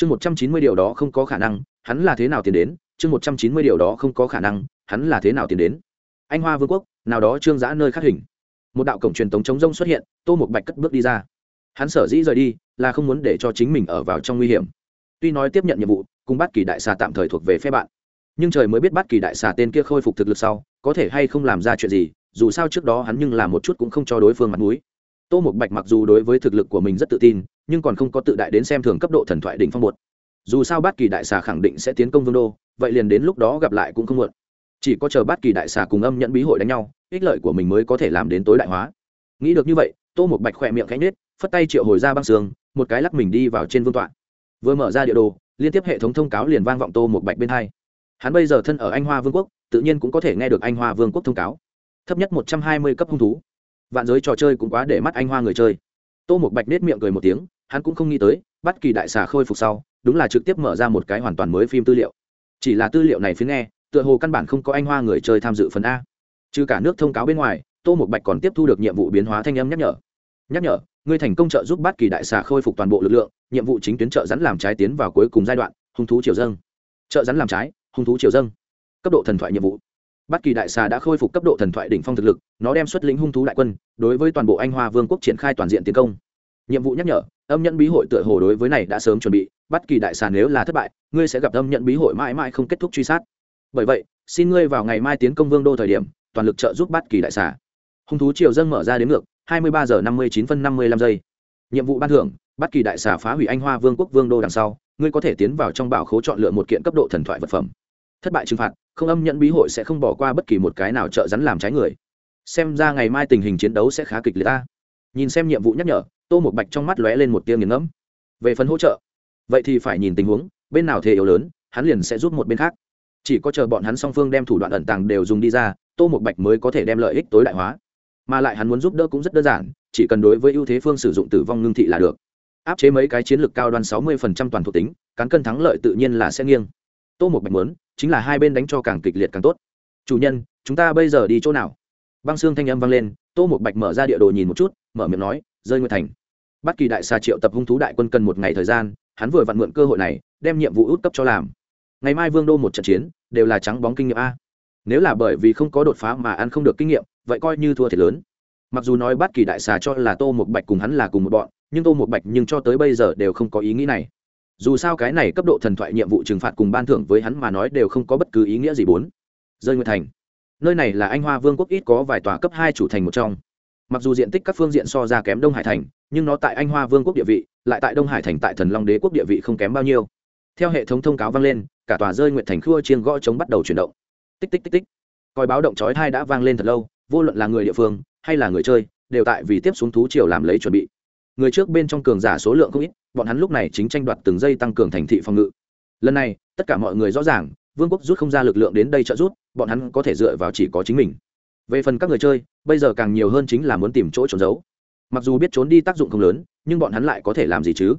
chương một trăm chín mươi điều đó không có khả năng, hắn là thế nào tiến đến? Chương một trăm chín mươi điều đó không có khả năng, hắn là thế nào tiến đến? Anh hoa vương quốc, nào đó trương giã nơi khắc hình. Một đạo cổng truyền tống chống rông xuất hiện, tô một bạch cất bước đi ra. Hắn sở dĩ rời đi, là không muốn để cho chính mình ở vào trong nguy hiểm. Tuy nói tiếp nhận nhiệm vụ, cùng bắt kỳ đại xà tạm thời thuộc về phe bạn, nhưng trời mới biết bắt kỳ đại xà tên kia khôi phục thực lực sau, có thể hay không làm ra chuyện gì, dù sao trước đó hắn nhưng làm một chút cũng không cho đối phương mặt mũi. Tô một bạch mặc dù đối với thực lực của mình rất tự tin nhưng còn không có tự đại đến xem thường cấp độ thần thoại đỉnh phong một dù sao bát kỳ đại xà khẳng định sẽ tiến công vương đô, vậy liền đến lúc đó gặp lại cũng không muộn. Chỉ có chờ bát kỳ đại xà cùng âm nhận bí hội đánh nhau, ích lợi của mình mới có thể làm đến tối đại hóa. Nghĩ được như vậy, tô một bạch khỏe miệng cánh nết phất tay triệu hồi ra băng sương, một cái lắc mình đi vào trên vương tọa. Vừa mở ra địa đồ, liên tiếp hệ thống thông cáo liền vang vọng tô một bạch bên hai. Hắn bây giờ thân ở anh hoa vương quốc, tự nhiên cũng có thể nghe được anh hoa vương quốc thông cáo. Thấp nhất một trăm hai mươi cấp hung thú. Vạn giới trò chơi cũng quá để mắt anh hoa người chơi. Tô một bạch nết miệng cười một tiếng hắn cũng không nghĩ tới bắt kỳ đại xà khôi phục sau, đúng là trực tiếp mở ra một cái hoàn toàn mới phim tư liệu. Chỉ là tư liệu này phía nghe, tựa hồ căn bản không có anh hoa người chơi tham dự phần a. Trừ cả nước thông cáo bên ngoài, tô một bạch còn tiếp thu được nhiệm vụ biến hóa thanh âm nhắc nhở. Nhắc nhở, ngươi thành công trợ giúp bát kỳ đại xà khôi phục toàn bộ lực lượng, nhiệm vụ chính tuyến trợ rắn làm trái tiến vào cuối cùng giai đoạn, hung thú triều dâng. Trợ rắn làm trái, hung thú triều dâng. Cấp độ thần thoại nhiệm vụ. Bát kỳ đại xà đã khôi phục cấp độ thần thoại đỉnh phong thực lực, nó đem xuất lĩnh hung thú đại quân, đối với toàn bộ anh hoa vương quốc triển khai toàn diện tiến công. Nhiệm vụ nhắc nhở âm nhận bí hội tựa hồ đối với này đã sớm chuẩn bị, Bất kỳ đại sản nếu là thất bại, ngươi sẽ gặp âm nhận bí hội mãi mãi không kết thúc truy sát. Bởi vậy, xin ngươi vào ngày mai tiến công vương đô thời điểm, toàn lực trợ giúp bất kỳ đại xà. Hung thú triều dân mở ra đến ngược, hai mươi ba giờ năm mươi chín phân năm mươi lăm giây. Nhiệm vụ ban thưởng, Bất kỳ đại xà phá hủy anh hoa vương quốc vương đô đằng sau, ngươi có thể tiến vào trong bảo khố chọn lựa một kiện cấp độ thần thoại vật phẩm. Thất bại trừng phạt, không âm nhận bí hội sẽ không bỏ qua bất kỳ một cái nào trợ rắn làm trái người. Xem ra ngày mai tình hình chiến đấu sẽ khá kịch liệt ta. Nhìn xem nhiệm vụ nhắc nhở tô một bạch trong mắt lóe lên một tia nghiền ngẫm. Về phần hỗ trợ, vậy thì phải nhìn tình huống, bên nào thế yếu lớn, hắn liền sẽ giúp một bên khác. Chỉ có chờ bọn hắn song phương đem thủ đoạn ẩn tàng đều dùng đi ra, tô một bạch mới có thể đem lợi ích tối đại hóa. Mà lại hắn muốn giúp đỡ cũng rất đơn giản, chỉ cần đối với ưu thế phương sử dụng tử vong ngưng thị là được. Áp chế mấy cái chiến lược cao đoan sáu mươi phần trăm toàn thuộc tính, cán cân thắng lợi tự nhiên là sẽ nghiêng. Tô một bạch muốn, chính là hai bên đánh cho càng kịch liệt càng tốt. Chủ nhân, chúng ta bây giờ đi chỗ nào? Băng xương thanh âm vang lên, tô một bạch mở ra địa đồ nhìn một chút, mở miệng nói rơi nguyệt thành. Bất kỳ đại xà triệu tập hung thú đại quân cần một ngày thời gian, hắn vừa vặn mượn cơ hội này, đem nhiệm vụ út cấp cho làm. Ngày mai vương đô một trận chiến, đều là trắng bóng kinh nghiệm a. Nếu là bởi vì không có đột phá mà ăn không được kinh nghiệm, vậy coi như thua thiệt lớn. Mặc dù nói bất kỳ đại xà cho là tô một bạch cùng hắn là cùng một bọn, nhưng tô một bạch nhưng cho tới bây giờ đều không có ý nghĩ này. Dù sao cái này cấp độ thần thoại nhiệm vụ trừng phạt cùng ban thưởng với hắn mà nói đều không có bất cứ ý nghĩa gì bốn. Rơi nguyệt thành. Nơi này là anh hoa vương quốc ít có vài tòa cấp hai chủ thành một trong mặc dù diện tích các phương diện so ra kém đông hải thành, nhưng nó tại anh hoa vương quốc địa vị, lại tại đông hải thành tại thần long đế quốc địa vị không kém bao nhiêu. Theo hệ thống thông cáo vang lên, cả tòa rơi nguyện thành khua chiên gõ chống bắt đầu chuyển động. Tích tích tích tích. Coi báo động chói thai đã vang lên thật lâu, vô luận là người địa phương, hay là người chơi, đều tại vì tiếp xuống thú triều làm lấy chuẩn bị. Người trước bên trong cường giả số lượng không ít, bọn hắn lúc này chính tranh đoạt từng giây tăng cường thành thị phòng ngự. Lần này, tất cả mọi người rõ ràng, vương quốc rút không ra lực lượng đến đây trợ rút bọn hắn có thể dựa vào chỉ có chính mình về phần các người chơi, bây giờ càng nhiều hơn chính là muốn tìm chỗ trốn giấu. Mặc dù biết trốn đi tác dụng không lớn, nhưng bọn hắn lại có thể làm gì chứ?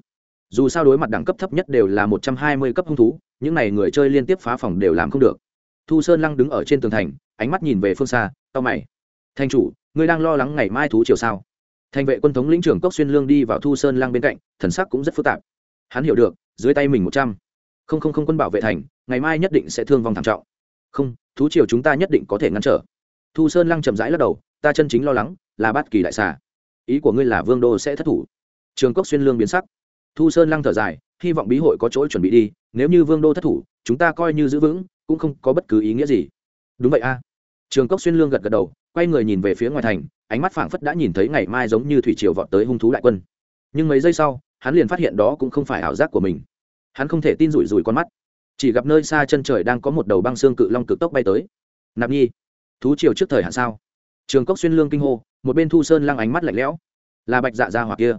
Dù sao đối mặt đẳng cấp thấp nhất đều là một trăm hai mươi cấp hung thú, những n à y người chơi liên tiếp phá phòng đều làm không được. Thu sơn lăng đứng ở trên tường thành, ánh mắt nhìn về phương xa tao mày. Thanh chủ, ngươi đang lo lắng ngày mai thú chiều sao? Thành vệ quân thống lĩnh trưởng cốc xuyên lương đi vào thu sơn lăng bên cạnh, thần sắc cũng rất phức tạp. Hắn hiểu được, dưới tay mình một trăm. Không không không quân bảo vệ thành, ngày mai nhất định sẽ thương vong thảm trọng. Không, thú triều chúng ta nhất định có thể ngăn trở thu sơn lăng chậm rãi lắc đầu, ta chân chính lo lắng là bát kỳ đại xà. Ý của ngươi là vương đô sẽ thất thủ. Trường cốc xuyên lương biến sắc. Thu sơn lăng thở dài, hy vọng bí hội có chỗ chuẩn bị đi, nếu như vương đô thất thủ, chúng ta coi như giữ vững, cũng không có bất cứ ý nghĩa gì. Đúng vậy a. Trường cốc xuyên lương gật gật đầu, quay người nhìn về phía ngoài thành, ánh mắt phảng phất đã nhìn thấy ngày mai giống như thủy triều vọt tới hung thú đại quân. Nhưng mấy giây sau, hắn liền phát hiện đó cũng không phải ảo giác của mình. Hắn không thể tin rủi rủi con mắt. Chỉ gặp nơi xa chân trời đang có một đầu băng xương cự long cực tốc bay tới. Nạp nhi thú triều trước thời hạn sao? Trường cốc xuyên lương kinh hô, một bên thu sơn lăng ánh mắt lạnh lẽo. Là bạch dạ ra hoặc kia.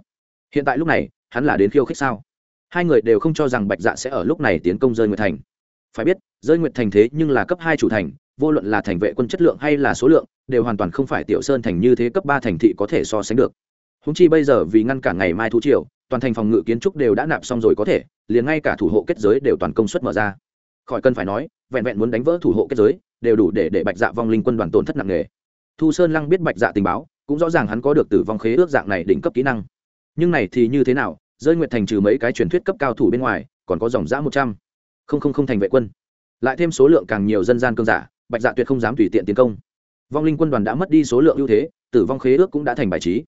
Hiện tại lúc này, hắn là đến khiêu khích sao? Hai người đều không cho rằng bạch dạ sẽ ở lúc này tiến công rơi nguyệt thành. Phải biết, rơi nguyệt thành thế nhưng là cấp hai chủ thành, vô luận là thành vệ quân chất lượng hay là số lượng, đều hoàn toàn không phải tiểu sơn thành như thế cấp ba thành thị có thể so sánh được. Húng chi bây giờ vì ngăn cản ngày mai thú triều, toàn thành phòng ngự kiến trúc đều đã nạp xong rồi có thể, liền ngay cả thủ hộ kết giới đều toàn công suất mở ra khỏi cần phải nói, vẹn vẹn muốn đánh vỡ thủ hộ kết giới, đều đủ để để bạch dạ vong linh quân đoàn tổn thất nặng nề. Thu sơn lăng biết bạch dạ tình báo, cũng rõ ràng hắn có được tử vong khế ước dạng này đỉnh cấp kỹ năng. Nhưng này thì như thế nào, rơi nguyệt thành trừ mấy cái truyền thuyết cấp cao thủ bên ngoài, còn có dòng giã một trăm. Không không không thành vệ quân. Lại thêm số lượng càng nhiều dân gian cơn giả, bạch dạ tuyệt không dám tùy tiện tiến công. Vong linh quân đoàn đã mất đi số lượng ưu thế, tử vong khế ước cũng đã thành bài trí.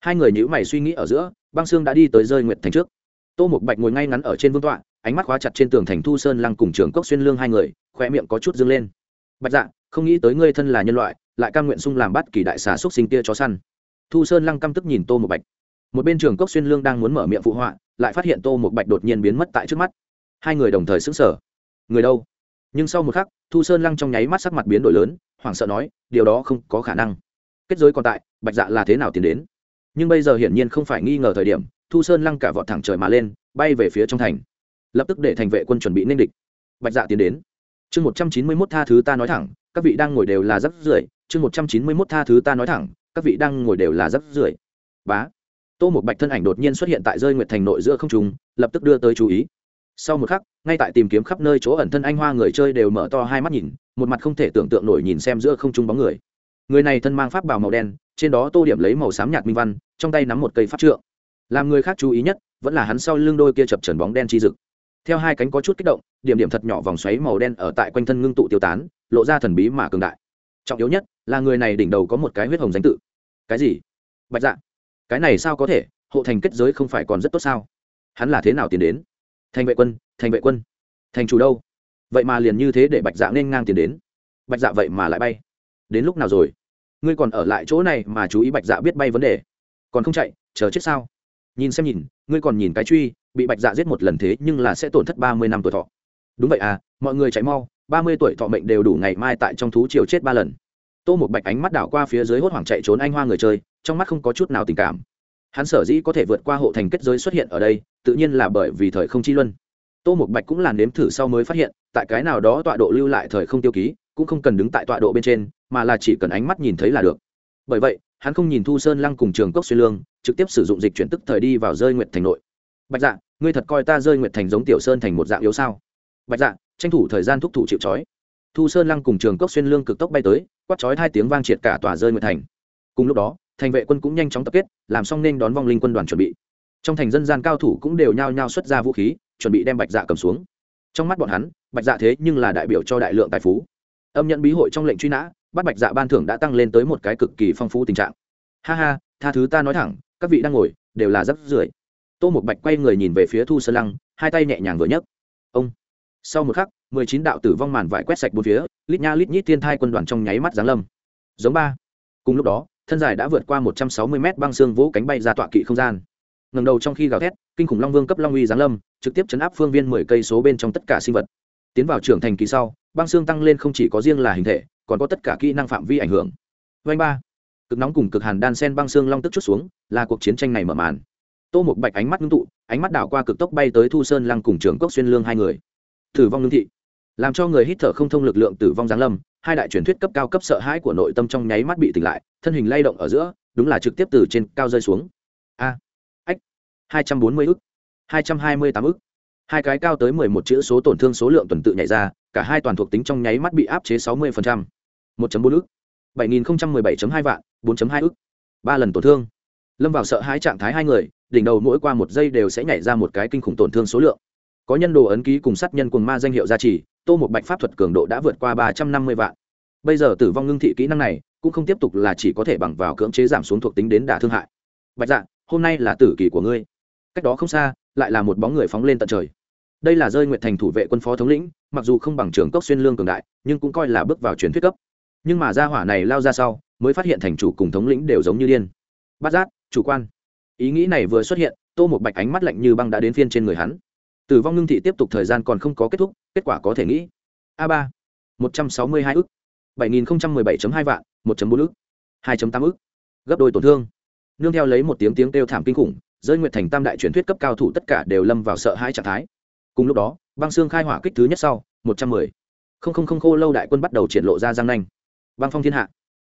Hai người nhữ mày suy nghĩ ở giữa, băng sương đã đi tới rơi nguyệt thành trước. Tô một bạch ngồi ngay ngắn ở trên vương tọa ánh mắt khóa chặt trên tường thành thu sơn lăng cùng trường cốc xuyên lương hai người khoe miệng có chút dâng lên. Bạch dạ không nghĩ tới ngươi thân là nhân loại, lại cam nguyện sung làm bắt kỳ đại xà xúc sinh tia chó săn. Thu sơn lăng căm tức nhìn tô một bạch. Một bên trường cốc xuyên lương đang muốn mở miệng phụ họa, lại phát hiện tô một bạch đột nhiên biến mất tại trước mắt. Hai người đồng thời xứng sở người đâu? Nhưng sau một khắc, thu sơn lăng trong nháy mắt sắc mặt biến đổi lớn, hoảng sợ nói, điều đó không có khả năng. Kết giới còn tại, bạch dạ là thế nào tiến đến? Nhưng bây giờ hiển nhiên không phải nghi ngờ thời điểm, thu sơn lăng cả vọt thẳng trời mà lên, bay về phía trong thành lập tức để thành vệ quân chuẩn bị nên địch. Bạch dạ tiến đến. Chương một trăm chín mươi mốt tha thứ ta nói thẳng, các vị đang ngồi đều là rất rưởi. Chương một trăm chín mươi mốt tha thứ ta nói thẳng, các vị đang ngồi đều là rất rưởi. Bá. Tô một bạch thân ảnh đột nhiên xuất hiện tại rơi nguyệt thành nội giữa không trung, lập tức đưa tới chú ý. Sau một khắc, ngay tại tìm kiếm khắp nơi chỗ ẩn thân anh hoa người chơi đều mở to hai mắt nhìn, một mặt không thể tưởng tượng nổi nhìn xem giữa không trung bóng người. Người này thân mang pháp bào màu đen, trên đó tô điểm lấy màu xám nhạt minh văn, trong tay nắm một cây pháp trượng. Làm người khác chú ý nhất, vẫn là hắn sau lưng đôi kia chập trần bóng đen chi rực theo hai cánh có chút kích động, điểm điểm thật nhỏ vòng xoáy màu đen ở tại quanh thân ngưng tụ tiêu tán, lộ ra thần bí mà cường đại. Trọng yếu nhất là người này đỉnh đầu có một cái huyết hồng danh tự. Cái gì? Bạch dạ. Cái này sao có thể? Hộ thành kết giới không phải còn rất tốt sao? Hắn là thế nào tiến đến? Thành vệ quân, thành vệ quân. Thành chủ đâu? Vậy mà liền như thế để bạch dạ nên ngang tiến đến. Bạch dạ vậy mà lại bay. Đến lúc nào rồi? Ngươi còn ở lại chỗ này mà chú ý bạch dạ biết bay vấn đề. Còn không chạy, chờ chết sao? Nhìn xem nhìn, ngươi còn nhìn cái truy bị bạch dạ giết một lần thế nhưng là sẽ tổn thất ba mươi năm tuổi thọ. Đúng vậy à mọi người chạy mau, ba mươi tuổi thọ mệnh đều đủ ngày mai tại trong thú chiều chết ba lần. Tô một bạch ánh mắt đảo qua phía dưới hốt hoảng chạy trốn anh hoa người chơi, trong mắt không có chút nào tình cảm. Hắn sở dĩ có thể vượt qua hộ thành kết giới xuất hiện ở đây, tự nhiên là bởi vì thời không chi luân. Tô một bạch cũng là nếm thử sau mới phát hiện, tại cái nào đó tọa độ lưu lại thời không tiêu ký, cũng không cần đứng tại tọa độ bên trên, mà là chỉ cần ánh mắt nhìn thấy là được. Bởi vậy, hắn không nhìn thu sơn lăng cùng trường cốc xuyên lương, trực tiếp sử dụng dịch chuyển tức thời đi vào rơi nguyện thành nội bạch dạ ngươi thật coi ta rơi nguyệt thành giống tiểu sơn thành một dạng yếu sao? Bạch dạ tranh thủ thời gian thúc thủ chịu trói. Thu sơn lăng cùng trường cốc xuyên lương cực tốc bay tới, quát trói hai tiếng vang triệt cả tòa rơi nguyệt thành. Cùng lúc đó, thành vệ quân cũng nhanh chóng tập kết, làm xong nên đón vong linh quân đoàn chuẩn bị. Trong thành dân gian cao thủ cũng đều nhao nhao xuất ra vũ khí, chuẩn bị đem bạch dạ cầm xuống. Trong mắt bọn hắn, bạch dạ thế nhưng là đại biểu cho đại lượng tài phú. Âm nhận bí hội trong lệnh truy nã, bắt bạch dạ ban thưởng đã tăng lên tới một cái cực kỳ phong phú tình trạng. Ha ha, tha thứ ta nói thẳng, các vị đang ngồi, đều là rất rưởi tô một bạch quay người nhìn về phía thu sơn lăng, hai tay nhẹ nhàng vừa nhấc. Ông. Sau một khắc, mười chín đạo tử vong màn vải quét sạch bốn phía, lít nha lít nhít thiên thai quân đoàn trong nháy mắt giáng lâm. Giống ba. Cùng lúc đó, thân dài đã vượt qua một trăm sáu mươi mét băng xương vỗ cánh bay ra tọa kỵ không gian. Ngầm đầu trong khi gào thét, kinh khủng long vương cấp long uy giáng lâm, trực tiếp chấn áp phương viên mười cây số bên trong tất cả sinh vật. Tiến vào trưởng thành kỳ sau, băng xương tăng lên không chỉ có riêng là hình thể, còn có tất cả kỹ năng phạm vi ảnh hưởng. Vanh ba. Cực nóng cùng cực hàn đan sen băng xương long tức chút xuống, là cuộc chiến tranh này mở màn tô một bạch ánh mắt ngưng tụ, ánh mắt đảo qua cực tốc bay tới thu sơn lăng cùng trưởng cốc xuyên lương hai người. Tử vong lương thị. Làm cho người hít thở không thông lực lượng tử vong giáng lâm, hai đại truyền thuyết cấp cao cấp sợ hãi của nội tâm trong nháy mắt bị tỉnh lại, thân hình lay động ở giữa, đúng là trực tiếp từ trên cao rơi xuống. A. Ách. Hai trăm bốn mươi ức. Hai trăm hai mươi tám ức. Hai cái cao tới mười một chữ số tổn thương số lượng tuần tự nhảy ra, cả hai toàn thuộc tính trong nháy mắt bị áp chế sáu mươi một bốn ức. bảy nghìn mười bảy hai vạn, bốn hai ức. Ba lần tổn thương lâm vào sợ hãi trạng thái hai người đỉnh đầu mỗi qua một giây đều sẽ nhảy ra một cái kinh khủng tổn thương số lượng có nhân đồ ấn ký cùng sát nhân cùng ma danh hiệu gia trì tô một bạch pháp thuật cường độ đã vượt qua ba trăm năm mươi vạn bây giờ tử vong ngưng thị kỹ năng này cũng không tiếp tục là chỉ có thể bằng vào cưỡng chế giảm xuống thuộc tính đến đả thương hại bạch dạ hôm nay là tử kỳ của ngươi cách đó không xa lại là một bóng người phóng lên tận trời đây là rơi nguyện thành thủ vệ quân phó thống lĩnh mặc dù không bằng trường cốc xuyên lương cường đại nhưng cũng coi là bước vào truyền thuyết cấp nhưng mà gia hỏa này lao ra sau mới phát hiện thành chủ cùng thống lĩnh đều giống như điên bát giác chủ quan. Ý nghĩ này vừa xuất hiện, tô một bạch ánh mắt lạnh như băng đã đến phiên trên người hắn. Tử vong ngưng thị tiếp tục thời gian còn không có kết thúc, kết quả có thể nghĩ. A ba, một trăm sáu mươi hai ức. bảy nghìn mười bảy hai vạn, một bốn ức. hai tám ức. Gấp đôi tổn thương. Nương theo lấy một tiếng tiếng kêu thảm kinh khủng rơi nguyện thành tam đại truyền thuyết cấp cao thủ tất cả đều lâm vào sợ hãi trạng thái. Cùng lúc đó, băng xương khai hỏa kích thứ nhất sau, một trăm mười. Không không không khô lâu đại quân bắt đầu triển lộ ra giang nanh. Băng phong thiên hạ.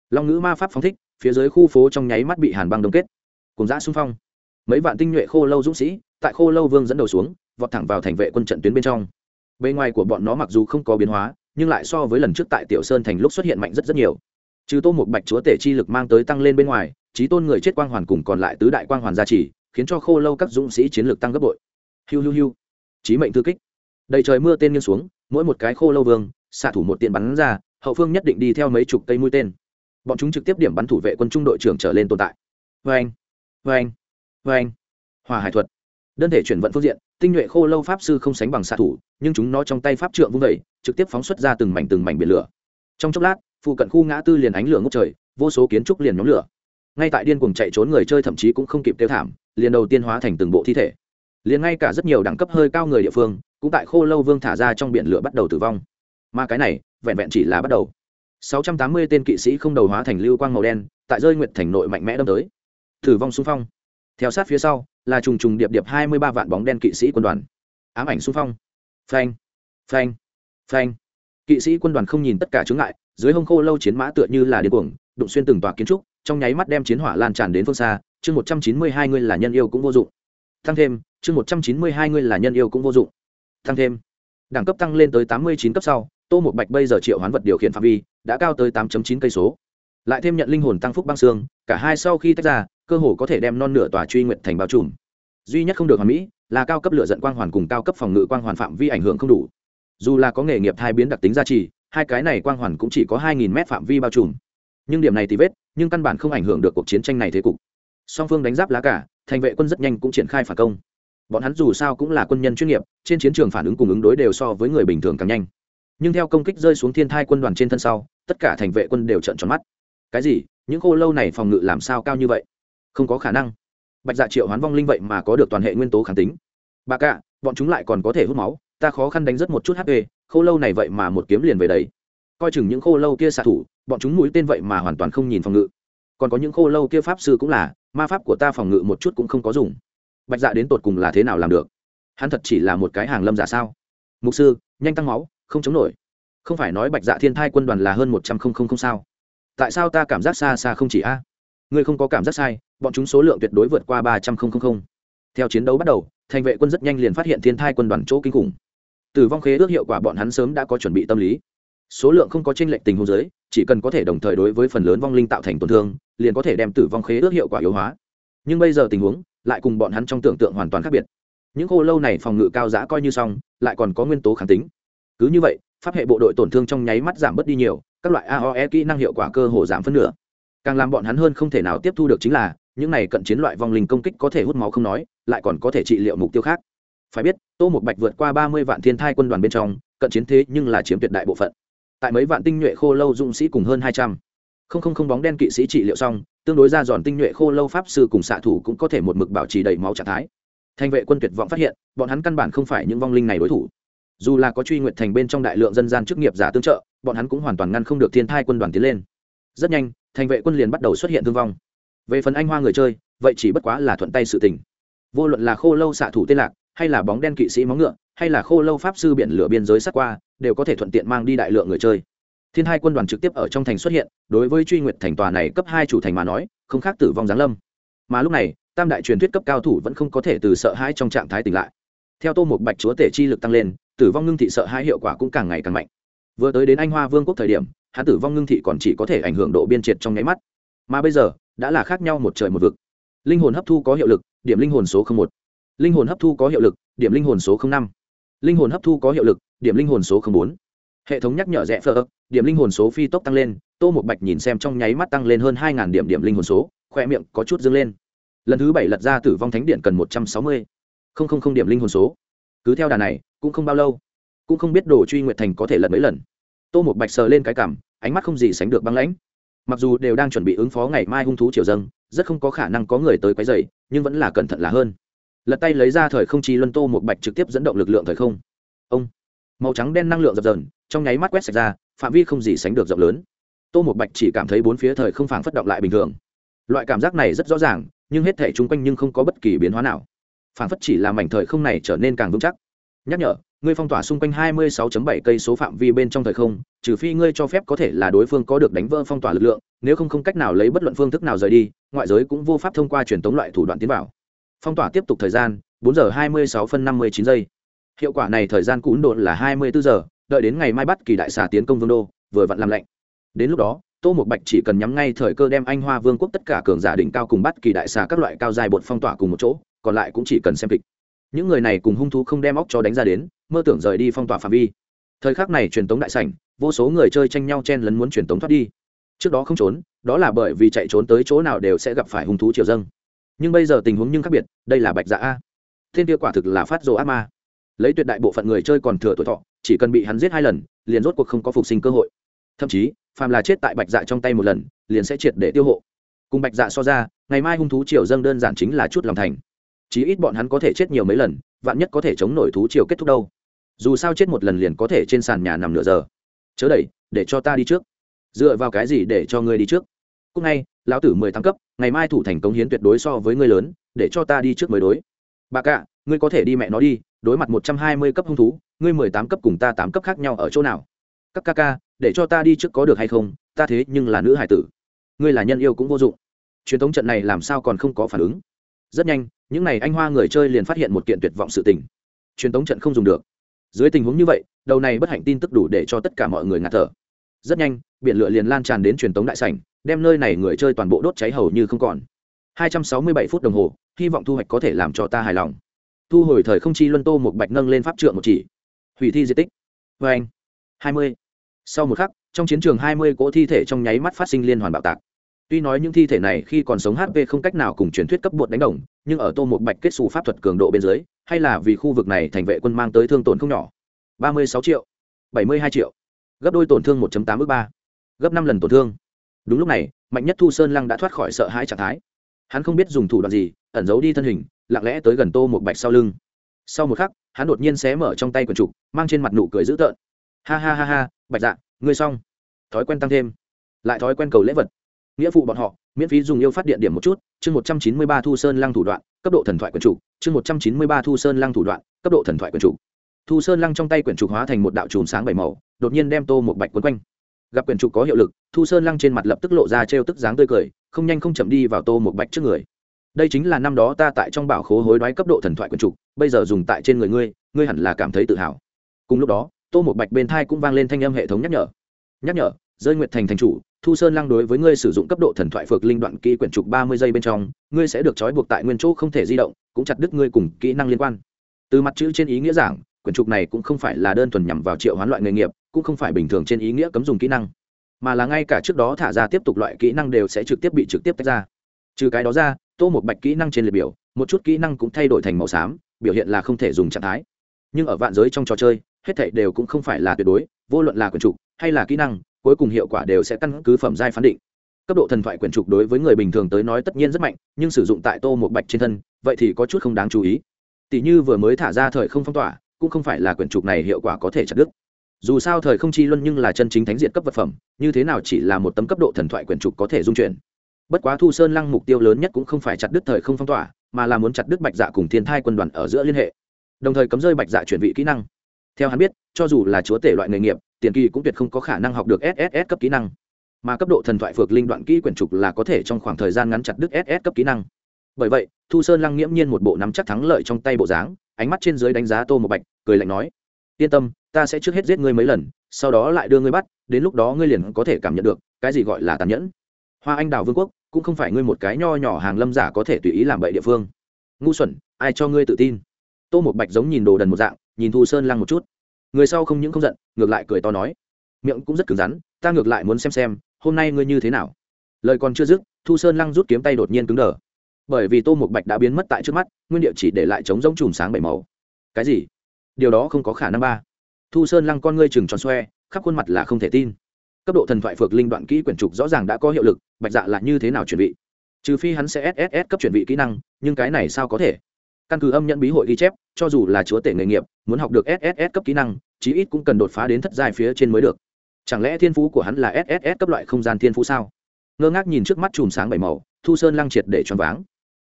Long ngữ ma pháp phóng thích, phía dưới khu phố trong nháy mắt bị hàn băng đông kết cùng giã xung phong. Mấy vạn tinh nhuệ khô lâu dũng sĩ tại khô lâu vương dẫn đầu xuống, vọt thẳng vào thành vệ quân trận tuyến bên trong. Bề ngoài của bọn nó mặc dù không có biến hóa, nhưng lại so với lần trước tại tiểu sơn thành lúc xuất hiện mạnh rất rất nhiều. Trừ tô một bạch chúa tể chi lực mang tới tăng lên bên ngoài trí tôn người chết quang hoàn cùng còn lại tứ đại quang hoàn gia trì, khiến cho khô lâu các dũng sĩ chiến lược tăng gấp bội. Hiu hiu hiu. Chí mệnh thư kích. Đầy trời mưa tên nghiêng xuống, mỗi một cái khô lâu vương, xạ thủ một tiện bắn ra, hậu phương nhất định đi theo mấy chục cây mũi tên. Bọn chúng trực tiếp điểm bắn thủ vệ quân trung đội trưởng trở lên tồn tại. Vê anh vê anh vê anh. Hòa hải thuật. Đơn thể chuyển vận phương diện, tinh nhuệ khô lâu pháp sư không sánh bằng xạ thủ, nhưng chúng nó trong tay pháp trượng vung vẩy trực tiếp phóng xuất ra từng mảnh từng mảnh biển lửa. Trong chốc lát, phụ cận khu ngã tư liền ánh lửa ngốc trời, vô số kiến trúc liền nhóm lửa. Ngay tại điên cuồng chạy trốn người chơi thậm chí cũng không kịp tiêu thảm, liền đầu tiên hóa thành từng bộ thi thể. Liền ngay cả rất nhiều đẳng cấp hơi cao người địa phương, cũng tại khô lâu vương thả ra trong biển lửa bắt đầu tử vong. Mà cái này, vẹn vẹn chỉ là bắt đầu. 680 tên kỵ sĩ không đầu hóa thành lưu quang màu đen, tại rơi nguyệt thành nội mạnh mẽ đâm tới tử vong xung phong. Theo sát phía sau, là trùng trùng điệp điệp 23 vạn bóng đen kỵ sĩ quân đoàn. Ám ảnh xung phong. Phanh phanh phanh. Kỵ sĩ quân đoàn không nhìn tất cả chướng ngại, dưới hông khô lâu chiến mã tựa như là điên cuồng, đụng xuyên từng tòa kiến trúc, trong nháy mắt đem chiến hỏa lan tràn đến phương xa, chương 192 người là nhân yêu cũng vô dụng. Tăng thêm, chương 192 người là nhân yêu cũng vô dụng. Tăng thêm. Đẳng cấp tăng lên tới 89 cấp sau, tô một bạch bây giờ triệu hoán vật điều khiển phạm vi, đã cao tới 8.9 cây số lại thêm nhận linh hồn tăng phúc băng xương, cả hai sau khi tách ra, cơ hồ có thể đem non nửa tòa truy nguyện thành bao trùm. Duy nhất không được hoàn mỹ là cao cấp lựa dẫn quang hoàn cùng cao cấp phòng ngự quang hoàn phạm vi ảnh hưởng không đủ. Dù là có nghề nghiệp thai biến đặc tính gia trì, hai cái này quang hoàn cũng chỉ có hai nghìn mét phạm vi bao trùm. Nhưng điểm này thì vết, nhưng căn bản không ảnh hưởng được cuộc chiến tranh này thế cục. Song phương đánh giáp lá cả, thành vệ quân rất nhanh cũng triển khai phản công. Bọn hắn dù sao cũng là quân nhân chuyên nghiệp, trên chiến trường phản ứng cùng ứng đối đều so với người bình thường càng nhanh. Nhưng theo công kích rơi xuống thiên thai quân đoàn trên thân sau, tất cả thành vệ quân đều trợn tròn mắt cái gì, những khô lâu này phòng ngự làm sao cao như vậy? Không có khả năng. Bạch dạ triệu hoán vong linh vậy mà có được toàn hệ nguyên tố kháng tính. Bà cạ bọn chúng lại còn có thể hút máu, ta khó khăn đánh rất một chút hp khô lâu này vậy mà một kiếm liền về đấy. Coi chừng những khô lâu kia xạ thủ, bọn chúng mũi tên vậy mà hoàn toàn không nhìn phòng ngự. Còn có những khô lâu kia pháp sư cũng là, ma pháp của ta phòng ngự một chút cũng không có dùng. Bạch dạ đến tột cùng là thế nào làm được? Hắn thật chỉ là một cái hàng lâm giả sao? Mục sư, nhanh tăng máu, không chống nổi. Không phải nói bạch dạ thiên thai quân đoàn là hơn một trăm không không không sao tại sao ta cảm giác xa xa không chỉ a? À? ngươi không có cảm giác sai, bọn chúng số lượng tuyệt đối vượt qua ba trăm không không không. Theo chiến đấu bắt đầu, thành vệ quân rất nhanh liền phát hiện thiên thai quân đoàn chỗ kinh khủng. Tử vong khế ước hiệu quả bọn hắn sớm đã có chuẩn bị tâm lý. Số lượng không có tranh lệch tình huống giới chỉ cần có thể đồng thời đối với phần lớn vong linh tạo thành tổn thương, liền có thể đem tử vong khế ước hiệu quả yếu hóa. Nhưng bây giờ tình huống lại cùng bọn hắn trong tưởng tượng hoàn toàn khác biệt. Những khô lâu này phòng ngự cao giã coi như xong, lại còn có nguyên tố kháng tính. Cứ như vậy, pháp hệ bộ đội tổn thương trong nháy mắt giảm bớt đi nhiều các loại aoe kỹ năng hiệu quả cơ hồ giảm phân nửa. Càng làm bọn hắn hơn không thể nào tiếp thu được chính là, những này cận chiến loại vong linh công kích có thể hút máu không nói, lại còn có thể trị liệu mục tiêu khác. Phải biết, tô một bạch vượt qua ba mươi vạn thiên thai quân đoàn bên trong, cận chiến thế nhưng là chiếm tuyệt đại bộ phận. Tại mấy vạn tinh nhuệ khô lâu dũng sĩ cùng hơn hai trăm. Không không không bóng đen kỵ sĩ trị liệu xong, tương đối ra giòn tinh nhuệ khô lâu pháp sư cùng xạ thủ cũng có thể một mực bảo trì đầy máu trạng thái. Thành vệ quân tuyệt vọng phát hiện, bọn hắn căn bản không phải những vong linh này đối thủ dù là có truy nguyện thành bên trong đại lượng dân gian chức nghiệp giả tương trợ, bọn hắn cũng hoàn toàn ngăn không được thiên thai quân đoàn tiến lên. Rất nhanh, thành vệ quân liền bắt đầu xuất hiện thương vong. Về phần anh hoa người chơi, vậy chỉ bất quá là thuận tay sự tình. Vô luận là khô lâu xạ thủ tên lạc, hay là bóng đen kỵ sĩ móng ngựa, hay là khô lâu pháp sư biển lửa biên giới sát qua, đều có thể thuận tiện mang đi đại lượng người chơi. Thiên hai quân đoàn trực tiếp ở trong thành xuất hiện, đối với truy nguyệt thành tòa này cấp hai chủ thành mà nói, không khác tử vong giáng lâm. Mà lúc này, tam đại truyền thuyết cấp cao thủ vẫn không có thể từ sợ hãi trong trạng thái tỉnh lại theo tô một bạch chúa tể chi lực tăng lên, tử vong ngưng thị sợ hai hiệu quả cũng càng ngày càng mạnh. Vừa tới đến anh hoa vương quốc thời điểm, hắn tử vong ngưng thị còn chỉ có thể ảnh hưởng độ biên triệt trong nháy mắt. Mà bây giờ, đã là khác nhau một trời một vực. Linh hồn hấp thu có hiệu lực, điểm linh hồn số một. Linh hồn hấp thu có hiệu lực, điểm linh hồn số năm. Linh hồn hấp thu có hiệu lực, điểm linh hồn số bốn. Hệ thống nhắc nhở rẽ phơ điểm linh hồn số phi tốc tăng lên, tô một bạch nhìn xem trong nháy mắt tăng lên hơn hai điểm điểm linh hồn số, khoe miệng có chút dâng lên. Lần thứ bảy lật ra tử vong thánh điện cần một trăm sáu mươi không không không điểm linh hồn số. Cứ theo đà này, cũng không bao lâu, cũng không biết đồ truy nguyệt thành có thể lật mấy lần. Tô một bạch sờ lên cái cảm ánh mắt không gì sánh được băng lãnh. Mặc dù đều đang chuẩn bị ứng phó ngày mai hung thú triều dâng, rất không có khả năng có người tới quấy dày nhưng vẫn là cẩn thận là hơn. Lật tay lấy ra thời không chi luân tô một bạch trực tiếp dẫn động lực lượng thời không. Ông, màu trắng đen năng lượng dập dờn, trong nháy mắt quét sạch ra, phạm vi không gì sánh được rộng lớn. Tô một bạch chỉ cảm thấy bốn phía thời không phảng phất động lại bình thường. Loại cảm giác này rất rõ ràng, nhưng hết thể chung quanh nhưng không có bất kỳ biến hóa nào. Phản phất chỉ làm mảnh thời không này trở nên càng vững chắc. Nhắc nhở, ngươi phong tỏa xung quanh 26.7 cây số phạm vi bên trong thời không, trừ phi ngươi cho phép có thể là đối phương có được đánh vỡ phong tỏa lực lượng, nếu không không cách nào lấy bất luận phương thức nào rời đi, ngoại giới cũng vô pháp thông qua truyền tống loại thủ đoạn tiến vào. Phong tỏa tiếp tục thời gian 4 giờ 26 phân 59 giây. Hiệu quả này thời gian cún độn là 24 giờ, đợi đến ngày mai bắt kỳ đại xà tiến công vương đô, vừa vặn làm lạnh. Đến lúc đó, tô mục bạch chỉ cần nhắm ngay thời cơ đem anh hoa vương quốc tất cả cường giả đỉnh cao cùng bắt kỳ đại xà các loại cao dài bột phong tỏa cùng một chỗ còn lại cũng chỉ cần xem kịch. Những người này cùng hung thú không đem óc cho đánh ra đến, mơ tưởng rời đi phong tỏa phạm vi. Thời khắc này truyền tống đại sảnh, vô số người chơi tranh nhau chen lấn muốn truyền tống thoát đi. Trước đó không trốn, đó là bởi vì chạy trốn tới chỗ nào đều sẽ gặp phải hung thú triều dâng. Nhưng bây giờ tình huống nhưng khác biệt, đây là bạch dạ a. Thiên kia quả thực là phát rồ ác ma. Lấy tuyệt đại bộ phận người chơi còn thừa tuổi thọ, chỉ cần bị hắn giết hai lần, liền rốt cuộc không có phục sinh cơ hội. Thậm chí, phàm là chết tại bạch dạ trong tay một lần, liền sẽ triệt để tiêu hộ. Cùng bạch dạ so ra, ngày mai hung thú triều dâng đơn giản chính là chút lòng thành chí ít bọn hắn có thể chết nhiều mấy lần, vạn nhất có thể chống nổi thú triều kết thúc đâu. Dù sao chết một lần liền có thể trên sàn nhà nằm nửa giờ. Chớ đẩy, để cho ta đi trước. Dựa vào cái gì để cho ngươi đi trước? Cúc ngay, lão tử mười tám cấp, ngày mai thủ thành công hiến tuyệt đối so với ngươi lớn, để cho ta đi trước mới đối. Bà cạ ngươi có thể đi mẹ nó đi, đối mặt một trăm hai mươi cấp hung thú, ngươi mười tám cấp cùng ta tám cấp khác nhau ở chỗ nào? Các ca ca, để cho ta đi trước có được hay không? Ta thế nhưng là nữ hải tử. Ngươi là nhân yêu cũng vô dụng. Truyền thống trận này làm sao còn không có phản ứng? Rất nhanh, những n à y anh hoa người chơi liền phát hiện một kiện tuyệt vọng sự tình. Truyền thống trận không dùng được. Dưới tình huống như vậy, đầu này bất hạnh tin tức đủ để cho tất cả mọi người ngạt thở. Rất nhanh, biển lửa liền lan tràn đến truyền thống đại sảnh, đem nơi này người chơi toàn bộ đốt cháy hầu như không còn. 267 phút đồng hồ, hy vọng thu hoạch có thể làm cho ta hài lòng. Thu hồi thời không chi luân tô một bạch nâng lên pháp trượng một chỉ. Hủy thi di tích. Vê anh hai mươi. Sau một khắc, trong chiến trường hai mươi cỗ thi thể trong nháy mắt phát sinh liên hoàn bạo tạc tuy nói những thi thể này khi còn sống hp không cách nào cùng truyền thuyết cấp bột đánh đồng, nhưng ở tô một bạch kết xù pháp thuật cường độ bên dưới, hay là vì khu vực này thành vệ quân mang tới thương tổn không nhỏ. Ba mươi sáu triệu, bảy mươi hai triệu. Gấp đôi tổn thương một tám ước ba. Gấp năm lần tổn thương. Đúng lúc này, mạnh nhất thu sơn lăng đã thoát khỏi sợ hãi trạng thái. Hắn không biết dùng thủ đoạn gì, ẩn giấu đi thân hình, lặng lẽ tới gần tô một bạch sau lưng. Sau một khắc, hắn đột nhiên xé mở trong tay quần trục, mang trên mặt nụ cười dữ tợn. Ha ha ha ha, bạch dạ ngươi xong. Thói quen tăng thêm. Lại thói quen cầu lễ vật nghĩa phụ bọn họ, miễn phí dùng yêu phát điện điểm một chút, chương một trăm chín mươi ba thu sơn lăng thủ đoạn, cấp độ thần thoại quần chủ chương một trăm chín mươi ba thu sơn lăng thủ đoạn, cấp độ thần thoại quần chủ thu sơn lăng trong tay quyển trục hóa thành một đạo chùm sáng bảy màu, đột nhiên đem tô một bạch quấn quanh. Gặp quyển trục có hiệu lực, thu sơn lăng trên mặt lập tức lộ ra trêu tức dáng tươi cười, không nhanh không chậm đi vào tô một bạch trước người. Đây chính là năm đó ta tại trong bảo khố hối đoái cấp độ thần thoại quyển trục, bây giờ dùng tại trên người ngươi ngươi hẳn là cảm thấy tự hào. Cùng lúc đó, tô một bạch bên thai cũng vang lên thanh âm hệ thống nhắc nhở. Nhắc nhở, rơi nguyệt thành thành chủ thu sơn lăng đối với ngươi sử dụng cấp độ thần thoại phược linh đoạn kỹ quyển trục ba mươi giây bên trong, ngươi sẽ được trói buộc tại nguyên chỗ không thể di động, cũng chặt đứt ngươi cùng kỹ năng liên quan. Từ mặt chữ trên ý nghĩa giảng, quyển trục này cũng không phải là đơn thuần nhằm vào triệu hoán loại nghề nghiệp, cũng không phải bình thường trên ý nghĩa cấm dùng kỹ năng, mà là ngay cả trước đó thả ra tiếp tục loại kỹ năng đều sẽ trực tiếp bị trực tiếp tách ra. Trừ cái đó ra, tô một bạch kỹ năng trên liệt biểu, một chút kỹ năng cũng thay đổi thành màu xám, biểu hiện là không thể dùng trạng thái. Nhưng ở vạn giới trong trò chơi, hết thảy đều cũng không phải là tuyệt đối, vô luận là quyển trục hay là kỹ năng cuối cùng hiệu quả đều sẽ căn cứ phẩm giai phán định. Cấp độ thần thoại quyển trục đối với người bình thường tới nói tất nhiên rất mạnh, nhưng sử dụng tại tô một bạch trên thân, vậy thì có chút không đáng chú ý. Tỷ như vừa mới thả ra thời không phong tỏa, cũng không phải là quyển trục này hiệu quả có thể chặt đứt. Dù sao thời không chi luân nhưng là chân chính thánh diện cấp vật phẩm, như thế nào chỉ là một tấm cấp độ thần thoại quyển trục có thể dung chuyển. Bất quá thu sơn lăng mục tiêu lớn nhất cũng không phải chặt đứt thời không phong tỏa, mà là muốn chặt đứt bạch dạ cùng thiên thai quân đoàn ở giữa liên hệ. Đồng thời cấm rơi bạch dạ chuyển vị kỹ năng. Theo hắn biết, cho dù là chúa tể loại nghề nghiệp tiền kỳ cũng tuyệt không có khả năng học được sss cấp kỹ năng. Mà cấp độ thần thoại phược linh đoạn kỹ quyển trục là có thể trong khoảng thời gian ngắn chặt đứt ss cấp kỹ năng. Bởi vậy, thu sơn lăng nghiễm nhiên một bộ nắm chắc thắng lợi trong tay bộ dáng, ánh mắt trên dưới đánh giá tô một bạch, cười lạnh nói, yên tâm, ta sẽ trước hết giết ngươi mấy lần, sau đó lại đưa ngươi bắt, đến lúc đó ngươi liền có thể cảm nhận được cái gì gọi là tàn nhẫn. Hoa anh đào vương quốc cũng không phải ngươi một cái nho nhỏ hàng lâm giả có thể tùy ý làm bậy địa phương. Ngu xuẩn, ai cho ngươi tự tin? Tô một bạch giống nhìn đồ đần một dạng, nhìn thu sơn lăng một chút người sau không những không giận, ngược lại cười to nói, miệng cũng rất cứng rắn, ta ngược lại muốn xem xem, hôm nay ngươi như thế nào. Lời còn chưa dứt, thu sơn lăng rút kiếm tay đột nhiên cứng đờ. Bởi vì tô một bạch đã biến mất tại trước mắt, nguyên địa chỉ để lại trống rỗng chùm sáng bảy màu. Cái gì? Điều đó không có khả năng ba. Thu sơn lăng con ngươi chừng tròn xoe, khắp khuôn mặt là không thể tin. Cấp độ thần thoại phược linh đoạn kỹ quyển trục rõ ràng đã có hiệu lực, bạch dạ là như thế nào chuẩn bị trừ phi hắn sẽ sss cấp chuẩn bị kỹ năng, nhưng cái này sao có thể? Căn cứ âm nhận bí hội ghi chép, cho dù là chúa tể nghề nghiệp muốn học được sss cấp kỹ năng, chí ít cũng cần đột phá đến thất giai phía trên mới được. Chẳng lẽ thiên phú của hắn là sss cấp loại không gian thiên phú sao? Ngơ ngác nhìn trước mắt chùm sáng bảy màu, thu sơn lăng triệt để choáng váng.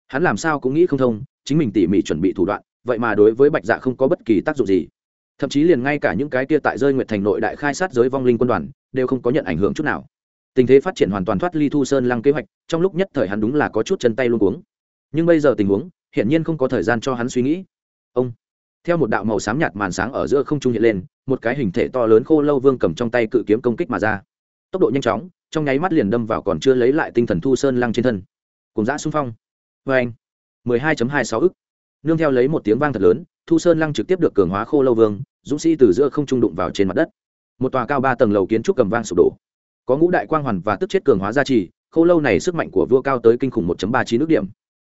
Hắn làm sao cũng nghĩ không thông, chính mình tỉ mỉ chuẩn bị thủ đoạn, vậy mà đối với bạch dạ không có bất kỳ tác dụng gì. Thậm chí liền ngay cả những cái kia tại rơi nguyệt thành nội đại khai sát giới vong linh quân đoàn, đều không có nhận ảnh hưởng chút nào. Tình thế phát triển hoàn toàn thoát ly thu sơn lăng kế hoạch, trong lúc nhất thời hắn đúng là có chút chân tay luôn cuống. Nhưng bây giờ tình huống, hiển nhiên không có thời gian cho hắn suy nghĩ. Ông theo một đạo màu xám nhạt màn sáng ở giữa không trung hiện lên, một cái hình thể to lớn khô lâu vương cầm trong tay cự kiếm công kích mà ra. Tốc độ nhanh chóng, trong nháy mắt liền đâm vào còn chưa lấy lại tinh thần thu sơn lăng trên thân. Cùng giã xung phong. Vê anh, mười hai hai sáu ức. Nương theo lấy một tiếng vang thật lớn, thu sơn lăng trực tiếp được cường hóa khô lâu vương, dũng sĩ từ giữa không trung đụng vào trên mặt đất. Một tòa cao ba tầng lầu kiến trúc cầm vang sụp đổ. Có ngũ đại quang hoàn và tức chết cường hóa gia trì, khô lâu này sức mạnh của vua cao tới kinh khủng 1 ba chín nước điểm.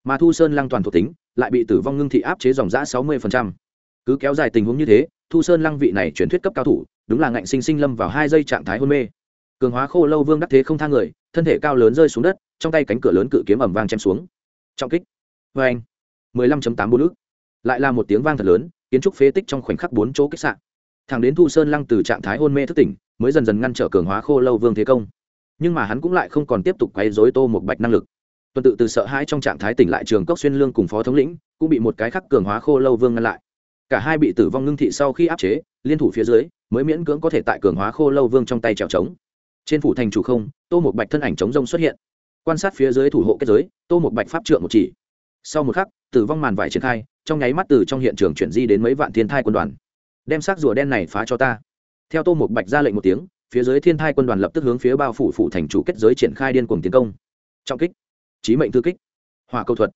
Mà thu sơn lăng toàn thuộc tính, lại bị tử vong ngưng thị áp chế dòng giã sáu mươi cứ kéo dài tình huống như thế, thu sơn lăng vị này truyền thuyết cấp cao thủ, đúng là ngạnh sinh sinh lâm vào hai giây trạng thái hôn mê. Cường hóa khô lâu vương đắc thế không thang người, thân thể cao lớn rơi xuống đất, trong tay cánh cửa lớn cự kiếm ẩm vang chém xuống. Trọng kích. Vê anh. mười lăm chấm tám bốn ước lại là một tiếng vang thật lớn, kiến trúc phế tích trong khoảnh khắc bốn chỗ kích sạn thằng đến thu sơn lăng từ trạng thái hôn mê thức tỉnh, mới dần dần ngăn trở cường hóa khô lâu vương thế công. Nhưng mà hắn cũng lại không còn tiếp tục quấy dối tô một bạch năng lực. Tuần tự từ sợ hãi trong trạng thái tỉnh lại trường cốc xuyên lương cùng phó thống lĩnh, cũng bị một cái khắc cường hóa khô lâu vương ngăn lại cả hai bị tử vong ngưng thị sau khi áp chế, liên thủ phía dưới, mới miễn cưỡng có thể tại cường hóa khô lâu vương trong tay trèo trống. Trên phủ thành chủ không, tô một bạch thân ảnh chống rông xuất hiện. Quan sát phía dưới thủ hộ kết giới, tô một bạch pháp trượng một chỉ. Sau một khắc, tử vong màn vải triển khai, trong nháy mắt từ trong hiện trường chuyển di đến mấy vạn thiên thai quân đoàn. Đem xác rùa đen này phá cho ta. Theo tô một bạch ra lệnh một tiếng, phía dưới thiên thai quân đoàn lập tức hướng phía bao phủ phủ thành chủ kết giới triển khai điên cuồng tiến công. Trọng kích. Trí mệnh thư kích. Hỏa câu thuật.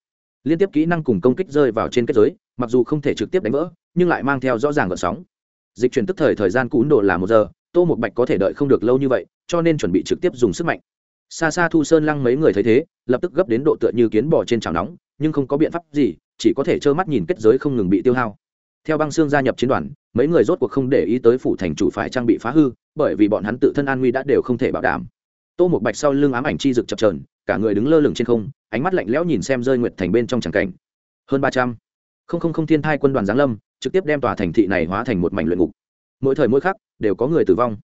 Liên tiếp kỹ năng cùng công kích rơi vào trên kết giới mặc dù không thể trực tiếp đánh vỡ, nhưng lại mang theo rõ ràng gợn sóng. Dịch chuyển tức thời thời gian cún độ là một giờ, tô một bạch có thể đợi không được lâu như vậy, cho nên chuẩn bị trực tiếp dùng sức mạnh. Xa xa thu sơn lăng mấy người thấy thế, lập tức gấp đến độ tựa như kiến bò trên chảo nóng, nhưng không có biện pháp gì, chỉ có thể trơ mắt nhìn kết giới không ngừng bị tiêu hao. Theo băng xương gia nhập chiến đoàn, mấy người rốt cuộc không để ý tới phủ thành chủ phải trang bị phá hư, bởi vì bọn hắn tự thân an nguy đã đều không thể bảo đảm. Tô một bạch sau lưng ám ảnh chi rực chập trờn cả người đứng lơ lửng trên không, ánh mắt lạnh lẽo nhìn xem rơi nguyệt thành bên trong tràng cảnh. Hơn ba trăm không không không thiên thai quân đoàn giáng lâm, trực tiếp đem tòa thành thị này hóa thành một mảnh luyện ngục. Mỗi thời mỗi khắc, đều có người tử vong.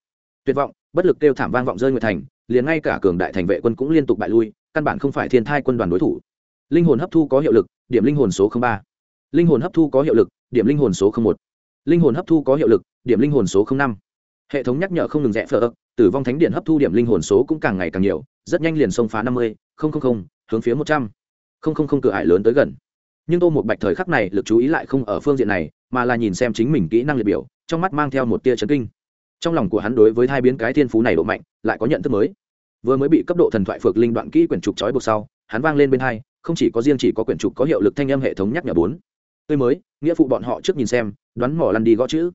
Tuyệt vọng, bất lực kêu thảm vang vọng rơi nguyệt thành, liền ngay cả cường đại thành vệ quân cũng liên tục bại lui, căn bản không phải thiên thai quân đoàn đối thủ. Linh hồn hấp thu có hiệu lực, điểm linh hồn số ba. Linh hồn hấp thu có hiệu lực, điểm linh hồn số một. Linh hồn hấp thu có hiệu lực, điểm linh hồn số năm. Hệ thống nhắc nhở không ngừng rẽ phở ấp tử vong thánh điện hấp thu điểm linh hồn số cũng càng ngày càng nhiều, rất nhanh liền xông phá năm mươi hướng phía một trăm. Linh cửa ải lớn tới gần nhưng tô một bạch thời khắc này lực chú ý lại không ở phương diện này, mà là nhìn xem chính mình kỹ năng liệt biểu, trong mắt mang theo một tia chấn kinh. Trong lòng của hắn đối với hai biến cái thiên phú này độ mạnh, lại có nhận thức mới. Vừa mới bị cấp độ thần thoại phược linh đoạn kỹ quyển trục trói buộc sau, hắn vang lên bên hai, không chỉ có riêng chỉ có quyển trục có hiệu lực thanh âm hệ thống nhắc nhở bốn. Tươi mới, nghĩa phụ bọn họ trước nhìn xem, đoán mỏ lăn đi gõ chữ.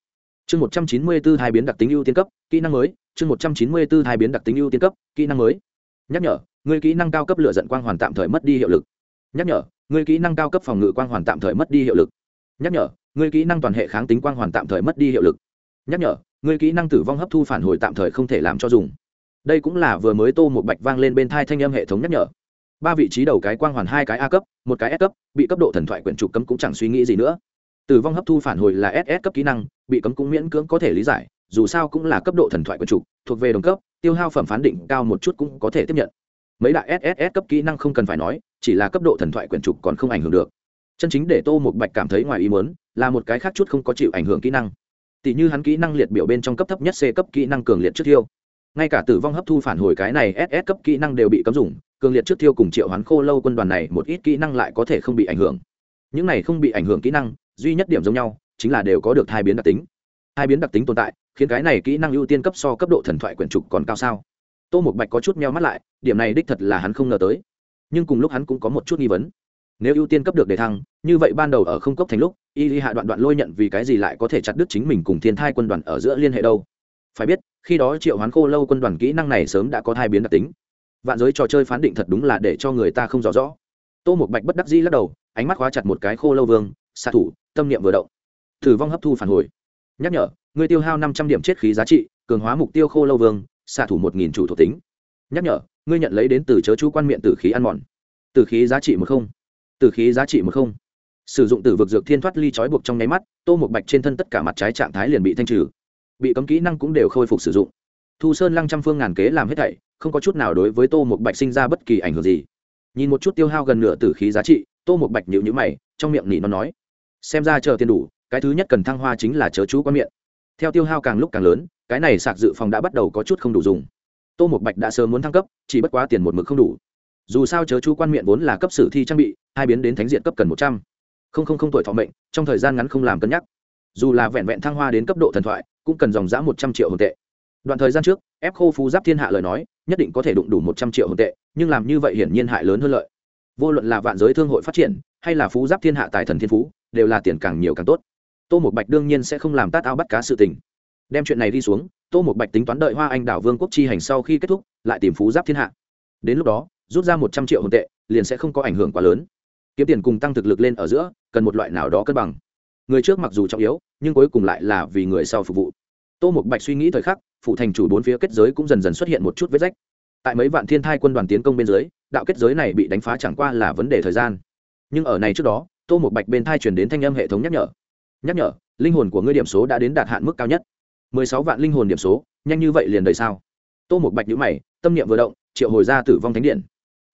Chương một trăm chín mươi bốn hai biến đặc tính ưu tiên cấp, kỹ năng mới. Chương một trăm chín mươi bốn hai biến đặc tính ưu tiên cấp, kỹ năng mới. Nhắc nhở, người kỹ năng cao cấp lựa dận quang hoàn tạm thời mất đi hiệu lực. Nhắc nhở người kỹ năng cao cấp phòng ngự quang hoàn tạm thời mất đi hiệu lực. Nhắc nhở người kỹ năng toàn hệ kháng tính quang hoàn tạm thời mất đi hiệu lực. Nhắc nhở người kỹ năng tử vong hấp thu phản hồi tạm thời không thể làm cho dùng. Đây cũng là vừa mới tô một bạch vang lên bên thai thanh âm hệ thống nhắc nhở. Ba vị trí đầu cái quang hoàn hai cái a cấp, một cái s cấp, bị cấp độ thần thoại quyển trục cấm cũng chẳng suy nghĩ gì nữa. Tử vong hấp thu phản hồi là ss cấp kỹ năng, bị cấm cũng miễn cưỡng có thể lý giải, dù sao cũng là cấp độ thần thoại quyển trục, thuộc về đồng cấp, tiêu hao phẩm phán định cao một chút cũng có thể tiếp nhận mấy đại sss cấp kỹ năng không cần phải nói, chỉ là cấp độ thần thoại quyển trục còn không ảnh hưởng được. Chân chính để tô một bạch cảm thấy ngoài ý muốn, là một cái khác chút không có chịu ảnh hưởng kỹ năng. Tỷ như hắn kỹ năng liệt biểu bên trong cấp thấp nhất c cấp kỹ năng cường liệt trước thiêu. Ngay cả tử vong hấp thu phản hồi cái này ss cấp kỹ năng đều bị cấm dùng, cường liệt trước thiêu cùng triệu hoán khô lâu quân đoàn này một ít kỹ năng lại có thể không bị ảnh hưởng. Những này không bị ảnh hưởng kỹ năng, duy nhất điểm giống nhau, chính là đều có được hai biến đặc tính. Hai biến đặc tính tồn tại, khiến cái này kỹ năng ưu tiên cấp so cấp độ thần thoại quyển trục còn cao sao? Tô một bạch có chút meo mắt lại điểm này đích thật là hắn không ngờ tới. Nhưng cùng lúc hắn cũng có một chút nghi vấn. Nếu ưu tiên cấp được đề thăng, như vậy ban đầu ở không cốc thành lúc, y hạ đoạn đoạn lôi nhận vì cái gì lại có thể chặt đứt chính mình cùng thiên thai quân đoàn ở giữa liên hệ đâu? Phải biết, khi đó triệu hoán khô lâu quân đoàn kỹ năng này sớm đã có thai biến đặc tính. Vạn giới trò chơi phán định thật đúng là để cho người ta không rõ rõ. Tô một bạch bất đắc dĩ lắc đầu, ánh mắt khóa chặt một cái khô lâu vương, xạ thủ, tâm niệm vừa động. Thử vong hấp thu phản hồi. Nhắc nhở, người tiêu hao năm trăm điểm chết khí giá trị, cường hóa mục tiêu khô lâu vương, xạ thủ một nghìn chủ thuộc tính nhắc nhở, ngươi nhận lấy đến từ chớ chú quan miệng tử khí ăn mòn. Tử khí giá trị một không. Tử khí giá trị một không. Sử dụng tử vực dược thiên thoát ly trói buộc trong nháy mắt, tô một bạch trên thân tất cả mặt trái trạng thái liền bị thanh trừ. Bị cấm kỹ năng cũng đều khôi phục sử dụng. Thu sơn lăng trăm phương ngàn kế làm hết thảy, không có chút nào đối với tô một bạch sinh ra bất kỳ ảnh hưởng gì. Nhìn một chút tiêu hao gần nửa tử khí giá trị, tô một bạch nhịu nhữ mày, trong miệng nỉ nó nói. Xem ra chờ tiền đủ, cái thứ nhất cần thăng hoa chính là chớ chú quan miệng. Theo tiêu hao càng lúc càng lớn, cái này sạc dự phòng đã bắt đầu có chút không đủ dùng tô một bạch đã sớm muốn thăng cấp, chỉ bất quá tiền một mực không đủ. Dù sao chớ chú quan miệng vốn là cấp sử thi trang bị, hai biến đến thánh diện cấp cần một trăm. Linh tuổi thọ mệnh, trong thời gian ngắn không làm cân nhắc. Dù là vẹn vẹn thăng hoa đến cấp độ thần thoại, cũng cần dòng giã một trăm triệu hồn tệ. Đoạn thời gian trước, ép khô phú giáp thiên hạ lời nói, nhất định có thể đụng đủ một trăm triệu hồn tệ, nhưng làm như vậy hiển nhiên hại lớn hơn lợi. Vô luận là vạn giới thương hội phát triển, hay là phú giáp thiên hạ tài thần thiên phú, đều là tiền càng nhiều càng tốt. Tô một bạch đương nhiên sẽ không làm tát ao bắt cá sự tình. Đem chuyện này đi xuống tô một bạch tính toán đợi hoa anh đảo vương quốc chi hành sau khi kết thúc, lại tìm phú giáp thiên hạ. Đến lúc đó, rút ra một trăm triệu hồn tệ, liền sẽ không có ảnh hưởng quá lớn. Kiếm tiền cùng tăng thực lực lên ở giữa, cần một loại nào đó cân bằng. Người trước mặc dù trọng yếu, nhưng cuối cùng lại là vì người sau phục vụ. Tô một bạch suy nghĩ thời khắc phụ thành chủ bốn phía kết giới cũng dần dần xuất hiện một chút vết rách. Tại mấy vạn thiên thai quân đoàn tiến công bên dưới, đạo kết giới này bị đánh phá chẳng qua là vấn đề thời gian. Nhưng ở này trước đó, tô một bạch bên thai chuyển đến thanh âm hệ thống nhắc nhở. Nhắc nhở, linh hồn của ngươi điểm số đã đến đạt hạn mức cao nhất mười sáu vạn linh hồn điểm số, nhanh như vậy liền đầy sao? Tô một bạch nhữ mày, tâm niệm vừa động, triệu hồi ra tử vong thánh điện.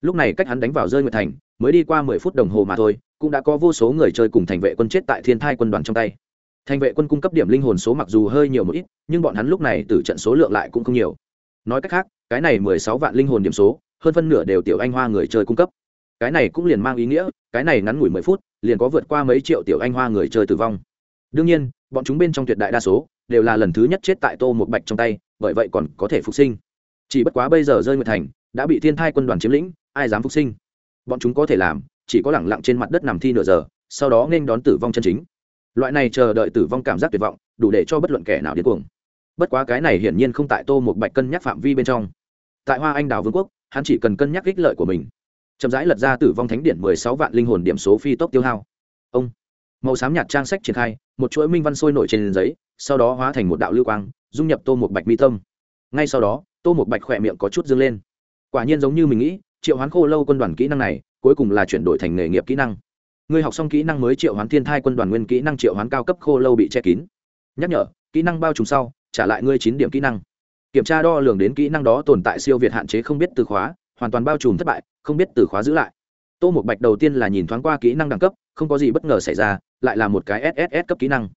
Lúc này cách hắn đánh vào rơi nguyệt thành, mới đi qua mười phút đồng hồ mà thôi, cũng đã có vô số người chơi cùng thành vệ quân chết tại thiên thai quân đoàn trong tay. Thành vệ quân cung cấp điểm linh hồn số mặc dù hơi nhiều một ít, nhưng bọn hắn lúc này từ trận số lượng lại cũng không nhiều. Nói cách khác, cái này mười sáu vạn linh hồn điểm số, hơn phân nửa đều tiểu anh hoa người chơi cung cấp. Cái này cũng liền mang ý nghĩa, cái này ngắn ngủi mười phút, liền có vượt qua mấy triệu tiểu anh hoa người chơi tử vong. Đương nhiên, bọn chúng bên trong tuyệt đại đa số đều là lần thứ nhất chết tại tô một bạch trong tay, bởi vậy còn có thể phục sinh. Chỉ bất quá bây giờ rơi nguyệt thành, đã bị thiên thai quân đoàn chiếm lĩnh, ai dám phục sinh? Bọn chúng có thể làm, chỉ có lẳng lặng trên mặt đất nằm thi nửa giờ, sau đó nên đón tử vong chân chính. Loại này chờ đợi tử vong cảm giác tuyệt vọng, đủ để cho bất luận kẻ nào điên cuồng. Bất quá cái này hiển nhiên không tại tô một bạch cân nhắc phạm vi bên trong. Tại hoa anh đào vương quốc, hắn chỉ cần cân nhắc ích lợi của mình. Chậm rãi lật ra tử vong thánh điện mười sáu vạn linh hồn điểm số phi tốc tiêu hao. Ông, màu xám nhạt trang sách triển khai, một chuỗi minh văn sôi nổi trên giấy sau đó hóa thành một đạo lưu quang, dung nhập tô một bạch mi tâm. Ngay sau đó, tô một bạch khỏe miệng có chút dâng lên. Quả nhiên giống như mình nghĩ, triệu hoán khô lâu quân đoàn kỹ năng này, cuối cùng là chuyển đổi thành nghề nghiệp kỹ năng. Người học xong kỹ năng mới triệu hoán thiên thai quân đoàn nguyên kỹ năng triệu hoán cao cấp khô lâu bị che kín. Nhắc nhở, kỹ năng bao trùm sau, trả lại ngươi chín điểm kỹ năng. Kiểm tra đo lường đến kỹ năng đó tồn tại siêu việt hạn chế không biết từ khóa, hoàn toàn bao trùm thất bại, không biết từ khóa giữ lại. Tô một bạch đầu tiên là nhìn thoáng qua kỹ năng đẳng cấp, không có gì bất ngờ xảy ra, lại là một cái sss cấp kỹ năng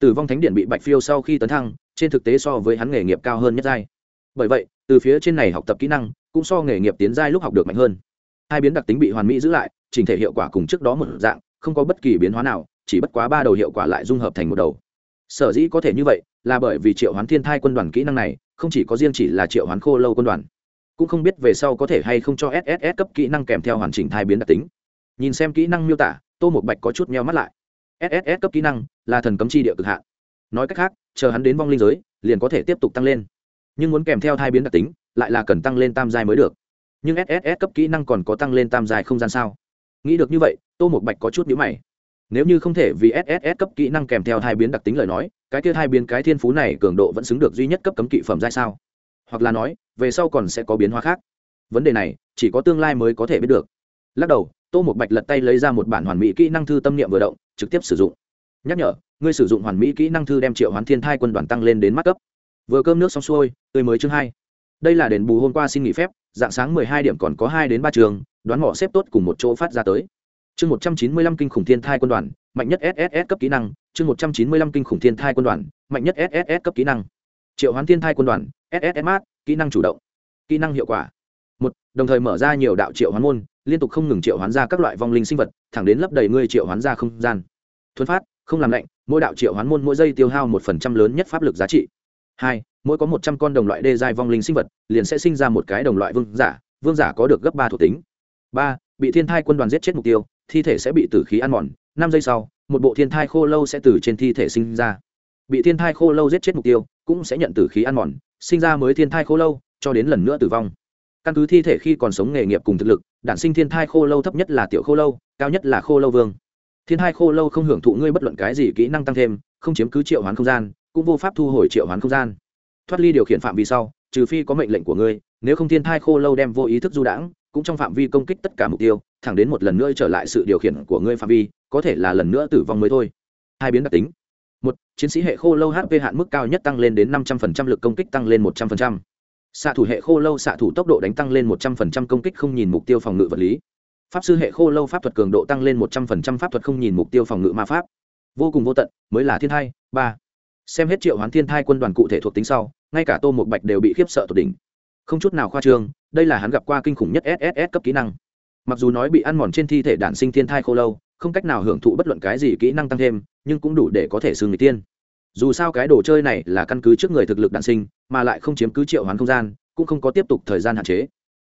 tử vong thánh điện bị bạch phiêu sau khi tấn thăng, trên thực tế so với hắn nghề nghiệp cao hơn nhất giai. Bởi vậy, từ phía trên này học tập kỹ năng, cũng so nghề nghiệp tiến giai lúc học được mạnh hơn. Hai biến đặc tính bị hoàn mỹ giữ lại, chỉnh thể hiệu quả cùng trước đó một dạng, không có bất kỳ biến hóa nào, chỉ bất quá ba đầu hiệu quả lại dung hợp thành một đầu. Sở dĩ có thể như vậy, là bởi vì triệu hoán thiên thai quân đoàn kỹ năng này, không chỉ có riêng chỉ là triệu hoán khô lâu quân đoàn, cũng không biết về sau có thể hay không cho sss cấp kỹ năng kèm theo hoàn chỉnh thai biến đặc tính. Nhìn xem kỹ năng miêu tả, tô một bạch có chút meo mắt lại sss cấp kỹ năng là thần cấm chi địa cực hạn. Nói cách khác, chờ hắn đến vong linh giới, liền có thể tiếp tục tăng lên. Nhưng muốn kèm theo thai biến đặc tính, lại là cần tăng lên tam giai mới được. Nhưng sss cấp kỹ năng còn có tăng lên tam giai không gian sao? Nghĩ được như vậy, tô một bạch có chút nhữ mày. Nếu như không thể vì sss cấp kỹ năng kèm theo hai biến đặc tính lời nói, cái kia hai biến cái thiên phú này cường độ vẫn xứng được duy nhất cấp cấm kỵ phẩm giai sao? Hoặc là nói, về sau còn sẽ có biến hóa khác. Vấn đề này, chỉ có tương lai mới có thể biết được. Lắc đầu tô một bạch lật tay lấy ra một bản hoàn mỹ kỹ năng thư tâm niệm vừa động, trực tiếp sử dụng. Nhắc nhở, ngươi sử dụng hoàn mỹ kỹ năng thư đem triệu hoán thiên thai quân đoàn tăng lên đến mắt cấp. Vừa cơm nước xong xuôi, tươi mới chương hai. Đây là đền bù hôm qua xin nghỉ phép, dạng sáng mười hai điểm còn có hai đến ba trường, đoán mỏ xếp tốt cùng một chỗ phát ra tới. Chương một trăm chín mươi lăm kinh khủng thiên thai quân đoàn, mạnh nhất sss cấp kỹ năng. Chương một trăm chín mươi lăm kinh khủng thiên thai quân đoàn, mạnh nhất sss cấp kỹ năng. Triệu hoán thiên thai quân đoàn sss mát kỹ năng chủ động, kỹ năng hiệu quả. Một, đồng thời mở ra nhiều đạo triệu hoán môn liên tục không ngừng triệu hoán ra các loại vong linh sinh vật, thẳng đến lấp đầy ngươi triệu hoán ra không gian. Thuấn phát, không làm lạnh, mỗi đạo triệu hoán môn mỗi giây tiêu hao một phần trăm lớn nhất pháp lực giá trị. Hai, mỗi có một trăm con đồng loại đê giai vong linh sinh vật, liền sẽ sinh ra một cái đồng loại vương giả vương giả có được gấp ba thuộc tính. Ba, bị thiên thai quân đoàn giết chết mục tiêu, thi thể sẽ bị tử khí ăn mòn, năm giây sau, một bộ thiên thai khô lâu sẽ từ trên thi thể sinh ra. Bị thiên thai khô lâu giết chết mục tiêu, cũng sẽ nhận tử khí ăn mòn, sinh ra mới thiên thai khô lâu, cho đến lần nữa tử vong. Căn cứ thi thể khi còn sống nghề nghiệp cùng thực lực đản sinh thiên thai khô lâu thấp nhất là tiểu khô lâu, cao nhất là khô lâu vương. Thiên thai khô lâu không hưởng thụ ngươi bất luận cái gì kỹ năng tăng thêm, không chiếm cứ triệu hoán không gian, cũng vô pháp thu hồi triệu hoán không gian. Thoát ly điều khiển phạm vi sau, trừ phi có mệnh lệnh của ngươi, nếu không thiên thai khô lâu đem vô ý thức du đãng, cũng trong phạm vi công kích tất cả mục tiêu, thẳng đến một lần nữa trở lại sự điều khiển của ngươi phạm vi, có thể là lần nữa tử vong mới thôi. Hai biến đặc tính. Một, chiến sĩ hệ khô lâu hp hạn mức cao nhất tăng lên đến năm trăm linh lực công kích tăng lên một trăm linh xạ thủ hệ khô lâu xạ thủ tốc độ đánh tăng lên một trăm linh công kích không nhìn mục tiêu phòng ngự vật lý. Pháp sư hệ khô lâu pháp thuật cường độ tăng lên một trăm linh pháp thuật không nhìn mục tiêu phòng ngự ma pháp. Vô cùng vô tận, mới là thiên thai, ba. Xem hết triệu hoán thiên thai quân đoàn cụ thể thuộc tính sau, ngay cả tô một bạch đều bị khiếp sợ tột đỉnh. Không chút nào khoa trương, đây là hắn gặp qua kinh khủng nhất sss cấp kỹ năng. Mặc dù nói bị ăn mòn trên thi thể đản sinh thiên thai khô lâu, không cách nào hưởng thụ bất luận cái gì kỹ năng tăng thêm, nhưng cũng đủ để có thể xưng người tiên dù sao cái đồ chơi này là căn cứ trước người thực lực đản sinh, mà lại không chiếm cứ triệu hoán không gian, cũng không có tiếp tục thời gian hạn chế.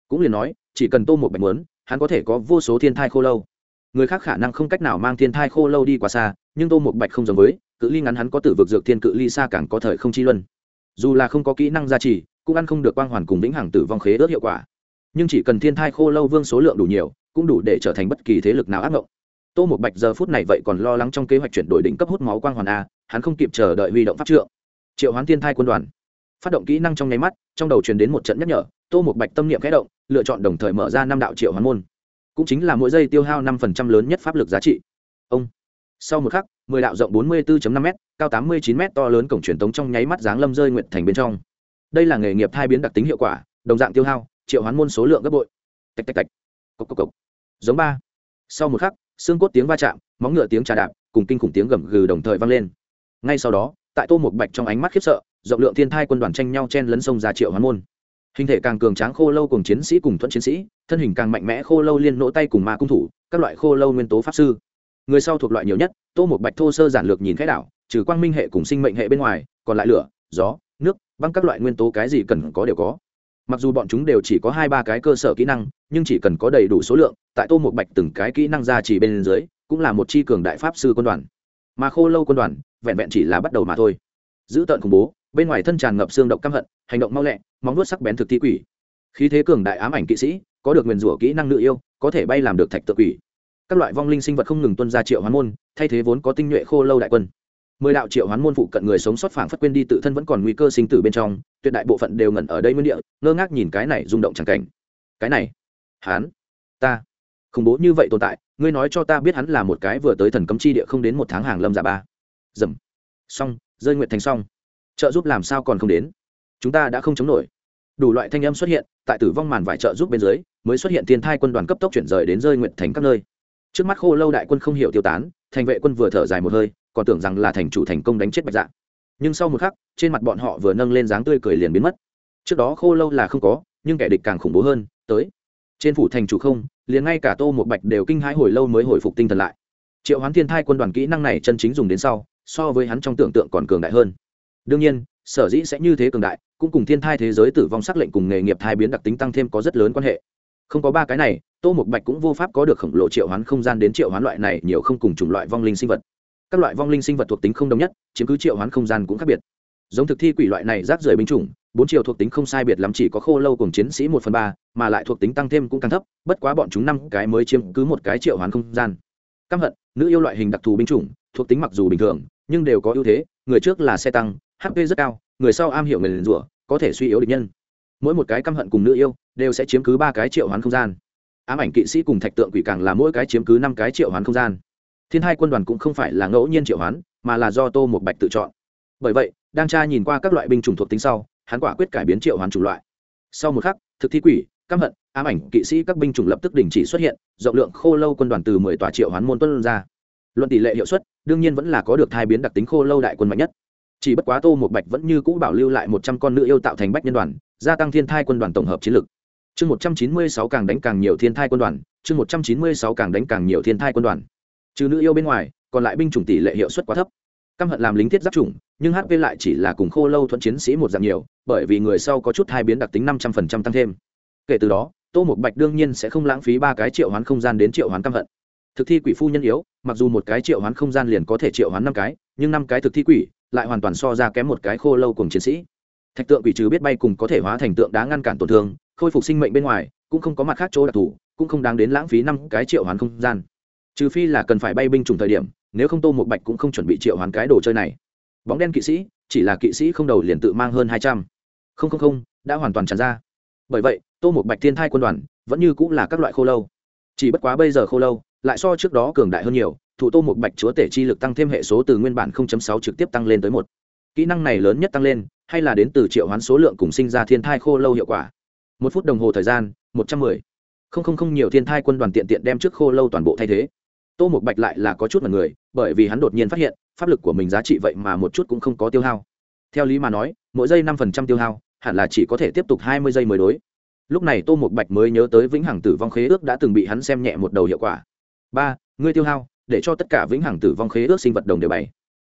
Cũng liền nói, chỉ cần tô một bạch muốn, hắn có thể có vô số thiên thai khô lâu. Người khác khả năng không cách nào mang thiên thai khô lâu đi quá xa, nhưng tô một bạch không giống với, cự ly ngắn hắn có tử vực dược thiên cự ly xa càng có thời không chi luân. Dù là không có kỹ năng gia trì, cũng ăn không được quang hoàn cùng vĩnh hằng tử vong khế ước hiệu quả. Nhưng chỉ cần thiên thai khô lâu vương số lượng đủ nhiều, cũng đủ để trở thành bất kỳ thế lực nào ác mộng tô một bạch giờ phút này vậy còn lo lắng trong kế hoạch chuyển đổi đỉnh cấp hút máu quang hoàn a hắn không kịp chờ đợi huy động pháp trượng. Triệu hoán thiên thai quân đoàn. Phát động kỹ năng trong nháy mắt, trong đầu truyền đến một trận nhắc nhở, tô một bạch tâm niệm khẽ động, lựa chọn đồng thời mở ra năm đạo triệu hoán môn. Cũng chính là mỗi giây tiêu hao năm phần trăm lớn nhất pháp lực giá trị. Ông. Sau một khắc, mười đạo rộng bốn mươi 44 năm m cao tám mươi chín m to lớn cổng truyền tống trong nháy mắt dáng lâm rơi nguyện thành bên trong. Đây là nghề nghiệp thai biến đặc tính hiệu quả, đồng dạng tiêu hao, triệu hoán môn số lượng gấp bội. Tạch tạch tạch. Cốc cốc cốc. giống ba. Sau một khắc, xương cốt tiếng va chạm, móng ngựa tiếng trà đạp, cùng kinh khủng tiếng gầm gừ đồng thời vang lên ngay sau đó, tại tô một bạch trong ánh mắt khiếp sợ, rộng lượng thiên thai quân đoàn tranh nhau chen lấn sông ra triệu hoán môn. Hình thể càng cường tráng khô lâu cùng chiến sĩ cùng thuận chiến sĩ, thân hình càng mạnh mẽ khô lâu liên nỗ tay cùng ma cung thủ, các loại khô lâu nguyên tố pháp sư. Người sau thuộc loại nhiều nhất, tô một bạch thô sơ giản lược nhìn khẽ đảo, trừ quang minh hệ cùng sinh mệnh hệ bên ngoài, còn lại lửa, gió, nước, băng các loại nguyên tố cái gì cần có đều có. Mặc dù bọn chúng đều chỉ có hai ba cái cơ sở kỹ năng, nhưng chỉ cần có đầy đủ số lượng, tại tô một bạch từng cái kỹ năng ra chỉ bên dưới, cũng là một chi cường đại pháp sư quân đoàn. Mà khô lâu quân đoàn vẹn vẹn chỉ là bắt đầu mà thôi. Giữ tợn khủng bố, bên ngoài thân tràn ngập xương động căm hận, hành động mau lẹ, móng vuốt sắc bén thực thi quỷ. Khí thế cường đại ám ảnh kỵ sĩ, có được nguyền rủa kỹ năng nữ yêu, có thể bay làm được thạch tự quỷ. Các loại vong linh sinh vật không ngừng tuân ra triệu hoán môn, thay thế vốn có tinh nhuệ khô lâu đại quân. Mười đạo triệu hoán môn phụ cận người sống sót phảng phất quên đi tự thân vẫn còn nguy cơ sinh tử bên trong, tuyệt đại bộ phận đều ngẩn ở đây nguyên địa, ngơ ngác nhìn cái này rung động chẳng cảnh. Cái này hán ta. Khủng bố như vậy tồn tại, ngươi nói cho ta biết hắn là một cái vừa tới thần cấm chi địa không đến một tháng hàng lâm giả ba dầm. Xong, rơi nguyện thành xong. Trợ giúp làm sao còn không đến? Chúng ta đã không chống nổi. Đủ loại thanh âm xuất hiện, tại tử vong màn vải trợ giúp bên dưới, mới xuất hiện thiên thai quân đoàn cấp tốc chuyển rời đến rơi nguyện thành các nơi. Trước mắt khô lâu đại quân không hiểu tiêu tán, thành vệ quân vừa thở dài một hơi, còn tưởng rằng là thành chủ thành công đánh chết bạch dạ. Nhưng sau một khắc, trên mặt bọn họ vừa nâng lên dáng tươi cười liền biến mất. Trước đó khô lâu là không có, nhưng kẻ địch càng khủng bố hơn, tới. Trên phủ thành chủ không, liền ngay cả tô một bạch đều kinh hãi hồi lâu mới hồi phục tinh thần lại. Triệu hoán thiên thai quân đoàn kỹ năng này chân chính dùng đến sau so với hắn trong tưởng tượng còn cường đại hơn. Đương nhiên, sở dĩ sẽ như thế cường đại, cũng cùng thiên thai thế giới tử vong sắc lệnh cùng nghề nghiệp thai biến đặc tính tăng thêm có rất lớn quan hệ. Không có ba cái này, tô một bạch cũng vô pháp có được khổng lồ triệu hoán không gian đến triệu hoán loại này nhiều không cùng chủng loại vong linh sinh vật. Các loại vong linh sinh vật thuộc tính không đồng nhất, chiếm cứ triệu hoán không gian cũng khác biệt. Giống thực thi quỷ loại này rác rưởi binh chủng, bốn triệu thuộc tính không sai biệt lắm chỉ có khô lâu cùng chiến sĩ một phần ba, mà lại thuộc tính tăng thêm cũng càng thấp, bất quá bọn chúng năm cái mới chiếm cứ một cái triệu hoán không gian. Căm hận, nữ yêu loại hình đặc thù binh chủng, thuộc tính mặc dù bình thường nhưng đều có ưu thế, người trước là xe tăng hp rất cao, người sau am hiểu người liền rủa, có thể suy yếu địch nhân. Mỗi một cái căm hận cùng nữ yêu, đều sẽ chiếm cứ ba cái triệu hoán không gian. Ám ảnh kỵ sĩ cùng thạch tượng quỷ càng là mỗi cái chiếm cứ năm cái triệu hoán không gian. Thiên hai quân đoàn cũng không phải là ngẫu nhiên triệu hoán, mà là do tô một bạch tự chọn. Bởi vậy, đang tra nhìn qua các loại binh chủng thuộc tính sau, hắn quả quyết cải biến triệu hoán chủng loại. Sau một khắc, thực thi quỷ, căm hận, ám ảnh kỵ sĩ các binh chủng lập tức đình chỉ xuất hiện, rộng lượng khô lâu quân đoàn từ mười tòa triệu hoán môn tuân ra luận tỷ lệ hiệu suất, đương nhiên vẫn là có được thai biến đặc tính khô lâu đại quân mạnh nhất. Chỉ bất quá tô một bạch vẫn như cũ bảo lưu lại một trăm con nữ yêu tạo thành bách nhân đoàn, gia tăng thiên thai quân đoàn tổng hợp chiến lực. Chương một trăm chín mươi sáu càng đánh càng nhiều thiên thai quân đoàn, chương một trăm chín mươi sáu càng đánh càng nhiều thiên thai quân đoàn. Trừ nữ yêu bên ngoài, còn lại binh chủng tỷ lệ hiệu suất quá thấp. Căm hận làm lính thiết giáp chủng, nhưng hp lại chỉ là cùng khô lâu thuận chiến sĩ một dạng nhiều, bởi vì người sau có chút hai biến đặc tính năm trăm phần trăm tăng thêm. Kể từ đó, tô một bạch đương nhiên sẽ không lãng phí ba cái triệu hoán không gian đến triệu hoán căm hận thực thi quỷ phu nhân yếu, mặc dù một cái triệu hoán không gian liền có thể triệu hoán năm cái, nhưng năm cái thực thi quỷ lại hoàn toàn so ra kém một cái khô lâu cùng chiến sĩ. Thạch tượng quỷ trừ biết bay cùng có thể hóa thành tượng đá ngăn cản tổn thương, khôi phục sinh mệnh bên ngoài, cũng không có mặt khác chỗ đặc thù, cũng không đáng đến lãng phí năm cái triệu hoán không gian. Trừ phi là cần phải bay binh trùng thời điểm, nếu không tô một bạch cũng không chuẩn bị triệu hoán cái đồ chơi này. Bóng đen kỵ sĩ, chỉ là kỵ sĩ không đầu liền tự mang hơn hai trăm. Không không không, đã hoàn toàn tràn ra. Bởi vậy, tô một bạch thiên thai quân đoàn vẫn như cũng là các loại khô lâu. Chỉ bất quá bây giờ khô lâu lại so trước đó cường đại hơn nhiều, thủ tô một bạch chúa tể chi lực tăng thêm hệ số từ nguyên bản 0.6 trực tiếp tăng lên tới một. Kỹ năng này lớn nhất tăng lên, hay là đến từ triệu hoán số lượng cùng sinh ra thiên thai khô lâu hiệu quả. Một phút đồng hồ thời gian, một trăm mười. Không không không nhiều thiên thai quân đoàn tiện tiện đem trước khô lâu toàn bộ thay thế. Tô một bạch lại là có chút mật người, bởi vì hắn đột nhiên phát hiện, pháp lực của mình giá trị vậy mà một chút cũng không có tiêu hao. Theo lý mà nói, mỗi giây năm phần trăm tiêu hao, hẳn là chỉ có thể tiếp tục hai mươi giây mới đối. Lúc này tô một bạch mới nhớ tới vĩnh hằng tử vong khế ước đã từng bị hắn xem nhẹ một đầu hiệu quả ba, ngươi tiêu hao, để cho tất cả vĩnh hằng tử vong khế ước sinh vật đồng đều bày.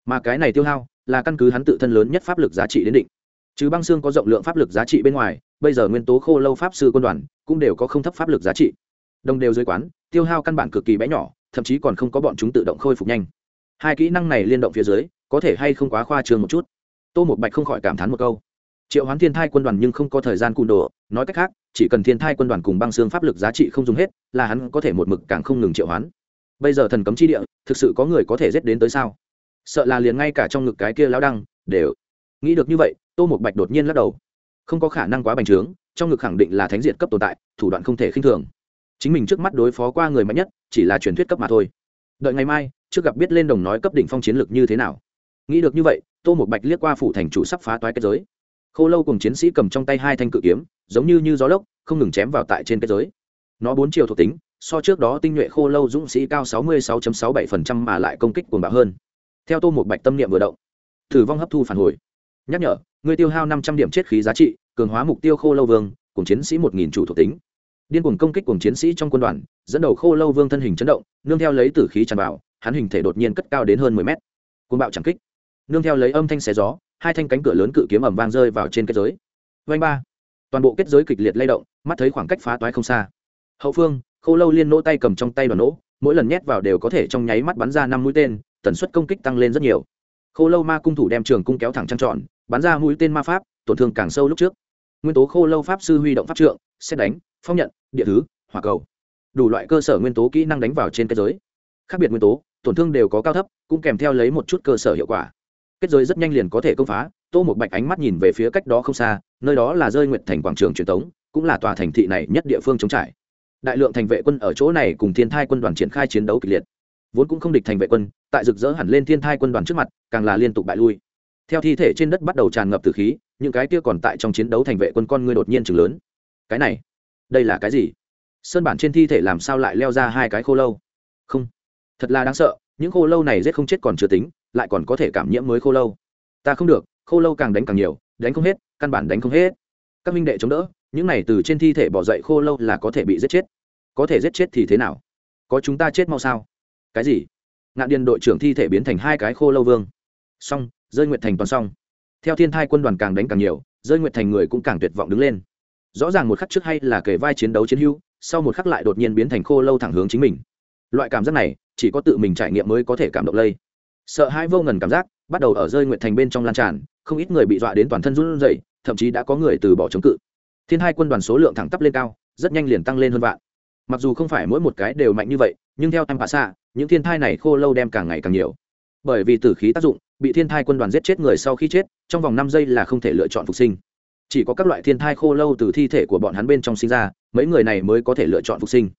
Mà cái này tiêu hao, là căn cứ hắn tự thân lớn nhất pháp lực giá trị đến định. Chứ băng xương có rộng lượng pháp lực giá trị bên ngoài, bây giờ nguyên tố khô lâu pháp sư quân đoàn cũng đều có không thấp pháp lực giá trị. Đồng đều dưới quán, tiêu hao căn bản cực kỳ bé nhỏ, thậm chí còn không có bọn chúng tự động khôi phục nhanh. Hai kỹ năng này liên động phía dưới, có thể hay không quá khoa trương một chút? Tô một bạch không khỏi cảm thán một câu triệu hoán thiên thai quân đoàn nhưng không có thời gian cùn đồ, nói cách khác, chỉ cần thiên thai quân đoàn cùng băng xương pháp lực giá trị không dùng hết, là hắn có thể một mực càng không ngừng triệu hoán. Bây giờ thần cấm chi địa, thực sự có người có thể giết đến tới sao? Sợ là liền ngay cả trong ngực cái kia lao đăng, đều nghĩ được như vậy, tô một bạch đột nhiên lắc đầu. Không có khả năng quá bành trướng, trong ngực khẳng định là thánh diệt cấp tồn tại, thủ đoạn không thể khinh thường. Chính mình trước mắt đối phó qua người mạnh nhất, chỉ là truyền thuyết cấp mà thôi. Đợi ngày mai, trước gặp biết lên đồng nói cấp đỉnh phong chiến lược như thế nào. Nghĩ được như vậy, tô một bạch liếc qua phủ thành chủ sắp phá toái kết giới khô lâu cùng chiến sĩ cầm trong tay hai thanh cự kiếm, giống như như gió lốc, không ngừng chém vào tại trên kết giới. Nó bốn chiều thuộc tính, so trước đó tinh nhuệ khô lâu dũng sĩ cao 66.67% mà lại công kích cuồng bạo hơn. Theo tô một bạch tâm niệm vừa động thử vong hấp thu phản hồi. Nhắc nhở, người tiêu hao năm trăm điểm chết khí giá trị, cường hóa mục tiêu khô lâu vương, cùng chiến sĩ một nghìn chủ thuộc tính. Điên cuồng công kích cùng chiến sĩ trong quân đoàn, dẫn đầu khô lâu vương thân hình chấn động, nương theo lấy tử khí tràn vào, hắn hình thể đột nhiên cất cao đến hơn mười mét. Cuồng bạo chẳng kích. Nương theo lấy âm thanh xé gió hai thanh cánh cửa lớn cự kiếm ẩm vang rơi vào trên kết giới. Vanh ba. Toàn bộ kết giới kịch liệt lay động, mắt thấy khoảng cách phá toái không xa. Hậu phương, khô lâu liên nỗ tay cầm trong tay đoàn nỗ, mỗi lần nhét vào đều có thể trong nháy mắt bắn ra năm mũi tên, tần suất công kích tăng lên rất nhiều. Khô lâu ma cung thủ đem trường cung kéo thẳng trăng tròn, bắn ra mũi tên ma pháp, tổn thương càng sâu lúc trước. Nguyên tố khô lâu pháp sư huy động pháp trượng, xét đánh, phong nhận, địa thứ, hỏa cầu. Đủ loại cơ sở nguyên tố kỹ năng đánh vào trên kết giới. Khác biệt nguyên tố, tổn thương đều có cao thấp, cũng kèm theo lấy một chút cơ sở hiệu quả kết giới rất nhanh liền có thể công phá, tô một bạch ánh mắt nhìn về phía cách đó không xa, nơi đó là rơi nguyện thành quảng trường truyền thống, cũng là tòa thành thị này nhất địa phương chống trải. Đại lượng thành vệ quân ở chỗ này cùng thiên thai quân đoàn triển khai chiến đấu kịch liệt. Vốn cũng không địch thành vệ quân, tại rực rỡ hẳn lên thiên thai quân đoàn trước mặt, càng là liên tục bại lui. Theo thi thể trên đất bắt đầu tràn ngập từ khí, những cái kia còn tại trong chiến đấu thành vệ quân con ngươi đột nhiên chừng lớn. Cái này, đây là cái gì? Sơn bản trên thi thể làm sao lại leo ra hai cái khô lâu? Không, thật là đáng sợ, những khô lâu này giết không chết còn chưa tính lại còn có thể cảm nhiễm mới khô lâu. Ta không được, khô lâu càng đánh càng nhiều, đánh không hết, căn bản đánh không hết. Các minh đệ chống đỡ, những này từ trên thi thể bỏ dậy khô lâu là có thể bị giết chết. Có thể giết chết thì thế nào? Có chúng ta chết mau sao? Cái gì? Ngạn điền đội trưởng thi thể biến thành hai cái khô lâu vương. Xong, rơi nguyệt thành toàn xong. Theo thiên thai quân đoàn càng đánh càng nhiều, rơi nguyệt thành người cũng càng tuyệt vọng đứng lên. Rõ ràng một khắc trước hay là kể vai chiến đấu chiến hưu sau một khắc lại đột nhiên biến thành khô lâu thẳng hướng chính mình. Loại cảm giác này, chỉ có tự mình trải nghiệm mới có thể cảm động lây sợ hai vô ngần cảm giác bắt đầu ở rơi nguyện thành bên trong lan tràn, không ít người bị dọa đến toàn thân run rẩy, thậm chí đã có người từ bỏ chống cự. Thiên hai quân đoàn số lượng thẳng tắp lên cao, rất nhanh liền tăng lên hơn vạn. Mặc dù không phải mỗi một cái đều mạnh như vậy, nhưng theo em bà xa những thiên thai này khô lâu đem càng ngày càng nhiều. Bởi vì tử khí tác dụng, bị thiên thai quân đoàn giết chết người sau khi chết, trong vòng năm giây là không thể lựa chọn phục sinh. Chỉ có các loại thiên thai khô lâu từ thi thể của bọn hắn bên trong sinh ra, mấy người này mới có thể lựa chọn phục sinh.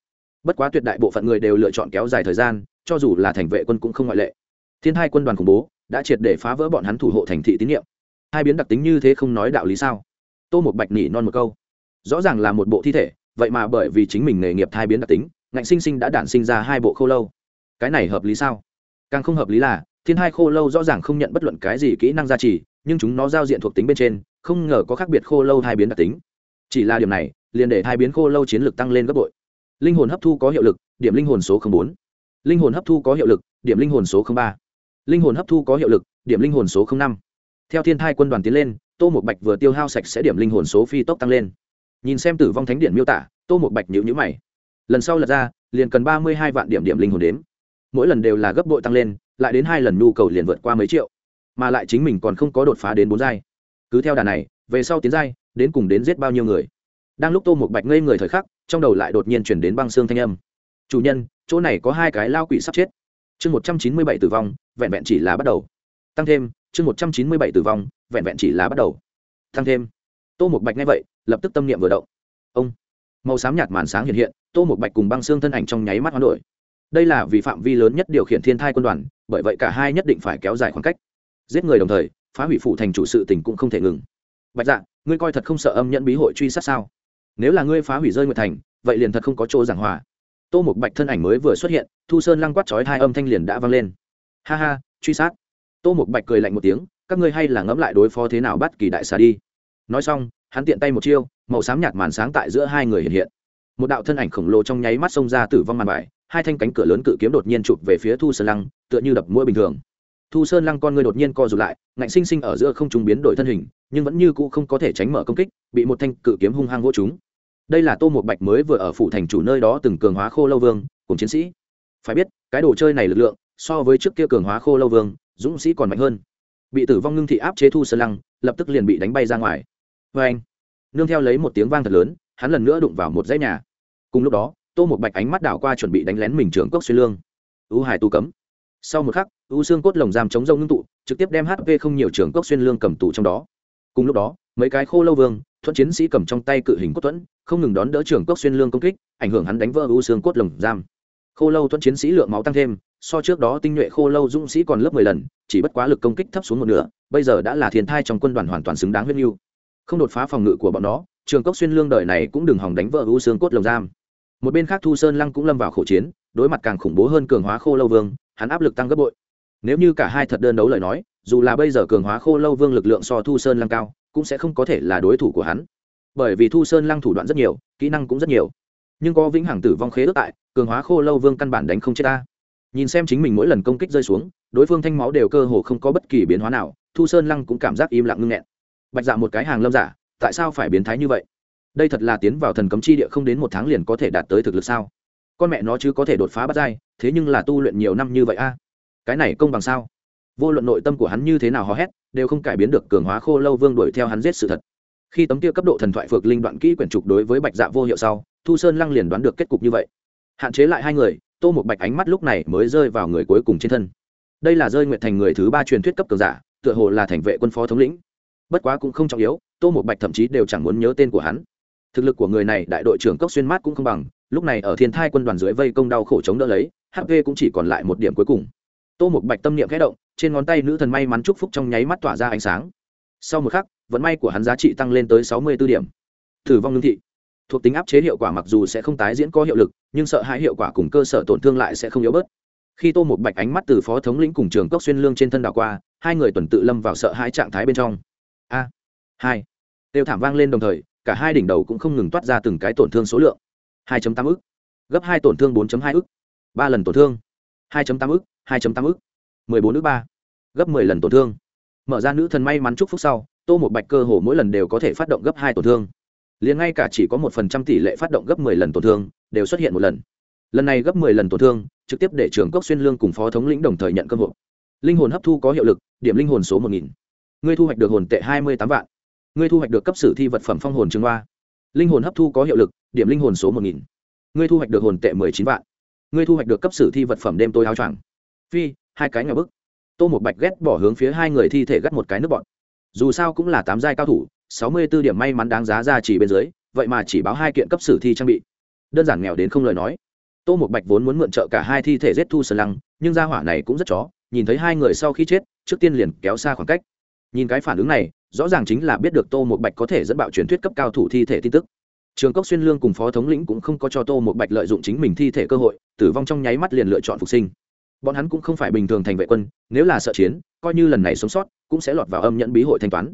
Bất quá tuyệt đại bộ phận người đều lựa chọn kéo dài thời gian, cho dù là thành vệ quân cũng không ngoại lệ thiên hai quân đoàn khủng bố đã triệt để phá vỡ bọn hắn thủ hộ thành thị tín nhiệm. Hai biến đặc tính như thế không nói đạo lý sao? Tô một bạch nỉ non một câu. Rõ ràng là một bộ thi thể, vậy mà bởi vì chính mình nghề nghiệp thai biến đặc tính, ngạnh sinh sinh đã đản sinh ra hai bộ khô lâu. Cái này hợp lý sao? Càng không hợp lý là, thiên hai khô lâu rõ ràng không nhận bất luận cái gì kỹ năng gia trì, nhưng chúng nó giao diện thuộc tính bên trên, không ngờ có khác biệt khô lâu hai biến đặc tính. Chỉ là điểm này, liền để hai biến khô lâu chiến lược tăng lên gấp bội. Linh hồn hấp thu có hiệu lực, điểm linh hồn số bốn. Linh hồn hấp thu có hiệu lực, điểm linh hồn số ba linh hồn hấp thu có hiệu lực, điểm linh hồn số năm. Theo thiên thai quân đoàn tiến lên, tô một bạch vừa tiêu hao sạch sẽ điểm linh hồn số phi tốc tăng lên. Nhìn xem tử vong thánh điện miêu tả, tô một bạch nhữ nhữ mày. Lần sau lật ra, liền cần ba mươi hai vạn điểm điểm linh hồn đếm. Mỗi lần đều là gấp bội tăng lên, lại đến hai lần nhu cầu liền vượt qua mấy triệu. Mà lại chính mình còn không có đột phá đến bốn giai. Cứ theo đà này, về sau tiến giai, đến cùng đến giết bao nhiêu người. Đang lúc tô một bạch ngây người thời khắc, trong đầu lại đột nhiên chuyển đến băng xương thanh âm. Chủ nhân, chỗ này có hai cái lao quỷ sắp chết chương một trăm chín mươi bảy tử vong, vẹn vẹn chỉ là bắt đầu. Tăng thêm, chương một trăm chín mươi bảy tử vong, vẹn vẹn chỉ là bắt đầu. Tăng thêm. Tô một bạch nghe vậy, lập tức tâm niệm vừa động. Ông. Màu xám nhạt màn sáng hiện hiện, tô một bạch cùng băng xương thân ảnh trong nháy mắt hoán đổi. Đây là vì phạm vi lớn nhất điều khiển thiên thai quân đoàn, bởi vậy cả hai nhất định phải kéo dài khoảng cách. Giết người đồng thời, phá hủy phụ thành chủ sự tình cũng không thể ngừng. Bạch dạ ngươi coi thật không sợ âm nhận bí hội truy sát sao? Nếu là ngươi phá hủy rơi nguyệt thành, vậy liền thật không có chỗ giảng hòa tô một bạch thân ảnh mới vừa xuất hiện, thu sơn lăng quát chói hai âm thanh liền đã vang lên. Ha ha, truy sát. Tô một bạch cười lạnh một tiếng, các ngươi hay là ngẫm lại đối phó thế nào bắt kỳ đại xà đi. Nói xong, hắn tiện tay một chiêu, màu xám nhạt màn sáng tại giữa hai người hiện hiện. Một đạo thân ảnh khổng lồ trong nháy mắt xông ra tử vong màn bài, hai thanh cánh cửa lớn cự kiếm đột nhiên chụp về phía thu sơn lăng, tựa như đập mũi bình thường. Thu sơn lăng con người đột nhiên co rụt lại, ngạnh sinh sinh ở giữa không trung biến đổi thân hình, nhưng vẫn như cũ không có thể tránh mở công kích, bị một thanh cự kiếm hung hăng vỗ chúng đây là tô một bạch mới vừa ở phủ thành chủ nơi đó từng cường hóa khô lâu vương, cùng chiến sĩ. Phải biết, cái đồ chơi này lực lượng, so với trước kia cường hóa khô lâu vương, dũng sĩ còn mạnh hơn. Bị tử vong ngưng thị áp chế thu sơn lăng, lập tức liền bị đánh bay ra ngoài. Vê anh, nương theo lấy một tiếng vang thật lớn, hắn lần nữa đụng vào một dãy nhà. Cùng lúc đó, tô một bạch ánh mắt đảo qua chuẩn bị đánh lén mình trưởng cốc xuyên lương. U hải tu cấm. Sau một khắc, u xương cốt lồng giam chống rông ngưng tụ, trực tiếp đem hp không nhiều trưởng cốc xuyên lương cầm tụ trong đó. Cùng lúc đó, mấy cái khô lâu vương thuận chiến sĩ cầm trong tay cự hình cốt thuẫn, không ngừng đón đỡ trưởng cốc xuyên lương công kích, ảnh hưởng hắn đánh vỡ u xương cốt lồng giam. Khô lâu thuận chiến sĩ lượng máu tăng thêm, so trước đó tinh nhuệ khô lâu dũng sĩ còn lớp mười lần, chỉ bất quá lực công kích thấp xuống một nửa, bây giờ đã là thiên thai trong quân đoàn hoàn toàn xứng đáng huyết mưu không đột phá phòng ngự của bọn nó, trường cốc xuyên lương đời này cũng đừng hỏng đánh vỡ u xương cốt lồng giam. Một bên khác thu sơn lăng cũng lâm vào khổ chiến, đối mặt càng khủng bố hơn cường hóa khô lâu vương, hắn áp lực tăng gấp bội. Nếu như cả hai thật đơn đấu lời nói, dù là bây giờ cường hóa khô lâu vương lực lượng so thu sơn lăng cao cũng sẽ không có thể là đối thủ của hắn. Bởi vì thu sơn lăng thủ đoạn rất nhiều, kỹ năng cũng rất nhiều. Nhưng có vĩnh hằng tử vong khế ước tại, cường hóa khô lâu vương căn bản đánh không chết ta. Nhìn xem chính mình mỗi lần công kích rơi xuống, đối phương thanh máu đều cơ hồ không có bất kỳ biến hóa nào, thu sơn lăng cũng cảm giác im lặng ngưng nghẹn. Bạch dạ một cái hàng lâm giả tại sao phải biến thái như vậy? Đây thật là tiến vào thần cấm chi địa không đến một tháng liền có thể đạt tới thực lực sao? Con mẹ nó chứ có thể đột phá bắt dai thế nhưng là tu luyện nhiều năm như vậy a. Cái này công bằng sao? Vô luận nội tâm của hắn như thế nào hò hét, đều không cải biến được cường hóa khô lâu vương đuổi theo hắn giết sự thật. Khi tấm kia cấp độ thần thoại phược linh đoạn kỹ quyển trục đối với bạch dạ vô hiệu sau, thu sơn lăng liền đoán được kết cục như vậy. Hạn chế lại hai người, tô một bạch ánh mắt lúc này mới rơi vào người cuối cùng trên thân. Đây là rơi nguyện thành người thứ ba truyền thuyết cấp cường giả, tựa hồ là thành vệ quân phó thống lĩnh. Bất quá cũng không trọng yếu, tô một bạch thậm chí đều chẳng muốn nhớ tên của hắn. Thực lực của người này, đại đội trưởng cốc xuyên mát cũng không bằng, lúc này ở thiên thai quân đoàn dưới vây công đau khổ chống đỡ lấy hp cũng chỉ còn lại một điểm cuối cùng tô một bạch tâm niệm khẽ động, trên ngón tay nữ thần may mắn chúc phúc trong nháy mắt tỏa ra ánh sáng. Sau một khắc, vận may của hắn giá trị tăng lên tới sáu mươi b ố điểm. Thử vong lương thị. Thuộc tính áp chế hiệu quả mặc dù sẽ không tái diễn có hiệu lực, nhưng sợ hãi hiệu quả cùng cơ sở tổn thương lại sẽ không yếu bớt. Khi tô một bạch ánh mắt từ phó thống lĩnh cùng trường cốc xuyên lương trên thân đảo qua, hai người tuần tự lâm vào sợ hãi trạng thái bên trong. A, hai. Đều thảm vang lên đồng thời, cả hai đỉnh đầu cũng không ngừng toát ra từng cái tổn thương số lượng. 2 tám ức. Gấp hai tổn thương 4 hai ức. Ba lần tổn thương. 2 tám ức. 2 tám ức. 14 ức ba. Gấp 10 lần tổn thương. Mở ra nữ thần may mắn chúc phúc sau, tô một bạch cơ hồ mỗi lần đều có thể phát động gấp hai tổn thương. Liền ngay cả chỉ có một phần trăm tỷ lệ phát động gấp 10 lần tổn thương, đều xuất hiện một lần. Lần này gấp 10 lần tổn thương, trực tiếp để trưởng cốc xuyên lương cùng phó thống lĩnh đồng thời nhận cơ hội linh hồn hấp thu có hiệu lực, điểm linh hồn số một nghìn. Ngươi thu hoạch được hồn tệ hai mươi tám vạn. Ngươi thu hoạch được cấp sử thi vật phẩm phong hồn trường hoa. Linh hồn hấp thu có hiệu lực, điểm linh hồn số một nghìn. Ngươi thu hoạch được hồn tệ mười chín vạn. Ngươi thu hoạch được cấp sử thi vật phẩm đêm tôi áo choàng phi, hai cái nhỏ bức. Tô một bạch ghét bỏ hướng phía hai người thi thể gắt một cái nước bọn. Dù sao cũng là tám giai cao thủ, sáu mươi b ố điểm may mắn đáng giá ra chỉ bên dưới, vậy mà chỉ báo hai kiện cấp sử thi trang bị. Đơn giản nghèo đến không lời nói. Tô một bạch vốn muốn mượn trợ cả hai thi thể giết thu sơn lăng, nhưng gia hỏa này cũng rất chó, nhìn thấy hai người sau khi chết, trước tiên liền kéo xa khoảng cách. Nhìn cái phản ứng này, rõ ràng chính là biết được tô một bạch có thể dẫn bạo truyền thuyết cấp cao thủ thi thể tin tức. Trường cốc xuyên lương cùng phó thống lĩnh cũng không có cho tô một bạch lợi dụng chính mình thi thể cơ hội, tử vong trong nháy mắt liền lựa chọn phục sinh bọn hắn cũng không phải bình thường thành vệ quân, nếu là sợ chiến, coi như lần này sống sót, cũng sẽ lọt vào âm nhẫn bí hội thanh toán.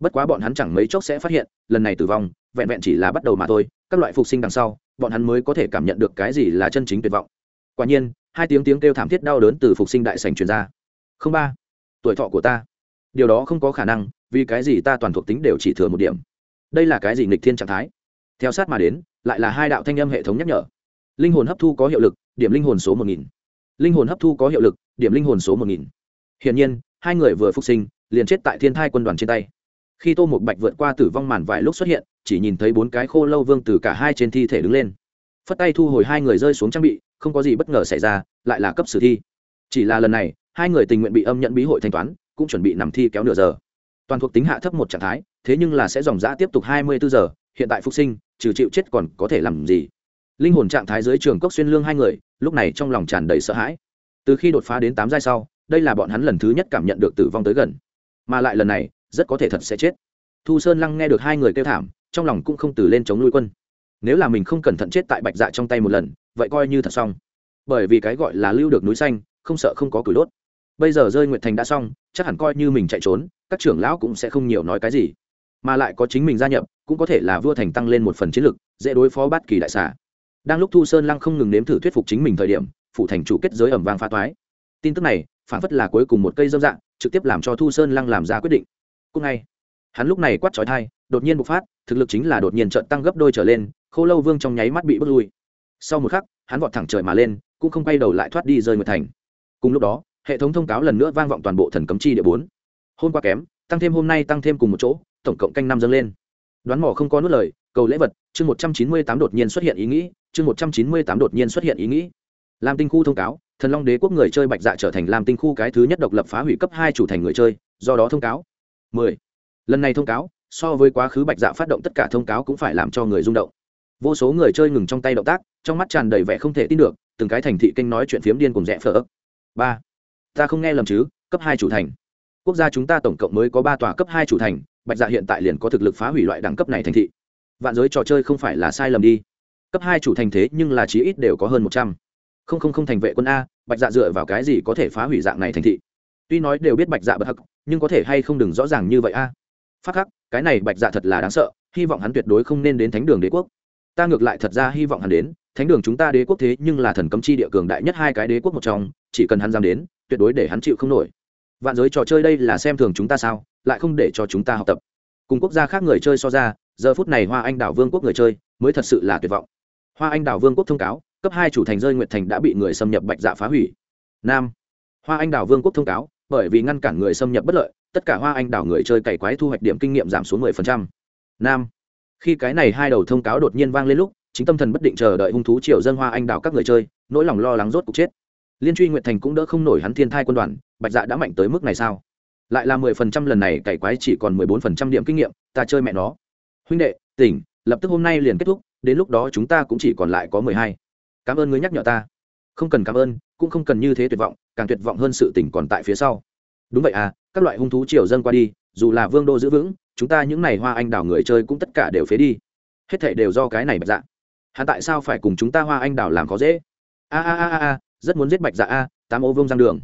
Bất quá bọn hắn chẳng mấy chốc sẽ phát hiện, lần này tử vong, vẹn vẹn chỉ là bắt đầu mà thôi, các loại phục sinh đằng sau, bọn hắn mới có thể cảm nhận được cái gì là chân chính tuyệt vọng. Quả nhiên, hai tiếng tiếng kêu thảm thiết đau đớn từ phục sinh đại sành truyền ra. Không ba, tuổi thọ của ta. Điều đó không có khả năng, vì cái gì ta toàn thuộc tính đều chỉ thừa một điểm. Đây là cái gì nghịch thiên trạng thái? Theo sát mà đến, lại là hai đạo thanh âm hệ thống nhắc nhở. Linh hồn hấp thu có hiệu lực, điểm linh hồn số một nghìn linh hồn hấp thu có hiệu lực, điểm linh hồn số một nghìn. Hiển nhiên, hai người vừa phục sinh, liền chết tại thiên thai quân đoàn trên tay. Khi tô một bạch vượt qua tử vong màn vài lúc xuất hiện, chỉ nhìn thấy bốn cái khô lâu vương từ cả hai trên thi thể đứng lên. Phất tay thu hồi hai người rơi xuống trang bị, không có gì bất ngờ xảy ra, lại là cấp sử thi. Chỉ là lần này, hai người tình nguyện bị âm nhận bí hội thanh toán, cũng chuẩn bị nằm thi kéo nửa giờ. Toàn thuộc tính hạ thấp một trạng thái, thế nhưng là sẽ dòng dã tiếp tục hai mươi bốn giờ, hiện tại phục sinh, trừ chịu chết còn có thể làm gì? Linh hồn trạng thái dưới trường cốc xuyên lương hai người, lúc này trong lòng tràn đầy sợ hãi. Từ khi đột phá đến tám giai sau, đây là bọn hắn lần thứ nhất cảm nhận được tử vong tới gần. Mà lại lần này, rất có thể thật sẽ chết. Thu sơn lăng nghe được hai người kêu thảm, trong lòng cũng không từ lên chống nuôi quân. Nếu là mình không cẩn thận chết tại bạch dạ trong tay một lần, vậy coi như thật xong. Bởi vì cái gọi là lưu được núi xanh, không sợ không có cửi đốt. Bây giờ rơi nguyệt thành đã xong, chắc hẳn coi như mình chạy trốn, các trưởng lão cũng sẽ không nhiều nói cái gì. Mà lại có chính mình gia nhập, cũng có thể là vua thành tăng lên một phần chiến lực, dễ đối phó bất kỳ đại xà đang lúc thu sơn lăng không ngừng nếm thử thuyết phục chính mình thời điểm phụ thành chủ kết giới ẩm vang phá toái. Tin tức này, phản phất là cuối cùng một cây dâm dạng, trực tiếp làm cho thu sơn lăng làm ra quyết định. Cũng ngay, hắn lúc này quát trói thai đột nhiên bộc phát, thực lực chính là đột nhiên trận tăng gấp đôi trở lên, khô lâu vương trong nháy mắt bị bước lui. Sau một khắc, hắn vọt thẳng trời mà lên, cũng không quay đầu lại thoát đi rơi nguyệt thành. Cùng lúc đó, hệ thống thông cáo lần nữa vang vọng toàn bộ thần cấm chi địa bốn. Hôm qua kém, tăng thêm hôm nay tăng thêm cùng một chỗ, tổng cộng canh năm dâng lên. Đoán mỏ không có nốt lời cầu lễ vật, chương một trăm chín mươi tám đột nhiên xuất hiện ý nghĩ, chương một trăm chín mươi tám đột nhiên xuất hiện ý nghĩ. Lam tinh khu thông cáo, thần long đế quốc người chơi bạch dạ trở thành lam tinh khu cái thứ nhất độc lập phá hủy cấp hai chủ thành người chơi, do đó thông cáo. Mười. Lần này thông cáo, so với quá khứ bạch dạ phát động tất cả thông cáo cũng phải làm cho người rung động. Vô số người chơi ngừng trong tay động tác, trong mắt tràn đầy vẻ không thể tin được, từng cái thành thị kênh nói chuyện phiếm điên cùng rẽ phở ấp ba. Ta không nghe lầm chứ, cấp hai chủ thành. Quốc gia chúng ta tổng cộng mới có ba tòa cấp hai chủ thành, bạch dạ hiện tại liền có thực lực phá hủy loại đẳng cấp này thành thị vạn giới trò chơi không phải là sai lầm đi. Cấp hai chủ thành thế nhưng là chí ít đều có hơn một trăm. Không không không thành vệ quân a, bạch dạ dựa vào cái gì có thể phá hủy dạng này thành thị? Tuy nói đều biết bạch dạ bất hắc, nhưng có thể hay không đừng rõ ràng như vậy a. Phát khắc, cái này bạch dạ thật là đáng sợ, hy vọng hắn tuyệt đối không nên đến thánh đường đế quốc. Ta ngược lại thật ra hy vọng hắn đến, thánh đường chúng ta đế quốc thế nhưng là thần cấm chi địa cường đại nhất hai cái đế quốc một trong, chỉ cần hắn dám đến, tuyệt đối để hắn chịu không nổi. Vạn giới trò chơi đây là xem thường chúng ta sao, lại không để cho chúng ta học tập. Cùng quốc gia khác người chơi so ra giờ phút này hoa anh đảo vương quốc người chơi mới thật sự là tuyệt vọng. Hoa anh đảo vương quốc thông cáo, cấp hai chủ thành rơi nguyệt thành đã bị người xâm nhập bạch dạ phá hủy. Nam, hoa anh đảo vương quốc thông cáo, bởi vì ngăn cản người xâm nhập bất lợi, tất cả hoa anh đảo người chơi cày quái thu hoạch điểm kinh nghiệm giảm xuống 10%. nam, khi cái này hai đầu thông cáo đột nhiên vang lên lúc, chính tâm thần bất định chờ đợi hung thú triều dân hoa anh đảo các người chơi, nỗi lòng lo lắng rốt cục chết. Liên truy nguyệt thành cũng đỡ không nổi hắn thiên thai quân đoàn, bạch dạ đã mạnh tới mức này sao? Lại là mười phần trăm lần này cày quái chỉ còn mười bốn phần trăm điểm kinh nghiệm, ta chơi mẹ nó huynh đệ, tỉnh, lập tức hôm nay liền kết thúc, đến lúc đó chúng ta cũng chỉ còn lại có mười hai. Cảm ơn ngươi nhắc nhở ta. Không cần cảm ơn, cũng không cần như thế tuyệt vọng, càng tuyệt vọng hơn sự tỉnh còn tại phía sau. Đúng vậy à các loại hung thú triều dân qua đi, dù là vương đô giữ vững, chúng ta những n à y hoa anh đào người chơi cũng tất cả đều phế đi. Hết thảy đều do cái này bạch dạ. Hắn tại sao phải cùng chúng ta hoa anh đào làm khó dễ? A a a a rất muốn giết bạch dạ a, tám ô vông giang đường.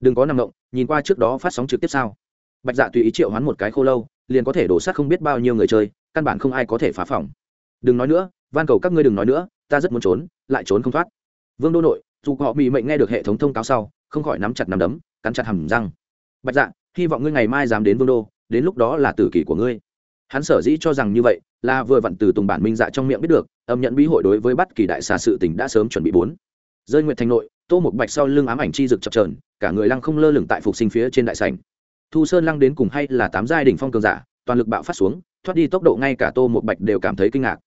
Đừng có nằm động, nhìn qua trước đó phát sóng trực tiếp sao. Bạch dạ tùy ý triệu hoán một cái khô lâu, liền có thể đổ sát không biết bao nhiêu người chơi căn bản không ai có thể phá phòng. Đừng nói nữa, van cầu các ngươi đừng nói nữa, ta rất muốn trốn, lại trốn không thoát. Vương đô nội, dù họ bị mệnh nghe được hệ thống thông cáo sau, không khỏi nắm chặt nắm đấm, cắn chặt hầm răng. Bạch dạ hy vọng ngươi ngày mai dám đến vương đô, đến lúc đó là tử kỷ của ngươi. Hắn sở dĩ cho rằng như vậy, là vừa vặn từ tùng bản minh dạ trong miệng biết được, âm nhận bí hội đối với bất kỳ đại xà sự tình đã sớm chuẩn bị bốn. Rơi nguyện thành nội, tô một bạch sau lưng ám ảnh chi rực chập trờn cả người lăng không lơ lửng tại phục sinh phía trên đại sảnh. Thu sơn lăng đến cùng hay là tám giai đỉnh phong cường giả, toàn lực bạo phát xuống thoát đi tốc độ ngay cả tô một bạch đều cảm thấy kinh ngạc.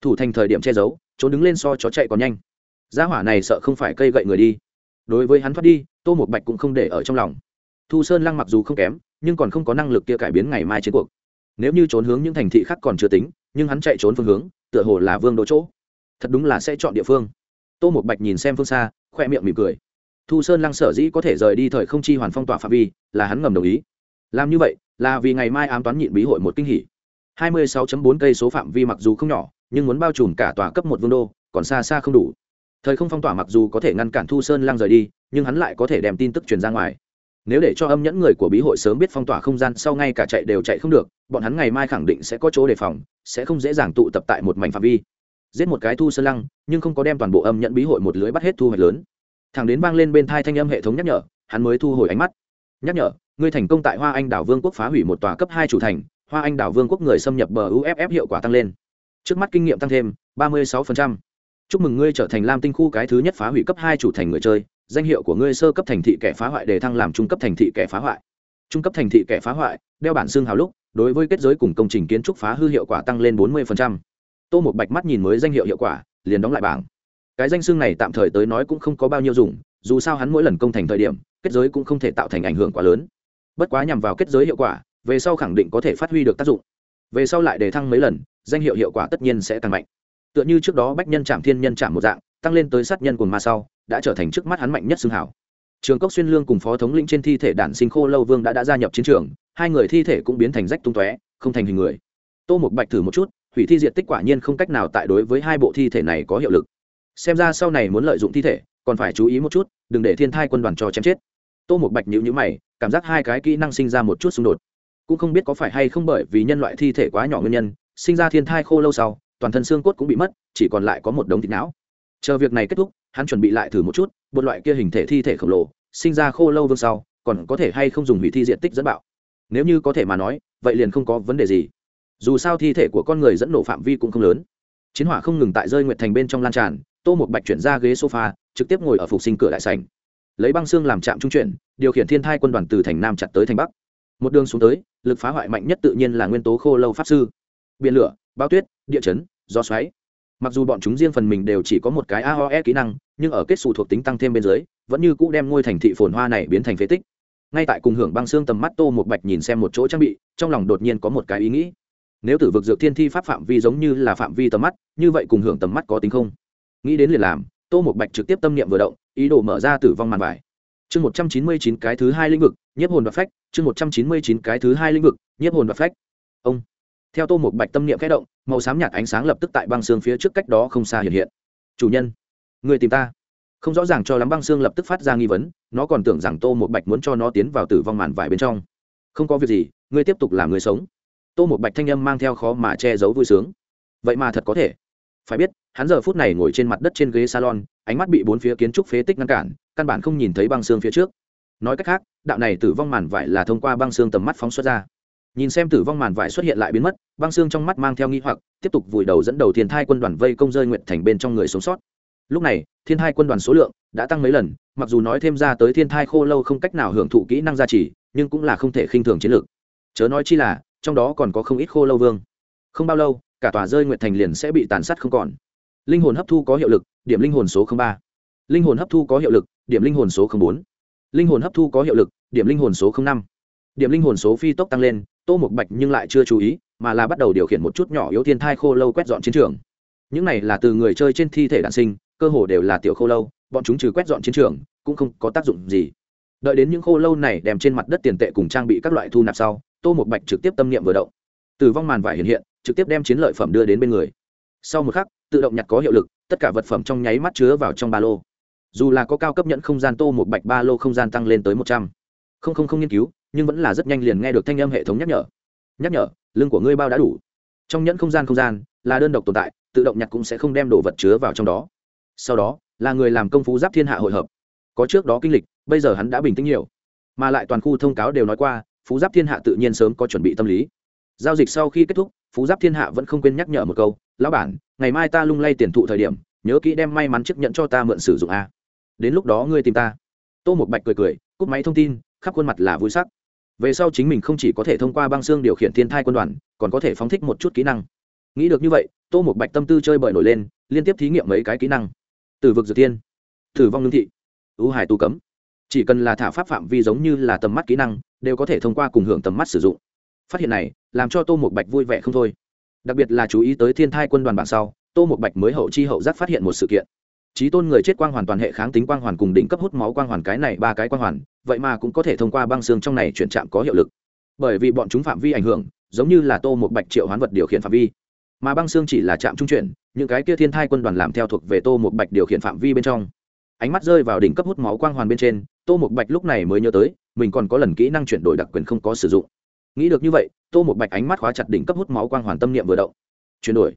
Thủ thành thời điểm che giấu, trốn đứng lên so chó chạy còn nhanh. Gia hỏa này sợ không phải cây gậy người đi. Đối với hắn thoát đi, tô một bạch cũng không để ở trong lòng. Thu sơn lăng mặc dù không kém, nhưng còn không có năng lực kia cải biến ngày mai chiến cuộc. Nếu như trốn hướng những thành thị khác còn chưa tính, nhưng hắn chạy trốn phương hướng, tựa hồ là vương đỗ chỗ. Thật đúng là sẽ chọn địa phương. Tô một bạch nhìn xem phương xa, khoe miệng mỉm cười. Thu sơn lăng sở dĩ có thể rời đi thời không chi hoàn phong tỏa phạm vi, là hắn ngầm đồng ý. Làm như vậy, là vì ngày mai ám toán nhịn bí hội một kinh hỉ. 26.4 cây số phạm vi mặc dù không nhỏ, nhưng muốn bao trùm cả tòa cấp một vương đô, còn xa xa không đủ. Thời không phong tỏa mặc dù có thể ngăn cản thu sơn lăng rời đi, nhưng hắn lại có thể đem tin tức truyền ra ngoài. Nếu để cho âm nhẫn người của bí hội sớm biết phong tỏa không gian, sau ngay cả chạy đều chạy không được, bọn hắn ngày mai khẳng định sẽ có chỗ đề phòng, sẽ không dễ dàng tụ tập tại một mảnh phạm vi. Giết một cái thu sơn lăng, nhưng không có đem toàn bộ âm nhẫn bí hội một lưới bắt hết thu hoạch lớn. Thằng đến vang lên bên tai thanh âm hệ thống nhắc nhở, hắn mới thu hồi ánh mắt. Nhắc nhở, ngươi thành công tại hoa anh đảo vương quốc phá hủy một tòa cấp hai chủ thành hoa anh đảo vương quốc người xâm nhập bờ uff hiệu quả tăng lên. Trước mắt kinh nghiệm tăng thêm 36%. chúc mừng ngươi trở thành lam tinh khu cái thứ nhất phá hủy cấp hai chủ thành người chơi. Danh hiệu của ngươi sơ cấp thành thị kẻ phá hoại để thăng làm trung cấp thành thị kẻ phá hoại. Trung cấp thành thị kẻ phá hoại, đeo bản xương hào lúc, đối với kết giới cùng công trình kiến trúc phá hư hiệu quả tăng lên 40%. tô một bạch mắt nhìn mới danh hiệu hiệu quả, liền đóng lại bảng. Cái danh xương này tạm thời tới nói cũng không có bao nhiêu dùng, dù sao hắn mỗi lần công thành thời điểm, kết giới cũng không thể tạo thành ảnh hưởng quá lớn. Bất quá nhằm vào kết giới hiệu quả về sau khẳng định có thể phát huy được tác dụng. Về sau lại đề thăng mấy lần, danh hiệu hiệu quả tất nhiên sẽ tăng mạnh. Tựa như trước đó bách nhân trạm thiên nhân trạm một dạng, tăng lên tới sát nhân cùng ma sau, đã trở thành trước mắt hắn mạnh nhất xương hảo. Trường cốc xuyên lương cùng phó thống lĩnh trên thi thể đản sinh khô lâu vương đã đã gia nhập chiến trường, hai người thi thể cũng biến thành rách tung tóe, không thành hình người. Tô một bạch thử một chút, hủy thi diện tích quả nhiên không cách nào tại đối với hai bộ thi thể này có hiệu lực. Xem ra sau này muốn lợi dụng thi thể, còn phải chú ý một chút, đừng để thiên thai quân đoàn cho chém chết. Tô một bạch nhữ nhữ mày, cảm giác hai cái kỹ năng sinh ra một chút xung đột cũng không biết có phải hay không bởi vì nhân loại thi thể quá nhỏ nguyên nhân, sinh ra thiên thai khô lâu sau, toàn thân xương cốt cũng bị mất, chỉ còn lại có một đống thịt não. Chờ việc này kết thúc, hắn chuẩn bị lại thử một chút một loại kia hình thể thi thể khổng lồ, sinh ra khô lâu vương sau, còn có thể hay không dùng hủy thi diện tích dẫn bạo. Nếu như có thể mà nói, vậy liền không có vấn đề gì. Dù sao thi thể của con người dẫn nổ phạm vi cũng không lớn. Chiến hỏa không ngừng tại rơi nguyệt thành bên trong lan tràn, tô một bạch chuyển ra ghế sofa, trực tiếp ngồi ở phục sinh cửa đại sảnh. Lấy băng xương làm trạm trung chuyển, điều khiển thiên thai quân đoàn từ thành nam chặt tới thành bắc một đường xuống tới, lực phá hoại mạnh nhất tự nhiên là nguyên tố khô lâu pháp sư. Biển lửa bao tuyết, địa chấn, gió xoáy. Mặc dù bọn chúng riêng phần mình đều chỉ có một cái aoe kỹ năng, nhưng ở kết xù thuộc tính tăng thêm bên dưới, vẫn như cũ đem ngôi thành thị phồn hoa này biến thành phế tích. Ngay tại cùng hưởng băng xương tầm mắt tô một bạch nhìn xem một chỗ trang bị, trong lòng đột nhiên có một cái ý nghĩ. Nếu tử vực dược thiên thi pháp phạm vi giống như là phạm vi tầm mắt, như vậy cùng hưởng tầm mắt có tính không? Nghĩ đến liền làm, tô một bạch trực tiếp tâm niệm vừa động, ý đồ mở ra tử vong màn vải chương một trăm chín mươi chín cái thứ hai lĩnh vực, nhiếp hồn và phách, chương một trăm chín mươi chín cái thứ hai lĩnh vực, nhiếp hồn và phách. Ông. Theo tô một bạch tâm niệm khẽ động, màu xám nhạt ánh sáng lập tức tại băng xương phía trước cách đó không xa hiện hiện. Chủ nhân, người tìm ta. Không rõ ràng cho lắm băng xương lập tức phát ra nghi vấn, nó còn tưởng rằng tô một bạch muốn cho nó tiến vào tử vong màn vải bên trong. Không có việc gì, ngươi tiếp tục làm người sống. Tô một bạch thanh âm mang theo khó mà che giấu vui sướng. Vậy mà thật có thể. Phải biết, hắn giờ phút này ngồi trên mặt đất trên ghế salon, ánh mắt bị bốn phía kiến trúc phế tích ngăn cản căn bản không nhìn thấy băng xương phía trước. Nói cách khác, đạo này tử vong màn vải là thông qua băng xương tầm mắt phóng xuất ra. Nhìn xem tử vong màn vải xuất hiện lại biến mất, băng xương trong mắt mang theo nghi hoặc, tiếp tục vùi đầu dẫn đầu thiên thai quân đoàn vây công rơi nguyện thành bên trong người sống sót. Lúc này, thiên thai quân đoàn số lượng đã tăng mấy lần, mặc dù nói thêm ra tới thiên thai khô lâu không cách nào hưởng thụ kỹ năng gia trì, nhưng cũng là không thể khinh thường chiến lược. Chớ nói chi là, trong đó còn có không ít khô lâu vương. Không bao lâu, cả tòa rơi nguyện thành liền sẽ bị tàn sát không còn. Linh hồn hấp thu có hiệu lực, điểm linh hồn số ba. Linh hồn hấp thu có hiệu lực điểm linh hồn số bốn. Linh hồn hấp thu có hiệu lực, điểm linh hồn số năm. Điểm linh hồn số phi tốc tăng lên, tô một bạch nhưng lại chưa chú ý, mà là bắt đầu điều khiển một chút nhỏ yếu thiên thai khô lâu quét dọn chiến trường. Những này là từ người chơi trên thi thể đạn sinh, cơ hồ đều là tiểu khô lâu, bọn chúng trừ quét dọn chiến trường, cũng không có tác dụng gì. Đợi đến những khô lâu này đem trên mặt đất tiền tệ cùng trang bị các loại thu nạp sau, tô một bạch trực tiếp tâm niệm vừa động. Từ vong màn vải hiện hiện, trực tiếp đem chiến lợi phẩm đưa đến bên người. Sau một khắc, tự động nhặt có hiệu lực, tất cả vật phẩm trong nháy mắt chứa vào trong ba lô dù là có cao cấp nhận không gian tô một bạch ba lô không gian tăng lên tới một trăm. Không không không nghiên cứu, nhưng vẫn là rất nhanh liền nghe được thanh âm hệ thống nhắc nhở. Nhắc nhở lương của ngươi bao đã đủ. Trong nhẫn không gian không gian, là đơn độc tồn tại, tự động nhặt cũng sẽ không đem đồ vật chứa vào trong đó. Sau đó, là người làm công phú giáp thiên hạ hội hợp. Có trước đó kinh lịch, bây giờ hắn đã bình tĩnh nhiều. Mà lại toàn khu thông cáo đều nói qua, phú giáp thiên hạ tự nhiên sớm có chuẩn bị tâm lý. Giao dịch sau khi kết thúc, phú giáp thiên hạ vẫn không quên nhắc nhở một câu, lão bản, ngày mai ta lung lay tiền thụ thời điểm, nhớ kỹ đem may mắn chấp nhận cho ta mượn sử dụng a đến lúc đó ngươi tìm ta. Tô một bạch cười cười, cúp máy thông tin, khắp khuôn mặt là vui sắc. Về sau chính mình không chỉ có thể thông qua băng xương điều khiển thiên thai quân đoàn, còn có thể phóng thích một chút kỹ năng. Nghĩ được như vậy, tô một bạch tâm tư chơi bời nổi lên, liên tiếp thí nghiệm mấy cái kỹ năng. Từ vực dược tiên tử vong lương thị ưu hải tu cấm. Chỉ cần là thả pháp phạm vi giống như là tầm mắt kỹ năng, đều có thể thông qua cùng hưởng tầm mắt sử dụng. Phát hiện này, làm cho tô một bạch vui vẻ không thôi. Đặc biệt là chú ý tới thiên thai quân đoàn bản sau, tô một bạch mới hậu chi hậu giác phát hiện một sự kiện trí tôn người chết quang hoàn toàn hệ kháng tính quang hoàn cùng đỉnh cấp hút máu quang hoàn cái này ba cái quang hoàn, vậy mà cũng có thể thông qua băng xương trong này chuyển chạm có hiệu lực. Bởi vì bọn chúng phạm vi ảnh hưởng, giống như là tô một bạch triệu hoán vật điều khiển phạm vi. Mà băng xương chỉ là chạm trung chuyển, những cái kia thiên thai quân đoàn làm theo thuộc về tô một bạch điều khiển phạm vi bên trong. Ánh mắt rơi vào đỉnh cấp hút máu quang hoàn bên trên, tô một bạch lúc này mới nhớ tới, mình còn có lần kỹ năng chuyển đổi đặc quyền không có sử dụng. Nghĩ được như vậy, tô một bạch ánh mắt khóa chặt đỉnh cấp hút máu quang hoàn tâm niệm vừa động. Chuyển đổi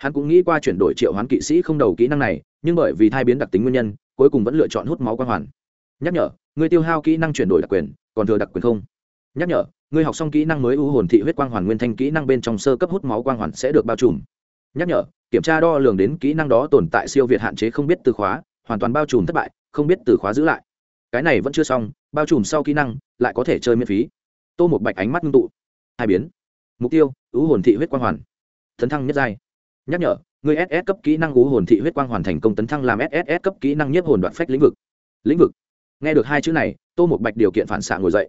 hắn cũng nghĩ qua chuyển đổi triệu hoán kỵ sĩ không đầu kỹ năng này, nhưng bởi vì thai biến đặc tính nguyên nhân, cuối cùng vẫn lựa chọn hút máu quang hoàn. Nhắc nhở người tiêu hao kỹ năng chuyển đổi đặc quyền, còn thừa đặc quyền không? Nhắc nhở người học xong kỹ năng mới ưu hồn thị huyết quang hoàn nguyên thanh kỹ năng bên trong sơ cấp hút máu quang hoàn sẽ được bao trùm. Nhắc nhở, kiểm tra đo lường đến kỹ năng đó tồn tại siêu việt hạn chế không biết từ khóa, hoàn toàn bao trùm thất bại, không biết từ khóa giữ lại. Cái này vẫn chưa xong, bao trùm sau kỹ năng, lại có thể chơi miễn phí. Tô một bạch ánh mắt ngưng tụ. Hai biến. Mục tiêu ưu hồn thị huyết quang hoàn. Thấn thăng nhất giai nhắc nhở, người ss cấp kỹ năng ưu hồn thị huyết quang hoàn thành công tấn thăng làm ss cấp kỹ năng nhất hồn đoạn phách lĩnh vực. Lĩnh vực. Nghe được hai chữ này, tô một bạch điều kiện phản xạ ngồi dậy.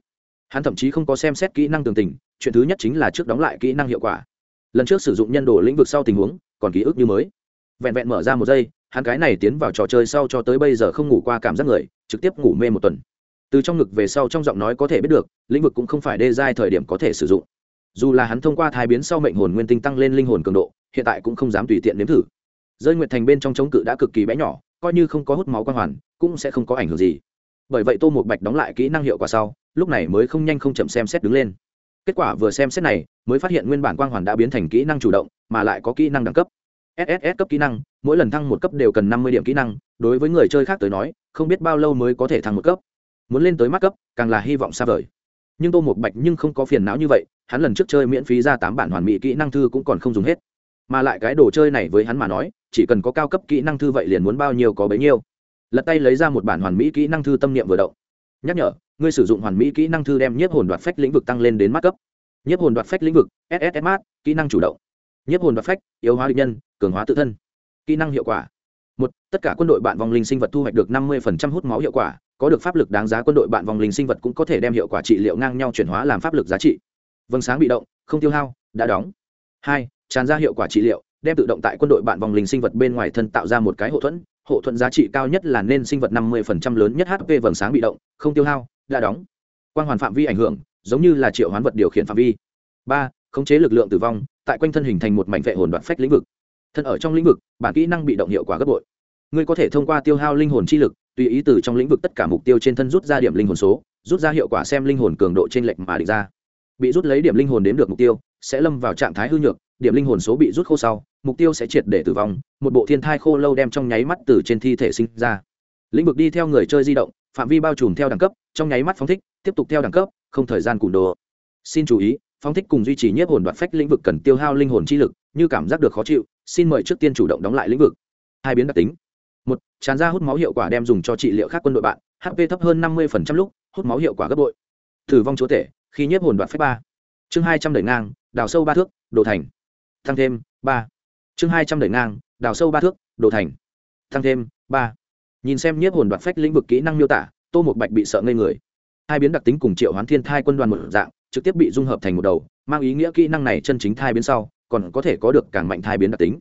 Hắn thậm chí không có xem xét kỹ năng tường tình, chuyện thứ nhất chính là trước đóng lại kỹ năng hiệu quả. Lần trước sử dụng nhân đồ lĩnh vực sau tình huống, còn ký ức như mới. Vẹn vẹn mở ra một giây, hắn cái này tiến vào trò chơi sau cho tới bây giờ không ngủ qua cảm giác người, trực tiếp ngủ mê một tuần. Từ trong ngực về sau trong giọng nói có thể biết được, lĩnh vực cũng không phải đê giai thời điểm có thể sử dụng dù là hắn thông qua thai biến sau mệnh hồn nguyên tinh tăng lên linh hồn cường độ, hiện tại cũng không dám tùy tiện nếm thử. Rơi nguyệt thành bên trong chống cự đã cực kỳ bé nhỏ, coi như không có hút máu quang hoàn, cũng sẽ không có ảnh hưởng gì. Bởi vậy tô một bạch đóng lại kỹ năng hiệu quả sau, lúc này mới không nhanh không chậm xem xét đứng lên. Kết quả vừa xem xét này, mới phát hiện nguyên bản quang hoàn đã biến thành kỹ năng chủ động, mà lại có kỹ năng đẳng cấp. Sss cấp kỹ năng, mỗi lần thăng một cấp đều cần năm mươi điểm kỹ năng, đối với người chơi khác tới nói, không biết bao lâu mới có thể thăng một cấp. Muốn lên tới mắt cấp, càng là hy vọng xa vời. Nhưng tô một bạch nhưng không có phiền não như vậy hắn lần trước chơi miễn phí ra tám bản hoàn mỹ kỹ năng thư cũng còn không dùng hết. Mà lại cái đồ chơi này với hắn mà nói, chỉ cần có cao cấp kỹ năng thư vậy liền muốn bao nhiêu có bấy nhiêu. Lật tay lấy ra một bản hoàn mỹ kỹ năng thư tâm niệm vừa động. Nhắc nhở, ngươi sử dụng hoàn mỹ kỹ năng thư đem nhiếp hồn đoạt phách lĩnh vực tăng lên đến mắt cấp. Nhiếp hồn đoạt phách lĩnh vực ss mát, kỹ năng chủ động. Nhiếp hồn đoạt phách, yếu hóa định nhân, cường hóa tự thân. Kỹ năng hiệu quả. Một, tất cả quân đội bạn vòng linh sinh vật thu hoạch được năm mươi hút máu hiệu quả, có được pháp lực đáng giá quân đội bạn vòng linh sinh vật cũng có thể đem hiệu quả trị liệu ngang nhau chuyển hóa làm pháp lực giá trị vâng sáng bị động, không tiêu hao, đã đóng. Hai, tràn ra hiệu quả trị liệu, đem tự động tại quân đội bạn vòng linh sinh vật bên ngoài thân tạo ra một cái hộ thuẫn. Hộ thuẫn giá trị cao nhất là nên sinh vật năm mươi lớn nhất hp vầng sáng bị động, không tiêu hao, đã đóng. Quang hoàn phạm vi ảnh hưởng, giống như là triệu hoán vật điều khiển phạm vi. Ba, khống chế lực lượng tử vong, tại quanh thân hình thành một mảnh vệ hồn đoạn phách lĩnh vực. Thân ở trong lĩnh vực, bản kỹ năng bị động hiệu quả gấp bội. Ngươi có thể thông qua tiêu hao linh hồn chi lực, tùy ý từ trong lĩnh vực tất cả mục tiêu trên thân rút ra điểm linh hồn số, rút ra hiệu quả xem linh hồn cường độ trên lệnh mà định ra bị rút lấy điểm linh hồn đến được mục tiêu, sẽ lâm vào trạng thái hư nhược, điểm linh hồn số bị rút khô sau, mục tiêu sẽ triệt để tử vong, một bộ thiên thai khô lâu đem trong nháy mắt từ trên thi thể sinh ra. Lĩnh vực đi theo người chơi di động, phạm vi bao trùm theo đẳng cấp, trong nháy mắt phóng thích, tiếp tục theo đẳng cấp, không thời gian cùn đồ. Xin chú ý, phóng thích cùng duy trì nhiếp hồn đoạt phách lĩnh vực cần tiêu hao linh hồn chi lực, như cảm giác được khó chịu, xin mời trước tiên chủ động đóng lại lĩnh vực. Hai biến đặc tính. Một, tràn ra hút máu hiệu quả đem dùng cho trị liệu khác quân đội bạn hp thấp hơn năm mươi lúc, hút máu hiệu quả gấp bội. Thử vong chúa tể khi nhiếp hồn đoạt phách ba. Chương hai trăm đẩy ngang, đào sâu ba thước, đồ thành. Tăng thêm, ba. Chương hai trăm đẩy ngang, đào sâu ba thước, đồ thành. Tăng thêm, ba. Nhìn xem nhiếp hồn đoạt phách lĩnh vực kỹ năng miêu tả, tô một bạch bị sợ ngây người. Hai biến đặc tính cùng triệu hoán thiên thai quân đoàn một dạng, trực tiếp bị dung hợp thành một đầu, mang ý nghĩa kỹ năng này chân chính thai biến sau, còn có thể có được càng mạnh thai biến đặc tính.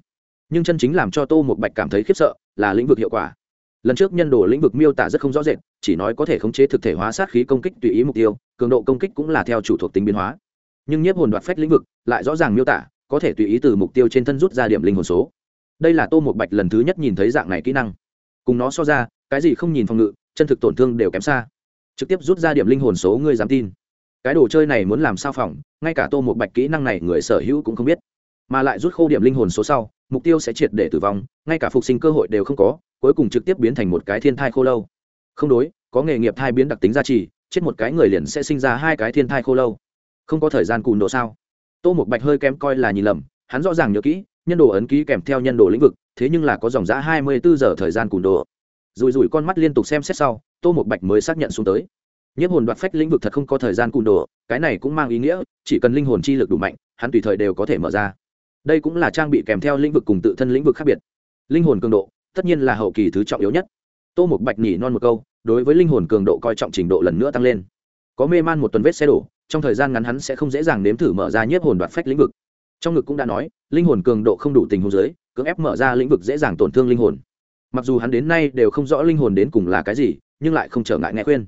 Nhưng chân chính làm cho tô một bạch cảm thấy khiếp sợ là lĩnh vực hiệu quả. Lần trước nhân đồ lĩnh vực miêu tả rất không rõ rệt chỉ nói có thể khống chế thực thể hóa sát khí công kích tùy ý mục tiêu, cường độ công kích cũng là theo chủ thuộc tính biến hóa. Nhưng nhiếp hồn đoạt phách lĩnh vực lại rõ ràng miêu tả, có thể tùy ý từ mục tiêu trên thân rút ra điểm linh hồn số. Đây là tô một bạch lần thứ nhất nhìn thấy dạng này kỹ năng. Cùng nó so ra, cái gì không nhìn phòng ngự, chân thực tổn thương đều kém xa. Trực tiếp rút ra điểm linh hồn số ngươi dám tin. Cái đồ chơi này muốn làm sao phòng, ngay cả tô một bạch kỹ năng này người sở hữu cũng không biết. Mà lại rút khô điểm linh hồn số sau, mục tiêu sẽ triệt để tử vong, ngay cả phục sinh cơ hội đều không có, cuối cùng trực tiếp biến thành một cái thiên thai khô lâu không đối, có nghề nghiệp thai biến đặc tính gia trì, chết một cái người liền sẽ sinh ra hai cái thiên thai khô lâu. Không có thời gian cùn độ sao? Tô một bạch hơi kém coi là nhìn lầm, hắn rõ ràng nhớ kỹ, nhân đồ ấn ký kèm theo nhân đồ lĩnh vực, thế nhưng là có dòng giã hai mươi bốn giờ thời gian cùn độ. Rùi rùi con mắt liên tục xem xét sau, tô một bạch mới xác nhận xuống tới. Nhiếp hồn đoạt phách lĩnh vực thật không có thời gian cùn đồ cái này cũng mang ý nghĩa, chỉ cần linh hồn chi lực đủ mạnh, hắn tùy thời đều có thể mở ra. Đây cũng là trang bị kèm theo lĩnh vực cùng tự thân lĩnh vực khác biệt. Linh hồn cường độ, tất nhiên là hậu kỳ thứ trọng yếu nhất. Tô một bạch nhỉ non một câu đối với linh hồn cường độ coi trọng trình độ lần nữa tăng lên. Có mê man một tuần vết xe đổ, trong thời gian ngắn hắn sẽ không dễ dàng nếm thử mở ra nhiếp hồn đoạt phách lĩnh vực. Trong ngực cũng đã nói, linh hồn cường độ không đủ tình huống giới cưỡng ép mở ra lĩnh vực dễ dàng tổn thương linh hồn. Mặc dù hắn đến nay đều không rõ linh hồn đến cùng là cái gì, nhưng lại không trở ngại nghe khuyên.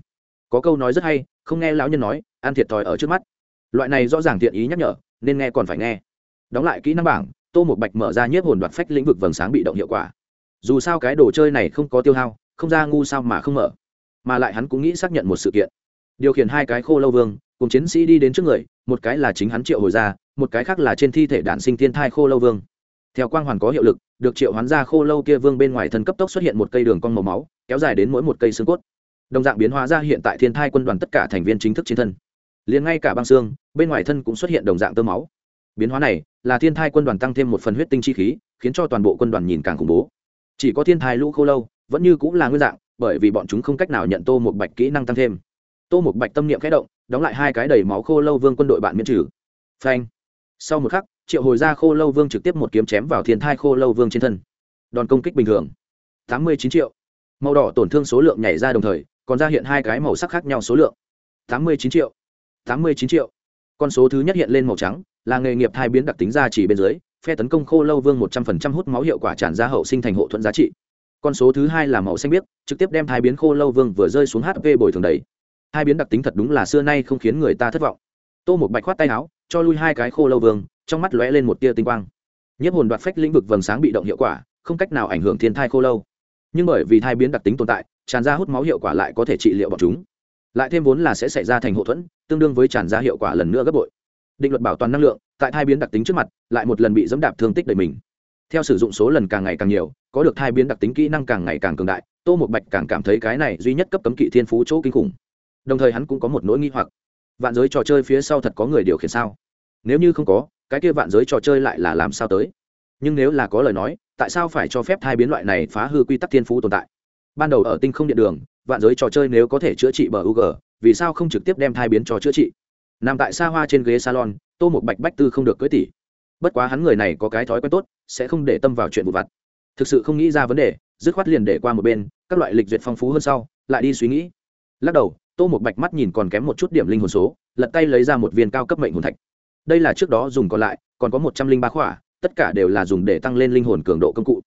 Có câu nói rất hay, không nghe lão nhân nói, ăn thiệt thòi ở trước mắt. Loại này rõ ràng thiện ý nhắc nhở, nên nghe còn phải nghe. Đóng lại kỹ năng bảng, tô một bạch mở ra nhiếp hồn đoạt phách lĩnh vực vầng sáng bị động hiệu quả. Dù sao cái đồ chơi này không có tiêu hao, không ra ngu sao mà không mở mà lại hắn cũng nghĩ xác nhận một sự kiện. Điều khiển hai cái khô lâu vương, cùng chiến sĩ đi đến trước người, một cái là chính hắn triệu hồi ra, một cái khác là trên thi thể đản sinh thiên thai khô lâu vương. Theo quang hoàn có hiệu lực, được triệu hoán ra khô lâu kia vương bên ngoài thân cấp tốc xuất hiện một cây đường con màu máu, kéo dài đến mỗi một cây xương cốt. Đồng dạng biến hóa ra hiện tại thiên thai quân đoàn tất cả thành viên chính thức trên thân. Liền ngay cả băng xương, bên ngoài thân cũng xuất hiện đồng dạng tơ máu. Biến hóa này, là thiên thai quân đoàn tăng thêm một phần huyết tinh chi khí, khiến cho toàn bộ quân đoàn nhìn càng khủng bố. Chỉ có thiên thai lũ khô lâu, vẫn như cũng là nguyên dạng bởi vì bọn chúng không cách nào nhận tô một bạch kỹ năng tăng thêm. Tô một bạch tâm niệm khẽ động, đóng lại hai cái đầy máu khô lâu vương quân đội bạn miễn trừ. Phanh. Sau một khắc, triệu hồi ra khô lâu vương trực tiếp một kiếm chém vào thiên thai khô lâu vương trên thân. Đòn công kích bình thường. Tám mươi chín triệu. Màu đỏ tổn thương số lượng nhảy ra đồng thời, còn ra hiện hai cái màu sắc khác nhau số lượng. Tám mươi chín triệu. Tám mươi chín triệu. Con số thứ nhất hiện lên màu trắng, là nghề nghiệp thai biến đặc tính ra chỉ bên dưới, phe tấn công khô lâu vương một trăm phần trăm hút máu hiệu quả tràn ra hậu sinh thành hộ thuận giá trị con số thứ hai là màu xanh biếc, trực tiếp đem thai biến khô lâu vương vừa rơi xuống hp bồi thường đầy. Hai biến đặc tính thật đúng là xưa nay không khiến người ta thất vọng. Tô một bạch khoát tay áo, cho lui hai cái khô lâu vương, trong mắt lóe lên một tia tinh quang. Nhiếp hồn đoạt phách lĩnh vực vầng sáng bị động hiệu quả, không cách nào ảnh hưởng thiên thai khô lâu. Nhưng bởi vì thai biến đặc tính tồn tại, tràn ra hút máu hiệu quả lại có thể trị liệu bọn chúng. Lại thêm vốn là sẽ xảy ra thành hậu thuẫn, tương đương với tràn ra hiệu quả lần nữa gấp bội. Định luật bảo toàn năng lượng, tại thai biến đặc tính trước mặt, lại một lần bị dẫm đạp thương tích đầy mình theo sử dụng số lần càng ngày càng nhiều, có được thai biến đặc tính kỹ năng càng ngày càng cường đại, tô một bạch càng cảm thấy cái này duy nhất cấp cấm kỵ thiên phú chỗ kinh khủng. Đồng thời hắn cũng có một nỗi nghi hoặc. Vạn giới trò chơi phía sau thật có người điều khiển sao? Nếu như không có, cái kia vạn giới trò chơi lại là làm sao tới? Nhưng nếu là có lời nói, tại sao phải cho phép thai biến loại này phá hư quy tắc thiên phú tồn tại? Ban đầu ở tinh không điện đường, vạn giới trò chơi nếu có thể chữa trị bờ u g, vì sao không trực tiếp đem thai biến cho chữa trị? Nằm tại xa hoa trên ghế salon, tô một bạch bách tư không được cưới tỷ bất quá hắn người này có cái thói quen tốt sẽ không để tâm vào chuyện vụ vặt. Thực sự không nghĩ ra vấn đề, dứt khoát liền để qua một bên, các loại lịch duyệt phong phú hơn sau, lại đi suy nghĩ. Lắc đầu, tô một bạch mắt nhìn còn kém một chút điểm linh hồn số, lật tay lấy ra một viên cao cấp mệnh hồn thạch. Đây là trước đó dùng còn lại, còn có một trăm linh ba khỏa, tất cả đều là dùng để tăng lên linh hồn cường độ công cụ.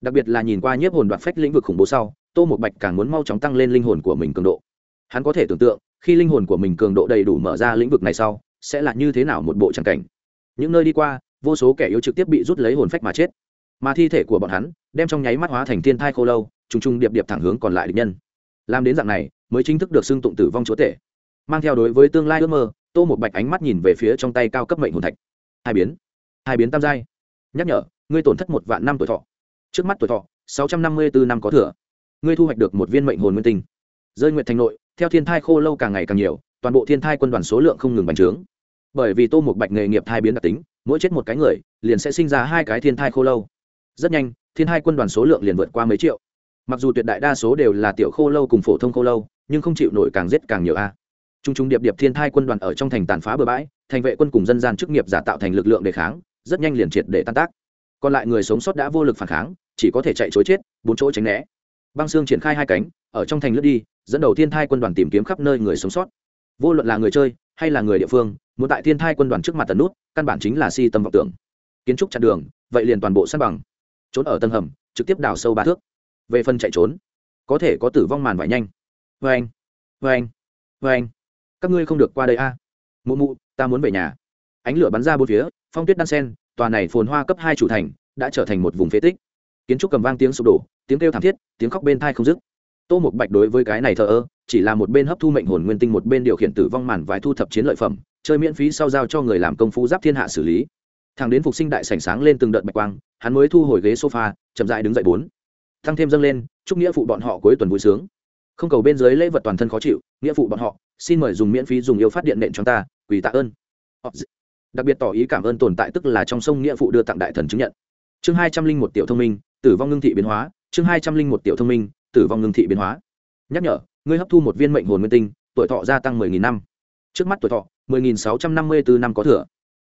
Đặc biệt là nhìn qua nhiếp hồn đoạt phách lĩnh vực khủng bố sau, tô một bạch càng muốn mau chóng tăng lên linh hồn của mình cường độ. Hắn có thể tưởng tượng, khi linh hồn của mình cường độ đầy đủ mở ra lĩnh vực này sau, sẽ là như thế nào một bộ tràng cảnh. Những nơi đi qua vô số kẻ yếu trực tiếp bị rút lấy hồn phách mà chết. Mà thi thể của bọn hắn đem trong nháy mắt hóa thành thiên thai khô lâu, trùng trùng điệp điệp thẳng hướng còn lại địch nhân. Làm đến dạng này, mới chính thức được xưng tụng tử vong chúa tể. Mang theo đối với tương lai ước mơ, tô một bạch ánh mắt nhìn về phía trong tay cao cấp mệnh hồn thạch. Hai biến hai biến tam giai. Nhắc nhở, ngươi tổn thất một vạn năm tuổi thọ. Trước mắt tuổi thọ, sáu trăm năm mươi bốn năm có thừa. Ngươi thu hoạch được một viên mệnh hồn nguyên tinh. Rơi nguyện thành nội, theo thiên thai khô lâu càng ngày càng nhiều, toàn bộ thiên thai quân đoàn số lượng không ngừng bành trướng. Bởi vì tô một bạch nghề nghiệp thai biến đặc tính mỗi chết một cái người, liền sẽ sinh ra hai cái thiên thai khô lâu. Rất nhanh, thiên thai quân đoàn số lượng liền vượt qua mấy triệu. Mặc dù tuyệt đại đa số đều là tiểu khô lâu cùng phổ thông khô lâu, nhưng không chịu nổi càng giết càng nhiều a. À. t r u n g t r u n g điệp điệp thiên thai quân đoàn ở trong thành tàn phá bừa bãi, thành vệ quân cùng dân gian chức nghiệp giả tạo thành lực lượng đề kháng, rất nhanh liền triệt để tan tác. Còn lại người sống sót đã vô lực phản kháng, chỉ có thể chạy chối chết, bốn chỗ tránh né. Băng xương triển khai hai cánh, ở trong thành lướt đi, dẫn đầu thiên thai quân đoàn tìm kiếm khắp nơi người sống sót. Vô luận là người chơi hay là người địa phương, muốn tại thiên thai quân đoàn trước mặt tần nút, căn bản chính là si tâm vọng tưởng. Kiến trúc chặn đường, vậy liền toàn bộ săn bằng. Trốn ở tầng hầm, trực tiếp đào sâu ba thước. Về phần chạy trốn, có thể có tử vong màn vải nhanh. Vê anh vê anh vê anh. Các ngươi không được qua đây a. À? mụ mụ, ta muốn về nhà. Ánh lửa bắn ra bốn phía, phong tuyết đan sen, tòa này phồn hoa cấp hai chủ thành, đã trở thành một vùng phế tích. Kiến trúc cầm vang tiếng sụp đổ, tiếng kêu thảm thiết, tiếng khóc bên thai không dứt tô một bạch đối với cái này thờ ơ, chỉ là một bên hấp thu mệnh hồn nguyên tinh, một bên điều khiển tử vong màn vải thu thập chiến lợi phẩm, chơi miễn phí sau giao cho người làm công phu giáp thiên hạ xử lý. Thằng đến phục sinh đại sảnh sáng lên từng đợt bạch quang, hắn mới thu hồi ghế sofa, chậm dại đứng dậy bốn. Thăng thêm dâng lên, chúc nghĩa phụ bọn họ cuối tuần vui sướng. Không cầu bên dưới lễ vật toàn thân khó chịu, nghĩa phụ bọn họ, xin mời dùng miễn phí dùng yêu phát điện nện cho ta, quỳ tạ ơn. Đặc biệt tỏ ý cảm ơn tồn tại tức là trong sông nghĩa phụ đưa tặng đại thần chứng nhận. Chương hai trăm linh một tiểu thông minh, tử vong ngưng thị biến hóa, chương hai trăm linh một tiểu thông minh tử vong ngưng thị biến hóa. Nhắc nhở, ngươi hấp thu một viên mệnh hồn nguyên tinh, tuổi thọ gia tăng mười nghìn năm. Trước mắt tuổi thọ, mười nghìn sáu trăm năm mươi bốn năm có thừa.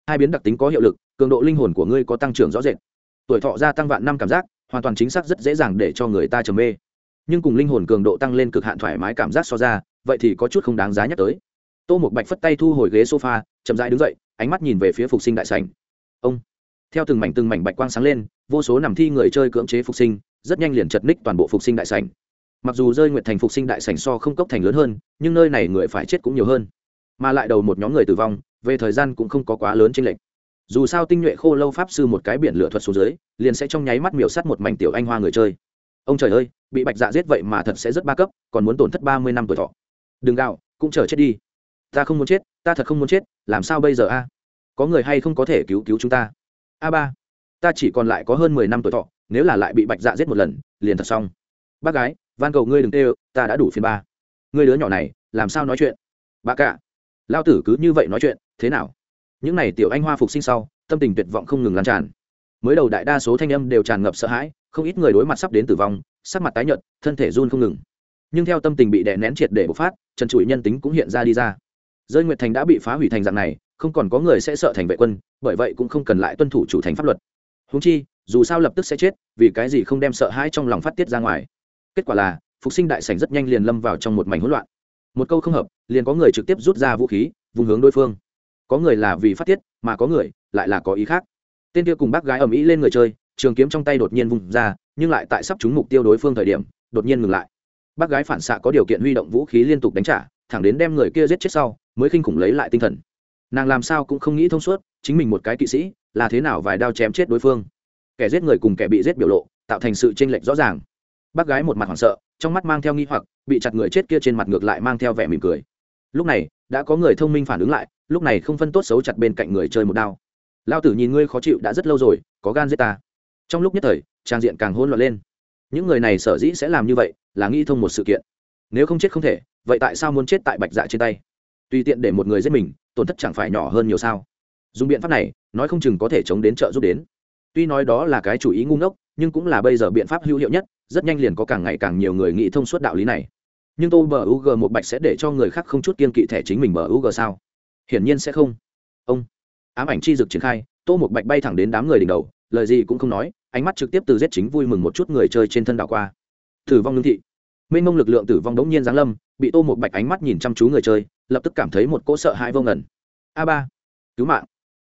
Hai biến đặc tính có hiệu lực, cường độ linh hồn của ngươi có tăng trưởng rõ rệt. Tuổi thọ gia tăng vạn năm cảm giác, hoàn toàn chính xác rất dễ dàng để cho người ta trầm mê. Nhưng cùng linh hồn cường độ tăng lên cực hạn thoải mái cảm giác so ra, vậy thì có chút không đáng giá nhắc tới. Tô một bạch phất tay thu hồi ghế sofa, chậm rãi đứng dậy, ánh mắt nhìn về phía phục sinh đại sảnh. Ông, theo từng mảnh từng mảnh bạch quang sáng lên, vô số nằm thi người chơi cưỡng chế phục sinh rất nhanh liền chật ních toàn bộ phục sinh đại sảnh. Mặc dù rơi nguyện thành phục sinh đại sảnh so không cốc thành lớn hơn, nhưng nơi này người phải chết cũng nhiều hơn. Mà lại đầu một nhóm người tử vong, về thời gian cũng không có quá lớn chênh lệch. Dù sao tinh nhuệ khô lâu pháp sư một cái biển lửa thuật xuống dưới, liền sẽ trong nháy mắt miểu sắt một mảnh tiểu anh hoa người chơi. Ông trời ơi, bị bạch dạ giết vậy mà thật sẽ rất ba cấp, còn muốn tổn thất ba mươi năm tuổi thọ. Đừng gạo, cũng chờ chết đi. Ta không muốn chết, ta thật không muốn chết, làm sao bây giờ a? Có người hay không có thể cứu cứu chúng ta? A ba, ta chỉ còn lại có hơn mười năm tuổi thọ nếu là lại bị bạch dạ giết một lần, liền thật xong. Bác gái, van cầu ngươi đừng tê ta đã đủ phiên ba. Ngươi đứa nhỏ này, làm sao nói chuyện? Bà cả, lao tử cứ như vậy nói chuyện, thế nào? Những n à y tiểu anh hoa phục sinh sau, tâm tình tuyệt vọng không ngừng lan tràn. Mới đầu đại đa số thanh âm đều tràn ngập sợ hãi, không ít người đối mặt sắp đến tử vong, sắc mặt tái nhợt, thân thể run không ngừng. Nhưng theo tâm tình bị đè nén triệt để bộc phát, trần trụi nhân tính cũng hiện ra đi ra. Rơi nguyệt thành đã bị phá hủy thành dạng này, không còn có người sẽ sợ thành vệ quân, bởi vậy cũng không cần lại tuân thủ chủ thành pháp luật. Húng chi dù sao lập tức sẽ chết, vì cái gì không đem sợ hãi trong lòng phát tiết ra ngoài. Kết quả là, phục sinh đại sảnh rất nhanh liền lâm vào trong một mảnh hỗn loạn. Một câu không hợp, liền có người trực tiếp rút ra vũ khí, vùng hướng đối phương. Có người là vì phát tiết, mà có người lại là có ý khác. Tên kia cùng bác gái ầm ĩ lên người chơi, trường kiếm trong tay đột nhiên vùng ra, nhưng lại tại sắp trúng mục tiêu đối phương thời điểm, đột nhiên ngừng lại. Bác gái phản xạ có điều kiện huy động vũ khí liên tục đánh trả, thẳng đến đem người kia giết chết sau, mới khinh khủng lấy lại tinh thần. Nàng làm sao cũng không nghĩ thông suốt, chính mình một cái kỵ sĩ, là thế nào vài đao chém chết đối phương? Kẻ giết người cùng kẻ bị giết biểu lộ, tạo thành sự chênh lệch rõ ràng. Bác gái một mặt hoảng sợ, trong mắt mang theo nghi hoặc, bị chặt người chết kia trên mặt ngược lại mang theo vẻ mỉm cười. Lúc này, đã có người thông minh phản ứng lại, lúc này không phân tốt xấu chặt bên cạnh người chơi một đao. Lao tử nhìn ngươi khó chịu đã rất lâu rồi, có gan giết ta. Trong lúc nhất thời, trang diện càng hôn loạn lên. Những người này sở dĩ sẽ làm như vậy, là nghĩ thông một sự kiện. Nếu không chết không thể, vậy tại sao muốn chết tại bạch dạ trên tay? Tùy tiện để một người giết mình, tổn thất chẳng phải nhỏ hơn nhiều sao? Dùng biện pháp này, nói không chừng có thể chống đến trợ giúp đến tuy nói đó là cái chủ ý ngu ngốc, nhưng cũng là bây giờ biện pháp hữu hiệu nhất, rất nhanh liền có càng ngày càng nhiều người nghĩ thông suốt đạo lý này. Nhưng tô bờ u một bạch sẽ để cho người khác không chút kiên kỵ thẻ chính mình bờ u sao? Hiển nhiên sẽ không. Ông. Ám ảnh chi dực triển khai, tô một bạch bay thẳng đến đám người đỉnh đầu, lời gì cũng không nói, ánh mắt trực tiếp từ giết chính vui mừng một chút người chơi trên thân đảo qua. Tử vong lương thị. Mênh mông lực lượng tử vong đống nhiên giáng lâm, bị tô một bạch ánh mắt nhìn chăm chú người chơi, lập tức cảm thấy một cỗ sợ hãi vô ngẩn a ba. Cứu mạng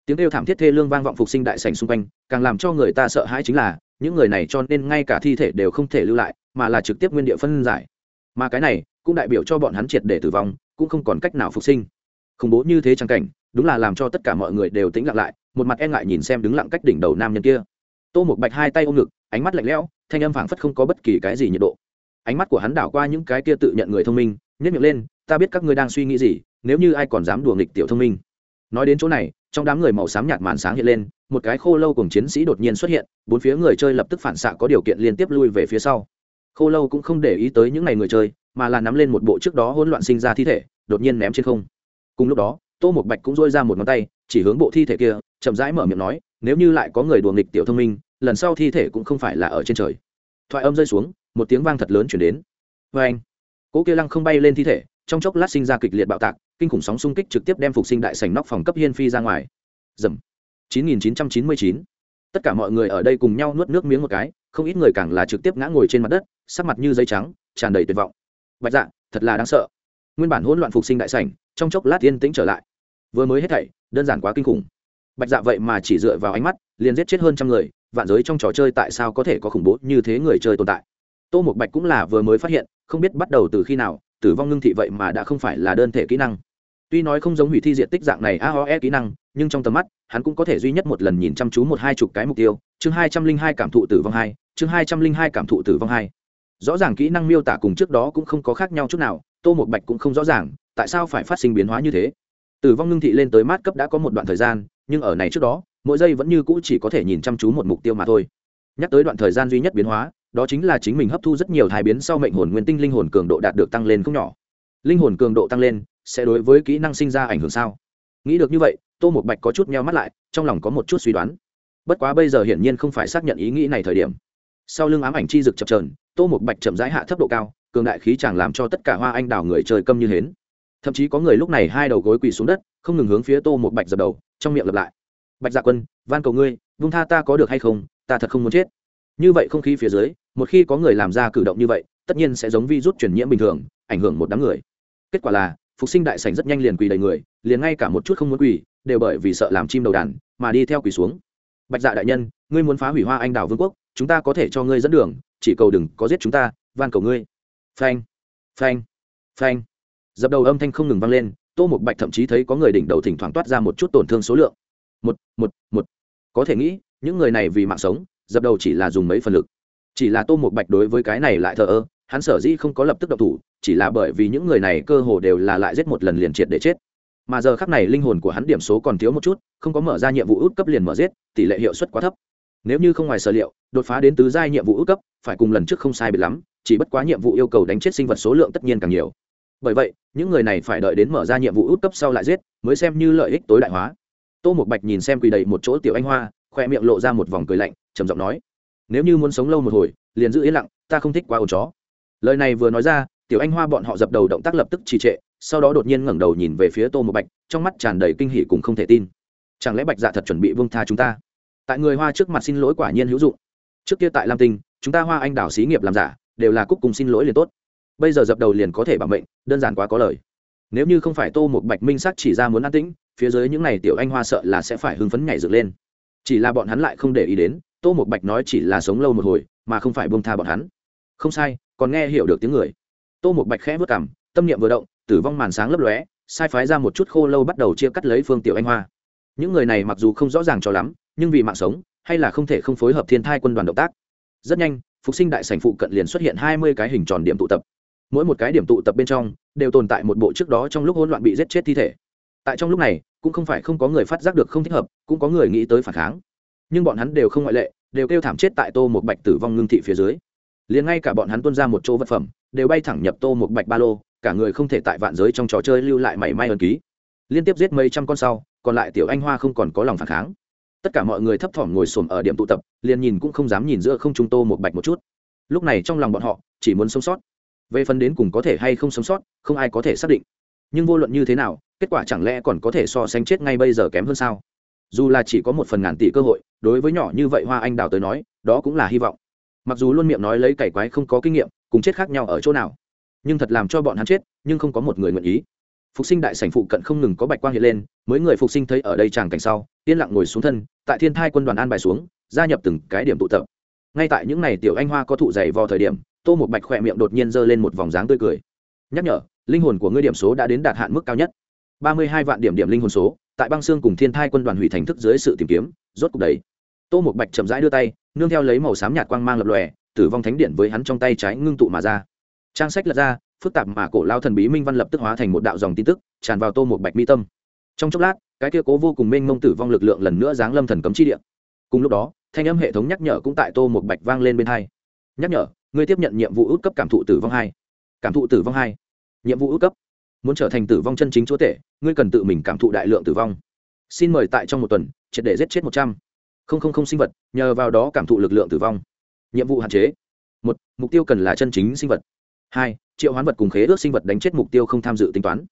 tiếng kêu thảm thiết thê lương vang vọng phục sinh đại sảnh xung quanh, càng làm cho người ta sợ hãi chính là, những người này cho nên ngay cả thi thể đều không thể lưu lại, mà là trực tiếp nguyên địa phân giải. Mà cái này, cũng đại biểu cho bọn hắn triệt để tử vong, cũng không còn cách nào phục sinh. Khủng bố như thế trang cảnh, đúng là làm cho tất cả mọi người đều tĩnh lặng lại, một mặt e ngại nhìn xem đứng lặng cách đỉnh đầu nam nhân kia. Tô một bạch hai tay ôm ngực, ánh mắt lạnh lẽo, thanh âm phảng phất không có bất kỳ cái gì nhiệt độ. Ánh mắt của hắn đảo qua những cái kia tự nhận người thông minh nhất miệng lên, ta biết các ngươi đang suy nghĩ gì, nếu như ai còn dám đùa nghịch tiểu thông minh. Nói đến chỗ này trong đám người màu xám nhạt màn sáng hiện lên, một cái khô lâu cùng chiến sĩ đột nhiên xuất hiện, bốn phía người chơi lập tức phản xạ có điều kiện liên tiếp lui về phía sau. Khô lâu cũng không để ý tới những ngày người chơi, mà là nắm lên một bộ trước đó hỗn loạn sinh ra thi thể, đột nhiên ném trên không. Cùng lúc đó, tô một bạch cũng dôi ra một ngón tay, chỉ hướng bộ thi thể kia, chậm rãi mở miệng nói, nếu như lại có người đùa nghịch tiểu thông minh, lần sau thi thể cũng không phải là ở trên trời. Thoại âm rơi xuống, một tiếng vang thật lớn chuyển đến. Vê anh cỗ kia lăng không bay lên thi thể, trong chốc lát sinh ra kịch liệt bạo tạc kinh khủng sóng xung kích trực tiếp đem phục sinh đại sảnh nóc phòng cấp hiên phi ra ngoài. Dầm. 9999. tất cả mọi người ở đây cùng nhau nuốt nước miếng một cái, không ít người càng là trực tiếp ngã ngồi trên mặt đất, sắc mặt như giấy trắng, tràn đầy tuyệt vọng. Bạch dạ thật là đáng sợ. Nguyên bản hỗn loạn phục sinh đại sảnh, trong chốc lát yên tĩnh trở lại. Vừa mới hết thảy, đơn giản quá kinh khủng. Bạch dạ vậy mà chỉ dựa vào ánh mắt, liền giết chết hơn trăm người, vạn giới trong trò chơi tại sao có thể có khủng bố như thế người chơi tồn tại? Tô một bạch cũng là vừa mới phát hiện, không biết bắt đầu từ khi nào, tử vong ngưng thị vậy mà đã không phải là đơn thể kỹ năng tuy nói không giống hủy thi diện tích dạng này aoe kỹ năng, nhưng trong tầm mắt, hắn cũng có thể duy nhất một lần nhìn chăm chú một hai chục cái mục tiêu. Chương hai trăm linh hai cảm thụ tử vong hai, chương hai trăm linh hai cảm thụ tử vong hai. Rõ ràng kỹ năng miêu tả cùng trước đó cũng không có khác nhau chút nào, tô một bạch cũng không rõ ràng, tại sao phải phát sinh biến hóa như thế. Tử vong ngưng thị lên tới mát cấp đã có một đoạn thời gian, nhưng ở này trước đó, mỗi giây vẫn như cũ chỉ có thể nhìn chăm chú một mục tiêu mà thôi. Nhắc tới đoạn thời gian duy nhất biến hóa, đó chính là chính mình hấp thu rất nhiều thai biến sau mệnh hồn nguyên tinh linh hồn cường độ đạt được tăng lên không nhỏ. Linh hồn cường độ tăng lên sẽ đối với kỹ năng sinh ra ảnh hưởng sao? Nghĩ được như vậy, tô một bạch có chút meo mắt lại, trong lòng có một chút suy đoán. Bất quá bây giờ hiển nhiên không phải xác nhận ý nghĩ này thời điểm. Sau lưng ám ảnh chi rực chập trờn tô một bạch chậm rãi hạ thấp độ cao, cường đại khí chàng làm cho tất cả hoa anh đào người trời câm như hến. Thậm chí có người lúc này hai đầu gối quỳ xuống đất, không ngừng hướng phía tô một bạch dập đầu, trong miệng lặp lại. Bạch dạ quân, van cầu ngươi, vung tha ta có được hay không? Ta thật không muốn chết. Như vậy không khí phía dưới, một khi có người làm ra cử động như vậy, tất nhiên sẽ giống vi rút truyền nhiễm bình thường, ảnh hưởng một đám người. Kết quả là phục sinh đại sảnh rất nhanh liền quỳ đầy người, liền ngay cả một chút không muốn quỳ, đều bởi vì sợ làm chim đầu đàn, mà đi theo quỳ xuống. Bạch dạ đại nhân, ngươi muốn phá hủy hoa anh đào vương quốc, chúng ta có thể cho ngươi dẫn đường, chỉ cầu đừng có giết chúng ta, van cầu ngươi. Phanh phanh phanh. Dập đầu âm thanh không ngừng vang lên, tô một bạch thậm chí thấy có người đỉnh đầu thỉnh thoảng toát ra một chút tổn thương số lượng. Một một một. Có thể nghĩ, những người này vì mạng sống, dập đầu chỉ là dùng mấy phần lực. Chỉ là tô một bạch đối với cái này lại thờ ơ, hắn sở dĩ không có lập tức độc thủ chỉ là bởi vì những người này cơ hồ đều là lại giết một lần liền triệt để chết. Mà giờ khắc này linh hồn của hắn điểm số còn thiếu một chút, không có mở ra nhiệm vụ út cấp liền mở giết, tỷ lệ hiệu suất quá thấp. Nếu như không ngoài sở liệu, đột phá đến tứ giai nhiệm vụ út cấp, phải cùng lần trước không sai biệt lắm, chỉ bất quá nhiệm vụ yêu cầu đánh chết sinh vật số lượng tất nhiên càng nhiều. Bởi vậy, những người này phải đợi đến mở ra nhiệm vụ út cấp sau lại giết, mới xem như lợi ích tối đại hóa. Tô một bạch nhìn xem quỳ đầy một chỗ tiểu anh hoa, khoe miệng lộ ra một vòng cười lạnh, trầm giọng nói, nếu như muốn sống lâu một hồi, liền giữ yên lặng, ta không thích quá ồn chó. Lời này vừa nói ra tiểu anh hoa bọn họ dập đầu động tác lập tức trì trệ, sau đó đột nhiên ngẩng đầu nhìn về phía tô một bạch, trong mắt tràn đầy kinh hỉ cùng không thể tin. Chẳng lẽ bạch dạ thật chuẩn bị vương tha chúng ta? Tại người hoa trước mặt xin lỗi quả nhiên hữu dụng. Trước kia tại lam tinh, chúng ta hoa anh đảo xí nghiệp làm giả, đều là cúc cùng xin lỗi liền tốt. Bây giờ dập đầu liền có thể bảo mệnh, đơn giản quá có lời. Nếu như không phải tô một bạch minh sắc chỉ ra muốn an tĩnh, phía dưới những n à y tiểu anh hoa sợ là sẽ phải hưng phấn nhảy dựng lên. Chỉ là bọn hắn lại không để ý đến, tô một bạch nói chỉ là sống lâu một hồi, mà không phải bông tha bọn hắn. Không sai, còn nghe hiểu được tiếng người tô một bạch khẽ vất cảm tâm niệm vừa động, tử vong màn sáng lấp lóe, sai phái ra một chút khô lâu bắt đầu chia cắt lấy phương tiểu anh hoa. Những người này mặc dù không rõ ràng cho lắm, nhưng vì mạng sống, hay là không thể không phối hợp thiên thai quân đoàn động tác. Rất nhanh, phục sinh đại sảnh phụ cận liền xuất hiện hai mươi cái hình tròn điểm tụ tập. Mỗi một cái điểm tụ tập bên trong, đều tồn tại một bộ trước đó trong lúc hỗn loạn bị giết chết thi thể. Tại trong lúc này, cũng không phải không có người phát giác được không thích hợp, cũng có người nghĩ tới phản kháng. Nhưng bọn hắn đều không ngoại lệ, đều kêu thảm chết tại tô một bạch tử vong ngưng thị phía dưới. Liền ngay cả bọn hắn tuân ra một chỗ vật phẩm đều bay thẳng nhập tô một bạch ba lô, cả người không thể tại vạn giới trong trò chơi lưu lại mảy may ẩn ký. Liên tiếp giết mấy trăm con sau, còn lại tiểu anh hoa không còn có lòng phản kháng. Tất cả mọi người thấp thỏm ngồi xổm ở điểm tụ tập, liền nhìn cũng không dám nhìn giữa không trung tô một bạch một chút. Lúc này trong lòng bọn họ, chỉ muốn sống sót. Về phần đến cùng có thể hay không sống sót, không ai có thể xác định. Nhưng vô luận như thế nào, kết quả chẳng lẽ còn có thể so sánh chết ngay bây giờ kém hơn sao? Dù là chỉ có một phần ngàn tỷ cơ hội, đối với nhỏ như vậy hoa anh đào tới nói, đó cũng là hy vọng. Mặc dù luôn miệng nói lấy cày quái không có kinh nghiệm cùng chết khác nhau ở chỗ nào. Nhưng thật làm cho bọn hắn chết, nhưng không có một người nguyện ý. Phục sinh đại sảnh phụ cận không ngừng có bạch quang hiện lên, mấy người phục sinh thấy ở đây tràng cảnh sau, yên lặng ngồi xuống thân, tại thiên thai quân đoàn an bài xuống, gia nhập từng cái điểm tụ tập. Ngay tại những ngày tiểu anh hoa có thụ dày vào thời điểm, tô một bạch khỏe miệng đột nhiên giơ lên một vòng dáng tươi cười. Nhắc nhở, linh hồn của ngươi điểm số đã đến đạt hạn mức cao nhất. Ba mươi hai vạn điểm điểm linh hồn số, tại băng xương cùng thiên thai quân đoàn hủy thành thức dưới sự tìm kiếm, rốt cục đấy tô một bạch chậm rãi đưa tay, nương theo lấy màu xám nhạt quang mang lập lòe tử vong thánh điện với hắn trong tay trái ngưng tụ mà ra. Trang sách lật ra, phức tạp mà cổ lao thần bí minh văn lập tức hóa thành một đạo dòng tin tức, tràn vào tô một bạch mi tâm. Trong chốc lát, cái kia cố vô cùng mênh mông tử vong lực lượng lần nữa giáng lâm thần cấm chi điện cùng lúc đó, thanh âm hệ thống nhắc nhở cũng tại tô một bạch vang lên bên hai. Nhắc nhở, ngươi tiếp nhận nhiệm vụ út cấp cảm thụ tử vong hai. Cảm thụ tử vong hai. Nhiệm vụ út cấp. Muốn trở thành tử vong chân chính chúa tể, ngươi cần tự mình cảm thụ đại lượng tử vong. Xin mời tại trong một tuần, triệt để giết chết một trăm. Linh sinh vật, nhờ vào đó cảm thụ lực lượng tử vong nhiệm vụ hạn chế. Một, mục tiêu cần là chân chính sinh vật. Hai, triệu hoán vật cùng khế ước sinh vật đánh chết mục tiêu không tham dự tính toán.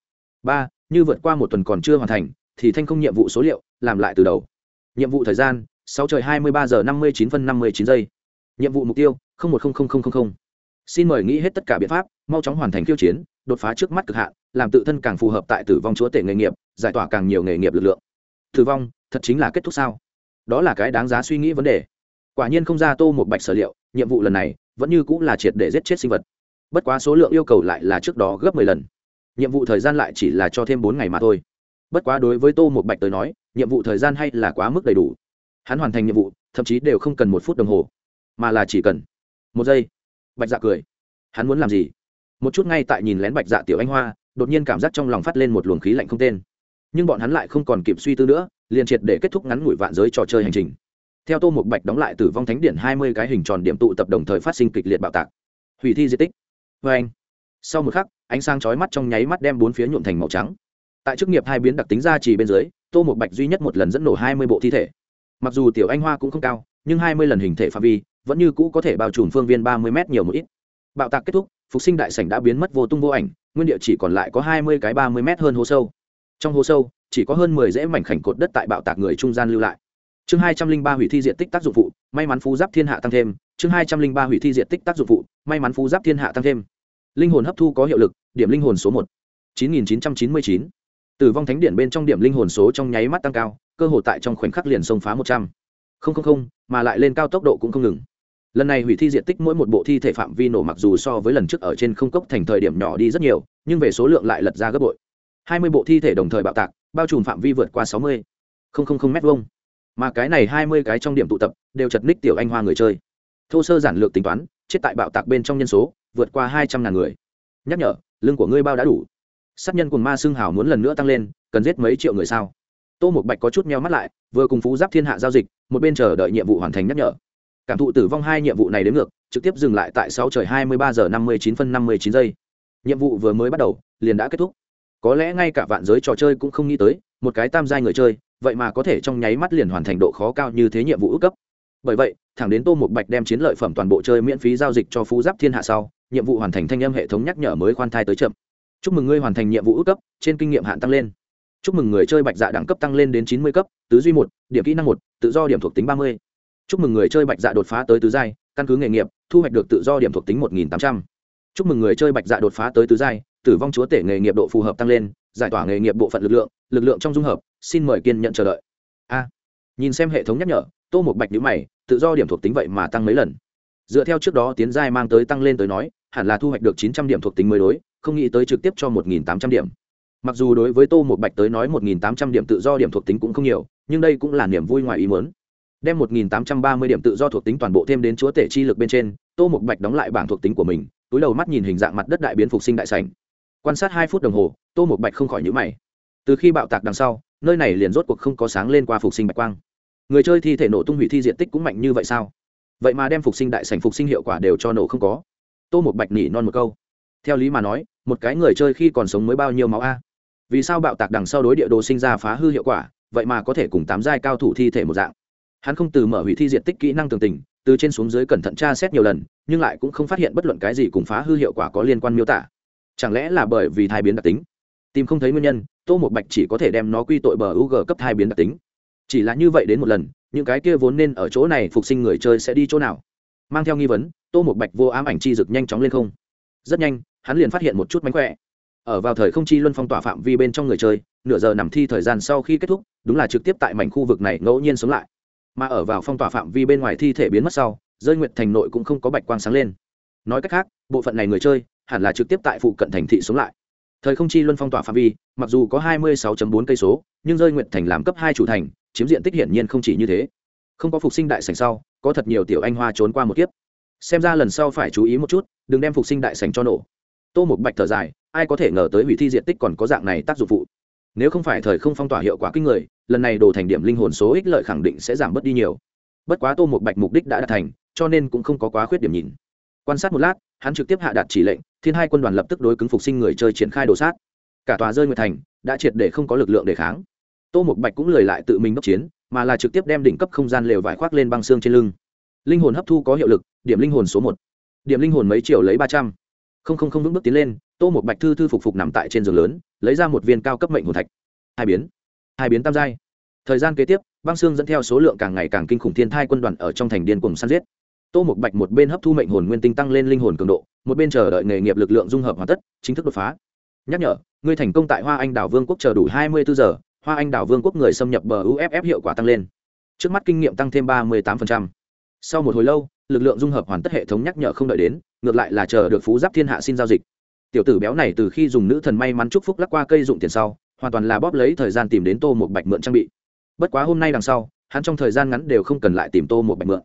Ba, như vượt qua một tuần còn chưa hoàn thành, thì thanh không nhiệm vụ số liệu, làm lại từ đầu. Nhiệm vụ thời gian, sáu trời hai mươi ba giờ năm mươi chín phân năm mươi chín giây. Nhiệm vụ mục tiêu một xin mời nghĩ hết tất cả biện pháp, mau chóng hoàn thành khiêu chiến, đột phá trước mắt cực hạn, làm tự thân càng phù hợp tại tử vong chúa tể nghề nghiệp, giải tỏa càng nhiều nghề nghiệp lực lượng. Tử vong, thật chính là kết thúc sao? Đó là cái đáng giá suy nghĩ vấn đề quả nhiên không ra tô một bạch sở liệu, nhiệm vụ lần này vẫn như cũng là triệt để giết chết sinh vật. Bất quá số lượng yêu cầu lại là trước đó gấp mười lần. Nhiệm vụ thời gian lại chỉ là cho thêm bốn ngày mà thôi. Bất quá đối với tô một bạch tới nói, nhiệm vụ thời gian hay là quá mức đầy đủ. Hắn hoàn thành nhiệm vụ, thậm chí đều không cần một phút đồng hồ, mà là chỉ cần một giây. Bạch dạ cười. Hắn muốn làm gì? Một chút ngay tại nhìn lén bạch dạ tiểu anh hoa, đột nhiên cảm giác trong lòng phát lên một luồng khí lạnh không tên. Nhưng bọn hắn lại không còn kịp suy tư nữa, liền triệt để kết thúc ngắn ngủi vạn giới trò chơi hành trình theo tô một bạch đóng lại tử vong thánh điện hai mươi cái hình tròn điểm tụ tập đồng thời phát sinh kịch liệt bạo tạc. Hủy thi di tích. Vê anh, sau một khắc, ánh sáng chói mắt trong nháy mắt đem bốn phía nhuộm thành màu trắng. Tại chức nghiệp hai biến đặc tính ra chỉ bên dưới, tô một bạch duy nhất một lần dẫn nổ hai mươi bộ thi thể. Mặc dù tiểu anh hoa cũng không cao, nhưng hai mươi lần hình thể phạm vi vẫn như cũ có thể bao trùm phương viên ba mươi m nhiều một ít. Bạo tạc kết thúc, phục sinh đại sảnh đã biến mất vô tung vô ảnh, nguyên địa chỉ còn lại có hai mươi cái ba mươi m hơn hố sâu. Trong hố sâu, chỉ có hơn mười dễ mảnh khảnh cột đất tại bạo tạc người trung gian lưu lại chương hai trăm linh ba hủy thi diện tích tác dụng phụ, may mắn phú giáp thiên hạ tăng thêm. Chương hai trăm linh ba hủy thi diện tích tác dụng phụ, may mắn phú giáp thiên hạ tăng thêm. Linh hồn hấp thu có hiệu lực, điểm linh hồn số một. chín nghìn chín trăm chín mươi chín. Tử vong thánh điện bên trong điểm linh hồn số trong nháy mắt tăng cao, cơ hội tại trong khoảnh khắc liền xông phá một trăm. Linh mà lại lên cao tốc độ cũng không ngừng. Lần này hủy thi diện tích mỗi một bộ thi thể phạm vi nổ mặc dù so với lần trước ở trên không cốc thành thời điểm nhỏ đi rất nhiều, nhưng về số lượng lại lật ra gấp bội. Hai mươi bộ thi thể đồng thời bạo tạc, bao trùm phạm vi vượt qua sáu mươi. M hai mà cái này hai mươi cái trong điểm tụ tập đều chật ních tiểu anh hoa người chơi. Thô sơ giản lược tính toán, chết tại bạo tạc bên trong nhân số, vượt qua hai trăm ngàn người. Nhắc nhở lương của ngươi bao đã đủ. Sát nhân cùng ma xương hào muốn lần nữa tăng lên, cần giết mấy triệu người sao? Tô một bạch có chút meo mắt lại, vừa cùng phú giáp thiên hạ giao dịch, một bên chờ đợi nhiệm vụ hoàn thành nhắc nhở. Cảm thụ tử vong hai nhiệm vụ này đến ngược, trực tiếp dừng lại tại sáu trời hai mươi ba giờ năm mươi chín phân năm mươi chín giây. Nhiệm vụ vừa mới bắt đầu, liền đã kết thúc. Có lẽ ngay cả vạn giới trò chơi cũng không nghĩ tới, một cái tam giai người chơi vậy mà có thể trong nháy mắt liền hoàn thành độ khó cao như thế nhiệm vụ ước cấp. Bởi vậy, thẳng đến tô một bạch đem chiến lợi phẩm toàn bộ chơi miễn phí giao dịch cho phú giáp thiên hạ sau, nhiệm vụ hoàn thành thanh âm hệ thống nhắc nhở mới khoan thai tới chậm. Chúc mừng ngươi hoàn thành nhiệm vụ ước cấp, trên kinh nghiệm hạn tăng lên. Chúc mừng người chơi bạch dạ đẳng cấp tăng lên đến chín mươi cấp, tứ duy một, điểm kỹ năng một, tự do điểm thuộc tính ba mươi. Chúc mừng người chơi bạch dạ đột phá tới tứ giai, căn cứ nghề nghiệp, thu hoạch được tự do điểm thuộc tính một nghìn tám trăm. Chúc mừng người chơi bạch dạ đột phá tới tứ giai, tử vong chúa tể nghề nghiệp độ phù hợp tăng lên, giải tỏa nghề nghiệp bộ phận lực lượng lực lượng trong dung hợp xin mời kiên nhận chờ đợi. A, nhìn xem hệ thống nhắc nhở, tô một bạch nhữ mày, tự do điểm thuộc tính vậy mà tăng mấy lần. Dựa theo trước đó tiến giai mang tới tăng lên tới nói, hẳn là thu hoạch được chín trăm điểm thuộc tính mới đối, không nghĩ tới trực tiếp cho một nghìn tám trăm điểm. Mặc dù đối với tô một bạch tới nói một nghìn tám trăm điểm tự do điểm thuộc tính cũng không nhiều, nhưng đây cũng là niềm vui ngoài ý muốn. Đem một nghìn tám trăm ba mươi điểm tự do thuộc tính toàn bộ thêm đến chúa tể chi lực bên trên, tô một bạch đóng lại bảng thuộc tính của mình, túi đầu mắt nhìn hình dạng mặt đất đại biến phục sinh đại sành quan sát hai phút đồng hồ, tô một bạch không khỏi nhữ mày. Từ khi bạo tạc đằng sau nơi này liền rốt cuộc không có sáng lên qua phục sinh bạch quang. Người chơi thi thể nổ tung hủy thi diện tích cũng mạnh như vậy sao? Vậy mà đem phục sinh đại sành phục sinh hiệu quả đều cho nổ không có. Tô một bạch nỉ non một câu. Theo lý mà nói, một cái người chơi khi còn sống mới bao nhiêu máu a? Vì sao bạo tạc đằng sau đối địa đồ sinh ra phá hư hiệu quả, vậy mà có thể cùng tám giai cao thủ thi thể một dạng? Hắn không từ mở hủy thi diện tích kỹ năng tường tình, từ trên xuống dưới cẩn thận tra xét nhiều lần, nhưng lại cũng không phát hiện bất luận cái gì cùng phá hư hiệu quả có liên quan miêu tả. Chẳng lẽ là bởi vì thai biến đặc tính? Tìm không thấy nguyên nhân tô một bạch chỉ có thể đem nó quy tội bờ u g cấp hai biến đặc tính. Chỉ là như vậy đến một lần, những cái kia vốn nên ở chỗ này phục sinh người chơi sẽ đi chỗ nào? Mang theo nghi vấn, tô một bạch vô ám ảnh chi rực nhanh chóng lên không. Rất nhanh, hắn liền phát hiện một chút mánh khỏe. Ở vào thời không chi luân phong tỏa phạm vi bên trong người chơi, nửa giờ nằm thi thời gian sau khi kết thúc, đúng là trực tiếp tại mảnh khu vực này ngẫu nhiên sống lại. Mà ở vào phong tỏa phạm vi bên ngoài thi thể biến mất sau, rơi nguyện thành nội cũng không có bạch quang sáng lên. Nói cách khác, bộ phận này người chơi hẳn là trực tiếp tại phụ cận thành thị sống lại thời không chi luân phong tỏa phạm vi, mặc dù có 26.4 cây số, nhưng rơi nguyện thành làm cấp hai chủ thành, chiếm diện tích hiển nhiên không chỉ như thế. Không có phục sinh đại sảnh sau, có thật nhiều tiểu anh hoa trốn qua một kiếp. Xem ra lần sau phải chú ý một chút, đừng đem phục sinh đại sảnh cho nổ. Tô một bạch thở dài, ai có thể ngờ tới hủy thi diện tích còn có dạng này tác dụng phụ. Nếu không phải thời không phong tỏa hiệu quả kinh người, lần này đồ thành điểm linh hồn số ích lợi khẳng định sẽ giảm bớt đi nhiều. Bất quá tô một bạch mục đích đã đạt thành, cho nên cũng không có quá khuyết điểm nhìn. Quan sát một lát hắn trực tiếp hạ đạt chỉ lệnh, thiên hai quân đoàn lập tức đối cứng phục sinh người chơi triển khai đồ sát. Cả tòa rơi nguyệt thành đã triệt để không có lực lượng để kháng. Tô một bạch cũng lười lại tự mình đốc chiến, mà là trực tiếp đem đỉnh cấp không gian lều vải khoác lên băng xương trên lưng. Linh hồn hấp thu có hiệu lực, điểm linh hồn số một. Điểm linh hồn mấy triệu lấy ba trăm. Không không không, vững bước tiến lên, tô một bạch thư thư phục phục nằm tại trên giường lớn, lấy ra một viên cao cấp mệnh hồn thạch. Hai biến hai biến tam giai. Thời gian kế tiếp, băng xương dẫn theo số lượng càng ngày càng kinh khủng thiên thai quân đoàn ở trong thành điên cùng săn giết tô một bạch một bên hấp thu mệnh hồn nguyên tinh tăng lên linh hồn cường độ, một bên chờ đợi nghề nghiệp lực lượng dung hợp hoàn tất, chính thức đột phá. Nhắc nhở, ngươi thành công tại hoa anh đảo vương quốc chờ đủ hai mươi bốn giờ, hoa anh đảo vương quốc người xâm nhập bờ uff hiệu quả tăng lên. Trước mắt kinh nghiệm tăng thêm ba mươi tám sau một hồi lâu, lực lượng dung hợp hoàn tất hệ thống nhắc nhở không đợi đến, ngược lại là chờ được phú giáp thiên hạ xin giao dịch. Tiểu tử béo này từ khi dùng nữ thần may mắn chúc phúc lắc qua cây dụng tiền sau, hoàn toàn là bóp lấy thời gian tìm đến tô một bạch mượn trang bị. Bất quá hôm nay đằng sau, hắn trong thời gian ngắn đều không cần lại tìm tô một bạch mượn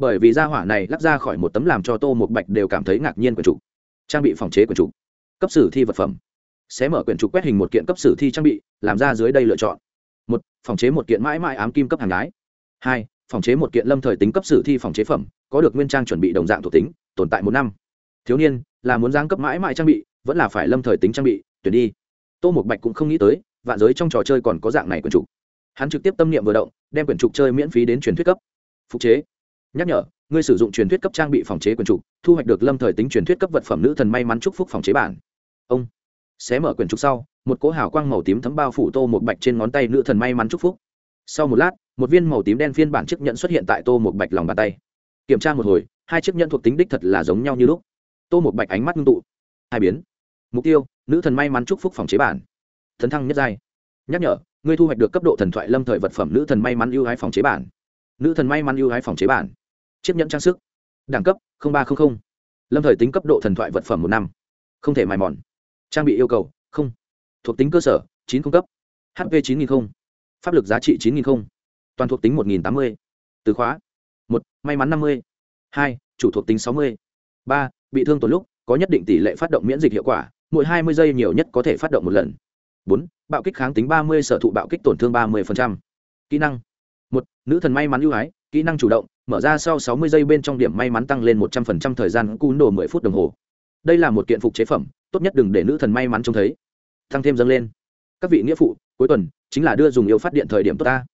bởi vì gia hỏa này lắc ra khỏi một tấm làm cho tô một bạch đều cảm thấy ngạc nhiên quyển trục. Trang bị phòng chế quyển trục. Cấp sử thi vật phẩm. Sẽ mở quyển trục quét hình một kiện cấp sử thi trang bị, làm ra dưới đây lựa chọn. Một, phòng chế một kiện mãi mãi ám kim cấp hàng gái hai, phòng chế một kiện lâm thời tính cấp sử thi phòng chế phẩm, có được nguyên trang chuẩn bị đồng dạng thuộc tính, tồn tại một năm. Thiếu niên, là muốn giáng cấp mãi mãi trang bị, vẫn là phải lâm thời tính trang bị, tuyển đi. Tô một bạch cũng không nghĩ tới, vạn giới trong trò chơi còn có dạng này quyển trục. Hắn trực tiếp tâm niệm vừa động, đem quyển trục chơi miễn phí đến truyền thuyết cấp. Phục chế nhắc nhở, ngươi sử dụng truyền thuyết cấp trang bị phòng chế quyền trục, thu hoạch được lâm thời tính truyền thuyết cấp vật phẩm nữ thần may mắn chúc phúc phòng chế bản. Ông. Xé mở quyền trục sau, một cỗ hào quang màu tím thấm bao phủ tô một bạch trên ngón tay nữ thần may mắn chúc phúc. Sau một lát, một viên màu tím đen phiên bản chiếc nhận xuất hiện tại tô một bạch lòng bàn tay. Kiểm tra một hồi, hai chiếc nhận thuộc tính đích thật là giống nhau như lúc. Tô một bạch ánh mắt ngưng tụ. Hai biến. Mục tiêu, nữ thần may mắn chúc phúc phòng chế bản. Thần thăng nhất giai. Nhắc nhở, ngươi thu hoạch được cấp độ thần thoại lâm thời vật phẩm nữ thần may mắn ưu hái phòng chế bản. Nữ thần may mắn ưu hái phòng chế bản chiếc nhẫn trang sức. Đẳng cấp ba trăm linh lâm thời tính cấp độ thần thoại vật phẩm một năm. Không thể mài mòn. Trang bị yêu cầu, không. Thuộc tính cơ sở, chín cung cấp. Hp chín nghìn không. Pháp lực giá trị chín nghìn không. Toàn thuộc tính một nghìn tám mươi. Từ khóa. Một, may mắn năm mươi. Hai, chủ thuộc tính sáu mươi. Ba, bị thương tổn lúc, có nhất định tỷ lệ phát động miễn dịch hiệu quả, mỗi hai mươi giây nhiều nhất có thể phát động một lần. Bốn, bạo kích kháng tính ba mươi, sở thụ bạo kích tổn thương ba mươi kỹ năng. Một, nữ thần may mắn ưu ái kỹ năng chủ động, mở ra sau sáu mươi giây bên trong điểm may mắn tăng lên một trăm phần trăm thời gian cún đồ mười phút đồng hồ. Đây là một kiện phục chế phẩm, tốt nhất đừng để nữ thần may mắn trông thấy. Tăng thêm dâng lên. Các vị nghĩa phụ, cuối tuần chính là đưa dùng yêu phát điện thời điểm tốt ta.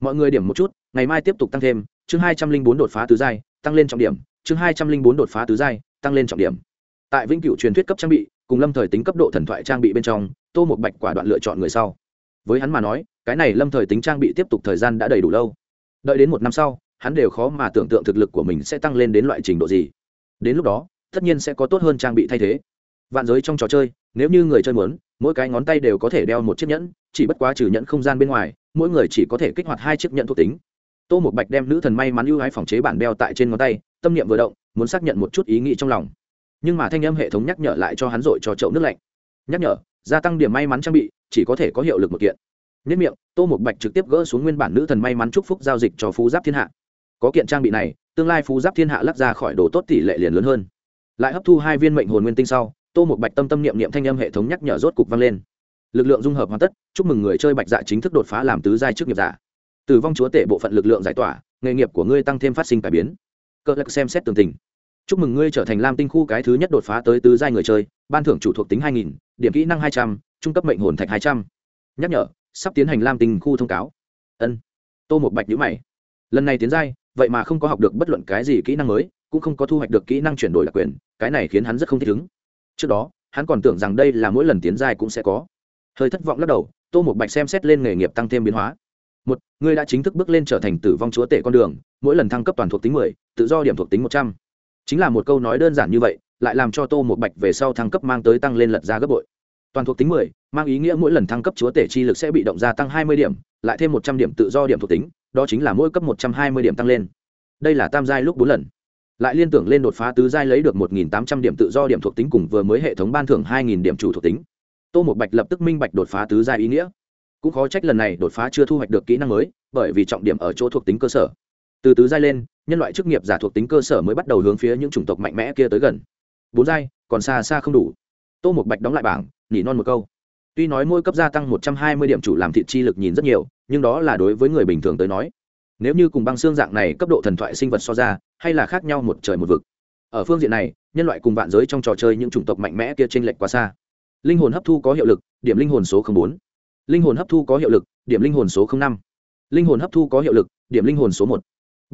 Mọi người điểm một chút, ngày mai tiếp tục tăng thêm, chương hai trăm linh bốn đột phá tứ giai, tăng lên trọng điểm, chương hai trăm linh bốn đột phá tứ giai, tăng lên trọng điểm. Tại vĩnh cửu truyền thuyết cấp trang bị, cùng lâm thời tính cấp độ thần thoại trang bị bên trong, tô một bạch quả đoạn lựa chọn người sau. Với hắn mà nói, cái này lâm thời tính trang bị tiếp tục thời gian đã đầy đủ lâu. Đợi đến một năm sau hắn đều khó mà tưởng tượng thực lực của mình sẽ tăng lên đến loại trình độ gì. Đến lúc đó, tất nhiên sẽ có tốt hơn trang bị thay thế. Vạn giới trong trò chơi, nếu như người chơi muốn, mỗi cái ngón tay đều có thể đeo một chiếc nhẫn, chỉ bất quá trừ nhẫn không gian bên ngoài, mỗi người chỉ có thể kích hoạt hai chiếc nhẫn thuộc tính. Tô một bạch đem nữ thần may mắn ưu ái phòng chế bản đeo tại trên ngón tay, tâm niệm vừa động, muốn xác nhận một chút ý nghĩ trong lòng. Nhưng mà thanh âm hệ thống nhắc nhở lại cho hắn dội cho chậu nước lạnh. Nhắc nhở, gia tăng điểm may mắn trang bị, chỉ có thể có hiệu lực một kiện. Nhất miệng, tô một bạch trực tiếp gỡ xuống nguyên bản nữ thần may mắn chúc phúc giao dịch cho phú giáp thiên hạ có kiện trang bị này, tương lai phú giáp thiên hạ lắc ra khỏi đồ tốt tỷ lệ liền lớn hơn. Lại hấp thu hai viên mệnh hồn nguyên tinh sau, tô một bạch tâm tâm niệm niệm thanh âm hệ thống nhắc nhở rốt cục vang lên. Lực lượng dung hợp hoàn tất, chúc mừng người chơi bạch dạ chính thức đột phá làm tứ giai trước nghiệp giả. Tử vong chúa tể bộ phận lực lượng giải tỏa, nghề nghiệp của ngươi tăng thêm phát sinh cải biến. Cơ lắc xem xét tường tình. Chúc mừng ngươi trở thành lam tinh khu cái thứ nhất đột phá tới tứ giai người chơi, ban thưởng chủ thuộc tính hai nghìn, điểm kỹ năng hai trăm, trung cấp mệnh hồn thạch hai trăm. Nhắc nhở, sắp tiến hành lam tinh khu thông cáo. Ân. Tô một bạch nhữ mày. Lần này tiến giai vậy mà không có học được bất luận cái gì kỹ năng mới, cũng không có thu hoạch được kỹ năng chuyển đổi đặc quyền, cái này khiến hắn rất không thích ứng. Trước đó, hắn còn tưởng rằng đây là mỗi lần tiến giai cũng sẽ có. Hơi thất vọng lắc đầu, tô một bạch xem xét lên nghề nghiệp tăng thêm biến hóa. Một, ngươi đã chính thức bước lên trở thành tử vong chúa tể con đường, mỗi lần thăng cấp toàn thuộc tính mười, tự do điểm thuộc tính một trăm. Chính là một câu nói đơn giản như vậy, lại làm cho tô một bạch về sau thăng cấp mang tới tăng lên lật ra gấp bội. Toàn thuộc tính mười, mang ý nghĩa mỗi lần thăng cấp chúa tể chi lực sẽ bị động gia tăng hai mươi điểm, lại thêm một trăm điểm tự do điểm thuộc tính đó chính là mỗi cấp một trăm hai mươi điểm tăng lên. Đây là tam giai lúc bốn lần. Lại liên tưởng lên đột phá tứ giai lấy được một nghìn tám trăm điểm tự do điểm thuộc tính cùng vừa mới hệ thống ban thưởng hai nghìn điểm chủ thuộc tính. Tô một bạch lập tức minh bạch đột phá tứ giai ý nghĩa. Cũng khó trách lần này đột phá chưa thu hoạch được kỹ năng mới, bởi vì trọng điểm ở chỗ thuộc tính cơ sở. Từ tứ giai lên, nhân loại chức nghiệp giả thuộc tính cơ sở mới bắt đầu hướng phía những chủng tộc mạnh mẽ kia tới gần. Bốn giai, còn xa xa không đủ. Tô một bạch đóng lại bảng, nhỉ non một câu. Tuy nói mỗi cấp gia tăng một trăm hai mươi điểm chủ làm thịt chi lực nhìn rất nhiều nhưng đó là đối với người bình thường tới nói. Nếu như cùng băng xương dạng này cấp độ thần thoại sinh vật so ra, hay là khác nhau một trời một vực. Ở phương diện này, nhân loại cùng vạn giới trong trò chơi những chủng tộc mạnh mẽ kia t r ê n lệch quá xa. Linh hồn hấp thu có hiệu lực, điểm linh hồn số bốn. Linh hồn hấp thu có hiệu lực, điểm linh hồn số năm. Linh hồn hấp thu có hiệu lực, điểm linh hồn số một.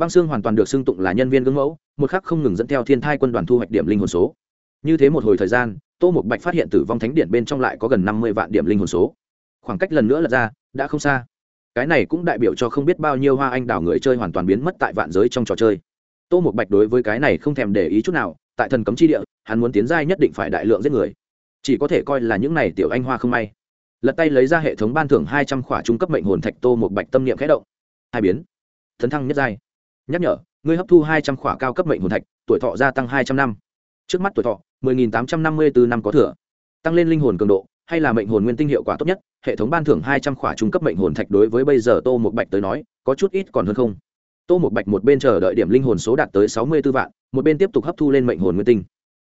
Băng xương hoàn toàn được xưng tụng là nhân viên gương mẫu, một khắc không ngừng dẫn theo thiên thai quân đoàn thu hoạch điểm linh hồn số. Như thế một hồi thời gian, tô một bạch phát hiện tử vong thánh điện bên trong lại có gần năm mươi vạn điểm linh hồn số. Khoảng cách lần nữa là ra, đã không xa cái này cũng đại biểu cho không biết bao nhiêu hoa anh đào người chơi hoàn toàn biến mất tại vạn giới trong trò chơi. Tô một bạch đối với cái này không thèm để ý chút nào, tại thần cấm chi địa, hắn muốn tiến giai nhất định phải đại lượng giết người. Chỉ có thể coi là những này tiểu anh hoa không may. Lật tay lấy ra hệ thống ban thưởng hai trăm khỏa trung cấp mệnh hồn thạch tô một bạch tâm niệm khẽ động. Hai biến. Thần thăng nhất giai. Nhắc nhở, ngươi hấp thu hai trăm khỏa cao cấp mệnh hồn thạch, tuổi thọ gia tăng hai trăm năm. Trước mắt tuổi thọ, mười nghìn tám trăm năm mươi bốn năm có thừa. Tăng lên linh hồn cường độ, hay là mệnh hồn nguyên tinh hiệu quả tốt nhất? Hệ thống ban thưởng hai trăm khỏa trung cấp mệnh hồn thạch đối với bây giờ tô một bạch tới nói, có chút ít còn hơn không. Tô một bạch một bên chờ đợi điểm linh hồn số đạt tới sáu mươi b ố vạn, một bên tiếp tục hấp thu lên mệnh hồn nguyên tinh.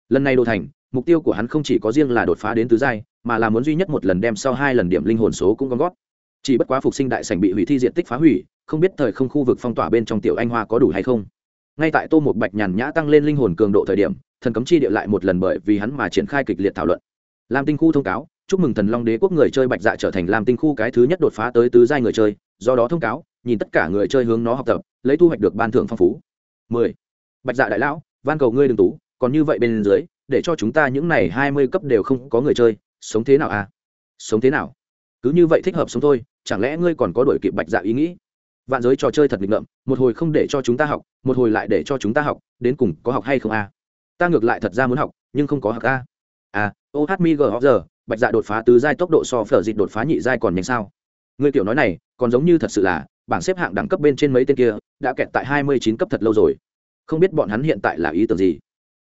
Lần này đồ thành, mục tiêu của hắn không chỉ có riêng là đột phá đến tứ giai, mà là muốn duy nhất một lần đem sau hai lần điểm linh hồn số cũng gom gót chỉ bất quá phục sinh đại sảnh bị hủy thi diện tích phá hủy, không biết thời không khu vực phong tỏa bên trong tiểu anh hoa có đủ hay không. Ngay tại tô một bạch nhàn nhã tăng lên linh hồn cường độ thời điểm, thần cấm chi địa lại một lần bởi vì hắn mà triển khai kịch liệt thảo luận. Làm tinh khu thông cáo chúc mừng thần long đế quốc người chơi bạch dạ trở thành làm tinh khu cái thứ nhất đột phá tới tứ giai người chơi, do đó thông cáo, nhìn tất cả người chơi hướng nó học tập, lấy thu hoạch được ban thưởng phong phú. 10. bạch dạ đại lão, van cầu ngươi đừng tú, còn như vậy bên dưới, để cho chúng ta những này hai mươi cấp đều không có người chơi, sống thế nào à? Sống thế nào? Cứ như vậy thích hợp sống thôi, chẳng lẽ ngươi còn có đổi kịp bạch dạ ý nghĩ? Vạn giới trò chơi thật nghịch ngợm, một hồi không để cho chúng ta học, một hồi lại để cho chúng ta học, đến cùng có học hay không à? Ta ngược lại thật ra muốn học, nhưng không có học a à, à O H mi g giờ bạch dạ đột phá tứ giai tốc độ so phở dịch đột phá nhị giai còn nhanh sao? Người tiểu nói này, còn giống như thật sự là, bảng xếp hạng đẳng cấp bên trên mấy tên kia, đã kẹt tại hai mươi chín cấp thật lâu rồi. Không biết bọn hắn hiện tại là ý tưởng gì?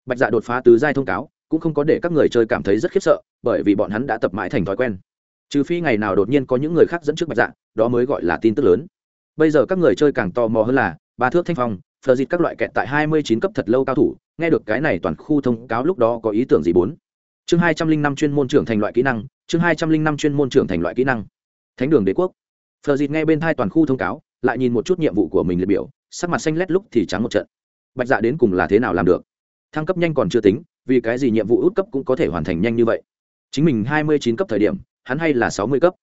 Bạch dạ đột phá tứ giai thông cáo, cũng không có để các người chơi cảm thấy rất khiếp sợ, bởi vì bọn hắn đã tập mãi thành thói quen. Trừ phi ngày nào đột nhiên có những người khác dẫn trước bạch dạ đó mới gọi là tin tức lớn. Bây giờ các người chơi càng tò mò hơn là, ba thước thanh phong phờ dịt các loại kẹt tại hai mươi chín cấp thật lâu cao thủ, nghe được cái này toàn khu thông cáo lúc đó có ý tưởng gì bốn? Chương hai trăm linh năm chuyên môn trưởng thành loại kỹ năng, chương hai trăm linh năm chuyên môn trưởng thành loại kỹ năng. Thánh đường đế quốc. Phờ dịt nghe bên thai toàn khu thông cáo, lại nhìn một chút nhiệm vụ của mình liệt biểu, sắc mặt xanh lét lúc thì trắng một trận. Bạch dạ đến cùng là thế nào làm được? Thăng cấp nhanh còn chưa tính, vì cái gì nhiệm vụ út cấp cũng có thể hoàn thành nhanh như vậy? Chính mình hai mươi chín cấp thời điểm, hắn hay là sáu mươi cấp?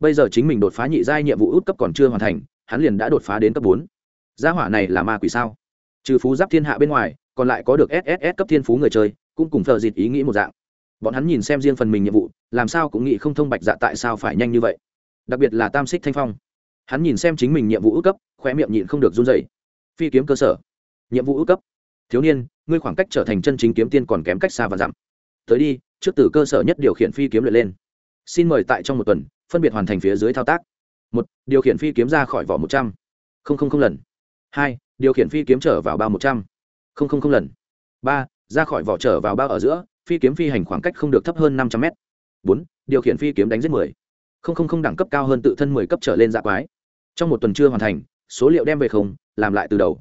Bây giờ chính mình đột phá nhị giai nhiệm vụ út cấp còn chưa hoàn thành, hắn liền đã đột phá đến cấp bốn. Gia hỏa này là ma quỷ sao? Trừ phú giáp thiên hạ bên ngoài, còn lại có được sss cấp thiên phú người chơi, cũng cùng thợ dịt ý nghĩ một dạng bọn hắn nhìn xem riêng phần mình nhiệm vụ, làm sao cũng nghĩ không thông bạch dạ tại sao phải nhanh như vậy. Đặc biệt là tam xích thanh phong. Hắn nhìn xem chính mình nhiệm vụ ước cấp khoe miệng nhịn không được run dày phi kiếm cơ sở. Nhiệm vụ ước cấp. Thiếu niên, ngươi khoảng cách trở thành chân chính kiếm tiên còn kém cách xa và dặm. Tới đi, trước từ cơ sở nhất điều khiển phi kiếm luyện lên. Xin mời tại trong một tuần, phân biệt hoàn thành phía dưới thao tác. Một, điều khiển phi kiếm ra khỏi vỏ một trăm. Linh lần. Hai, điều khiển phi kiếm trở vào bao một trăm. Linh lần. Ba, ra khỏi vỏ trở vào bao ở giữa phi kiếm phi hành khoảng cách không được thấp hơn năm trăm m bốn, điều khiển phi kiếm đánh giết mười. Không không không đẳng cấp cao hơn tự thân mười cấp trở lên dạ quái. Trong một tuần chưa hoàn thành, số liệu đem về không, làm lại từ đầu.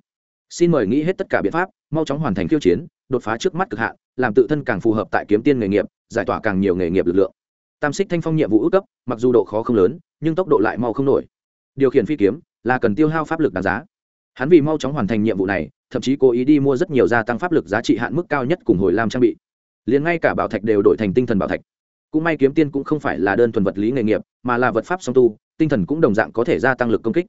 Xin mời nghĩ hết tất cả biện pháp, mau chóng hoàn thành khiêu chiến, đột phá trước mắt cực hạn, làm tự thân càng phù hợp tại kiếm tiên nghề nghiệp, giải tỏa càng nhiều nghề nghiệp lực lượng. Tam xích thanh phong nhiệm vụ ước cấp, mặc dù độ khó không lớn, nhưng tốc độ lại mau không nổi. Điều khiển phi kiếm là cần tiêu hao pháp lực đáng giá. Hắn vì mau chóng hoàn thành nhiệm vụ này, thậm chí cố ý đi mua rất nhiều gia tăng pháp lực giá trị hạn mức cao nhất cùng hồi lam trang bị liền ngay cả bảo thạch đều đổi thành tinh thần bảo thạch. Cũng may kiếm tiên cũng không phải là đơn thuần vật lý nghề nghiệp, mà là vật pháp song tu, tinh thần cũng đồng dạng có thể gia tăng lực công kích.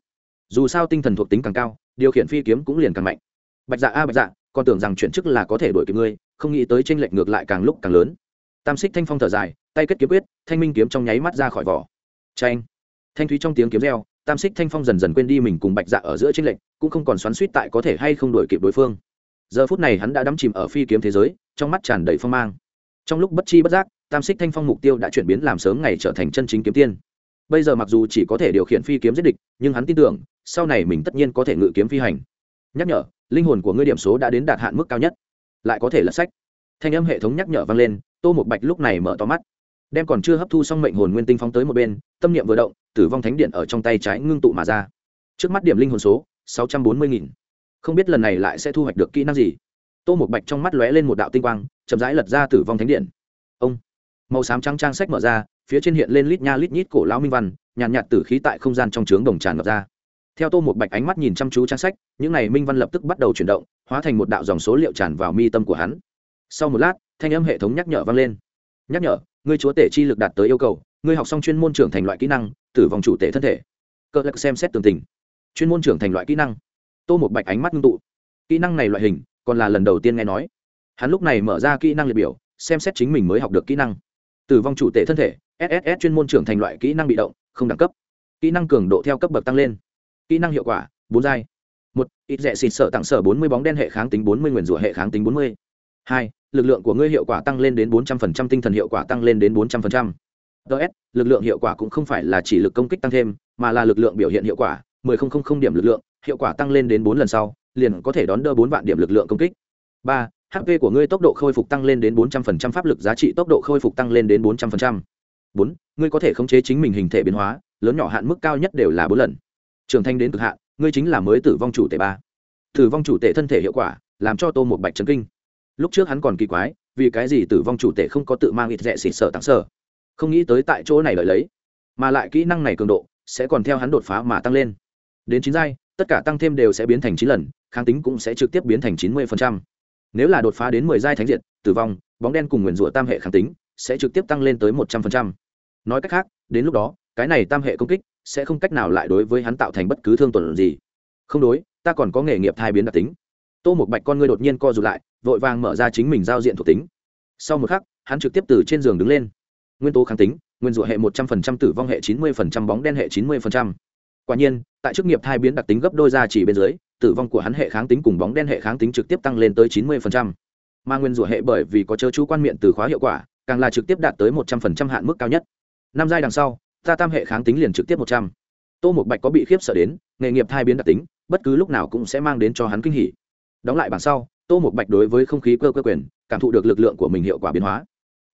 Dù sao tinh thần thuộc tính càng cao, điều khiển phi kiếm cũng liền càng mạnh. Bạch dạ a, bạch dạ còn tưởng rằng chuyển chức là có thể đổi kịp ngươi, không nghĩ tới tranh lệch ngược lại càng lúc càng lớn. Tam xích thanh phong thở dài, tay kết kiếm quyết, thanh minh kiếm trong nháy mắt ra khỏi vỏ. Tranh thanh thúy trong tiếng kiếm reo, tam xích thanh phong dần dần quên đi mình cùng bạch dạ ở giữa tranh lệch, cũng không còn xoắn suýt tại có thể hay không đổi kịp đối phương giờ phút này hắn đã đắm chìm ở phi kiếm thế giới, trong mắt tràn đầy phong mang. Trong lúc bất chi bất giác, tam xích thanh phong mục tiêu đã chuyển biến làm sớm ngày trở thành chân chính kiếm tiên. Bây giờ mặc dù chỉ có thể điều khiển phi kiếm giết địch, nhưng hắn tin tưởng, sau này mình tất nhiên có thể ngự kiếm phi hành. Nhắc nhở, linh hồn của ngươi điểm số đã đến đạt hạn mức cao nhất. Lại có thể là sách. Thanh âm hệ thống nhắc nhở vang lên, tô một bạch lúc này mở to mắt. Đem còn chưa hấp thu xong mệnh hồn nguyên tinh phóng tới một bên, tâm niệm vừa động, tử vong thánh điện ở trong tay trái ngưng tụ mà ra. Trước mắt điểm linh hồn số, sáu trăm bốn mươi nghìn không biết lần này lại sẽ thu hoạch được kỹ năng gì. Tô một bạch trong mắt lóe lên một đạo tinh quang chậm rãi lật ra tử vong thánh điện. Ông màu xám trắng trang sách mở ra phía trên hiện lên lít nha lít nhít cổ lão minh văn nhàn nhạt, nhạt tử khí tại không gian trong trướng đồng tràn ngập ra. Theo tô một bạch ánh mắt nhìn chăm chú trang sách những n à y minh văn lập tức bắt đầu chuyển động hóa thành một đạo dòng số liệu tràn vào mi tâm của hắn. Sau một lát thanh âm hệ thống nhắc nhở vang lên. Nhắc nhở ngươi chúa tể chi lực đạt tới yêu cầu ngươi học xong chuyên môn trưởng thành loại kỹ năng tử vong chủ tể thân thể. Cỡ lắc xem xét tường tình. Chuyên môn trưởng thành loại kỹ năng tô một bạch ánh mắt ngưng tụ. Kỹ năng này loại hình, còn là lần đầu tiên nghe nói. Hắn lúc này mở ra kỹ năng liệt biểu, xem xét chính mình mới học được kỹ năng. Tử vong chủ tệ thân thể sss chuyên môn trưởng thành loại kỹ năng bị động, không đẳng cấp. Kỹ năng cường độ theo cấp bậc tăng lên. Kỹ năng hiệu quả, bốn giai. Một, ít rẻ xịt sợ tặng sở bốn mươi bóng đen hệ kháng tính bốn mươi nguyền rủa hệ kháng tính bốn mươi. Hai, lực lượng của ngươi hiệu quả tăng lên đến bốn trăm phần trăm, tinh thần hiệu quả tăng lên đến bốn trăm phần trăm. Ts lực lượng hiệu quả cũng không phải là chỉ lực công kích tăng thêm, mà là lực lượng biểu hiện hiệu quả, mười không không không điểm lực lượng hiệu quả tăng lên đến bốn lần sau, liền có thể đón đỡ bốn vạn điểm lực lượng công kích. Ba hp của ngươi tốc độ khôi phục tăng lên đến bốn trăm phần trăm, pháp lực giá trị tốc độ khôi phục tăng lên đến bốn trăm phần trăm. Bốn, ngươi có thể khống chế chính mình hình thể biến hóa, lớn nhỏ hạn mức cao nhất đều là bốn lần. Trưởng thành đến cực hạn, ngươi chính là mới tử vong chủ tể ba. Tử vong chủ tể thân thể hiệu quả, làm cho tô một bạch trấn kinh. Lúc trước hắn còn kỳ quái, vì cái gì tử vong chủ tể không có tự mang ít rẻ xịt sở tặng sở? Không nghĩ tới tại chỗ này lợi lấy, mà lại kỹ năng này cường độ sẽ còn theo hắn đột phá mà tăng lên. Đến chín giai tất cả tăng thêm đều sẽ biến thành chín lần, kháng tính cũng sẽ trực tiếp biến thành chín mươi nếu là đột phá đến mười giai thánh diệt, tử vong, bóng đen cùng nguyền rủa tam hệ kháng tính sẽ trực tiếp tăng lên tới một trăm linh nói cách khác, đến lúc đó, cái này tam hệ công kích sẽ không cách nào lại đối với hắn tạo thành bất cứ thương tổn gì. Không đối, ta còn có nghề nghiệp thai biến đặc tính. Tô một bạch con ngươi đột nhiên co rụt lại, vội vàng mở ra chính mình giao diện thuộc tính. Sau một khắc, hắn trực tiếp từ trên giường đứng lên. Nguyên tố kháng tính, nguyên rủa hệ một trăm phần trăm, tử vong hệ chín mươi phần trăm, bóng đen hệ chín mươi phần trăm quả nhiên, tại chức nghiệp thai biến đặc tính gấp đôi ra chỉ bên dưới, tử vong của hắn hệ kháng tính cùng bóng đen hệ kháng tính trực tiếp tăng lên tới chín mươi phần trăm. Mà nguyên rủa hệ bởi vì có chớ chú quan miệng từ khóa hiệu quả, càng là trực tiếp đạt tới một trăm phần trăm hạn mức cao nhất. Năm giai đằng sau, ta tam hệ kháng tính liền trực tiếp một trăm. Tô một bạch có bị khiếp sợ đến, nghề nghiệp thai biến đặc tính, bất cứ lúc nào cũng sẽ mang đến cho hắn kinh hỉ. Đóng lại bảng sau, tô một bạch đối với không khí cơ cơ quyền, cảm thụ được lực lượng của mình hiệu quả biến hóa.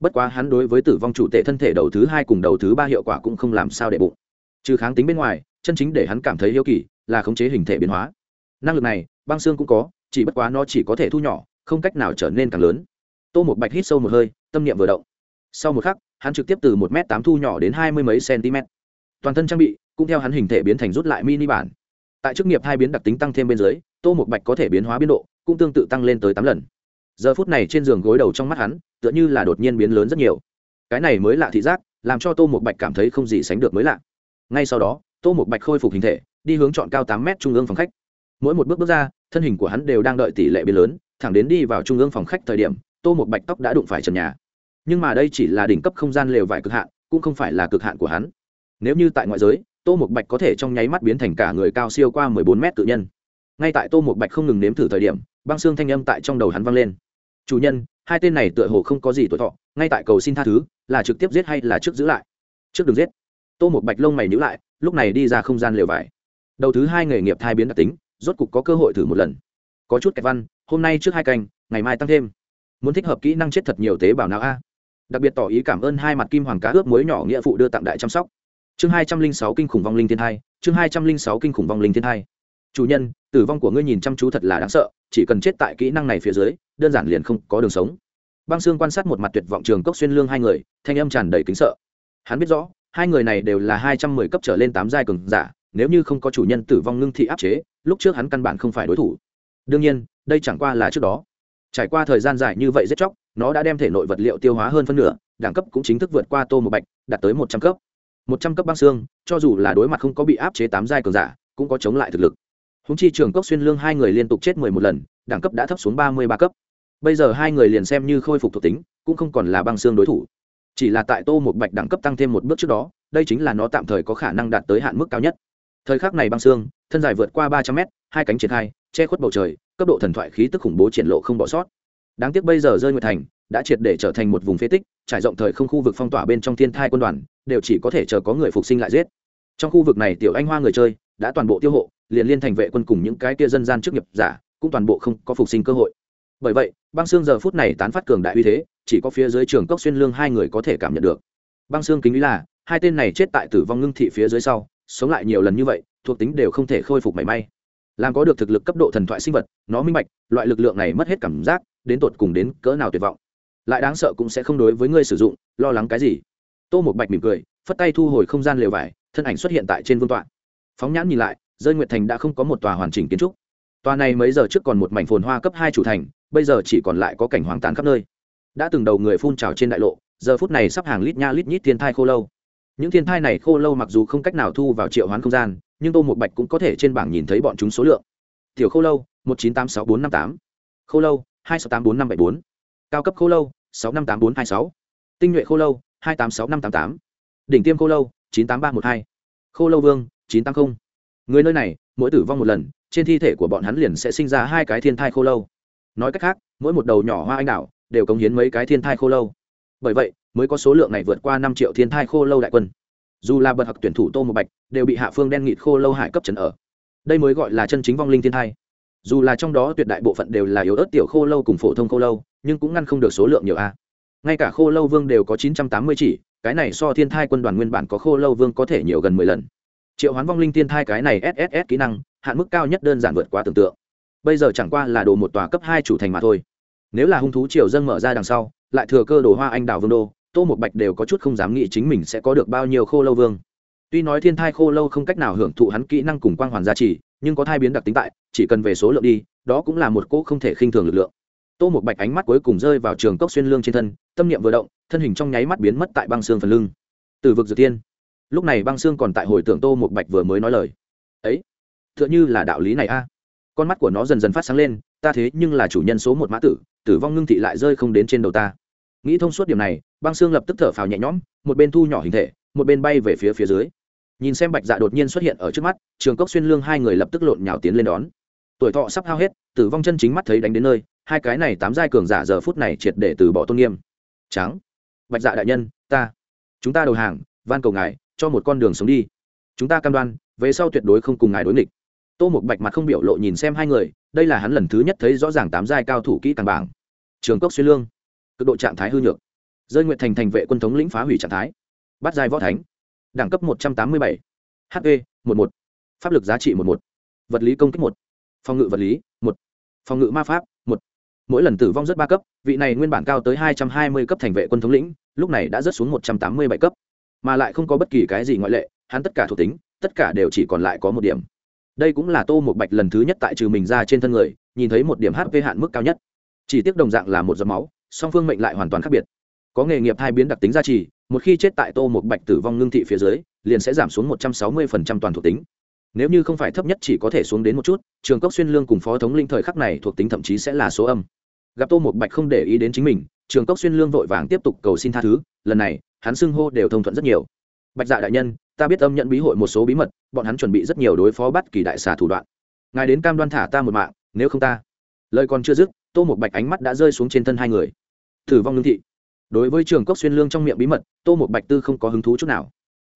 Bất quá hắn đối với tử vong chủ tệ thân thể đầu thứ hai cùng đầu thứ ba hiệu quả cũng không làm sao để bụng. Trừ kháng tính bên ngoài chân chính để hắn cảm thấy yêu kỳ, là khống chế hình thể biến hóa. Năng lực này, băng xương cũng có, chỉ bất quá nó chỉ có thể thu nhỏ, không cách nào trở nên càng lớn. Tô một bạch hít sâu một hơi, tâm niệm vừa động. Sau một khắc, hắn trực tiếp từ một m tám thu nhỏ đến hai mươi mấy cm toàn thân trang bị, cũng theo hắn hình thể biến thành rút lại mini bản. Tại chức nghiệp hai biến đặc tính tăng thêm bên dưới, tô một bạch có thể biến hóa biến độ, cũng tương tự tăng lên tới tám lần. Giờ phút này trên giường gối đầu trong mắt hắn, tựa như là đột nhiên biến lớn rất nhiều. Cái này mới lạ thị giác, làm cho tô một bạch cảm thấy không gì sánh được mới lạ. Ngay sau đó tô một bạch khôi phục hình thể, đi hướng chọn cao tám m trung ương phòng khách. Mỗi một bước bước ra, thân hình của hắn đều đang đợi tỷ lệ biến lớn, thẳng đến đi vào trung ương phòng khách thời điểm, tô một bạch tóc đã đụng phải trần nhà. Nhưng mà đây chỉ là đỉnh cấp không gian lều vải cực hạn, cũng không phải là cực hạn của hắn. Nếu như tại ngoại giới, tô một bạch có thể trong nháy mắt biến thành cả người cao siêu qua mười bốn mét tự nhân. Ngay tại tô một bạch không ngừng nếm thử thời điểm, băng xương thanh âm tại trong đầu hắn vang lên. Chủ nhân, hai tên này tựa hồ không có gì tuổi thọ, ngay tại cầu xin tha thứ, là trực tiếp giết hay là trước giữ lại? Trước đừng giết. Tô một bạch lông mày nhữ lại lúc này đi ra không gian lều vải. Đầu thứ hai nghề nghiệp thai biến đặc tính, rốt cục có cơ hội thử một lần. Có chút kẹt văn, hôm nay trước hai canh, ngày mai tăng thêm. Muốn thích hợp kỹ năng chết thật nhiều tế bào nào a? Đặc biệt tỏ ý cảm ơn hai mặt kim hoàng cá ướp muối nhỏ nghĩa phụ đưa tặng đại chăm sóc. Chương hai trăm linh sáu kinh khủng vong linh thiên hai chương hai trăm linh sáu kinh khủng vong linh thiên hai chủ nhân, tử vong của ngươi nhìn chăm chú thật là đáng sợ, chỉ cần chết tại kỹ năng này phía dưới, đơn giản liền không có đường sống. Băng sương quan sát một mặt tuyệt vọng trường cốc xuyên lương hai người, thanh âm tràn đầy kính sợ. Hắn biết rõ hai người này đều là hai trăm mười cấp trở lên tám giai cường giả, nếu như không có chủ nhân tử vong ngưng thị áp chế, lúc trước hắn căn bản không phải đối thủ. Đương nhiên, đây chẳng qua là trước đó. Trải qua thời gian dài như vậy rất chóc, nó đã đem thể nội vật liệu tiêu hóa hơn phân nửa, đẳng cấp cũng chính thức vượt qua tô một bạch, đạt tới một trăm cấp. Một trăm cấp băng xương, cho dù là đối mặt không có bị áp chế tám giai cường giả, cũng có chống lại thực lực. Húng chi trường cốc xuyên lương hai người liên tục chết mười một lần, đẳng cấp đã thấp xuống ba mươi ba cấp. Bây giờ hai người liền xem như khôi phục thuộc tính, cũng không còn là băng xương đối thủ chỉ là tại tô một bạch đẳng cấp tăng thêm một bước trước đó, đây chính là nó tạm thời có khả năng đạt tới hạn mức cao nhất. Thời khắc này băng xương, thân dài vượt qua ba trăm mét, hai cánh triển khai, che khuất bầu trời, cấp độ thần thoại khí tức khủng bố triển lộ không bỏ sót. Đáng tiếc bây giờ rơi nguyệt thành đã triệt để trở thành một vùng phế tích, trải rộng thời không khu vực phong tỏa bên trong thiên thai quân đoàn, đều chỉ có thể chờ có người phục sinh lại giết. Trong khu vực này tiểu anh hoa người chơi đã toàn bộ tiêu hộ, liền liên thành vệ quân cùng những cái kia dân gian chức nghiệp giả cũng toàn bộ không có phục sinh cơ hội. Bởi vậy, băng xương giờ phút này tán phát cường đại uy thế chỉ có phía dưới trường cốc xuyên lương hai người có thể cảm nhận được. Băng xương kính ý là, hai tên này chết tại tử vong ngưng thị phía dưới sau, sống lại nhiều lần như vậy, thuộc tính đều không thể khôi phục mảy may. Làm có được thực lực cấp độ thần thoại sinh vật, nó minh bạch, loại lực lượng này mất hết cảm giác, đến tột cùng đến cỡ nào tuyệt vọng. Lại đáng sợ cũng sẽ không đối với ngươi sử dụng, lo lắng cái gì? Tô một bạch mỉm cười, phất tay thu hồi không gian lều vải, thân ảnh xuất hiện tại trên vương tọa. Phóng nhãn nhìn lại, rơi nguyệt thành đã không có một tòa hoàn chỉnh kiến trúc. Tòa này mấy giờ trước còn một mảnh phồn hoa cấp hai chủ thành, bây giờ chỉ còn lại có cảnh hoàng tán khắp nơi đã từng đầu người phun trào trên đại lộ, giờ phút này sắp hàng lít nha lít nhít thiên thai khô lâu. Những thiên thai này khô lâu mặc dù không cách nào thu vào triệu hoán không gian, nhưng tô một bạch cũng có thể trên bảng nhìn thấy bọn chúng số lượng. Tiểu khô lâu, một chín tám sáu bốn năm tám. Khô lâu, hai sáu tám bốn năm bảy bốn. Cao cấp khô lâu, sáu năm tám bốn hai sáu. Tinh nhuệ khô lâu, hai tám sáu năm tám tám. Đỉnh tiêm khô lâu, chín tám ba một hai. Khô lâu vương, chín tám mươi người nơi này, mỗi tử vong một lần, trên thi thể của bọn hắn liền sẽ sinh ra hai cái thiên thai khô lâu. Nói cách khác, mỗi một đầu nhỏ hoa anh đào đều cống hiến mấy cái thiên thai khô lâu. Bởi vậy, mới có số lượng này vượt qua năm triệu thiên thai khô lâu đại quân. Dù là bậc học tuyển thủ tô một bạch đều bị hạ phương đen nghịt khô lâu hải cấp trần ở. Đây mới gọi là chân chính vong linh thiên thai. Dù là trong đó tuyệt đại bộ phận đều là yếu ớt tiểu khô lâu cùng phổ thông khô lâu, nhưng cũng ngăn không được số lượng nhiều a. Ngay cả khô lâu vương đều có chín trăm tám mươi chỉ, cái này so thiên thai quân đoàn nguyên bản có khô lâu vương có thể nhiều gần mười lần. Triệu hoán vong linh thiên thai cái này sss kỹ năng, hạn mức cao nhất đơn giản vượt quá tưởng tượng. Bây giờ chẳng qua là đồ một tòa cấp hai chủ thành mà thôi nếu là hung thú triều dân mở ra đằng sau, lại thừa cơ đồ hoa anh đào vương đô, tô một bạch đều có chút không dám nghĩ chính mình sẽ có được bao nhiêu khô lâu vương. Tuy nói thiên thai khô lâu không cách nào hưởng thụ hắn kỹ năng cùng quang hoàn gia trì, nhưng có thai biến đặc tính tại, chỉ cần về số lượng đi, đó cũng là một cỗ không thể khinh thường lực lượng. Tô một bạch ánh mắt cuối cùng rơi vào trường cốc xuyên lương trên thân, tâm niệm vừa động, thân hình trong nháy mắt biến mất tại băng xương phần lưng. Từ vực dược tiên. Lúc này băng xương còn tại hồi tưởng tô một bạch vừa mới nói lời. Ấy t h ư ợ n h ư là đạo lý này a. Con mắt của nó dần dần phát sáng lên, ta thế nhưng là chủ nhân số một mã tử tử vong ngưng thị lại rơi không đến trên đầu ta. Nghĩ thông suốt điểm này, băng xương lập tức thở phào nhẹ nhõm, một bên thu nhỏ hình thể, một bên bay về phía phía dưới. Nhìn xem bạch dạ đột nhiên xuất hiện ở trước mắt, trường cốc xuyên lương hai người lập tức lộn nhào tiến lên đón. Tuổi thọ sắp hao hết, tử vong chân chính mắt thấy đánh đến nơi, hai cái này tám giai cường giả giờ phút này triệt để từ bỏ tôn nghiêm. Trắng bạch dạ đại nhân, ta. Chúng ta đầu hàng, van cầu ngài, cho một con đường sống đi. Chúng ta cam đoan, về sau tuyệt đối không cùng ngài đối nghịch tô một bạch mặt không biểu lộ nhìn xem hai người, đây là hắn lần thứ nhất thấy rõ ràng tám giai cao thủ kỹ càng bảng. Trường cốc xuyên lương, cực độ trạng thái hư nhược. Rơi nguyện thành thành vệ quân thống lĩnh phá hủy trạng thái. Bắt giai võ thánh. Đẳng cấp một trăm tám mươi bảy. Hp một một. Pháp lực giá trị một một. Vật lý công kích một. Phòng ngự vật lý một. Phòng ngự ma pháp một. Mỗi lần tử vong rất ba cấp, vị này nguyên bản cao tới hai trăm hai mươi cấp thành vệ quân thống lĩnh, lúc này đã rớt xuống một trăm tám mươi bảy cấp. Mà lại không có bất kỳ cái gì ngoại lệ, hắn tất cả thuộc tính, tất cả đều chỉ còn lại có một điểm đây cũng là tô một bạch lần thứ nhất tại trừ mình ra trên thân người, nhìn thấy một điểm hp hạn mức cao nhất. Chỉ tiếc đồng dạng là một giọt máu, song phương mệnh lại hoàn toàn khác biệt. Có nghề nghiệp hai biến đặc tính gia trì, một khi chết tại tô một bạch tử vong ngưng thị phía dưới, liền sẽ giảm xuống một trăm sáu mươi toàn thuộc tính. Nếu như không phải thấp nhất chỉ có thể xuống đến một chút, trường cốc xuyên lương cùng phó thống linh thời khắc này thuộc tính thậm chí sẽ là số âm. Gặp tô một bạch không để ý đến chính mình, trường cốc xuyên lương vội vàng tiếp tục cầu xin tha thứ, lần này, hắn xưng hô đều thông thuận rất nhiều. Bạch dạ đại nhân ta biết âm nhận bí hội một số bí mật, bọn hắn chuẩn bị rất nhiều đối phó bắt kỳ đại xà thủ đoạn. Ngài đến cam đoan thả ta một mạng, nếu không ta. Lời còn chưa dứt, tô một bạch ánh mắt đã rơi xuống trên thân hai người. Thử vong lương thị. Đối với trường cốc xuyên lương trong miệng bí mật, tô một bạch tư không có hứng thú chút nào.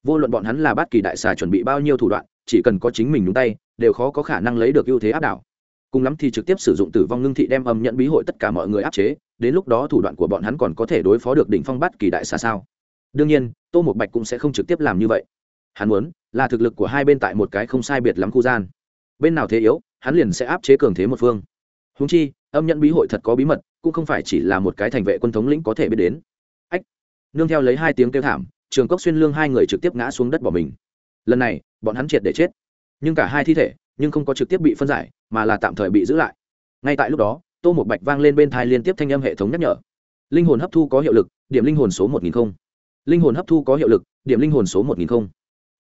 Vô luận bọn hắn là bát kỳ đại xà chuẩn bị bao nhiêu thủ đoạn, chỉ cần có chính mình nhúng tay, đều khó có khả năng lấy được ưu thế áp đảo. Cùng lắm thì trực tiếp sử dụng tử vong ngưng thị đem âm nhận bí hội tất cả mọi người áp chế, đến lúc đó thủ đoạn của bọn hắn còn có thể đối phó được đỉnh phong bát kỳ đại xà sao? Đương nhiên, tô một bạch cũng sẽ không trực tiếp làm như vậy hắn muốn, là thực lực của hai bên tại một cái không sai biệt lắm khu gian. Bên nào thế yếu, hắn liền sẽ áp chế cường thế một phương. Húng chi, âm nhận bí hội thật có bí mật, cũng không phải chỉ là một cái thành vệ quân thống lĩnh có thể biết đến. Ách! Nương theo lấy hai tiếng kêu thảm, trường cốc xuyên lương hai người trực tiếp ngã xuống đất bỏ mình. Lần này, bọn hắn triệt để chết. Nhưng cả hai thi thể, nhưng không có trực tiếp bị phân giải, mà là tạm thời bị giữ lại. Ngay tại lúc đó, tô một bạch vang lên bên thai liên tiếp thanh âm hệ thống nhắc nhở. Linh hồn hấp thu có hiệu lực, điểm linh hồn số một nghìn không. Linh hồn hấp thu có hiệu lực, điểm linh hồn số một nghìn không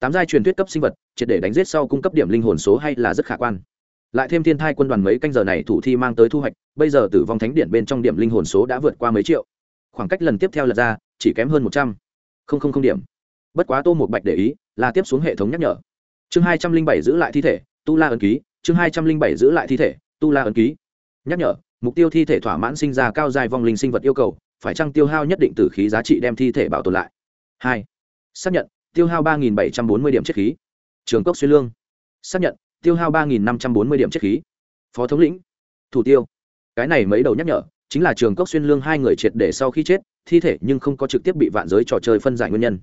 tám giai truyền thuyết cấp sinh vật, triệt để đánh giết sau cung cấp điểm linh hồn số hay là rất khả quan. Lại thêm thiên thai quân đoàn mấy canh giờ này thủ thi mang tới thu hoạch, bây giờ tử vong thánh điện bên trong điểm linh hồn số đã vượt qua mấy triệu. Khoảng cách lần tiếp theo lật ra, chỉ kém hơn một trăm. Linh điểm. Bất quá tô một bạch để ý, là tiếp xuống hệ thống nhắc nhở. Chương hai trăm linh bảy giữ lại thi thể, tu la ấn ký. Chương hai trăm linh bảy giữ lại thi thể, tu la ấn ký. Nhắc nhở, mục tiêu thi thể thỏa mãn sinh ra cao dài vong linh sinh vật yêu cầu, phải chăng tiêu hao nhất định tử khí giá trị đem thi thể bảo tồn lại? Hai. Xác nhận tiêu hao ba bảy trăm bốn mươi điểm chất khí. Trường cốc xuyên lương. Xác nhận, tiêu hao ba năm trăm bốn mươi điểm chất khí. Phó thống lĩnh, thủ tiêu. Cái này mấy đầu nhắc nhở, chính là trường cốc xuyên lương hai người triệt để sau khi chết, thi thể nhưng không có trực tiếp bị vạn giới trò chơi phân giải nguyên nhân.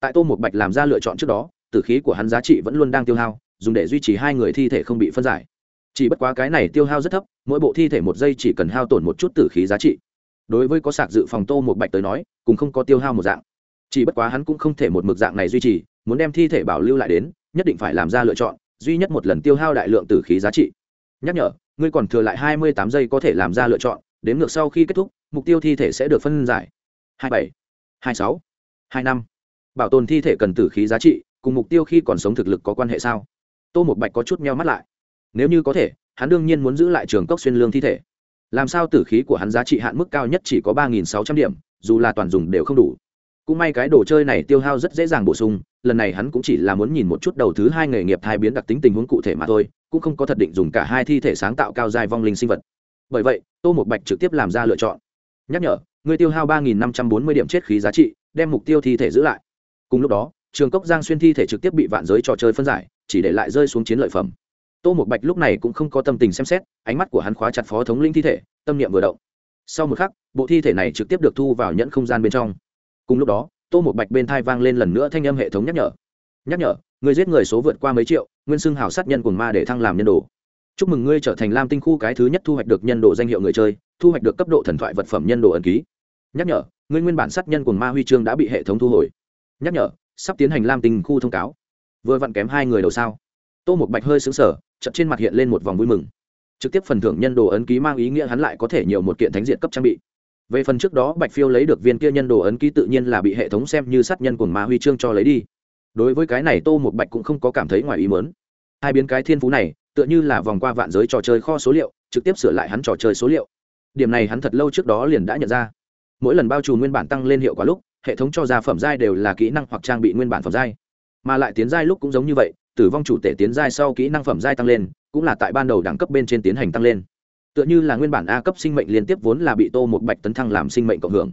Tại tô một bạch làm ra lựa chọn trước đó tử khí của hắn giá trị vẫn luôn đang tiêu hao, dùng để duy trì hai người thi thể không bị phân giải. Chỉ bất quá cái này tiêu hao rất thấp, mỗi bộ thi thể một giây chỉ cần hao tổn một chút tử khí giá trị. Đối với có sạc dự phòng tô một bạch tới nói cũng không có tiêu hao một dạng chỉ bất quá hắn cũng không thể một mực dạng này duy trì, muốn đem thi thể bảo lưu lại đến, nhất định phải làm ra lựa chọn, duy nhất một lần tiêu hao đại lượng tử khí giá trị. Nhắc nhở, ngươi còn thừa lại hai mươi tám giây có thể làm ra lựa chọn, đến ngược sau khi kết thúc, mục tiêu thi thể sẽ được phân giải. hai bảy, hai sáu, hai năm. Bảo tồn thi thể cần tử khí giá trị, cùng mục tiêu khi còn sống thực lực có quan hệ sao? Tô một bạch có chút meo mắt lại. Nếu như có thể, hắn đương nhiên muốn giữ lại trường cốc xuyên lương thi thể. Làm sao tử khí của hắn giá trị hạn mức cao nhất chỉ có ba nghìn sáu trăm điểm, dù là toàn dùng đều không đủ cũng may cái đồ chơi này tiêu hao rất dễ dàng bổ sung, lần này hắn cũng chỉ là muốn nhìn một chút đầu thứ hai nghề nghiệp thai biến đặc tính tình huống cụ thể mà thôi, cũng không có thật định dùng cả hai thi thể sáng tạo cao dài vong linh sinh vật. Bởi vậy, tô một bạch trực tiếp làm ra lựa chọn. Nhắc nhở, người tiêu hao ba nghìn năm trăm bốn mươi điểm chết khí giá trị, đem mục tiêu thi thể giữ lại. Cùng lúc đó, trường cốc giang xuyên thi thể trực tiếp bị vạn giới trò chơi phân giải, chỉ để lại rơi xuống chiến lợi phẩm. Tô một bạch lúc này cũng không có tâm tình xem xét, ánh mắt của hắn khóa chặt phó thống linh thi thể, tâm niệm vừa động. Sau một khắc, bộ thi thể này trực tiếp được thu vào nhẫn không gian bên trong cùng lúc đó, tô một bạch bên thai vang lên lần nữa thanh âm hệ thống nhắc nhở. Nhắc nhở, người giết người số vượt qua mấy triệu, nguyên xưng hào sát nhân cùng ma để thăng làm nhân đồ. Chúc mừng ngươi trở thành lam tinh khu cái thứ nhất thu hoạch được nhân đồ danh hiệu người chơi, thu hoạch được cấp độ thần thoại vật phẩm nhân đồ ẩn ký. Nhắc nhở, ngươi nguyên bản sát nhân cùng ma huy chương đã bị hệ thống thu hồi. Nhắc nhở, sắp tiến hành lam tinh khu thông cáo. Vừa vặn kém hai người đầu sao. Tô một bạch hơi xứng sở chậm trên mặt hiện lên một vòng vui mừng. Trực tiếp phần thưởng nhân đồ ấn ký mang ý nghĩa hắn lại có thể nhiều một kiện thánh diện cấp trang bị về phần trước đó, bạch phiêu lấy được viên kia nhân đồ ấn ký tự nhiên là bị hệ thống xem như sát nhân của ma huy chương cho lấy đi. Đối với cái này, tô một bạch cũng không có cảm thấy ngoài ý mớn hai biến cái thiên phú này, tựa như là vòng qua vạn giới trò chơi kho số liệu, trực tiếp sửa lại hắn trò chơi số liệu. Điểm này hắn thật lâu trước đó liền đã nhận ra. Mỗi lần bao trùm nguyên bản tăng lên hiệu quả lúc, hệ thống cho ra phẩm giai đều là kỹ năng hoặc trang bị nguyên bản phẩm giai. Mà lại tiến giai lúc cũng giống như vậy, tử vong chủ tể tiến giai sau kỹ năng phẩm giai tăng lên, cũng là tại ban đầu đẳng cấp bên trên tiến hành tăng lên tựa như là nguyên bản a cấp sinh mệnh liên tiếp vốn là bị tô một bạch tấn thăng làm sinh mệnh cộng hưởng.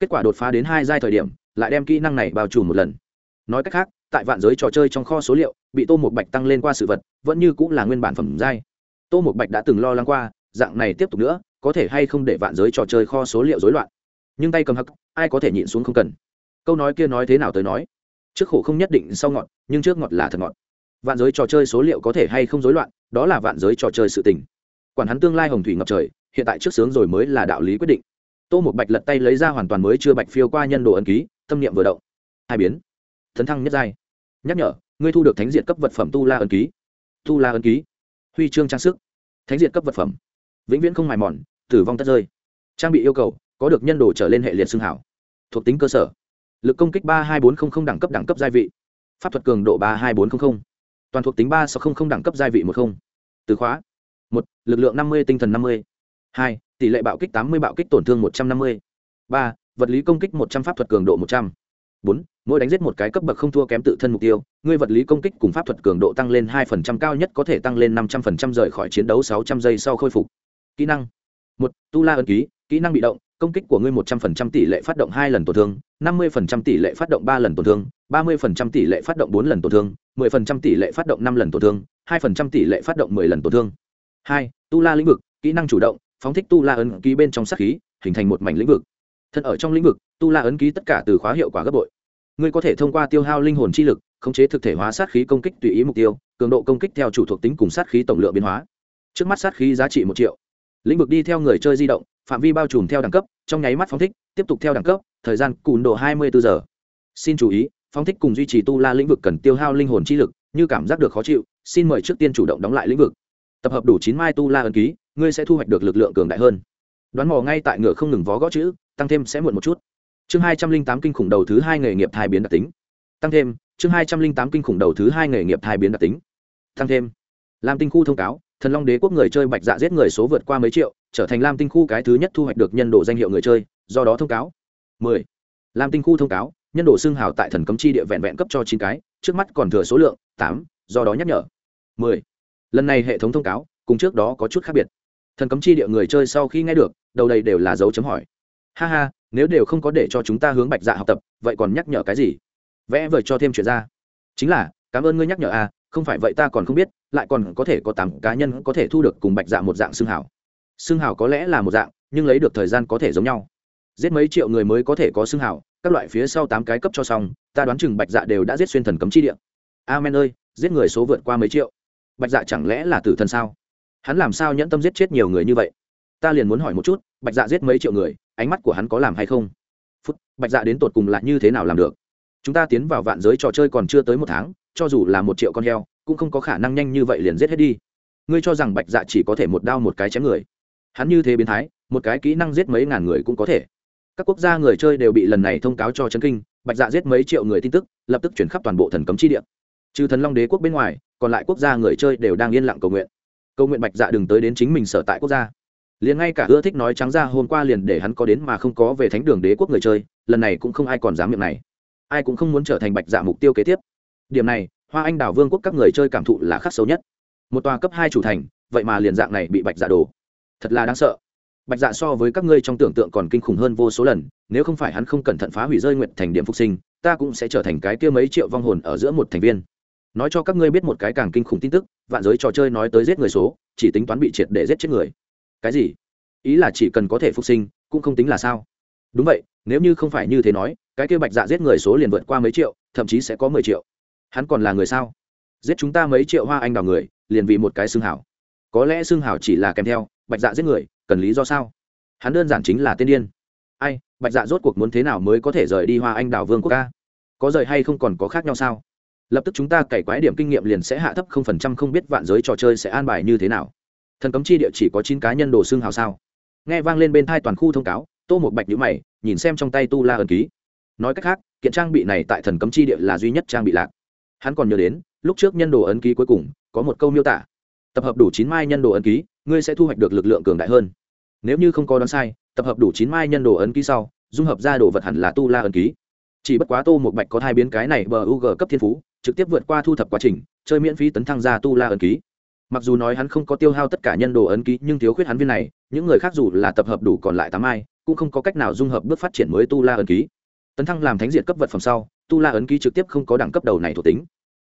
Kết quả đột phá đến hai giai thời điểm, lại đem kỹ năng này bao trùm một lần. Nói cách khác, tại vạn giới trò chơi trong kho số liệu, bị tô một bạch tăng lên qua sự vật, vẫn như cũng là nguyên bản phẩm giai. Tô một bạch đã từng lo lắng qua, dạng này tiếp tục nữa, có thể hay không để vạn giới trò chơi kho số liệu rối loạn. Nhưng tay cầm hắc, ai có thể nhịn xuống không cần. Câu nói kia nói thế nào tới nói? Trước khổ không nhất định sau ngọt nhưng trước ngọt là thật ngọt vạn giới trò chơi số liệu có thể hay không rối loạn, đó là vạn giới trò chơi sự tình quản hắn tương lai hồng thủy ngập trời hiện tại trước sướng rồi mới là đạo lý quyết định. Tô một bạch lật tay lấy ra hoàn toàn mới chưa bạch phiêu qua nhân đồ ấn ký tâm niệm vừa động. Hai biến. Thấn thăng nhất giai. Nhắc nhở ngươi thu được thánh diện cấp vật phẩm tu la ấn ký. Tu la ấn ký. Huy chương trang sức. Thánh diện cấp vật phẩm. Vĩnh viễn không mài mòn tử vong tất rơi. Trang bị yêu cầu có được nhân đồ trở lên hệ liệt xương hảo. Thuộc tính cơ sở. Lực công kích ba hai bốn không không đẳng cấp đẳng cấp gia vị. Pháp thuật cường độ ba hai bốn không không, toàn thuộc tính ba sáu không không đẳng cấp gia vị một không. Từ khóa một, lực lượng năm mươi, tinh thần năm mươi. Hai, tỷ lệ bạo kích tám mươi, bạo kích tổn thương một trăm năm mươi. Ba, vật lý công kích một trăm, pháp thuật cường độ một trăm. Bốn, mỗi đánh giết một cái cấp bậc không thua kém tự thân mục tiêu, ngươi vật lý công kích cùng pháp thuật cường độ tăng lên hai phần trăm, cao nhất có thể tăng lên năm trăm phần trăm rời khỏi chiến đấu sáu trăm giây sau khôi phục. Kỹ năng. Một, tu la ân ký, kỹ năng bị động, công kích của ngươi một trăm phần trăm tỷ lệ phát động hai lần tổn thương, năm mươi phần trăm tỷ lệ phát động ba lần tổn thương, ba mươi phần trăm tỷ lệ phát động bốn lần tổn thương, mười phần trăm tỷ lệ phát động năm lần tổn thương, hai phần trăm tỷ lệ phát động mười lần tổn thương hai, tu la lĩnh vực, kỹ năng chủ động, phóng thích tu la ấn ký bên trong sát khí, hình thành một mảnh lĩnh vực. Thân ở trong lĩnh vực, tu la ấn ký tất cả từ khóa hiệu quả gấp bội. Ngươi có thể thông qua tiêu hao linh hồn chi lực, khống chế thực thể hóa sát khí công kích tùy ý mục tiêu, cường độ công kích theo chủ thuộc tính cùng sát khí tổng lượng biến hóa. Trước mắt sát khí giá trị một triệu. Lĩnh vực đi theo người chơi di động, phạm vi bao trùm theo đẳng cấp, trong nháy mắt phóng thích, tiếp tục theo đẳng cấp, thời gian cùn độ hai mươi bốn giờ. Xin chú ý, phóng thích cùng duy trì tu la lĩnh vực cần tiêu hao linh hồn chi lực, như cảm giác được khó chịu, xin mời trước tiên chủ động đóng lại lĩnh vực tập hợp đủ chín mai tu la ấn ký, ngươi sẽ thu hoạch được lực lượng cường đại hơn. Đoán mò ngay tại ngựa không ngừng vó gõ chữ, tăng thêm sẽ muộn một chút. Chương hai trăm linh tám kinh khủng đầu thứ hai nghề nghiệp thai biến đặc tính. Tăng thêm, chương hai trăm linh tám kinh khủng đầu thứ hai nghề nghiệp thai biến đặc tính. Tăng thêm. Làm tinh khu thông cáo, thần long đế quốc người chơi bạch dạ giết người số vượt qua mấy triệu, trở thành lam tinh khu cái thứ nhất thu hoạch được nhân đồ danh hiệu người chơi, do đó thông cáo. 10. lam tinh khu thông cáo, nhân đồ xương hào tại thần cấm chi địa vẹn vẹn cấp cho chín cái, trước mắt còn thừa số lượng, tám, do đó nhắc nhở. 10 lần này hệ thống thông cáo cùng trước đó có chút khác biệt. Thần cấm chi địa người chơi sau khi nghe được, đầu đây đều là dấu chấm hỏi. Ha ha, nếu đều không có để cho chúng ta hướng bạch dạ học tập, vậy còn nhắc nhở cái gì? Vẽ vời cho thêm chuyện ra. Chính là, cảm ơn ngươi nhắc nhở a không phải vậy ta còn không biết, lại còn có thể có tám cá nhân có thể thu được cùng bạch dạ một dạng xương hảo xương hảo có lẽ là một dạng, nhưng lấy được thời gian có thể giống nhau. Giết mấy triệu người mới có thể có xương hảo các loại phía sau tám cái cấp cho xong, ta đoán chừng bạch dạ đều đã giết xuyên thần cấm chi địa. Amen ơi, giết người số vượt qua mấy triệu bạch dạ chẳng lẽ là tử thần sao? Hắn làm sao nhẫn tâm giết chết nhiều người như vậy? Ta liền muốn hỏi một chút, bạch dạ giết mấy triệu người, ánh mắt của hắn có làm hay không? Phút, bạch dạ đến tột cùng là như thế nào làm được? Chúng ta tiến vào vạn giới trò chơi còn chưa tới một tháng, cho dù là một triệu con heo, cũng không có khả năng nhanh như vậy liền giết hết đi. Ngươi cho rằng bạch dạ chỉ có thể một đao một cái chém người? Hắn như thế biến thái, một cái kỹ năng giết mấy ngàn người cũng có thể. Các quốc gia người chơi đều bị lần này thông cáo cho chấn kinh, bạch dạ giết mấy triệu người tin tức, lập tức chuyển khắp toàn bộ thần cấm chi địa. Trừ thần long đế quốc bên ngoài còn lại quốc gia người chơi đều đang yên lặng cầu nguyện. Cầu nguyện bạch dạ đừng tới đến chính mình sở tại quốc gia. Liền ngay cả ưa thích nói trắng ra, hôm qua liền để hắn có đến mà không có về thánh đường đế quốc người chơi, lần này cũng không ai còn dám miệng này. Ai cũng không muốn trở thành bạch dạ mục tiêu kế tiếp. Điểm này, hoa anh đào vương quốc các người chơi cảm thụ là khắc xấu nhất. Một tòa cấp hai chủ thành, vậy mà liền dạng này bị bạch dạ đổ. Thật là đáng sợ. Bạch dạ so với các ngươi trong tưởng tượng còn kinh khủng hơn vô số lần, nếu không phải hắn không cẩn thận phá hủy rơi nguyện thành điểm phục sinh, ta cũng sẽ trở thành cái kia mấy triệu vong hồn ở giữa một thành viên nói cho các ngươi biết một cái càng kinh khủng tin tức, vạn giới trò chơi nói tới giết người số, chỉ tính toán bị triệt để giết chết người. Cái gì? Ý là chỉ cần có thể phục sinh, cũng không tính là sao? Đúng vậy, nếu như không phải như thế nói, cái kia bạch dạ giết người số liền vượt qua mấy triệu, thậm chí sẽ có mười triệu. Hắn còn là người sao? Giết chúng ta mấy triệu hoa anh đào người, liền vì một cái xương hảo. Có lẽ xương hảo chỉ là kèm theo, bạch dạ giết người, cần lý do sao? Hắn đơn giản chính là tên điên. Ai, bạch dạ rốt cuộc muốn thế nào mới có thể rời đi hoa anh đào vương quốc ca? Có rời hay không còn có khác nhau sao? Lập tức chúng ta cày quái điểm kinh nghiệm liền sẽ hạ thấp không phần trăm, không biết vạn giới trò chơi sẽ an bài như thế nào. Thần cấm chi địa chỉ có chín cá nhân đồ xương hào sao? Nghe vang lên bên thai toàn khu thông cáo, tô một bạch nhữ mày, nhìn xem trong tay tu la ẩn ký. Nói cách khác, kiện trang bị này tại thần cấm chi địa là duy nhất trang bị lạc. Hắn còn nhớ đến, lúc trước nhân đồ ấn ký cuối cùng, có một câu miêu tả. Tập hợp đủ chín mai nhân đồ ấn ký, ngươi sẽ thu hoạch được lực lượng cường đại hơn. Nếu như không có đoán sai, tập hợp đủ chín mai nhân đồ ấn ký sau, dung hợp ra đồ vật hẳn là tu la ấn ký. Chỉ bất quá tô một bạch có hai biến cái này bờ u g cấp thiên phú trực tiếp vượt qua thu thập quá trình, chơi miễn phí tấn thăng ra tu la ấn ký. Mặc dù nói hắn không có tiêu hao tất cả nhân đồ ấn ký, nhưng thiếu khuyết hắn viên này, những người khác dù là tập hợp đủ còn lại tám ai, cũng không có cách nào dung hợp bước phát triển mới tu la ấn ký. Tấn thăng làm thánh diện cấp vật phẩm sau, tu la ấn ký trực tiếp không có đẳng cấp đầu này thuộc tính.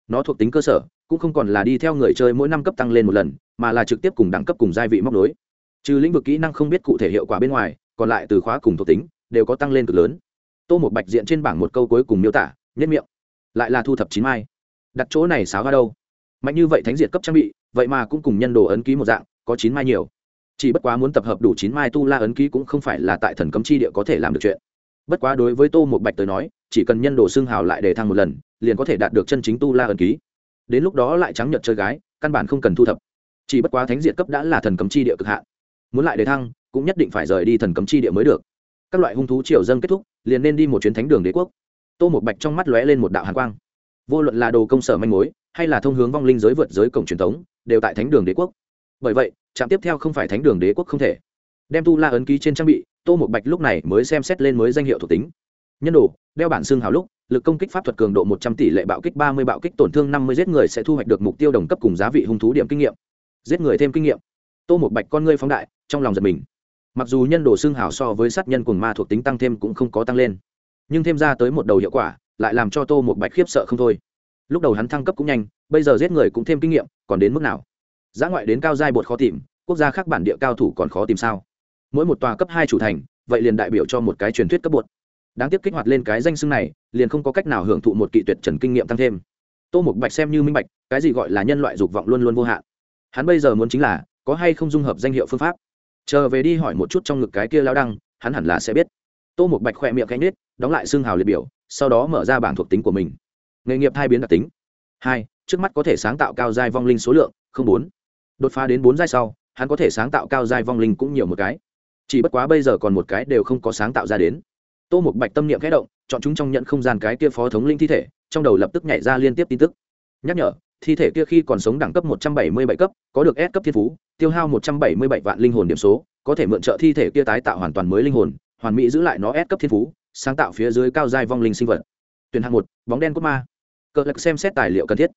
Nó thuộc tính cơ sở, cũng không còn là đi theo người chơi mỗi năm cấp tăng lên một lần, mà là trực tiếp cùng đẳng cấp cùng gia vị móc nối. Trừ lĩnh vực kỹ năng không biết cụ thể hiệu quả bên ngoài, còn lại từ khóa cùng thuộc tính, đều có tăng lên cực lớn. Tô một bạch diện trên bảng một câu cuối cùng miêu tả, nhất miệng lại là thu thập chín mai. Đặt chỗ này sáo ga đâu? Mạnh như vậy thánh diệt cấp trang bị, vậy mà cũng cùng nhân đồ ấn ký một dạng, có chín mai nhiều. Chỉ bất quá muốn tập hợp đủ chín mai tu la ấn ký cũng không phải là tại thần cấm chi địa có thể làm được chuyện. Bất quá đối với tô một bạch tới nói, chỉ cần nhân đồ xương hào lại để thăng một lần, liền có thể đạt được chân chính tu la ấn ký. Đến lúc đó lại trắng nhật chơi gái, căn bản không cần thu thập. Chỉ bất quá thánh diệt cấp đã là thần cấm chi địa cực hạn. Muốn lại để thăng, cũng nhất định phải rời đi thần cấm chi địa mới được. Các loại hung thú triều dâng kết thúc, liền nên đi một chuyến thánh đường đế quốc tô một bạch trong mắt lóe lên một đạo hàn quang. Vô luận là đồ công sở manh mối, hay là thông hướng vong linh giới vượt giới cổng truyền thống, đều tại thánh đường đế quốc. Bởi vậy, trạm tiếp theo không phải thánh đường đế quốc không thể. Đem tu la ấn ký trên trang bị, tô một bạch lúc này mới xem xét lên mới danh hiệu thuộc tính. Nhân đồ, đeo bản xương hào lúc, lực công kích pháp thuật cường độ một trăm tỷ lệ bạo kích ba mươi bạo kích tổn thương năm mươi giết người sẽ thu hoạch được mục tiêu đồng cấp cùng giá vị hung thú điểm kinh nghiệm. Giết người thêm kinh nghiệm. Tô một bạch con ngươi phóng đại, trong lòng giật mình. Mặc dù nhân đồ xương hào so với sát nhân cùng ma thuộc tính tăng thêm cũng không có tăng lên nhưng thêm ra tới một đầu hiệu quả, lại làm cho tô một bạch khiếp sợ không thôi. Lúc đầu hắn thăng cấp cũng nhanh, bây giờ giết người cũng thêm kinh nghiệm, còn đến mức nào? Giã ngoại đến cao giai bột khó tìm, quốc gia khác bản địa cao thủ còn khó tìm sao? Mỗi một tòa cấp hai chủ thành, vậy liền đại biểu cho một cái truyền thuyết cấp bột. Đáng tiếc kích hoạt lên cái danh xưng này, liền không có cách nào hưởng thụ một kỵ tuyệt trần kinh nghiệm tăng thêm. Tô mục bạch xem như minh bạch, cái gì gọi là nhân loại dục vọng luôn luôn vô hạn. Hắn bây giờ muốn chính là, có hay không dung hợp danh hiệu phương pháp? Chờ về đi hỏi một chút trong ngực cái kia lao đăng, hắn hẳn là sẽ biết tô mục bạch khoe miệng cánh nết đóng lại xương hào liệt biểu, sau đó mở ra bảng thuộc tính của mình. Nghề nghiệp hai biến đặc tính. Hai, trước mắt có thể sáng tạo cao giai vong linh số lượng, không bốn. Đột phá đến bốn giai sau, hắn có thể sáng tạo cao giai vong linh cũng nhiều một cái. Chỉ bất quá bây giờ còn một cái đều không có sáng tạo ra đến. Tô một bạch tâm niệm khẽ động, chọn chúng trong nhận không gian cái kia phó thống linh thi thể, trong đầu lập tức nhảy ra liên tiếp tin tức. Nhắc nhở, thi thể kia khi còn sống đẳng cấp một trăm bảy mươi bảy cấp, có được s cấp thiên phú, tiêu hao một trăm bảy mươi bảy vạn linh hồn điểm số, có thể mượn trợ thi thể kia tái tạo hoàn toàn mới linh hồn hoàn mỹ giữ lại nó s cấp thiên phú, sáng tạo phía dưới cao giai vong linh sinh vật. Tuyển hạng một, bóng đen cốt ma. Cờ lực xem xét tài liệu cần thiết.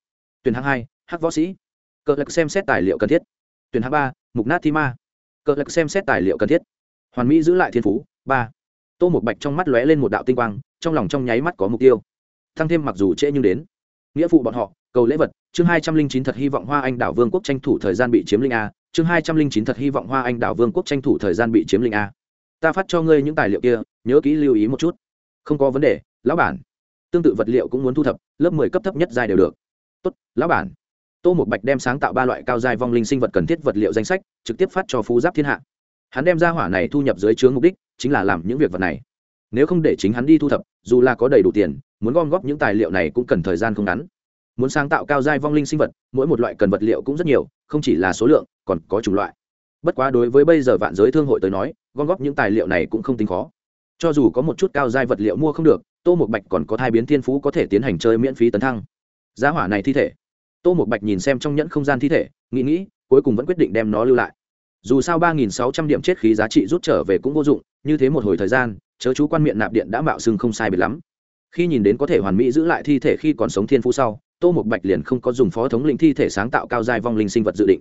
Tuyển hạng hai, hắc võ sĩ. Cờ lực xem xét tài liệu cần thiết. Tuyển hạng ba, mục nát thi ma. Cờ lực xem xét tài liệu cần thiết. Hoàn mỹ giữ lại thiên phú, ba. Tô một bạch trong mắt lóe lên một đạo tinh quang, trong lòng trong nháy mắt có mục tiêu. Thăng thêm mặc dù trễ nhưng đến. Nghĩa vụ bọn họ, cầu lễ vật, chương hai trăm linh chín thật hy vọng hoa anh đảo vương quốc tranh thủ thời gian bị chiếm linh a, chương hai trăm linh chín thật hy vọng hoa anh đảo vương quốc tranh thủ thời gian bị chiếm linh a ta phát cho ngươi những tài liệu kia, nhớ kỹ lưu ý một chút. Không có vấn đề, lão bản. Tương tự vật liệu cũng muốn thu thập, lớp mười cấp thấp nhất dài đều được. Tốt, lão bản. Tô một bạch đem sáng tạo ba loại cao dài vong linh sinh vật cần thiết vật liệu danh sách, trực tiếp phát cho phú giáp thiên hạ. Hắn đem ra hỏa này thu nhập dưới chướng mục đích, chính là làm những việc vật này. Nếu không để chính hắn đi thu thập, dù là có đầy đủ tiền, muốn gom góp những tài liệu này cũng cần thời gian không ngắn. Muốn sáng tạo cao giai vong linh sinh vật, mỗi một loại cần vật liệu cũng rất nhiều, không chỉ là số lượng, còn có chủng loại bất quá đối với bây giờ vạn giới thương hội tới nói, gom góp những tài liệu này cũng không tính khó. Cho dù có một chút cao giai vật liệu mua không được, tô một bạch còn có thai biến thiên phú có thể tiến hành chơi miễn phí tấn thăng. Giá hỏa này thi thể. Tô một bạch nhìn xem trong nhẫn không gian thi thể, nghĩ nghĩ, cuối cùng vẫn quyết định đem nó lưu lại. Dù sao ba nghìn sáu trăm điểm chết khí giá trị rút trở về cũng vô dụng, như thế một hồi thời gian, chớ chú quan miệng nạp điện đã mạo xưng không sai biệt lắm. Khi nhìn đến có thể hoàn mỹ giữ lại thi thể khi còn sống thiên phú sau, tô một bạch liền không có dùng phó thống lĩnh thi thể sáng tạo cao giai vong linh sinh vật dự định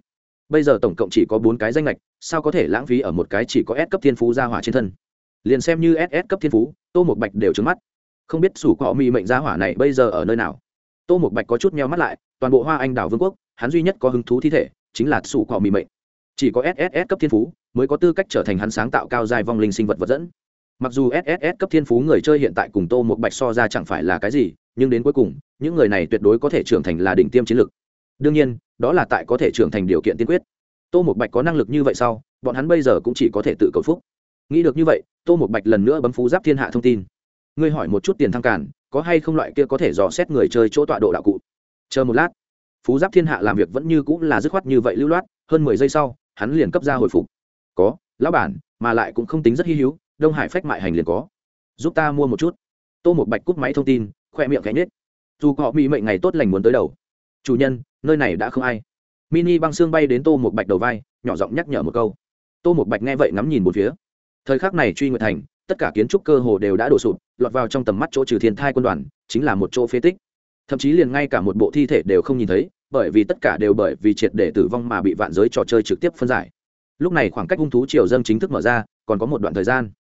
bây giờ tổng cộng chỉ có bốn cái danh lệch sao có thể lãng phí ở một cái chỉ có s cấp thiên phú ra hỏa trên thân? Liền xem như ss cấp thiên phú, tô một bạch đều trứng mắt. Không biết sủ cọ mỹ mệnh gia hỏa này bây giờ ở nơi nào. Tô một bạch có chút meo mắt lại, toàn bộ hoa anh đảo vương quốc, hắn duy nhất có hứng thú thi thể, chính là sủ cọ mỹ mệnh. Chỉ có sss cấp thiên phú, mới có tư cách trở thành hắn sáng tạo cao dài vong linh sinh vật vật dẫn. Mặc dù sss cấp thiên phú người chơi hiện tại cùng tô một bạch so ra chẳng phải là cái gì, nhưng đến cuối cùng, những người này tuyệt đối có thể trưởng thành là đỉnh tiêm chiến lược đương nhiên, đó là tại có thể trưởng thành điều kiện tiên quyết. Tô một bạch có năng lực như vậy sau, bọn hắn bây giờ cũng chỉ có thể tự cầu phúc. Nghĩ được như vậy, tô một bạch lần nữa bấm phú giáp thiên hạ thông tin. Ngươi hỏi một chút tiền thăng cản, có hay không loại kia có thể dò xét người chơi chỗ tọa độ đạo cụ? Chờ một lát. Phú giáp thiên hạ làm việc vẫn như cũng là dứt khoát như vậy lưu loát, hơn mười giây sau, hắn liền cấp ra hồi phục. Có, lão bản, mà lại cũng không tính rất hy hữu, đông hải phách mại hành liền có. Giúp ta mua một chút. Tô một bạch cúp máy thông tin, khoe miệng cánh nết dù họ bị mệnh ngày tốt lành muốn tới đầu. Chủ nhân nơi này đã không ai. Mini băng xương bay đến tô một bạch đầu vai, nhỏ giọng nhắc nhở một câu. Tô một bạch nghe vậy ngắm nhìn một phía. Thời khắc này truy nguyệt thành, tất cả kiến trúc cơ hồ đều đã đổ sụp, lọt vào trong tầm mắt chỗ trừ thiên thai quân đoàn, chính là một chỗ phế tích. Thậm chí liền ngay cả một bộ thi thể đều không nhìn thấy, bởi vì tất cả đều bởi vì triệt để tử vong mà bị vạn giới trò chơi trực tiếp phân giải. Lúc này khoảng cách hung thú triều dâng chính thức mở ra, còn có một đoạn thời gian.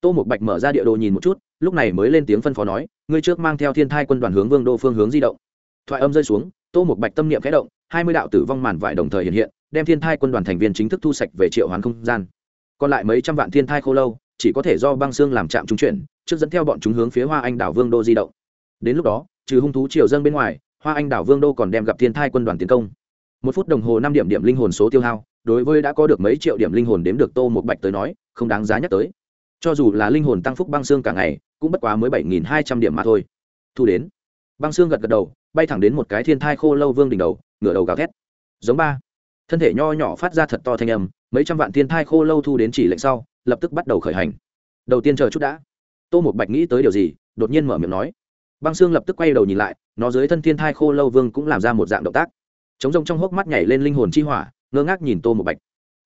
Tô một bạch mở ra địa đồ nhìn một chút, lúc này mới lên tiếng phân phó nói, ngươi trước mang theo thiên thai quân đoàn hướng vương đô phương hướng di động. Thoại âm rơi xuống tô một bạch tâm niệm khẽ động, hai mươi đạo tử vong màn vải đồng thời hiện hiện, đem thiên thai quân đoàn thành viên chính thức thu sạch về triệu hoán không gian. Còn lại mấy trăm vạn thiên thai khô lâu, chỉ có thể do băng xương làm trạm trung chuyển, trước dẫn theo bọn chúng hướng phía hoa anh đảo vương đô di động. Đến lúc đó, trừ hung thú triều dân bên ngoài, hoa anh đảo vương đô còn đem gặp thiên thai quân đoàn tiến công. Một phút đồng hồ năm điểm điểm linh hồn số tiêu hao, đối với đã có được mấy triệu điểm linh hồn đếm được tô một bạch tới nói, không đáng giá nhắc tới. Cho dù là linh hồn tăng phúc băng xương cả ngày, cũng bất quá mới bảy nghìn hai trăm điểm mà thôi. Thu đến. Băng xương gật gật đầu bay thẳng đến một cái thiên thai khô lâu vương đỉnh đầu, ngửa đầu gào thét. Giống ba. Thân thể nho nhỏ phát ra thật to thanh âm, mấy trăm vạn thiên thai khô lâu thu đến chỉ lệnh sau, lập tức bắt đầu khởi hành. Đầu tiên chờ chút đã. Tô một bạch nghĩ tới điều gì, đột nhiên mở miệng nói. Băng xương lập tức quay đầu nhìn lại, nó dưới thân thiên thai khô lâu vương cũng làm ra một dạng động tác. Chống rông trong hốc mắt nhảy lên linh hồn chi hỏa, ngơ ngác nhìn tô một bạch.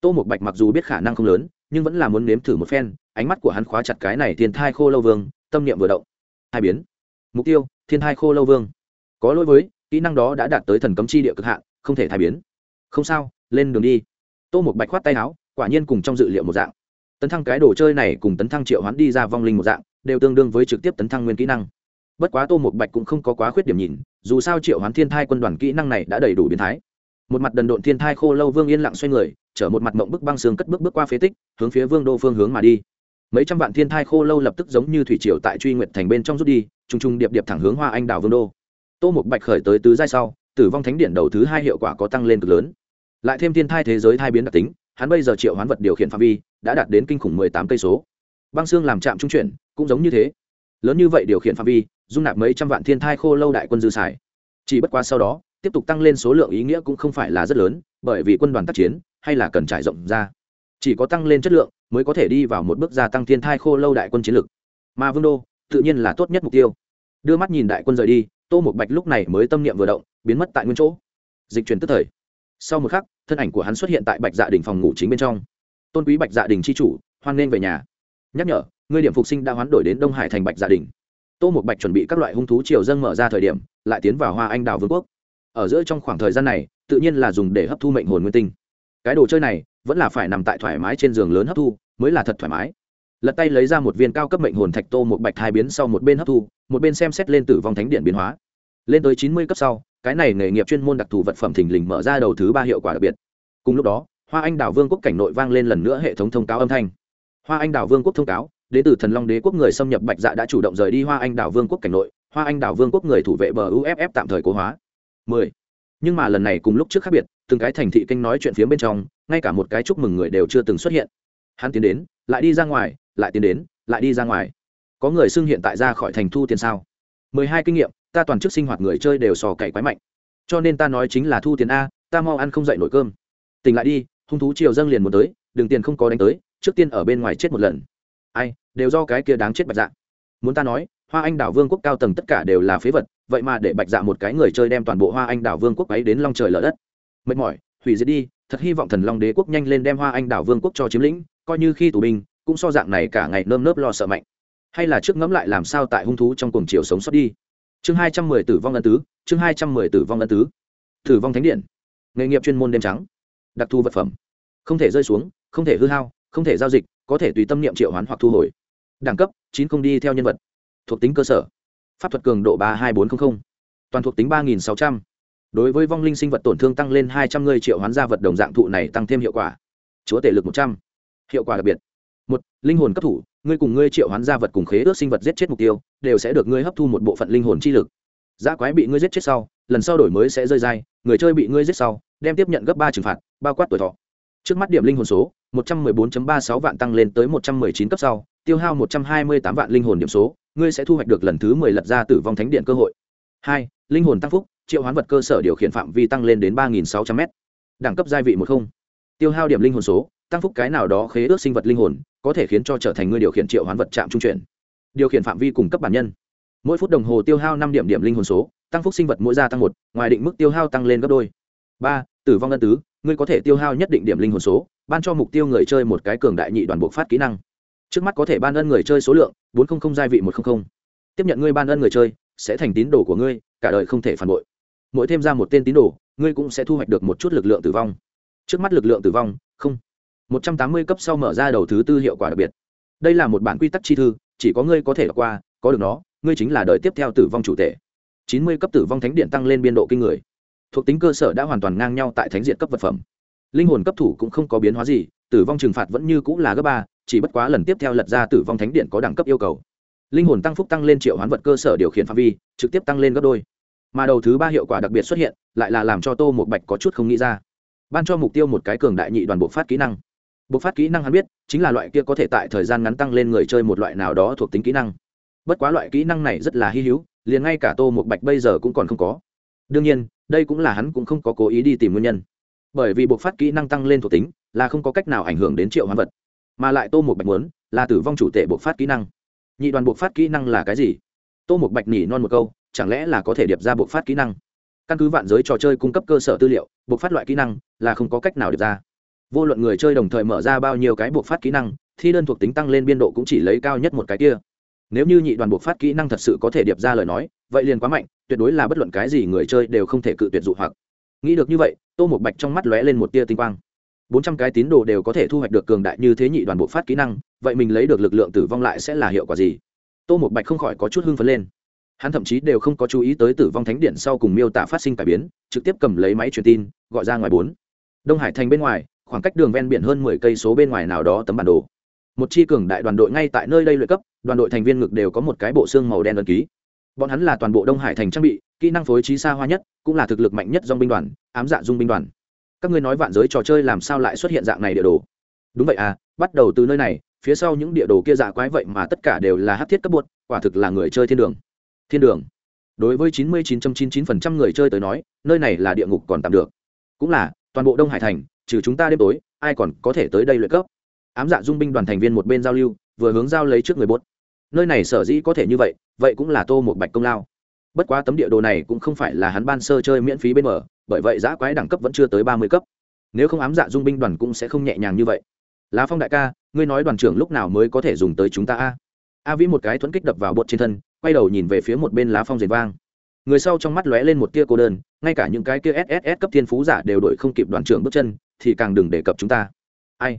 Tô một bạch mặc dù biết khả năng không lớn, nhưng vẫn là muốn nếm thử một phen, ánh mắt của hắn khóa chặt cái này thiên thai khô lâu vương, tâm niệm vừa động. Hai biến. Mục tiêu, thiên thai khô lâu vương có lỗi với, kỹ năng đó đã đạt tới thần cấm chi địa cực hạn, không thể thay biến. Không sao, lên đường đi. Tô một bạch khoát tay áo, quả nhiên cùng trong dự liệu một dạng. Tấn thăng cái đồ chơi này cùng tấn thăng triệu hoán đi ra vong linh một dạng, đều tương đương với trực tiếp tấn thăng nguyên kỹ năng. Bất quá tô một bạch cũng không có quá khuyết điểm nhìn, dù sao triệu hoán thiên thai quân đoàn kỹ năng này đã đầy đủ biến thái. Một mặt đần độn thiên thai khô lâu vương yên lặng xoay người, chở một mặt mộng bức băng xương cất bước bước qua phế tích, hướng phía vương đô phương hướng mà đi. Mấy trăm vạn thiên thai khô lâu lập tức giống như thủy triều tại truy nguyện thành bên trong rút đi, trùng trùng điệp điệp thẳng hướng hoa anh đào vương đô tô một bạch khởi tới tứ giai sau, tử vong thánh điện đầu thứ hai hiệu quả có tăng lên cực lớn. Lại thêm thiên thai thế giới thai biến đặc tính, hắn bây giờ triệu hoán vật điều khiển phạm vi, đã đạt đến kinh khủng mười tám cây số. Băng xương làm trạm trung chuyển, cũng giống như thế. Lớn như vậy điều khiển phạm vi, dung nạp mấy trăm vạn thiên thai khô lâu đại quân dư xài. Chỉ bất quá sau đó, tiếp tục tăng lên số lượng ý nghĩa cũng không phải là rất lớn, bởi vì quân đoàn tác chiến, hay là cần trải rộng ra. Chỉ có tăng lên chất lượng, mới có thể đi vào một bước gia tăng thiên thai khô lâu đại quân chiến lực. Mà vương đô, tự nhiên là tốt nhất mục tiêu. Đưa mắt nhìn đại quân rời đi tô một bạch lúc này mới tâm niệm vừa động, biến mất tại nguyên chỗ. Dịch chuyển tức thời. Sau một khắc, thân ảnh của hắn xuất hiện tại bạch dạ đình phòng ngủ chính bên trong. Tôn quý bạch dạ đình c chủ, hoan nghênh về nhà. Nhắc nhở, ngươi điểm phục sinh đã hoán đổi đến đông hải thành bạch dạ đình. Tô một bạch chuẩn bị các loại hung thú triều dân mở ra thời điểm, lại tiến vào hoa anh đào vương quốc. Ở giữa trong khoảng thời gian này, tự nhiên là dùng để hấp thu mệnh hồn nguyên tinh. Cái đồ chơi này, vẫn là phải nằm tại thoải mái trên giường lớn hấp thu, mới là thật thoải mái lật tay lấy ra một viên cao cấp mệnh hồn thạch tô một bạch hai biến sau một bên hấp thu, một bên xem xét lên tử vong thánh điện biến hóa. Lên tới chín mươi cấp sau, cái này nghề nghiệp chuyên môn đặc thù vật phẩm thình lình mở ra đầu thứ ba hiệu quả đặc biệt. Cùng lúc đó, hoa anh đào vương quốc cảnh nội vang lên lần nữa hệ thống thông cáo âm thanh. Hoa anh đào vương quốc thông cáo, đến từ thần long đế quốc người xâm nhập bạch dạ đã chủ động rời đi hoa anh đào vương quốc cảnh nội, hoa anh đào vương quốc người thủ vệ bờ uff tạm thời cố hóa. 10. nhưng mà lần này cùng lúc trước khác biệt, từng cái thành thị kênh nói chuyện phía bên trong, ngay cả một cái chúc mừng người đều chưa từng xuất hiện. Hắn tiến đến lại đi ra ngoài, lại tiến đến, lại đi ra ngoài. Có người xưng hiện tại ra khỏi thành thu tiền sao? Mười hai kinh nghiệm, ta toàn chức sinh hoạt người chơi đều sò cậy quái mạnh. Cho nên ta nói chính là thu tiền a, ta mau ăn không dậy nổi cơm. Tỉnh lại đi, hung thú chiều dâng liền muốn tới đường tiền không có đánh tới, trước tiên ở bên ngoài chết một lần. Ai, đều do cái kia đáng chết bạch dạ. Muốn ta nói, hoa anh đảo vương quốc cao tầng tất cả đều là phế vật, vậy mà để bạch dạ một cái người chơi đem toàn bộ hoa anh đảo vương quốc ấy đến long trời lở đất. Mệt mỏi, hủy diệt đi, thật hy vọng thần long đế quốc nhanh lên đem hoa anh đảo vương quốc cho chiếm lĩnh coi như khi tù binh, cũng so dạng này cả ngày nơm nớp lo sợ mạnh. Hay là trước ngẫm lại làm sao tại hung thú trong cuồng chiều sống sót đi. Chương hai trăm mười tử vong ân tứ, chương hai trăm mười tử vong ân tứ. Tử vong thánh điện. Nghề nghiệp chuyên môn đêm trắng. Đặc thù vật phẩm. Không thể rơi xuống, không thể hư hao, không thể giao dịch, có thể tùy tâm niệm triệu hoán hoặc thu hồi. Đẳng cấp, chín không đi theo nhân vật. Thuộc tính cơ sở. Pháp thuật cường độ ba hai bốn trăm linh toàn thuộc tính ba nghìn sáu trăm. Đối với vong linh sinh vật tổn thương tăng lên hai trăm người triệu hoán gia vật đồng dạng thụ này tăng thêm hiệu quả. Chúa tể lực một trăm hiệu quả đặc biệt. Một, linh hồn cấp thủ, ngươi cùng ngươi triệu hoán gia vật cùng khế ước sinh vật giết chết mục tiêu, đều sẽ được ngươi hấp thu một bộ phận linh hồn chi lực. Giá quái bị ngươi giết chết sau, lần sau đổi mới sẽ rơi dai, người chơi bị ngươi giết sau, đem tiếp nhận gấp ba trừng phạt, bao quát tuổi thọ. Trước mắt điểm linh hồn số 114.36 vạn tăng lên tới 119 cấp sau, tiêu hao 128 vạn linh hồn điểm số, ngươi sẽ thu hoạch được lần thứ 10 lật ra tử vong thánh điện cơ hội. Hai, linh hồn tăng phúc, triệu hoán vật cơ sở điều khiển phạm vi tăng lên đến 3.600 m đẳng cấp gia vị một không tiêu hao điểm linh hồn số, tăng phúc cái nào đó khế ước sinh vật linh hồn, có thể khiến cho trở thành người điều khiển triệu hoán vật chạm trung chuyển. Điều khiển phạm vi cung cấp bản nhân. Mỗi phút đồng hồ tiêu hao năm điểm điểm linh hồn số, tăng phúc sinh vật mỗi gia tăng một, ngoài định mức tiêu hao tăng lên gấp đôi. Ba, tử vong ân tứ, ngươi có thể tiêu hao nhất định điểm linh hồn số, ban cho mục tiêu người chơi một cái cường đại nhị đoàn buộc phát kỹ năng. Trước mắt có thể ban ân người chơi số lượng, bốn trăm linh gia vị một trăm linh tiếp nhận ngươi ban ân người chơi, sẽ thành tín đồ của ngươi, cả đời không thể phản bội. Mỗi thêm ra một tên tín đồ, ngươi cũng sẽ thu hoạch được một chút lực lượng tử vong trước mắt lực lượng tử vong, không. Một trăm tám mươi cấp sau mở ra đầu thứ tư hiệu quả đặc biệt. Đây là một bản quy tắc chi thư, chỉ có ngươi có thể đọc qua, có được nó, ngươi chính là đời tiếp theo tử vong chủ thể. chín mươi cấp tử vong thánh điện tăng lên biên độ kinh người. Thuộc tính cơ sở đã hoàn toàn ngang nhau tại thánh diện cấp vật phẩm. Linh hồn cấp thủ cũng không có biến hóa gì, tử vong trừng phạt vẫn như cũng là gấp ba, chỉ bất quá lần tiếp theo lật ra tử vong thánh điện có đẳng cấp yêu cầu. Linh hồn tăng phúc tăng lên triệu hoán vật cơ sở điều khiển phạm vi, trực tiếp tăng lên gấp đôi. Mà đầu thứ ba hiệu quả đặc biệt xuất hiện, lại là làm cho tô một bạch có chút không nghĩ ra ban cho mục tiêu một cái cường đại nhị đoàn bộ phát kỹ năng. Bộ phát kỹ năng hắn biết, chính là loại kia có thể tại thời gian ngắn tăng lên người chơi một loại nào đó thuộc tính kỹ năng. Bất quá loại kỹ năng này rất là hy hữu, liền ngay cả tô một bạch bây giờ cũng còn không có. Đương nhiên, đây cũng là hắn cũng không có cố ý đi tìm nguyên nhân. Bởi vì buộc phát kỹ năng tăng lên thuộc tính là không có cách nào ảnh hưởng đến triệu hoán vật, mà lại tô một bạch muốn là tử vong chủ tệ buộc phát kỹ năng. Nhị đoàn buộc phát kỹ năng là cái gì? Tô một bạch nhỉ non một câu, chẳng lẽ là có thể điệp ra buộc phát kỹ năng? Căn cứ vạn giới trò chơi cung cấp cơ sở tư liệu, buộc phát loại kỹ năng là không có cách nào được ra. Vô luận người chơi đồng thời mở ra bao nhiêu cái buộc phát kỹ năng thì đơn thuộc tính tăng lên biên độ cũng chỉ lấy cao nhất một cái kia. Nếu như nhị đoàn buộc phát kỹ năng thật sự có thể điệp ra lời nói, vậy liền quá mạnh, tuyệt đối là bất luận cái gì người chơi đều không thể cự tuyệt dụ hoặc. Nghĩ được như vậy, tô một bạch trong mắt lóe lên một tia tinh quang. Bốn trăm cái tín đồ đều có thể thu hoạch được cường đại như thế nhị đoàn bộ phát kỹ năng, vậy mình lấy được lực lượng tử vong lại sẽ là hiệu quả gì? Tô một bạch không khỏi có chút hưng phấn lên hắn thậm chí đều không có chú ý tới tử vong thánh điện sau cùng miêu tả phát sinh cải biến, trực tiếp cầm lấy máy truyền tin, gọi ra ngoài bốn. Đông hải thành bên ngoài, khoảng cách đường ven biển hơn mười cây số bên ngoài nào đó tấm bản đồ. Một chi cường đại đoàn đội ngay tại nơi đây luyện cấp, đoàn đội thành viên ngực đều có một cái bộ xương màu đen ấn ký. Bọn hắn là toàn bộ đông hải thành trang bị, kỹ năng phối trí xa hoa nhất, cũng là thực lực mạnh nhất dong binh đoàn, ám dạ dung binh đoàn. Các ngươi nói vạn giới trò chơi làm sao lại xuất hiện dạng này địa đồ? Đúng vậy à bắt đầu từ nơi này, phía sau những địa đồ kia dạ quái vậy mà tất cả đều là hát thiết cấp bột, quả thực là người chơi thiên đường thiên đường. Đối với chín mươi chín trăm chín chín phần trăm người chơi tới nói, nơi này là địa ngục còn tạm được. Cũng là, toàn bộ đông hải thành, trừ chúng ta đêm tối, ai còn có thể tới đây luyện cấp. Ám dạ dung binh đoàn thành viên một bên giao lưu, vừa hướng giao lấy trước người bốt. Nơi này sở dĩ có thể như vậy vậy cũng là tô một bạch công lao. Bất quá tấm địa đồ này cũng không phải là hắn ban sơ chơi miễn phí bên mở bởi vậy giã quái đẳng cấp vẫn chưa tới ba mươi cấp. Nếu không ám dạ dung binh đoàn cũng sẽ không nhẹ nhàng như vậy. Lá phong đại ca, ngươi nói đoàn trưởng lúc nào mới có thể dùng tới chúng ta a? A vĩ một cái thuẫn kích đập vào bột trên thân quay đầu nhìn về phía một bên lá phong rền vang. Người sau trong mắt lóe lên một tia cô đơn, ngay cả những cái kia sss cấp thiên phú giả đều đổi không kịp đoàn trưởng bước chân, thì càng đừng đề cập chúng ta. Ai?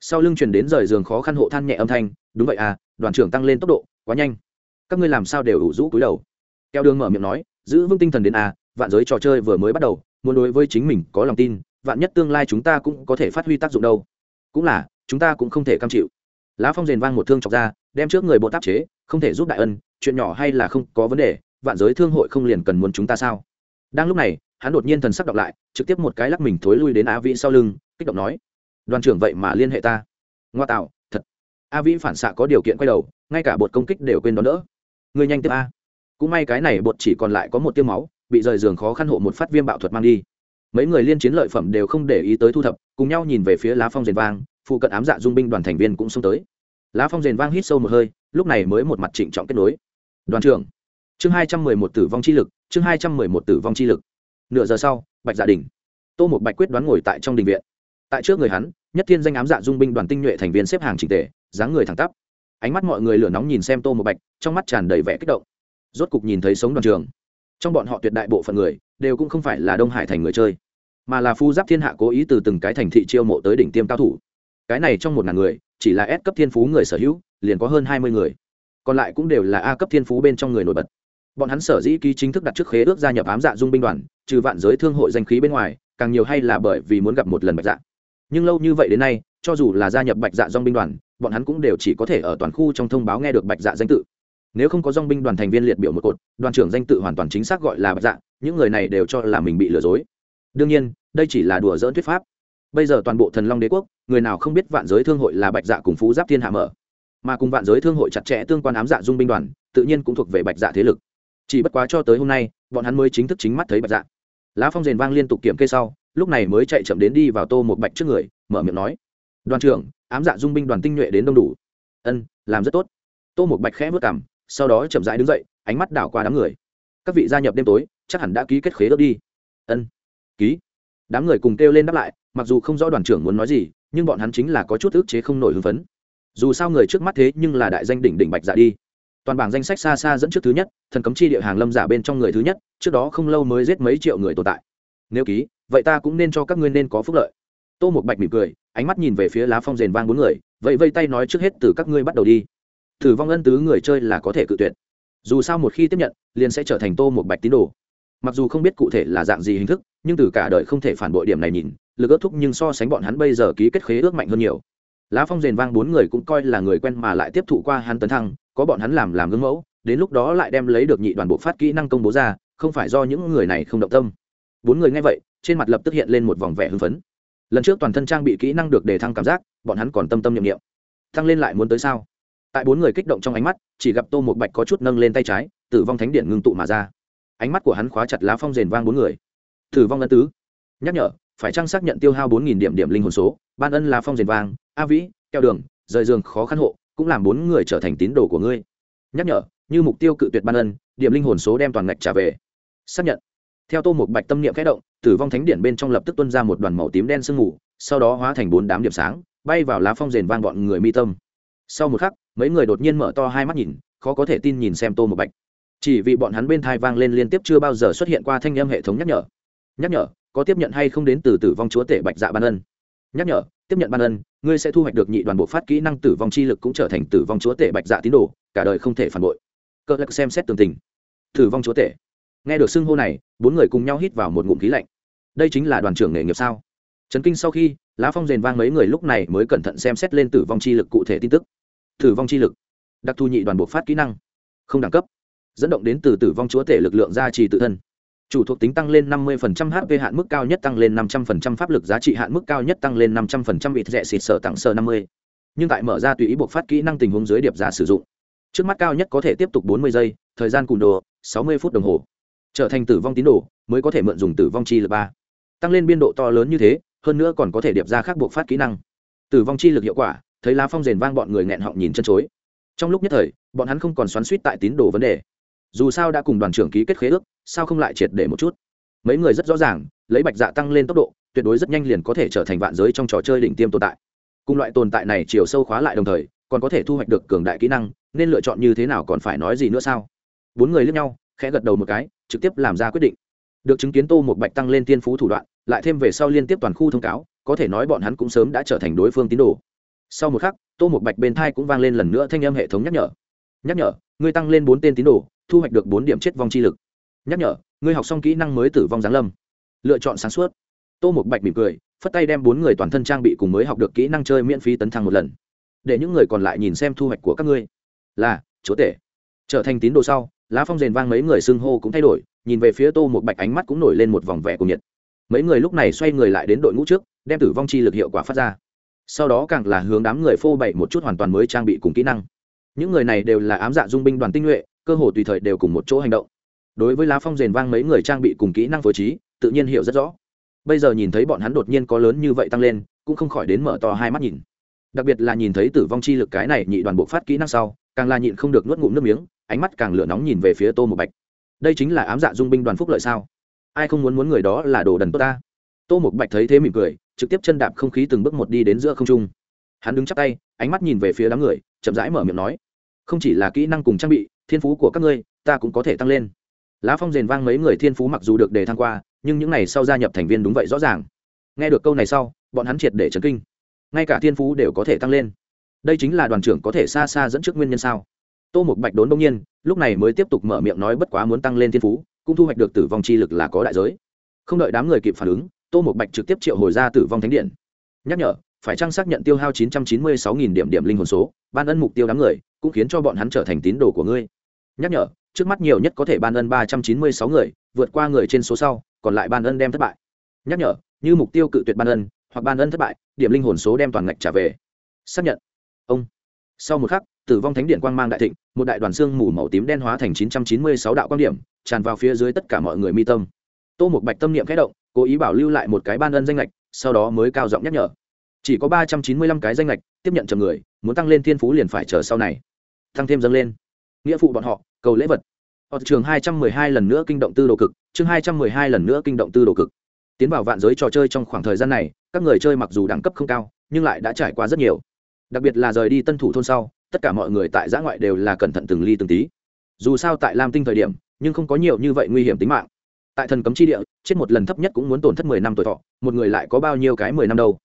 Sau lưng truyền đến rời giường khó khăn hộ than nhẹ âm thanh, đúng vậy à đoàn trưởng tăng lên tốc độ, quá nhanh. Các ngươi làm sao đều ủ rũ cúi đầu. Keo đường mở miệng nói, giữ vững tinh thần đến à vạn giới trò chơi vừa mới bắt đầu, muốn đối với chính mình có lòng tin, vạn nhất tương lai chúng ta cũng có thể phát huy tác dụng đâu. Cũng là, chúng ta cũng không thể cam chịu. Lá phong rền vang một thương chọc ra, đem trước người bộ tác chế, không thể giúp đại ân chuyện nhỏ hay là không có vấn đề, vạn giới thương hội không liền cần muốn chúng ta sao? Đang lúc này, hắn đột nhiên thần sắc đọc lại, trực tiếp một cái lắc mình thối lui đến á vĩ sau lưng, kích động nói, đoàn trưởng vậy mà liên hệ ta. Ngoa tạo, thật. A vĩ phản xạ có điều kiện quay đầu, ngay cả bột công kích đều quên đón đỡ. Người nhanh tiếp a. Cũng may cái này bột chỉ còn lại có một tiêu máu, bị rời giường khó khăn hộ một phát viêm bạo thuật mang đi. Mấy người liên chiến lợi phẩm đều không để ý tới thu thập, cùng nhau nhìn về phía lá phong rền vang, phụ cận ám dạ dung binh đoàn thành viên cũng xông tới. Lá phong rền vang hít sâu một hơi, lúc này mới một mặt trịnh trọng kết nối đoàn trưởng. Chương hai trăm mười một tử vong chi lực, chương hai trăm mười một tử vong chi lực. Nửa giờ sau, bạch dạ đình. Tô một bạch quyết đoán ngồi tại trong đình viện. Tại trước người hắn, nhất thiên danh ám dạ dung binh đoàn tinh nhuệ thành viên xếp hàng trình tề, dáng người thẳng tắp. Ánh mắt mọi người lửa nóng nhìn xem tô một bạch, trong mắt tràn đầy vẻ kích động. Rốt cục nhìn thấy sống đoàn trường trong bọn họ tuyệt đại bộ phận người, đều cũng không phải là đông hải thành người chơi, mà là phu giáp thiên hạ cố ý từ từng cái thành thị chiêu mộ tới đỉnh tiêm cao thủ. Cái này trong một ngàn người, chỉ là ép cấp thiên phú người sở hữu, liền có hơn hai mươi người còn lại cũng đều là a cấp thiên phú bên trong người nổi bật. Bọn hắn sở dĩ ký chính thức đặt trước khế ước gia nhập ám dạ dung binh đoàn, trừ vạn giới thương hội danh khí bên ngoài, càng nhiều hay là bởi vì muốn gặp một lần bạch dạ. Nhưng lâu như vậy đến nay, cho dù là gia nhập bạch dạ dong binh đoàn, bọn hắn cũng đều chỉ có thể ở toàn khu trong thông báo nghe được bạch dạ danh tự. Nếu không có dong binh đoàn thành viên liệt biểu một cột, đoàn trưởng danh tự hoàn toàn chính xác gọi là bạch dạ những người này đều cho là mình bị lừa dối. Đương nhiên, đây chỉ là đùa dỡn thuyết pháp. Bây giờ toàn bộ thần long đế quốc, người nào không biết vạn giới thương hội là bạch dạ cùng phú giáp thiên hạ mở? Mà cùng vạn giới thương hội chặt chẽ tương quan ám dạ dung binh đoàn, tự nhiên cũng thuộc về bạch dạ thế lực. Chỉ bất quá cho tới hôm nay, bọn hắn mới chính thức chính mắt thấy bạch dạ. Lá phong rền vang liên tục kiểm kê sau, lúc này mới chạy chậm đến đi vào tô một bạch trước người, mở miệng nói, đoàn trưởng, ám dạ dung binh đoàn tinh nhuệ đến đông đủ. Ân, làm rất tốt. Tô một bạch khẽ vớt cảm sau đó chậm rãi đứng dậy, ánh mắt đảo qua đám người. Các vị gia nhập đêm tối, chắc hẳn đã ký kết khế ước đi. Ân, ký. Đám người cùng kêu lên đáp lại, mặc dù không rõ đoàn trưởng muốn nói gì, nhưng bọn hắn chính là có chút ức chế không nổi hưng phấn dù sao người trước mắt thế nhưng là đại danh đỉnh đỉnh bạch dạ đi. Toàn bảng danh sách xa xa dẫn trước thứ nhất, thần cấm chi địa hàng lâm giả bên trong người thứ nhất, trước đó không lâu mới giết mấy triệu người tồn tại. Nếu ký, vậy ta cũng nên cho các ngươi nên có phúc lợi. Tô một bạch mỉm cười, ánh mắt nhìn về phía lá phong rền vang bốn người, vậy vây tay nói trước hết từ các ngươi bắt đầu đi. Thử vong ân tứ người chơi là có thể cự tuyệt. Dù sao một khi tiếp nhận, liền sẽ trở thành tô một bạch tín đồ. Mặc dù không biết cụ thể là dạng gì hình thức, nhưng từ cả đời không thể phản bội điểm này nhìn, lực ước thúc nhưng so sánh bọn hắn bây giờ ký kết khế ước mạnh hơn nhiều lá phong rền vang bốn người cũng coi là người quen mà lại tiếp thụ qua hắn tấn thăng, có bọn hắn làm làm gương mẫu, đến lúc đó lại đem lấy được nhị đoàn bộ phát kỹ năng công bố ra, không phải do những người này không động tâm. Bốn người nghe vậy, trên mặt lập tức hiện lên một vòng vẻ hưng phấn. Lần trước toàn thân trang bị kỹ năng được đề thăng cảm giác, bọn hắn còn tâm tâm nhiệm nghiệm thăng lên lại muốn tới sao? Tại bốn người kích động trong ánh mắt, chỉ gặp tô một bạch có chút nâng lên tay trái, tử vong thánh điện ngưng tụ mà ra. Ánh mắt của hắn khóa chặt lá phong rền vang bốn người. Tử vong ân tứ. Nhắc nhở, phải trang xác nhận tiêu hao bốn nghìn điểm điểm linh hồn số, ban ân lá phong rền vang a vĩ, keo đường, rời giường khó khăn hộ, cũng làm bốn người trở thành tín đồ của ngươi. Nhắc nhở, như mục tiêu cự tuyệt ban ân, điểm linh hồn số đem toàn ngạch trả về. Xác nhận. Theo tô một bạch tâm niệm khẽ động, tử vong thánh điện bên trong lập tức tuân ra một đoàn màu tím đen sương mù, sau đó hóa thành bốn đám điểm sáng, bay vào lá phong rền vang bọn người mi tâm. Sau một khắc, mấy người đột nhiên mở to hai mắt nhìn, khó có thể tin nhìn xem tô một bạch. Chỉ vì bọn hắn bên thai vang lên liên tiếp chưa bao giờ xuất hiện qua thanh âm hệ thống nhắc nhở. Nhắc nhở, có tiếp nhận hay không đến từ tử vong chúa tể bạch dạ ban ân. Nhắc nhở tiếp nhận ban ân, ngươi sẽ thu hoạch được nhị đoàn bộ phát kỹ năng tử vong chi lực cũng trở thành tử vong chúa tể bạch dạ tín đồ, cả đời không thể phản bội. Cơ lắc xem xét tường tình. Tử vong chúa tể. Nghe được xưng hô này, bốn người cùng nhau hít vào một ngụm khí lạnh. Đây chính là đoàn trưởng nghề nghiệp sao? Trấn kinh sau khi, lá phong rền vang mấy người lúc này mới cẩn thận xem xét lên tử vong chi lực cụ thể tin tức. Tử vong chi lực. Đặc thu nhị đoàn bộ phát kỹ năng. Không đẳng cấp. Dẫn động đến từ tử vong chúa tể lực lượng gia trì tự thân chủ thuộc tính tăng lên 50% HP hạn mức cao nhất tăng lên 500% pháp lực giá trị hạn mức cao nhất tăng lên 500% vịt rẻ xịt sở tặng sở 50. Nhưng tại mở ra tùy ý buộc phát kỹ năng tình huống dưới điệp giá sử dụng. Trước mắt cao nhất có thể tiếp tục 40 giây, thời gian cùn đồ 60 phút đồng hồ. Trở thành tử vong tín đồ, mới có thể mượn dùng tử vong chi lực 3. Tăng lên biên độ to lớn như thế, hơn nữa còn có thể điệp ra khác buộc phát kỹ năng. Tử vong chi lực hiệu quả, thấy lá phong rền vang bọn người nghẹn họng nhìn chân chối. Trong lúc nhất thời, bọn hắn không còn xoắn xuýt tại tín đồ vấn đề dù sao đã cùng đoàn trưởng ký kết khế ước sao không lại triệt để một chút? Mấy người rất rõ ràng, lấy bạch dạ tăng lên tốc độ, tuyệt đối rất nhanh liền có thể trở thành vạn giới trong trò chơi đỉnh tiêm tồn tại. Cùng loại tồn tại này chiều sâu khóa lại đồng thời, còn có thể thu hoạch được cường đại kỹ năng, nên lựa chọn như thế nào còn phải nói gì nữa sao? Bốn người lướt nhau, khẽ gật đầu một cái, trực tiếp làm ra quyết định. Được chứng kiến tô một bạch tăng lên tiên phú thủ đoạn, lại thêm về sau liên tiếp toàn khu thông cáo, có thể nói bọn hắn cũng sớm đã trở thành đối phương tín đồ. Sau một khắc, tô một bạch bên thai cũng vang lên lần nữa thanh âm hệ thống nhắc nhở. Nhắc nhở ngươi tăng lên bốn tên tín đồ, thu hoạch được bốn điểm chết vong chi lực nhắc nhở, ngươi học xong kỹ năng mới tử vong giáng lâm. Lựa chọn sáng suốt. Tô một bạch mỉm cười, phất tay đem bốn người toàn thân trang bị cùng mới học được kỹ năng chơi miễn phí tấn thăng một lần. Để những người còn lại nhìn xem thu hoạch của các ngươi. Là, chúa tể. Trở thành tín đồ sau, lá phong rền vang mấy người xưng hô cũng thay đổi, nhìn về phía tô một bạch ánh mắt cũng nổi lên một vòng vẻ cùng nhiệt. Mấy người lúc này xoay người lại đến đội ngũ trước, đem tử vong chi lực hiệu quả phát ra. Sau đó càng là hướng đám người phô bày một chút hoàn toàn mới trang bị cùng kỹ năng. Những người này đều là ám dạ dung binh đoàn tinh nhuệ, cơ hồ tùy thời đều cùng một chỗ hành động đối với lá phong rền vang mấy người trang bị cùng kỹ năng phối trí, tự nhiên hiểu rất rõ. Bây giờ nhìn thấy bọn hắn đột nhiên có lớn như vậy tăng lên, cũng không khỏi đến mở to hai mắt nhìn. Đặc biệt là nhìn thấy tử vong chi lực cái này nhị đoàn bộ phát kỹ năng sau, càng là nhịn không được nuốt ngụm nước miếng, ánh mắt càng lửa nóng nhìn về phía tô một bạch. Đây chính là ám dạ dung binh đoàn phúc lợi sao? Ai không muốn muốn người đó là đồ đần tốt ta? Tô một bạch thấy thế mỉm cười, trực tiếp chân đạp không khí từng bước một đi đến giữa không trung. Hắn đứng chắp tay, ánh mắt nhìn về phía đám người, chậm rãi mở miệng nói, không chỉ là kỹ năng cùng trang bị, thiên phú của các ngươi, ta cũng có thể tăng lên lá phong rền vang mấy người thiên phú mặc dù được đề thăng qua, nhưng những này sau gia nhập thành viên đúng vậy rõ ràng. Nghe được câu này sau, bọn hắn triệt để chấn kinh. Ngay cả thiên phú đều có thể tăng lên. Đây chính là đoàn trưởng có thể xa xa dẫn trước nguyên nhân sao? Tô một bạch đốn đông nhiên, lúc này mới tiếp tục mở miệng nói bất quá muốn tăng lên thiên phú, cũng thu hoạch được tử vong chi lực là có đại giới. Không đợi đám người kịp phản ứng, tô một bạch trực tiếp triệu hồi ra tử vong thánh điện. Nhắc nhở, phải trang xác nhận tiêu hao 996.000 điểm điểm linh hồn số, ban ân mục tiêu đám người, cũng khiến cho bọn hắn trở thành tín đồ của ngươi. Nhắc nhở trước mắt nhiều nhất có thể ban ân 396 người, vượt qua người trên số sau, còn lại ban ân đem thất bại. Nhắc nhở, như mục tiêu cự tuyệt ban ân, hoặc ban ân thất bại, điểm linh hồn số đem toàn ngạch trả về. Xác nhận. Ông. Sau một khắc, tử vong thánh điện quang mang đại thịnh, một đại đoàn xương mù màu tím đen hóa thành 996 đạo quan điểm, tràn vào phía dưới tất cả mọi người mi tâm. Tô một bạch tâm niệm khẽ động, cố ý bảo lưu lại một cái ban ân danh lệch sau đó mới cao giọng nhắc nhở. Chỉ có ba trăm chín mươi lăm cái danh lệch tiếp nhận chầm người, muốn tăng lên thiên phú liền phải chờ sau này. Tăng thêm dâng lên nghĩa phụ bọn họ, cầu lễ vật. Họ trường hai trăm mười hai lần nữa kinh động tư đồ cực, chương hai trăm mười hai lần nữa kinh động tư đồ cực. Tiến vào vạn giới trò chơi trong khoảng thời gian này, các người chơi mặc dù đẳng cấp không cao, nhưng lại đã trải qua rất nhiều. Đặc biệt là rời đi tân thủ thôn sau, tất cả mọi người tại giã ngoại đều là cẩn thận từng ly từng tí. Dù sao tại lam tinh thời điểm, nhưng không có nhiều như vậy nguy hiểm tính mạng. Tại thần cấm chi địa, chết một lần thấp nhất cũng muốn tổn thất mười năm tuổi thọ, một người lại có bao nhiêu cái mười năm đâu.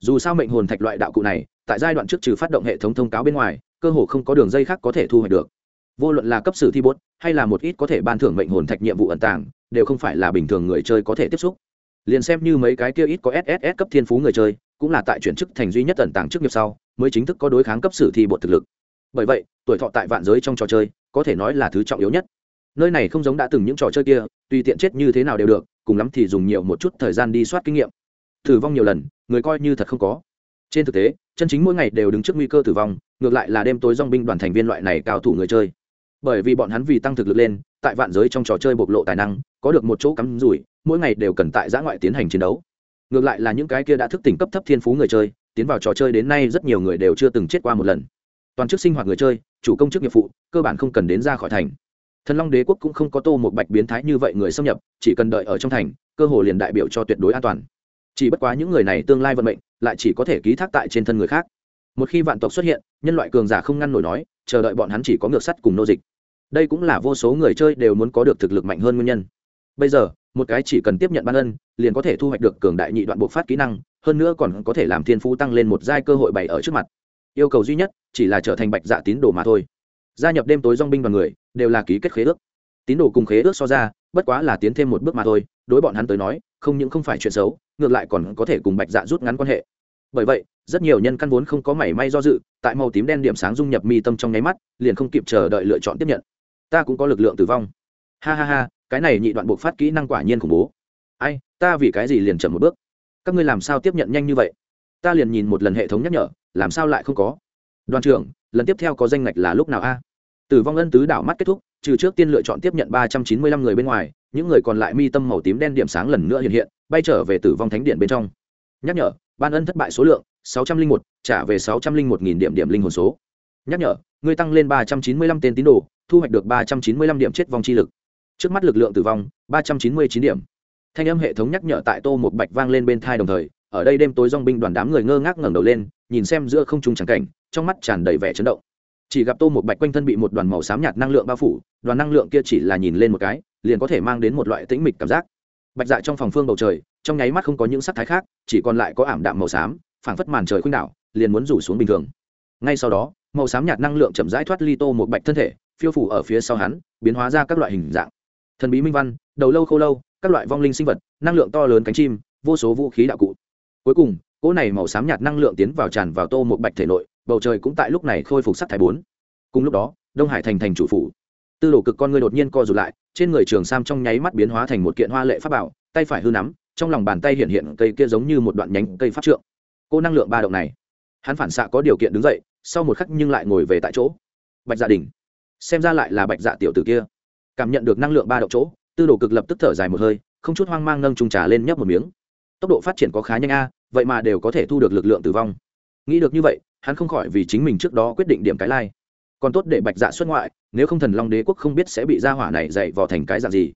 Dù sao mệnh hồn thạch loại đạo cụ này, tại giai đoạn trước trừ phát động hệ thống thông cáo bên ngoài, cơ hồ không có đường dây khác có thể thu hoạch được vô luận là cấp sử thi bốt, hay là một ít có thể ban thưởng mệnh hồn thạch nhiệm vụ ẩn tàng, đều không phải là bình thường người chơi có thể tiếp xúc. Liền xem như mấy cái kia ít có sss cấp thiên phú người chơi, cũng là tại chuyển chức thành duy nhất ẩn tàng trước nghiệp sau, mới chính thức có đối kháng cấp sử thi bột thực lực. Bởi vậy, tuổi thọ tại vạn giới trong trò chơi, có thể nói là thứ trọng yếu nhất. Nơi này không giống đã từng những trò chơi kia, tùy tiện chết như thế nào đều được, cùng lắm thì dùng nhiều một chút thời gian đi soát kinh nghiệm. Thử vong nhiều lần, người coi như thật không có. Trên thực tế, chân chính mỗi ngày đều đứng trước nguy cơ tử vong, ngược lại là đêm tối dong binh đoàn thành viên loại này cao thủ người chơi bởi vì bọn hắn vì tăng thực lực lên, tại vạn giới trong trò chơi bộc lộ tài năng, có được một chỗ cắm rủi, mỗi ngày đều cần tại giã ngoại tiến hành chiến đấu. Ngược lại là những cái kia đã thức tỉnh cấp thấp thiên phú người chơi, tiến vào trò chơi đến nay rất nhiều người đều chưa từng chết qua một lần. Toàn chức sinh hoạt người chơi, chủ công chức nghiệp phụ, cơ bản không cần đến ra khỏi thành. Thần long đế quốc cũng không có tô một bạch biến thái như vậy người xâm nhập, chỉ cần đợi ở trong thành, cơ hồ liền đại biểu cho tuyệt đối an toàn. Chỉ bất quá những người này tương lai vận mệnh, lại chỉ có thể ký thác tại trên thân người khác. Một khi vạn tộc xuất hiện, nhân loại cường giả không ngăn nổi nói, chờ đợi bọn hắn chỉ có ngược sắt cùng nô dịch đây cũng là vô số người chơi đều muốn có được thực lực mạnh hơn nguyên nhân. Bây giờ, một cái chỉ cần tiếp nhận ban ân, liền có thể thu hoạch được cường đại nhị đoạn bộc phát kỹ năng, hơn nữa còn có thể làm thiên phú tăng lên một giai cơ hội bày ở trước mặt. Yêu cầu duy nhất, chỉ là trở thành bạch dạ tín đồ mà thôi. Gia nhập đêm tối dong binh đoàn người, đều là ký kết khế ước. Tín đồ cùng khế ước so ra, bất quá là tiến thêm một bước mà thôi, đối bọn hắn tới nói, không những không phải chuyện xấu, ngược lại còn có thể cùng bạch dạ rút ngắn quan hệ. Bởi vậy, rất nhiều nhân căn vốn không có mảy may do dự, tại màu tím đen điểm sáng dung nhập mi tâm trong nháy mắt, liền không kịp chờ đợi lựa chọn tiếp nhận ta cũng có lực lượng tử vong. Ha ha ha, cái này nhị đoạn buộc phát kỹ năng quả nhiên khủng bố. Ai, ta vì cái gì liền chậm một bước? Các ngươi làm sao tiếp nhận nhanh như vậy? Ta liền nhìn một lần hệ thống nhắc nhở, làm sao lại không có? Đoàn trưởng, lần tiếp theo có danh ngạch là lúc nào a? Tử vong ân tứ đảo mắt kết thúc, trừ trước tiên lựa chọn tiếp nhận ba trăm chín mươi lăm người bên ngoài, những người còn lại mi tâm màu tím đen điểm sáng lần nữa hiện hiện, bay trở về tử vong thánh điện bên trong. Nhắc nhở, ban ân thất bại số lượng, sáu trăm linh một, trả về sáu trăm linh một nghìn điểm điểm linh hồn số. Nhắc nhở, ngươi tăng lên ba trăm chín mươi lăm tên tín đồ thu hoạch được ba trăm chín mươi lăm điểm chết vong chi lực. Trước mắt lực lượng tử vong, ba trăm chín mươi chín điểm. Thanh âm hệ thống nhắc nhở tại tô một bạch vang lên bên thai đồng thời, ở đây đêm tối dong binh đoàn đám người ngơ ngác ngẩng đầu lên, nhìn xem giữa không trung chẳng cảnh, trong mắt tràn đầy vẻ chấn động. Chỉ gặp tô một bạch quanh thân bị một đoàn màu xám nhạt năng lượng bao phủ, đoàn năng lượng kia chỉ là nhìn lên một cái, liền có thể mang đến một loại tĩnh mịch cảm giác. Bạch dạ trong phòng phương bầu trời, trong nháy mắt không có những sắc thái khác, chỉ còn lại có ảm đạm màu xám, phảng phất màn trời khuynh đảo, liền muốn rủ xuống bình thường. Ngay sau đó, màu xám nhạt năng lượng chậm rãi thoát ly tô một bạch thân thể phiêu phủ ở phía sau hắn, biến hóa ra các loại hình dạng. Thần bí minh văn, đầu lâu khô lâu, các loại vong linh sinh vật, năng lượng to lớn cánh chim, vô số vũ khí đạo cụ. Cuối cùng, cỗ này màu xám nhạt năng lượng tiến vào tràn vào tô một bạch thể nội, bầu trời cũng tại lúc này khôi phục sắc thái bốn. Cùng lúc đó, đông hải thành thành chủ phủ. Tư đồ cực con người đột nhiên co rụt lại, trên người trường sam trong nháy mắt biến hóa thành một kiện hoa lệ pháp bảo, tay phải hư nắm, trong lòng bàn tay hiện hiện cây kia giống như một đoạn nhánh cây pháp trượng. Cô năng lượng ba động này, hắn phản xạ có điều kiện đứng dậy, sau một khắc nhưng lại ngồi về tại chỗ. Bạch dạ gia đình xem ra lại là bạch dạ tiểu tử kia. Cảm nhận được năng lượng ba đậu chỗ, tư đồ cực lập tức thở dài một hơi, không chút hoang mang nâng trung trà lên nhấp một miếng. Tốc độ phát triển có khá nhanh a, vậy mà đều có thể thu được lực lượng tử vong. Nghĩ được như vậy, hắn không khỏi vì chính mình trước đó quyết định điểm cái lai. Còn tốt để bạch dạ xuất ngoại, nếu không thần long đế quốc không biết sẽ bị gia hỏa này dạy vò thành cái dạng gì.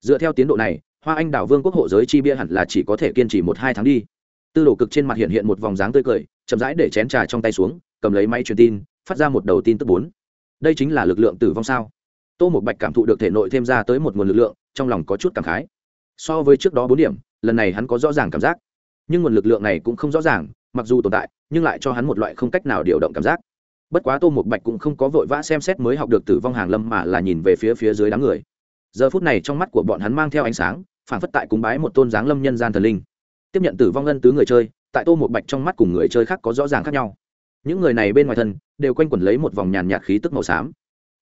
Dựa theo tiến độ này, hoa anh đảo vương quốc hộ giới chi bia hẳn là chỉ có thể kiên trì một hai tháng đi. Tư đồ cực trên mặt hiện hiện một vòng dáng tươi cười, chậm rãi để chén trà trong tay xuống, cầm lấy máy truyền tin, phát ra một đầu tin tức bốn đây chính là lực lượng tử vong sao? Tô một bạch cảm thụ được thể nội thêm ra tới một nguồn lực lượng, trong lòng có chút cảm khái. So với trước đó bốn điểm, lần này hắn có rõ ràng cảm giác. Nhưng nguồn lực lượng này cũng không rõ ràng, mặc dù tồn tại, nhưng lại cho hắn một loại không cách nào điều động cảm giác. Bất quá tô một bạch cũng không có vội vã xem xét mới học được tử vong hàng lâm mà là nhìn về phía phía dưới đám người. Giờ phút này trong mắt của bọn hắn mang theo ánh sáng phản phất tại cúng bái một tôn giáng lâm nhân gian thần linh. Tiếp nhận tử vong ân tứ người chơi, tại tô một bạch trong mắt cùng người chơi khác có rõ ràng khác nhau những người này bên ngoài thân đều quanh quẩn lấy một vòng nhàn nhạt khí tức màu xám.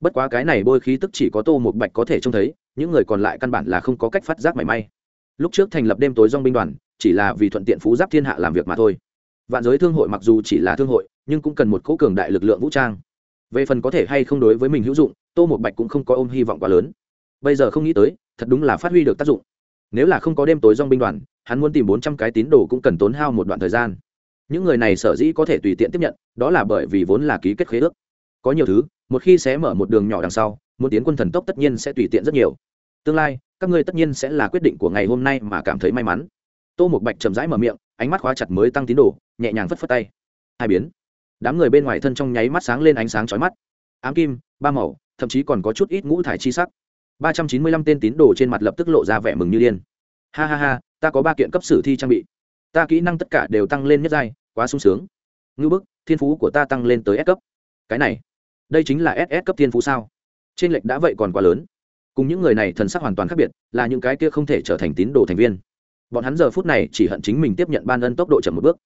Bất quá cái này bôi khí tức chỉ có tô một bạch có thể trông thấy, những người còn lại căn bản là không có cách phát giác mảy may. Lúc trước thành lập đêm tối dong binh đoàn, chỉ là vì thuận tiện phú giáp thiên hạ làm việc mà thôi. Vạn giới thương hội mặc dù chỉ là thương hội, nhưng cũng cần một cỗ cường đại lực lượng vũ trang. Về phần có thể hay không đối với mình hữu dụng, tô một bạch cũng không có ôm hy vọng quá lớn. Bây giờ không nghĩ tới, thật đúng là phát huy được tác dụng. Nếu là không có đêm tối dong binh đoàn, hắn muốn tìm bốn trăm cái tín đồ cũng cần tốn hao một đoạn thời gian những người này sở dĩ có thể tùy tiện tiếp nhận, đó là bởi vì vốn là ký kết khế ước. Có nhiều thứ, một khi sẽ mở một đường nhỏ đằng sau, muốn tiến quân thần tốc tất nhiên sẽ tùy tiện rất nhiều. Tương lai, các ngươi tất nhiên sẽ là quyết định của ngày hôm nay mà cảm thấy may mắn. Tô một bạch chậm rãi mở miệng, ánh mắt khóa chặt mới tăng tín đồ, nhẹ nhàng phất phất tay. Hai biến. Đám người bên ngoài thân trong nháy mắt sáng lên ánh sáng chói mắt. Ám kim, ba màu, thậm chí còn có chút ít ngũ thải chi sắc. Ba trăm chín mươi lăm tên tín đồ trên mặt lập tức lộ ra vẻ mừng như điên. Ha ha ha, ta có ba kiện cấp sử thi trang bị. Ta kỹ năng tất cả đều tăng lên nhất giai quá sung sướng. Ngư bức, thiên phú của ta tăng lên tới s cấp. Cái này, đây chính là ss cấp thiên phú sao? Trên lệch đã vậy còn quá lớn. Cùng những người này thần sắc hoàn toàn khác biệt, là những cái kia không thể trở thành tín đồ thành viên. Bọn hắn giờ phút này chỉ hận chính mình tiếp nhận ban ân tốc độ chậm một bước.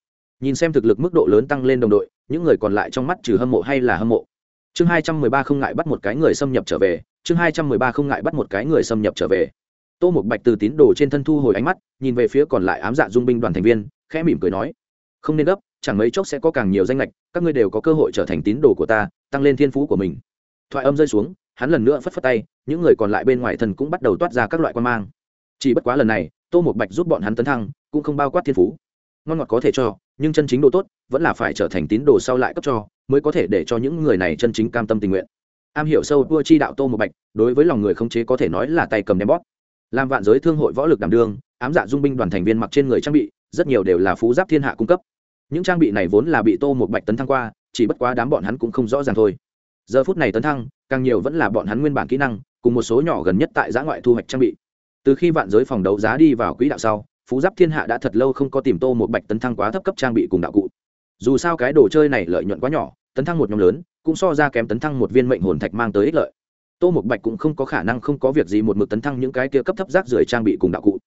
Nhìn xem thực lực mức độ lớn tăng lên đồng đội, những người còn lại trong mắt trừ hâm mộ hay là hâm mộ? Chương hai trăm mười ba không ngại bắt một cái người xâm nhập trở về, chương hai trăm mười ba không ngại bắt một cái người xâm nhập trở về. Tô một bạch từ tín đồ trên thân thu hồi ánh mắt, nhìn về phía còn lại ám dạ dung binh đoàn thành viên, khẽ mỉm cười nói không nên gấp chẳng mấy chốc sẽ có càng nhiều danh lệch các ngươi đều có cơ hội trở thành tín đồ của ta tăng lên thiên phú của mình. Thoại âm rơi xuống hắn lần nữa phất phất tay những người còn lại bên ngoài thần cũng bắt đầu toát ra các loại quan mang. Chỉ bất quá lần này tô một bạch giúp bọn hắn tấn thăng cũng không bao quát thiên phú. Ngon ngọt có thể cho nhưng chân chính đồ tốt vẫn là phải trở thành tín đồ sau lại cấp cho mới có thể để cho những người này chân chính cam tâm tình nguyện. Am hiểu sâu vua chi đạo tô một bạch đối với lòng người không chế có thể nói là tay cầm đem bót, làm vạn giới thương hội võ lực đảm đương ám dạ dung binh đoàn thành viên mặc trên người trang bị rất nhiều đều là phú giáp thiên hạ cung cấp những trang bị này vốn là bị tô một bạch tấn thăng qua, chỉ bất quá đám bọn hắn cũng không rõ ràng thôi. Giờ phút này tấn thăng, càng nhiều vẫn là bọn hắn nguyên bản kỹ năng, cùng một số nhỏ gần nhất tại giã ngoại thu hoạch trang bị. Từ khi vạn giới phòng đấu giá đi vào quỹ đạo sau, phú giáp thiên hạ đã thật lâu không có tìm tô một bạch tấn thăng quá thấp cấp trang bị cùng đạo cụ. Dù sao cái đồ chơi này lợi nhuận quá nhỏ, tấn thăng một nhóm lớn, cũng so ra kém tấn thăng một viên mệnh hồn thạch mang tới ích lợi. Tô một bạch cũng không có khả năng không có việc gì một mực tấn thăng những cái kia cấp thấp rác rưởi trang bị cùng đạo cụ.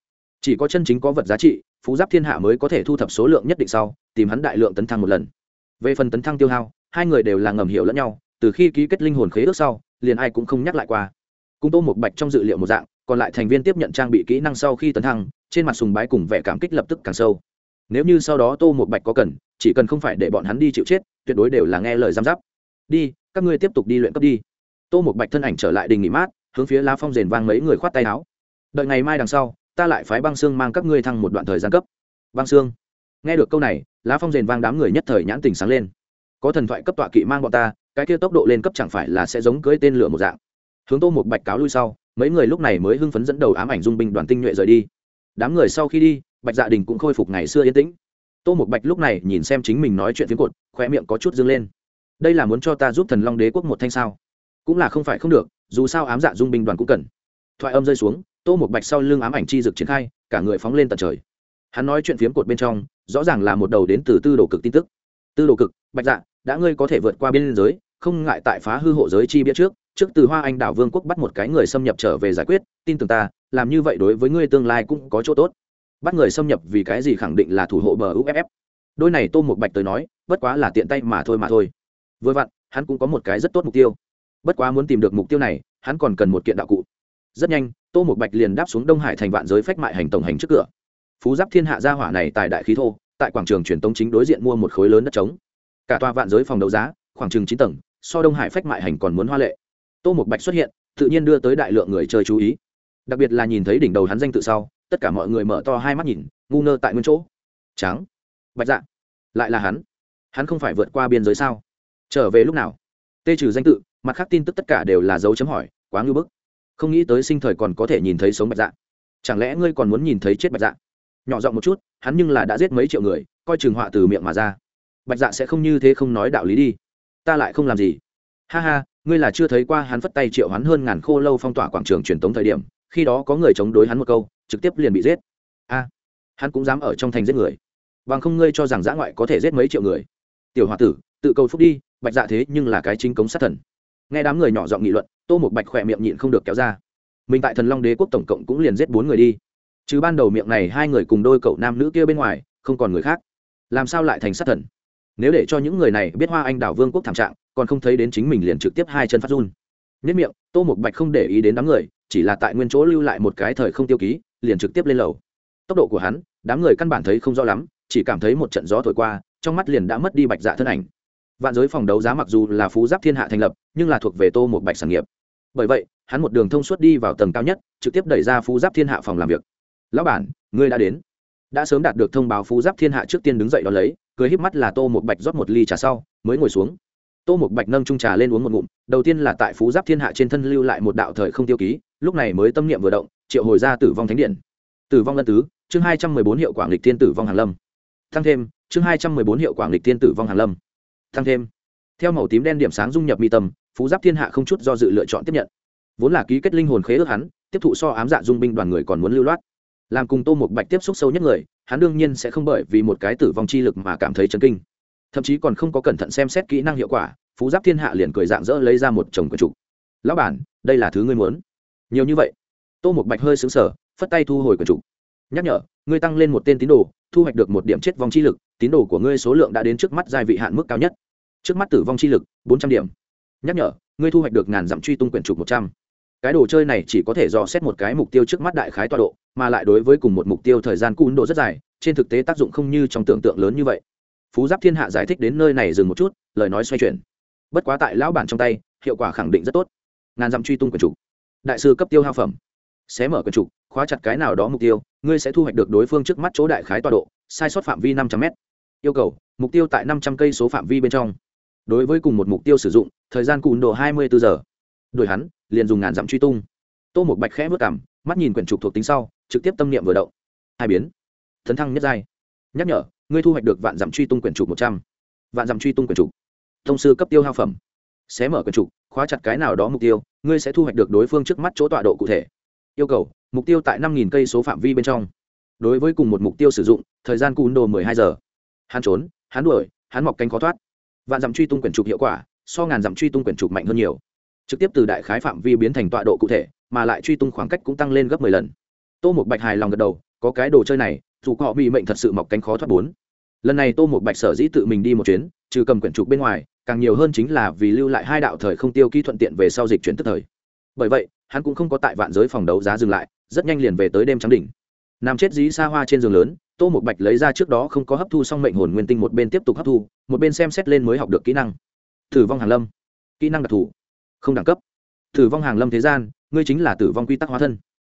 Chỉ có chân chính có vật giá trị phú giáp thiên hạ mới có thể thu thập số lượng nhất định sau, tìm hắn đại lượng tấn thăng một lần. Về phần tấn thăng tiêu hao, hai người đều là ngầm hiểu lẫn nhau, từ khi ký kết linh hồn khế ước sau, liền ai cũng không nhắc lại qua. Cung tô một bạch trong dự liệu một dạng, còn lại thành viên tiếp nhận trang bị kỹ năng sau khi tấn thăng, trên mặt sùng bái cùng vẻ cảm kích lập tức càng sâu. Nếu như sau đó tô một bạch có cần, chỉ cần không phải để bọn hắn đi chịu chết, tuyệt đối đều là nghe lời giam giáp. Đi, các ngươi tiếp tục đi luyện cấp đi. Tô một bạch thân ảnh trở lại đình nghỉ mát, hướng phía lá phong rền vang mấy người khoát tay áo. Đợi ngày mai đằng sau ta lại phái băng xương mang các ngươi thăng một đoạn thời gian cấp. Băng xương. Nghe được câu này, lá phong rền vang đám người nhất thời nhãn tình sáng lên. Có thần thoại cấp tọa kỵ mang bọn ta, cái kia tốc độ lên cấp chẳng phải là sẽ giống cưỡi tên lửa một dạng. Hướng tô một bạch cáo lui sau, mấy người lúc này mới hưng phấn dẫn đầu ám ảnh dung binh đoàn tinh nhuệ rời đi. Đám người sau khi đi, bạch dạ đình cũng khôi phục ngày xưa yên tĩnh. Tô một bạch lúc này nhìn xem chính mình nói chuyện phiếm cột khoe miệng có chút dâng lên. Đây là muốn cho ta giúp thần long đế quốc một thanh sao? Cũng là không phải không được, dù sao ám dạ dung binh đoàn cũng cần. Thoại âm rơi xuống tô một bạch sau lưng ám ảnh chi dực triển khai, cả người phóng lên tận trời. Hắn nói chuyện phiếm cột bên trong, rõ ràng là một đầu đến từ tư đồ cực tin tức. Tư đồ cực, bạch dạ đã ngươi có thể vượt qua biên giới, không ngại tại phá hư hộ giới chi biết trước trước từ hoa anh đảo vương quốc bắt một cái người xâm nhập trở về giải quyết, tin tưởng ta, làm như vậy đối với ngươi tương lai cũng có chỗ tốt. Bắt người xâm nhập vì cái gì khẳng định là thủ hộ bờ uff đôi này tô một bạch tới nói, bất quá là tiện tay mà thôi mà thôi. Vừa vặn, hắn cũng có một cái rất tốt mục tiêu. Bất quá muốn tìm được mục tiêu này, hắn còn cần một kiện đạo cụ. Rất nhanh tô một bạch liền đáp xuống đông hải thành vạn giới phách mại hành tổng hành trước cửa. Phú giáp thiên hạ gia hỏa này tại đại khí thô, tại quảng trường truyền tống chính đối diện mua một khối lớn đất trống. Cả tòa vạn giới phòng đấu giá, khoảng chừng chín tầng, so đông hải phách mại hành còn muốn hoa lệ. Tô một bạch xuất hiện, tự nhiên đưa tới đại lượng người chơi chú ý. Đặc biệt là nhìn thấy đỉnh đầu hắn danh tự sau, tất cả mọi người mở to hai mắt nhìn, ngu ngơ tại nguyên chỗ. Trắng. Bạch dạ. Lại là hắn. Hắn không phải vượt qua biên giới sao? Trở về lúc nào? Tê trừ danh tự, mặt khác tin tức tất cả đều là dấu chấm hỏi, quá ngư bức không nghĩ tới sinh thời còn có thể nhìn thấy sống bạch dạ. Chẳng lẽ ngươi còn muốn nhìn thấy chết bạch dạ? Nhỏ giọng một chút, hắn nhưng là đã giết mấy triệu người, coi chừng họa từ miệng mà ra. Bạch dạ sẽ không như thế không nói đạo lý đi. Ta lại không làm gì. Ha ha, ngươi là chưa thấy qua hắn phất tay triệu hắn hơn ngàn khô lâu phong tỏa quảng trường truyền tống thời điểm, khi đó có người chống đối hắn một câu, trực tiếp liền bị giết. A, hắn cũng dám ở trong thành giết người. Bằng không ngươi cho rằng giã ngoại có thể giết mấy triệu người. Tiểu h o a tử, tự cầu phúc đi, bạch dạ thế nhưng là cái chính cống sát thần. Nghe đám người nhỏ giọng nghị luận tô một bạch khỏe miệng nhịn không được kéo ra. Mình tại thần long đế quốc tổng cộng cũng liền giết bốn người đi. Chứ ban đầu miệng này hai người cùng đôi cậu nam nữ kia bên ngoài, không còn người khác. Làm sao lại thành sát thần? Nếu để cho những người này biết hoa anh đảo vương quốc thảm trạng, còn không thấy đến chính mình liền trực tiếp hai chân phát run. Nhất miệng, tô một bạch không để ý đến đám người, chỉ là tại nguyên chỗ lưu lại một cái thời không tiêu ký, liền trực tiếp lên lầu. Tốc độ của hắn, đám người căn bản thấy không rõ lắm, chỉ cảm thấy một trận gió thổi qua, trong mắt liền đã mất đi bạch dạ thân ảnh. Vạn giới phòng đấu giá mặc dù là phú giáp thiên hạ thành lập, nhưng là thuộc về tô một bạch sản nghiệp bởi vậy, hắn một đường thông suốt đi vào tầng cao nhất, trực tiếp đẩy ra phú giáp thiên hạ phòng làm việc. Lão bản, ngươi đã đến. Đã sớm đạt được thông báo, phú giáp thiên hạ trước tiên đứng dậy đón lấy, cười híp mắt là tô một bạch rót một ly trà sau, mới ngồi xuống. Tô một bạch nâng trung trà lên uống một ngụm, đầu tiên là tại phú giáp thiên hạ trên thân lưu lại một đạo thời không tiêu ký, lúc này mới tâm niệm vừa động, triệu hồi ra tử vong thánh điện. Tử vong lân tứ, chương hai trăm mười bốn hiệu quảng lịch thiên tử vong hàn lâm. Thăng thêm, chương hai trăm mười bốn hiệu quảng lịch thiên tử vong hàn lâm. Thăng thêm. Theo màu tím đen điểm sáng dung nhập mi tâm phú giáp thiên hạ không chút do dự lựa chọn tiếp nhận. Vốn là ký kết linh hồn khế ước hắn, tiếp thụ so ám dạ dung binh đoàn người còn muốn lưu loát. Làm cùng tô một bạch tiếp xúc sâu nhất người, hắn đương nhiên sẽ không bởi vì một cái tử vong chi lực mà cảm thấy chấn kinh. Thậm chí còn không có cẩn thận xem xét kỹ năng hiệu quả, phú giáp thiên hạ liền cười dạng dỡ lấy ra một chồng quần trục lão bản, đây là thứ ngươi muốn. Nhiều như vậy, tô một bạch hơi xứng sở phất tay thu hồi quần trục nhắc nhở, ngươi tăng lên một tên tín đồ, thu hoạch được một điểm chết vong chi lực, tín đồ của ngươi số lượng đã đến trước mắt giai vị hạn mức cao nhất. Trước mắt tử vong chi lực, bốn trăm điểm nhắc nhở, ngươi thu hoạch được ngàn dặm truy tung quyển trục một trăm. Cái đồ chơi này chỉ có thể dò xét một cái mục tiêu trước mắt đại khái tọa độ, mà lại đối với cùng một mục tiêu thời gian cún độ rất dài, trên thực tế tác dụng không như trong tưởng tượng lớn như vậy. Phú giáp thiên hạ giải thích đến nơi này dừng một chút, lời nói xoay chuyển. Bất quá tại lão bản trong tay, hiệu quả khẳng định rất tốt. Ngàn dặm truy tung quyển trục. Đại sư cấp tiêu hao phẩm. Xé mở quyển trục, khóa chặt cái nào đó mục tiêu, ngươi sẽ thu hoạch được đối phương trước mắt chỗ đại khái tọa độ, sai sót phạm vi năm trăm m yêu cầu, mục tiêu tại năm trăm cây số phạm vi bên trong đối với cùng một mục tiêu sử dụng, thời gian cùn độ hai mươi bốn giờ. Đuổi hắn, liền dùng ngàn dặm truy tung. Tô một bạch khẽ vớt cảm mắt nhìn quyển trục thuộc tính sau, trực tiếp tâm niệm vừa động. Hai biến. Thấn thăng nhất giai. Nhắc nhở, ngươi thu hoạch được vạn dặm truy tung quyển trục một trăm. Vạn dặm truy tung quyển trục. Thông sư cấp tiêu hao phẩm. Xé mở quyển trục, khóa chặt cái nào đó mục tiêu, ngươi sẽ thu hoạch được đối phương trước mắt chỗ tọa độ cụ thể. Yêu cầu, mục tiêu tại năm cây số phạm vi bên trong. Đối với cùng một mục tiêu sử dụng, thời gian cùn đồ hai giờ. Hắn trốn, hắn đuổi, hắn mọc cánh khó thoát vạn dặm truy tung quyển trục hiệu quả, so ngàn dặm truy tung quyển trục mạnh hơn nhiều. Trực tiếp từ đại khái phạm vi biến thành tọa độ cụ thể, mà lại truy tung khoảng cách cũng tăng lên gấp mười lần. Tô một bạch hài lòng gật đầu, có cái đồ chơi này, dù họ bị mệnh thật sự mọc cánh khó thoát bốn. Lần này tô một bạch sở dĩ tự mình đi một chuyến, trừ cầm quyển trục bên ngoài, càng nhiều hơn chính là vì lưu lại hai đạo thời không tiêu kỹ thuận tiện về sau dịch chuyển tức thời. Bởi vậy, hắn cũng không có tại vạn giới phòng đấu giá dừng lại, rất nhanh liền về tới đêm trắng đỉnh. Nằm chết dí xa hoa trên giường lớn tô một bạch lấy ra trước đó không có hấp thu xong mệnh hồn nguyên tinh một bên tiếp tục hấp thu, một bên xem xét lên mới học được kỹ năng. Thử vong hàng lâm. Kỹ năng đặc thù. Không đẳng cấp. Tử vong hàng lâm thế gian, ngươi chính là tử vong quy tắc hóa thân.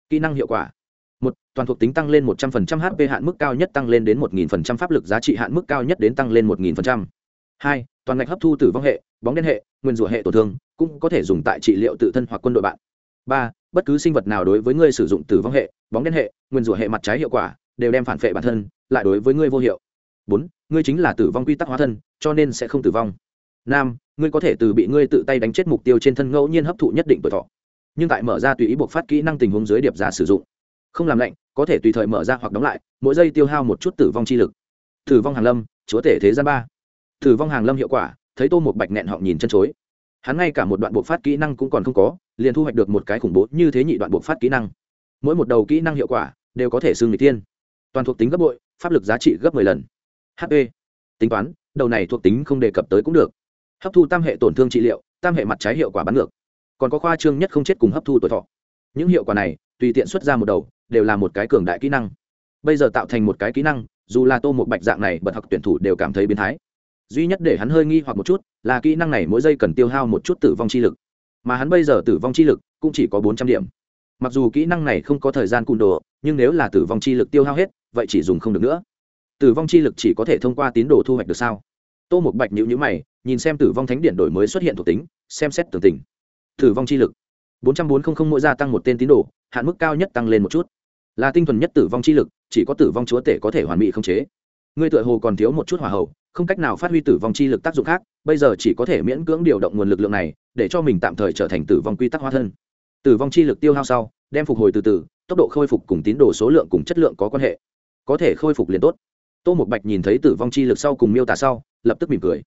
Kỹ năng hiệu quả. Một, toàn thuộc tính tăng lên một trăm phần trăm hp hạn mức cao nhất tăng lên đến một nghìn phần trăm, pháp lực giá trị hạn mức cao nhất đến tăng lên một nghìn phần trăm. Hai, toàn ngạch hấp thu tử vong hệ, bóng đen hệ, nguyên rủa hệ tổn thương, cũng có thể dùng tại trị liệu tự thân hoặc quân đội bạn. Ba, bất cứ sinh vật nào đối với ngươi sử dụng tử vong hệ, bóng đen hệ, nguyên rủa hệ mặt trái hiệu quả đều đem phản phệ bản thân lại đối với ngươi vô hiệu. Bốn, ngươi chính là tử vong quy tắc hóa thân, cho nên sẽ không tử vong. Năm, ngươi có thể từ bị ngươi tự tay đánh chết mục tiêu trên thân ngẫu nhiên hấp thụ nhất định tuổi thọ, nhưng tại mở ra tùy ý buộc phát kỹ năng tình huống dưới điệp giả sử dụng. Không làm lạnh, có thể tùy thời mở ra hoặc đóng lại, mỗi giây tiêu hao một chút tử vong chi lực. Tử vong hàng lâm, chúa tể thế gian ba. Tử vong hàng lâm hiệu quả, thấy tô một bạch nẹn họ nhìn chân chối. Hắn ngay cả một đoạn buộc phát kỹ năng cũng còn không có, liền thu hoạch được một cái khủng bố như thế nhị đoạn buộc phát kỹ năng. Mỗi một đầu kỹ năng hiệu quả đều có thể xưng người tiên toàn thuộc tính gấp bội, pháp lực giá trị gấp m ộ ư ơ i lần hp tính toán, đầu này thuộc tính không đề cập tới cũng được. Hấp thu tam hệ tổn thương trị liệu, tam hệ mặt trái hiệu quả bắn ngược. Còn có khoa trương nhất không chết cùng hấp thu tuổi thọ. Những hiệu quả này, tùy tiện xuất ra một đầu, đều là một cái cường đại kỹ năng. Bây giờ tạo thành một cái kỹ năng, dù là tô một bạch dạng này bật học tuyển thủ đều cảm thấy biến thái. Duy nhất để hắn hơi nghi hoặc một chút, là kỹ năng này mỗi giây cần tiêu hao một chút tử vong chi lực. Mà hắn bây giờ tử vong chi lực cũng chỉ có bốn trăm điểm. Mặc dù kỹ năng này không có thời gian cùn đồ, nhưng nếu là tử vong chi lực tiêu hao hết vậy chỉ dùng không được nữa. Tử vong chi lực chỉ có thể thông qua tín đồ thu hoạch được sao? Tô một bạch nhữ nhữ mày, nhìn xem tử vong thánh điện đổi mới xuất hiện thuộc tính, xem xét tường tình. Tử vong chi lực. bốn trăm bốn mươi mỗi gia tăng một tên tín đồ, hạn mức cao nhất tăng lên một chút. Là tinh thuần nhất tử vong chi lực, chỉ có tử vong chúa tể có thể hoàn mỹ không chế. Ngươi tựa hồ còn thiếu một chút hỏa hậu, không cách nào phát huy tử vong chi lực tác dụng khác, bây giờ chỉ có thể miễn cưỡng điều động nguồn lực lượng này, để cho mình tạm thời trở thành tử vong quy tắc hóa thân. Tử vong chi lực tiêu hao sau, đem phục hồi từ từ, tốc độ khôi phục cùng tín đồ số lượng cùng chất lượng có quan hệ có thể khôi phục liền tốt. Tô một bạch nhìn thấy tử vong chi lực sau cùng miêu tả sau, lập tức mỉm cười.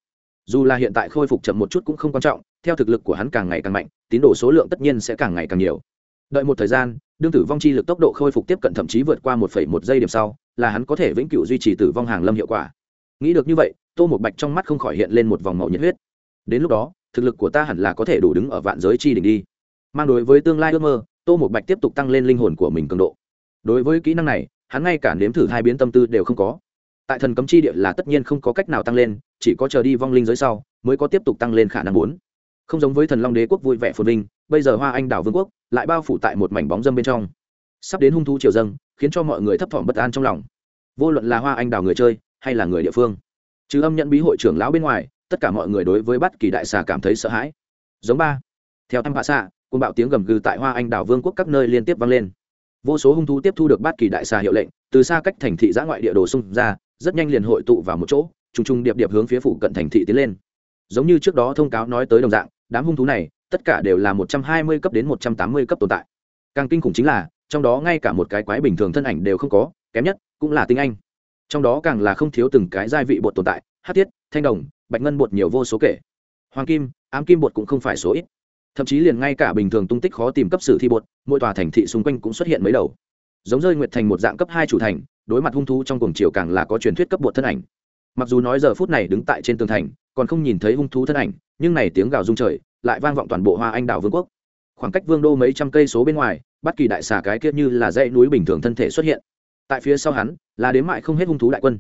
Dù là hiện tại khôi phục chậm một chút cũng không quan trọng, theo thực lực của hắn càng ngày càng mạnh, tín đồ số lượng tất nhiên sẽ càng ngày càng nhiều. Đợi một thời gian, đương tử vong chi lực tốc độ khôi phục tiếp cận thậm chí vượt qua một một giây điểm sau, là hắn có thể vĩnh cửu duy trì tử vong hàng lâm hiệu quả. Nghĩ được như vậy, tô một bạch trong mắt không khỏi hiện lên một vòng màu nhiệt huyết. Đến lúc đó, thực lực của ta hẳn là có thể đủ đứng ở vạn giới chi đỉnh đi. Mang đối với tương lai ước mơ, tô một bạch tiếp tục tăng lên linh hồn của mình cường độ. Đối với kỹ năng này hắn ngay cả nếm thử hai biến tâm tư đều không có. Tại thần cấm chi địa là tất nhiên không có cách nào tăng lên, chỉ có chờ đi vong linh giới sau mới có tiếp tục tăng lên khả năng bốn. Không giống với thần long đế quốc vui vẻ phồn vinh, bây giờ hoa anh đảo vương quốc lại bao phủ tại một mảnh bóng dâm bên trong. Sắp đến hung thú triều dâng, khiến cho mọi người thấp thỏm bất an trong lòng. Vô luận là hoa anh đảo người chơi hay là người địa phương chứ âm nhận bí hội trưởng lão bên ngoài, tất cả mọi người đối với bất kỳ đại xà cảm thấy sợ hãi. Giống ba, theo thăm hạ xạ côn bạo tiếng gầm gừ tại hoa anh đảo vương quốc các nơi liên tiếp vang lên vô số hung thú tiếp thu được bất kỳ đại xà hiệu lệnh, từ xa cách thành thị giã ngoại địa đồ xung ra, rất nhanh liền hội tụ vào một chỗ, trùng trùng điệp điệp hướng phía phụ cận thành thị tiến lên. Giống như trước đó thông cáo nói tới đồng dạng, đám hung thú này, tất cả đều là một trăm hai mươi cấp đến một trăm tám mươi cấp tồn tại. Càng kinh khủng chính là, trong đó ngay cả một cái quái bình thường thân ảnh đều không có, kém nhất, cũng là tinh anh. Trong đó càng là không thiếu từng cái gia vị bột tồn tại, hát tiết thanh đồng, bạch ngân bột nhiều vô số kể. Hoàng kim, ám kim bột cũng không phải số ít thậm chí liền ngay cả bình thường tung tích khó tìm cấp sử thi bột, mỗi tòa thành thị xung quanh cũng xuất hiện mấy đầu. Giống rơi nguyệt thành một dạng cấp hai chủ thành, đối mặt hung thú trong cuồng chiều càng là có truyền thuyết cấp bột thân ảnh. Mặc dù nói giờ phút này đứng tại trên tường thành, còn không nhìn thấy hung thú thân ảnh, nhưng này tiếng gào rung trời, lại vang vọng toàn bộ hoa anh đảo vương quốc. Khoảng cách vương đô mấy trăm cây số bên ngoài, bất kỳ đại xà cái kia như là dãy núi bình thường thân thể xuất hiện. Tại phía sau hắn, là đến mại không hết hung thú đại quân.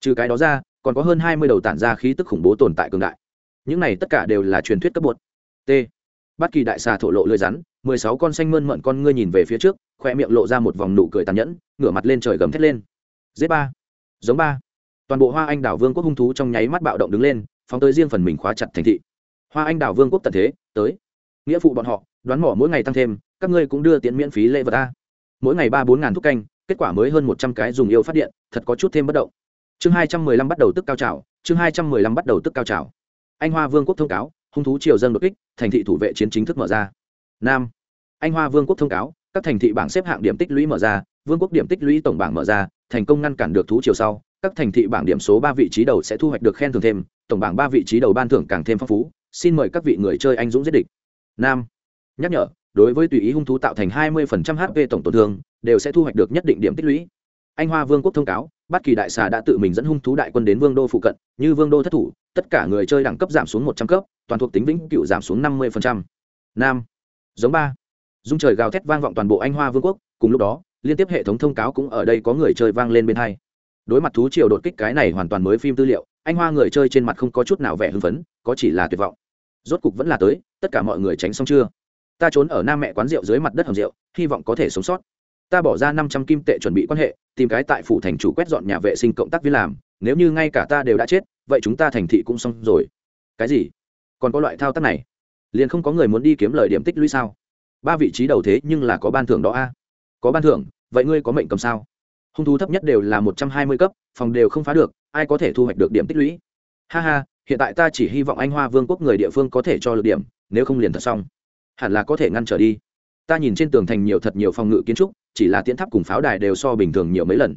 Trừ cái đó ra, còn có hơn hai mươi đầu tản ra khí tức khủng bố tồn tại cường đại. Những này tất cả đều là truyền thuyết cấp bột. T bất kỳ đại xà thổ lộ lưỡi rắn, mười sáu con xanh mơn mận con ngươi nhìn về phía trước, khoe miệng lộ ra một vòng nụ cười tàn nhẫn, ngửa mặt lên trời gầm thét lên. Z ba. Giống ba. Toàn bộ hoa anh đảo vương quốc hung thú trong nháy mắt bạo động đứng lên, phóng tới riêng phần mình khóa chặt thành thị. Hoa anh đảo vương quốc tận thế, tới. Nghĩa phụ bọn họ, đoán mỏ mỗi ngày tăng thêm, các ngươi cũng đưa tiện miễn phí lễ vật ta mỗi ngày ba bốn ngàn thuốc canh, kết quả mới hơn một trăm cái dùng yêu phát điện, thật có chút thêm bất động. Chương hai trăm mười lăm bắt đầu tức cao trào, chương hai trăm mười lăm bắt đầu tức cao trào. Anh hoa vương quốc thông cáo hung thú triều dân đột kích, thành thị thủ vệ chiến chính thức mở ra. Nam. Anh hoa vương quốc thông cáo, các thành thị bảng xếp hạng điểm tích lũy mở ra, vương quốc điểm tích lũy tổng bảng mở ra, thành công ngăn cản được thú triều sau, các thành thị bảng điểm số ba vị trí đầu sẽ thu hoạch được khen thưởng thêm, tổng bảng ba vị trí đầu ban thưởng càng thêm phong phú. Xin mời các vị người chơi anh dũng giết địch. Nam. Nhắc nhở, đối với tùy ý hung thú tạo thành 20% hp tổng tổn thương, đều sẽ thu hoạch được nhất định điểm tích lũy anh hoa vương quốc thông cáo bất kỳ đại xà đã tự mình dẫn hung thú đại quân đến vương đô phụ cận, như vương đô thất thủ, tất cả người chơi đẳng cấp giảm xuống một trăm cấp, toàn thuộc tính vĩnh cựu giảm xuống năm mươi nam. Giống ba. Dung trời gào thét vang vọng toàn bộ anh hoa vương quốc, cùng lúc đó, liên tiếp hệ thống thông cáo cũng ở đây có người chơi vang lên bên hai. Đối mặt thú triều đột kích cái này hoàn toàn mới phim tư liệu, anh hoa người chơi trên mặt không có chút nào vẻ hưng phấn, có chỉ là tuyệt vọng. Rốt cục vẫn là tới, tất cả mọi người tránh xong chưa? Ta trốn ở nam mẹ quán rượu dưới mặt đất hầm rượu, hy vọng có thể sống sót ta bỏ ra năm trăm kim tệ chuẩn bị quan hệ, tìm cái tại phủ thành chủ quét dọn nhà vệ sinh cộng tác viên làm, nếu như ngay cả ta đều đã chết, vậy chúng ta thành thị cũng xong rồi. Cái gì? Còn có loại thao tác này? Liền không có người muốn đi kiếm lời điểm tích lũy sao? Ba vị trí đầu thế nhưng là có ban thưởng đó a. Có ban thưởng, vậy ngươi có mệnh cầm sao? Hung thú thấp nhất đều là một trăm hai mươi cấp, phòng đều không phá được, ai có thể thu hoạch được điểm tích lũy? Ha ha, hiện tại ta chỉ hy vọng anh hoa vương quốc người địa phương có thể cho lực điểm, nếu không liền thật xong. Hẳn là có thể ngăn trở đi. Ta nhìn trên tường thành nhiều thật nhiều phòng ngự kiến trúc chỉ là tiến tháp cùng pháo đài đều so bình thường nhiều mấy lần.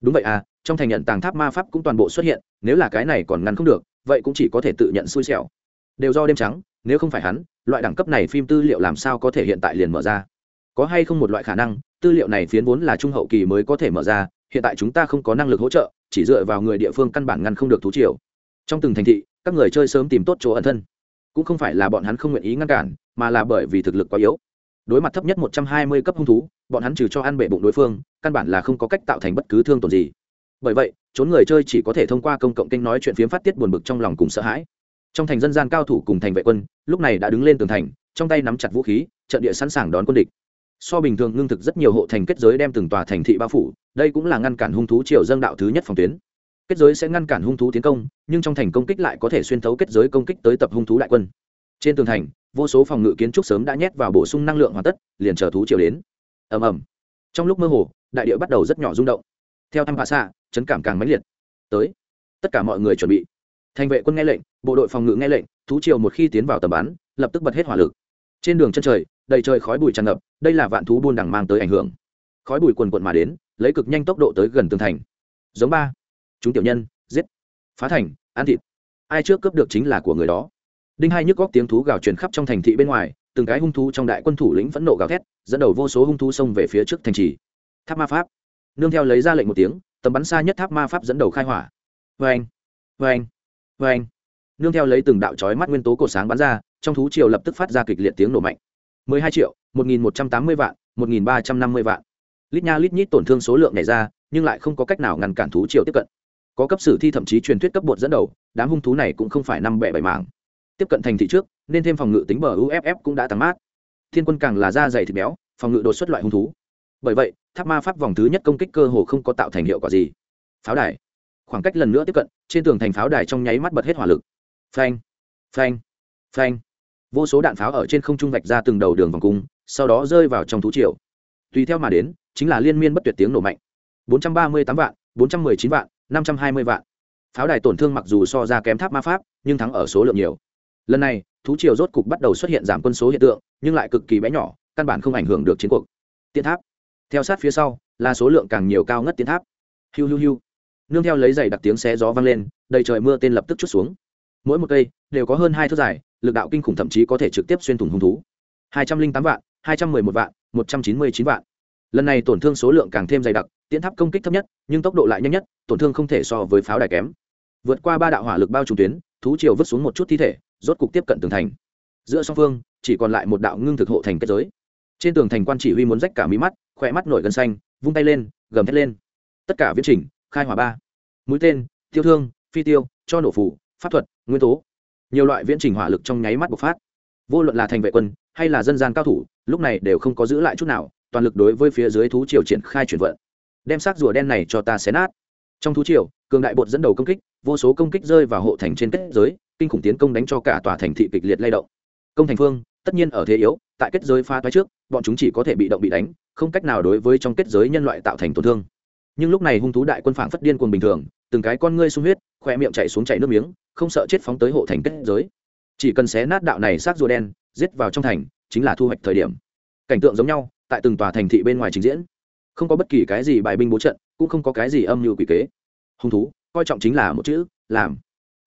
Đúng vậy à trong thành nhận tàng tháp ma pháp cũng toàn bộ xuất hiện, nếu là cái này còn ngăn không được, vậy cũng chỉ có thể tự nhận xui xẻo. Đều do đêm trắng, nếu không phải hắn, loại đẳng cấp này phim tư liệu làm sao có thể hiện tại liền mở ra? Có hay không một loại khả năng, tư liệu này phiến vốn là trung hậu kỳ mới có thể mở ra, hiện tại chúng ta không có năng lực hỗ trợ, chỉ dựa vào người địa phương căn bản ngăn không được thú triều. Trong từng thành thị, các người chơi sớm tìm tốt chỗ ẩn thân. Cũng không phải là bọn hắn không nguyện ý ngăn cản, mà là bởi vì thực lực quá yếu đối mặt thấp nhất một trăm hai mươi cấp hung thú, bọn hắn trừ cho ăn bể bụng đối phương, căn bản là không có cách tạo thành bất cứ thương tổn gì. Bởi vậy, trốn người chơi chỉ có thể thông qua công cộng kênh nói chuyện phiếm phát tiết buồn bực trong lòng cùng sợ hãi. Trong thành dân gian cao thủ cùng thành vệ quân, lúc này đã đứng lên tường thành, trong tay nắm chặt vũ khí, trận địa sẵn sàng đón quân địch. So bình thường ngưng thực rất nhiều hộ thành kết giới đem từng tòa thành thị bao phủ, đây cũng là ngăn cản hung thú triều dâng đạo thứ nhất phòng tuyến. Kết giới sẽ ngăn cản hung thú tiến công, nhưng trong thành công kích lại có thể xuyên thấu kết giới công kích tới tập hung thú đại quân. Trên tường thành vô số phòng ngự kiến trúc sớm đã nhét vào bổ sung năng lượng hoàn tất, liền chờ thú triều đến. Ầm ầm. Trong lúc mơ hồ, đại địa bắt đầu rất nhỏ rung động. Theo thăm hạ xạ, chấn cảm càng mãnh liệt. Tới. Tất cả mọi người chuẩn bị. Thành vệ quân nghe lệnh, bộ đội phòng ngự nghe lệnh, thú triều một khi tiến vào tầm bắn, lập tức bật hết hỏa lực. Trên đường chân trời, đầy trời khói bụi tràn ngập, đây là vạn thú buôn đằng mang tới ảnh hưởng. Khói bụi quần quận mà đến, lấy cực nhanh tốc độ tới gần tường thành. Giống ba. Chúng tiểu nhân, giết. Phá thành, ăn thịt. Ai trước cướp được chính là của người đó đinh hai nhức góc tiếng thú gào truyền khắp trong thành thị bên ngoài, từng cái hung thú trong đại quân thủ lĩnh phẫn nộ gào thét, dẫn đầu vô số hung thú xông về phía trước thành trì. Tháp ma pháp. Nương theo lấy ra lệnh một tiếng, tầm bắn xa nhất tháp ma pháp dẫn đầu khai hỏa. Vê anh vê anh vê anh nương theo lấy từng đạo trói mắt nguyên tố cổ sáng bắn ra, trong thú triều lập tức phát ra kịch liệt tiếng nổ mạnh. mười hai triệu, một nghìn một trăm tám mươi vạn, một nghìn ba trăm năm mươi vạn. Lít nha lít nhít tổn thương số lượng này ra, nhưng lại không có cách nào ngăn cản thú triều tiếp cận. Có cấp sử thi thậm chí truyền thuyết cấp bột dẫn đầu, đám hung thú này cũng không phải năm bẻ bảy mảng tiếp cận thành thị trước, nên thêm phòng ngự tính bờ uff cũng đã tăng mát. Thiên quân càng là da dày thịt béo, phòng ngự đột xuất loại hung thú. Bởi vậy, tháp ma pháp vòng thứ nhất công kích cơ hồ không có tạo thành hiệu quả gì. Pháo đài. Khoảng cách lần nữa tiếp cận, trên tường thành pháo đài trong nháy mắt bật hết hỏa lực. Phanh phanh phanh. Vô số đạn pháo ở trên không trung vạch ra từng đầu đường vòng cung, sau đó rơi vào trong thú triều. Tùy theo mà đến, chính là liên miên bất tuyệt tiếng nổ mạnh. 438 vạn 419 vạn 520 vạn. Pháo đài tổn thương mặc dù so ra kém tháp ma pháp, nhưng thắng ở số lượng nhiều lần này, thú triều rốt cục bắt đầu xuất hiện giảm quân số hiện tượng, nhưng lại cực kỳ bé nhỏ, căn bản không ảnh hưởng được chiến cuộc. Tiến tháp. Theo sát phía sau, là số lượng càng nhiều cao ngất tiến tháp. Hiu hiu hiu. Nương theo lấy giày đặc tiếng xé gió vang lên, đầy trời mưa tên lập tức chút xuống. Mỗi một cây đều có hơn hai thước dài, lực đạo kinh khủng thậm chí có thể trực tiếp xuyên thủng hung thú. Hai trăm linh tám vạn, hai trăm mười một vạn, một trăm chín mươi chín vạn. Lần này tổn thương số lượng càng thêm dày đặc tiến tháp công kích thấp nhất, nhưng tốc độ lại nhanh nhất, tổn thương không thể so với pháo đài kém. Vượt qua ba đạo hỏa lực bao trùm tuyến, thú triều vứt xuống một chút thi thể rốt cục tiếp cận tường thành. Giữa song phương, chỉ còn lại một đạo ngưng thực hộ thành kết giới. Trên tường thành quan chỉ huy muốn rách cả mí mắt, khỏe mắt nổi gân xanh, vung tay lên, gầm thét lên. Tất cả viễn trình khai hỏa ba. Mũi tên tiêu thương, phi tiêu, cho nổ phủ, pháp thuật, nguyên tố. Nhiều loại viễn trình hỏa lực trong nháy mắt bộc phát. Vô luận là thành vệ quân, hay là dân gian cao thủ, lúc này đều không có giữ lại chút nào, toàn lực đối với phía dưới thú triều triển khai chuyển vận. Đem xác rùa đen này cho ta xé nát. Trong thú triều cường đại bột dẫn đầu công kích, vô số công kích rơi vào hộ thành trên kết giới, kinh khủng tiến công đánh cho cả tòa thành thị kịch liệt lay động. Công thành phương, tất nhiên ở thế yếu, tại kết giới pha thoái trước, bọn chúng chỉ có thể bị động bị đánh, không cách nào đối với trong kết giới nhân loại tạo thành tổn thương. Nhưng lúc này hung thú đại quân phảng phất điên cuồng bình thường, từng cái con ngươi sung huyết, khoe miệng chạy xuống chạy nước miếng, không sợ chết phóng tới hộ thành kết giới. Chỉ cần xé nát đạo này xác rùa đen, giết vào trong thành, chính là thu hoạch thời điểm. Cảnh tượng giống nhau, tại từng tòa thành thị bên ngoài trình diễn. Không có bất kỳ cái gì bài binh bố trận, cũng không có cái gì âm mưu quỷ kế hung thú, coi trọng chính là một chữ, làm.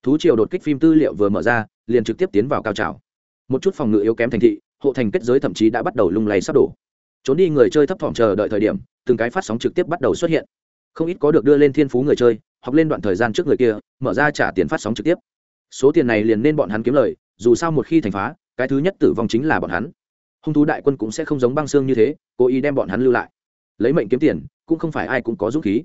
Thú triều đột kích phim tư liệu vừa mở ra, liền trực tiếp tiến vào cao trào. Một chút phòng ngự yếu kém thành thị, hộ thành kết giới thậm chí đã bắt đầu lung lay sắp đổ. Trốn đi người chơi thấp thỏm chờ đợi thời điểm, từng cái phát sóng trực tiếp bắt đầu xuất hiện. Không ít có được đưa lên thiên phú người chơi, học lên đoạn thời gian trước người kia, mở ra trả tiền phát sóng trực tiếp. Số tiền này liền nên bọn hắn kiếm lời, dù sao một khi thành phá, cái thứ nhất tử vong chính là bọn hắn. Hung thú đại quân cũng sẽ không giống băng xương như thế, cố ý đem bọn hắn lưu lại. Lấy mệnh kiếm tiền, cũng không phải ai cũng có dũng khí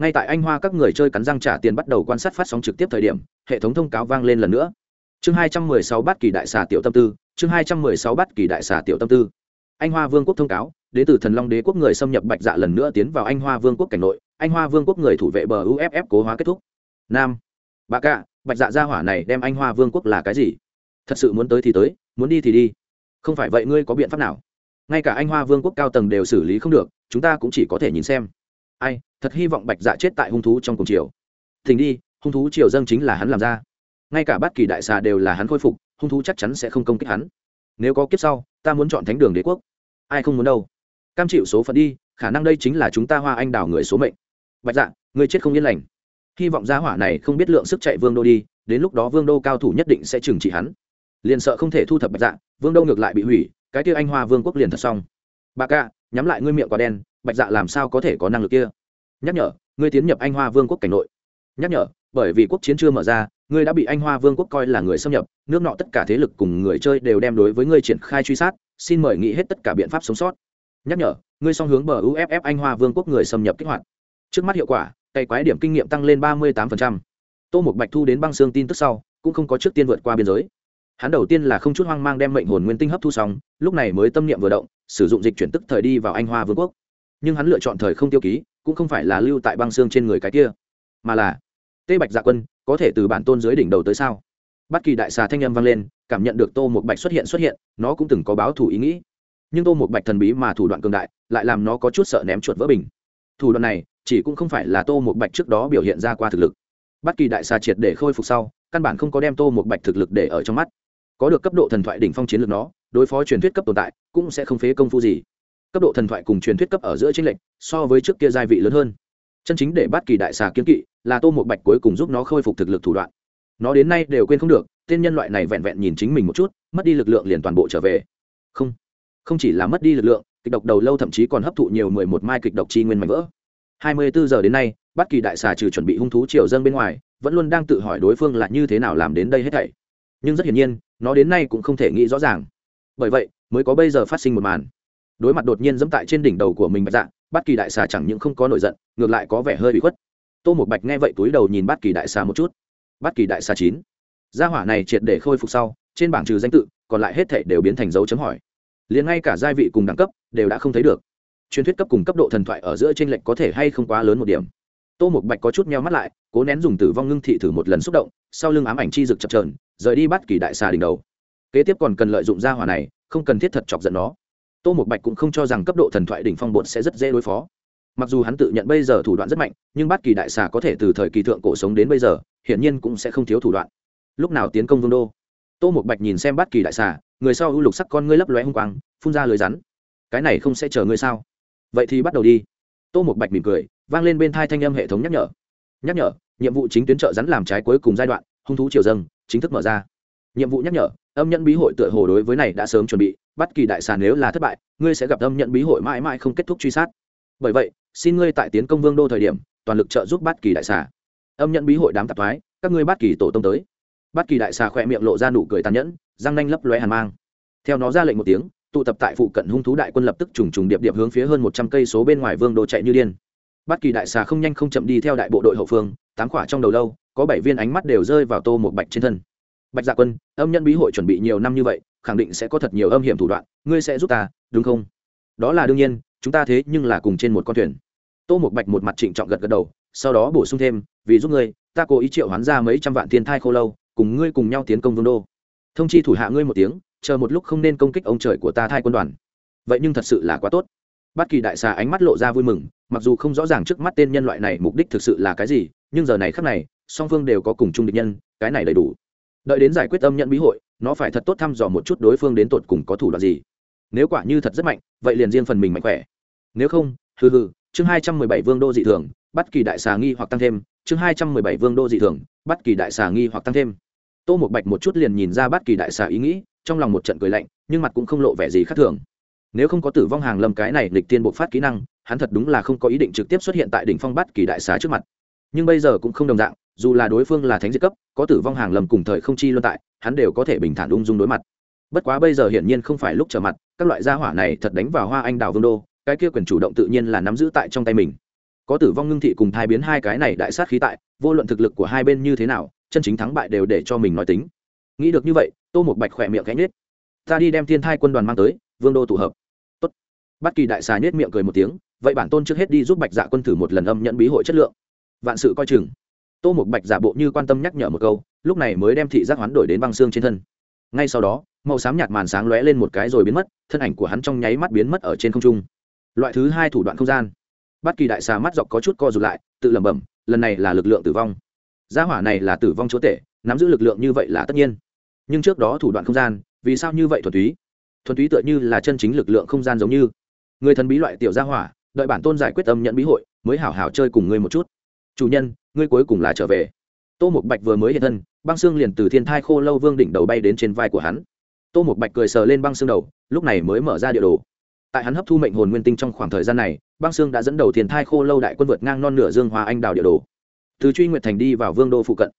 ngay tại anh hoa các người chơi cắn răng trả tiền bắt đầu quan sát phát sóng trực tiếp thời điểm, hệ thống thông cáo vang lên lần nữa. Chương hai trăm mười sáu bát kỳ đại xà tiểu tâm tư, chương hai trăm mười sáu bát kỳ đại xà tiểu tâm tư. Anh hoa vương quốc thông cáo, đến từ thần long đế quốc người xâm nhập bạch dạ lần nữa tiến vào anh hoa vương quốc cảnh nội, anh hoa vương quốc người thủ vệ bờ uff cố hóa kết thúc. Nam, bà cạ bạch dạ gia hỏa này đem anh hoa vương quốc là cái gì? Thật sự muốn tới thì tới, muốn đi thì đi. Không phải vậy ngươi có biện pháp nào? Ngay cả anh hoa vương quốc cao tầng đều xử lý không được, chúng ta cũng chỉ có thể nhìn xem ai, thật hy vọng bạch dạ chết tại hung thú trong cùng chiều. Thỉnh đi, hung thú triều dâng chính là hắn làm ra. Ngay cả bất kỳ đại xà đều là hắn khôi phục, hung thú chắc chắn sẽ không công kích hắn. Nếu có kiếp sau, ta muốn chọn thánh đường đế quốc. Ai không muốn đâu. Cam chịu số phận đi, khả năng đây chính là chúng ta hoa anh đào người số mệnh. Bạch dạ người chết không yên lành. Hy vọng gia hỏa này không biết lượng sức chạy vương đô đi, đến lúc đó vương đô cao thủ nhất định sẽ trừng trị hắn. Liền sợ không thể thu thập bạch dạ vương đô ngược lại bị hủy, cái kia anh hoa vương quốc liền thật xong. Bà ca, nhắm lại ngươi miệng quả đen bạch dạ làm sao có thể có năng lực kia? Nhắc nhở, ngươi tiến nhập anh hoa vương quốc cảnh nội. Nhắc nhở, bởi vì quốc chiến chưa mở ra, ngươi đã bị anh hoa vương quốc coi là người xâm nhập, nước nọ tất cả thế lực cùng người chơi đều đem đối với ngươi triển khai truy sát, xin mời nghĩ hết tất cả biện pháp sống sót. Nhắc nhở, ngươi song hướng bờ uff anh hoa vương quốc người xâm nhập kích hoạt. Trước mắt hiệu quả cày quái điểm kinh nghiệm tăng lên ba mươi tám tô một bạch thu đến băng xương tin tức sau, cũng không có trước tiên vượt qua biên giới. Hắn đầu tiên là không chút hoang mang đem mệnh hồn nguyên tinh hấp thu xong, lúc này mới tâm niệm vừa động, sử dụng dịch chuyển tức thời đi vào anh hoa vương quốc nhưng hắn lựa chọn thời không tiêu ký, cũng không phải là lưu tại băng xương trên người cái kia, mà là tê bạch dạ quân, có thể từ bản tôn dưới đỉnh đầu tới sao? Bất kỳ đại xà thanh âm vang lên, cảm nhận được tô một bạch xuất hiện xuất hiện, nó cũng từng có báo thủ ý nghĩ. Nhưng tô một bạch thần bí mà thủ đoạn cường đại, lại làm nó có chút sợ ném chuột vỡ bình. Thủ đoạn này, chỉ cũng không phải là tô một bạch trước đó biểu hiện ra qua thực lực. Bất kỳ đại xà triệt để khôi phục sau, căn bản không có đem tô một bạch thực lực để ở trong mắt. Có được cấp độ thần thoại đỉnh phong chiến lược nó, đối phó truyền thuyết cấp tồn tại, cũng sẽ không phế công phu gì cấp độ thần thoại cùng truyền thuyết cấp ở giữa chênh lệnh so với trước kia giai vị lớn hơn. Chân chính để bắt kỳ đại xà kiếm kỵ là tô một bạch cuối cùng giúp nó khôi phục thực lực thủ đoạn. Nó đến nay đều quên không được, tên nhân loại này vẹn vẹn nhìn chính mình một chút, mất đi lực lượng liền toàn bộ trở về. Không không chỉ là mất đi lực lượng, kịch độc đầu lâu thậm chí còn hấp thụ nhiều mười một mai kịch độc chi nguyên mảnh vỡ. Hai mươi bốn giờ đến nay bất kỳ đại xà trừ chuẩn bị hung thú triều dân bên ngoài, vẫn luôn đang tự hỏi đối phương là như thế nào làm đến đây hết thảy. Nhưng rất hiển nhiên, nó đến nay cũng không thể nghĩ rõ ràng. Bởi vậy, mới có bây giờ phát sinh một màn đối mặt đột nhiên dẫm tại trên đỉnh đầu của mình bạch dạ bất kỳ đại xà chẳng những không có nổi giận, ngược lại có vẻ hơi bị khuất. Tô một bạch nghe vậy túi đầu nhìn bất kỳ đại xà một chút. Bất kỳ đại xà chín. Gia hỏa này triệt để khôi phục sau, trên bảng trừ danh tự, còn lại hết thể đều biến thành dấu chấm hỏi. Liền ngay cả gia vị cùng đẳng cấp, đều đã không thấy được. Truyền thuyết cấp cùng cấp độ thần thoại ở giữa t r ê n lệch có thể hay không quá lớn một điểm. Tô một bạch có chút meo mắt lại, cố nén dùng tử vong ngưng thị thử một lần xúc động, sau lưng ám ảnh chi rực chập trờn rời đi bắt kỳ đại xà đỉnh đầu. Kế tiếp còn cần lợi dụng gia hỏa này, không cần thiết thật chọc giận nó tô một bạch cũng không cho rằng cấp độ thần thoại đỉnh phong bột sẽ rất dễ đối phó. Mặc dù hắn tự nhận bây giờ thủ đoạn rất mạnh, nhưng bát kỳ đại xà có thể từ thời kỳ thượng cổ sống đến bây giờ, hiển nhiên cũng sẽ không thiếu thủ đoạn. Lúc nào tiến công vương đô, tô một bạch nhìn xem bát kỳ đại xà, người sau ưu lục sắc con ngươi lấp lóe hung quang, phun ra lưới rắn. Cái này không sẽ chờ ngươi sao? Vậy thì bắt đầu đi. Tô một bạch mỉm cười, vang lên bên thai thanh âm hệ thống nhắc nhở. Nhắc nhở, nhiệm vụ chính tuyến trợ rắn làm trái cuối cùng giai đoạn, hung thú triều dâng, chính thức mở ra. Nhiệm vụ nhắc nhở âm nhận bí hội tựa hồ đối với này đã sớm chuẩn bị, Bất kỳ đại xà nếu là thất bại, ngươi sẽ gặp âm nhận bí hội mãi mãi không kết thúc truy sát. Bởi vậy, xin ngươi tại tiến công vương đô thời điểm, toàn lực trợ giúp bất kỳ đại xà. Âm nhận bí hội đám tạp thoái, các ngươi bất kỳ tổ tông tới. Bất kỳ đại xà khỏe miệng lộ ra nụ cười tàn nhẫn, răng nanh lấp lóe hàn mang. Theo nó ra lệnh một tiếng, tụ tập tại phụ cận hung thú đại quân lập tức trùng trùng điệp điệp hướng phía hơn một trăm cây số bên ngoài vương đô chạy như điên. Bất kỳ đại xà không nhanh không chậm đi theo đại bộ đội hậu phương, tám quả trong đầu lâu, có bảy viên ánh mắt đều rơi vào tô một bạch trên thân bạch dạ quân, âm nhân bí hội chuẩn bị nhiều năm như vậy, khẳng định sẽ có thật nhiều âm hiểm thủ đoạn, ngươi sẽ giúp ta, đúng không? Đó là đương nhiên, chúng ta thế nhưng là cùng trên một con thuyền. Tô một bạch một mặt trịnh trọng gật gật đầu, sau đó bổ sung thêm, vì giúp ngươi, ta cố ý triệu hoán ra mấy trăm vạn thiên thai khô lâu, cùng ngươi cùng nhau tiến công vương đô. Thông chi thủ hạ ngươi một tiếng, chờ một lúc không nên công kích ông trời của ta thai quân đoàn. Vậy nhưng thật sự là quá tốt. Bất kỳ đại xà ánh mắt lộ ra vui mừng, mặc dù không rõ ràng trước mắt tên nhân loại này mục đích thực sự là cái gì, nhưng giờ này khác này, song phương đều có cùng chung địch nhân, cái này đầy đủ đợi đến giải quyết âm nhận bí hội, nó phải thật tốt thăm dò một chút đối phương đến tột cùng có thủ đoạn gì. Nếu quả như thật rất mạnh, vậy liền riêng phần mình mạnh khỏe. Nếu không, hừ hừ, chương hai trăm mười bảy vương đô dị thường bất kỳ đại xà nghi hoặc tăng thêm, chương hai trăm mười bảy vương đô dị thường bất kỳ đại xà nghi hoặc tăng thêm. Tô một bạch một chút liền nhìn ra bất kỳ đại xà ý nghĩ, trong lòng một trận cười lạnh, nhưng mặt cũng không lộ vẻ gì khác thường. Nếu không có tử vong hàng lâm cái này lịch tiên bộ phát kỹ năng, hắn thật đúng là không có ý định trực tiếp xuất hiện tại đỉnh phong bất kỳ đại xà trước mặt. Nhưng bây giờ cũng không đồng dạng, dù là đối phương là thánh diệt cấp có tử vong hàng lầm cùng thời không chi luân tại, hắn đều có thể bình thản ung dung đối mặt. Bất quá bây giờ hiển nhiên không phải lúc trở mặt, các loại gia hỏa này thật đánh vào hoa anh đào vương đô, cái kia quyền chủ động tự nhiên là nắm giữ tại trong tay mình. Có tử vong ngưng thị cùng thai biến hai cái này đại sát khí tại, vô luận thực lực của hai bên như thế nào, chân chính thắng bại đều để cho mình nói tính. Nghĩ được như vậy, tô một bạch khỏe miệng cánh nết ta đi đem thiên thai quân đoàn mang tới, vương đô tụ hợp. Tốt. bất kỳ đại xà nết miệng cười một tiếng, vậy bản tôn trước hết đi giúp bạch dạ quân thử một lần âm nhận bí hội chất lượng. Vạn sự coi chừng tô một bạch giả bộ như quan tâm nhắc nhở một câu, lúc này mới đem thị giác hoán đổi đến băng xương trên thân. Ngay sau đó, màu xám nhạt màn sáng lóe lên một cái rồi biến mất, thân ảnh của hắn trong nháy mắt biến mất ở trên không trung. Loại thứ hai thủ đoạn không gian. Bất kỳ đại xà mắt dọc có chút co rụt lại, tự lẩm bẩm, lần này là lực lượng tử vong. Gia hỏa này là tử vong chúa tể, nắm giữ lực lượng như vậy là tất nhiên. Nhưng trước đó thủ đoạn không gian, vì sao như vậy thuần túy? Thuần túy tựa như là chân chính lực lượng không gian giống như. Người thần bí loại tiểu gia hỏa, đợi bản tôn giải quyết âm nhận bí hội, mới hảo hảo chơi cùng ngươi một chút. Chủ nhân ngươi cuối cùng là trở về. Tô một bạch vừa mới hiện thân, băng xương liền từ thiên thai khô lâu vương đỉnh đầu bay đến trên vai của hắn. Tô một bạch cười sờ lên băng xương đầu, lúc này mới mở ra địa đồ. Tại hắn hấp thu mệnh hồn nguyên tinh trong khoảng thời gian này, băng xương đã dẫn đầu thiên thai khô lâu đại quân vượt ngang non nửa dương hòa anh đào địa đồ. Từ truy nguyệt thành đi vào vương đô phụ cận.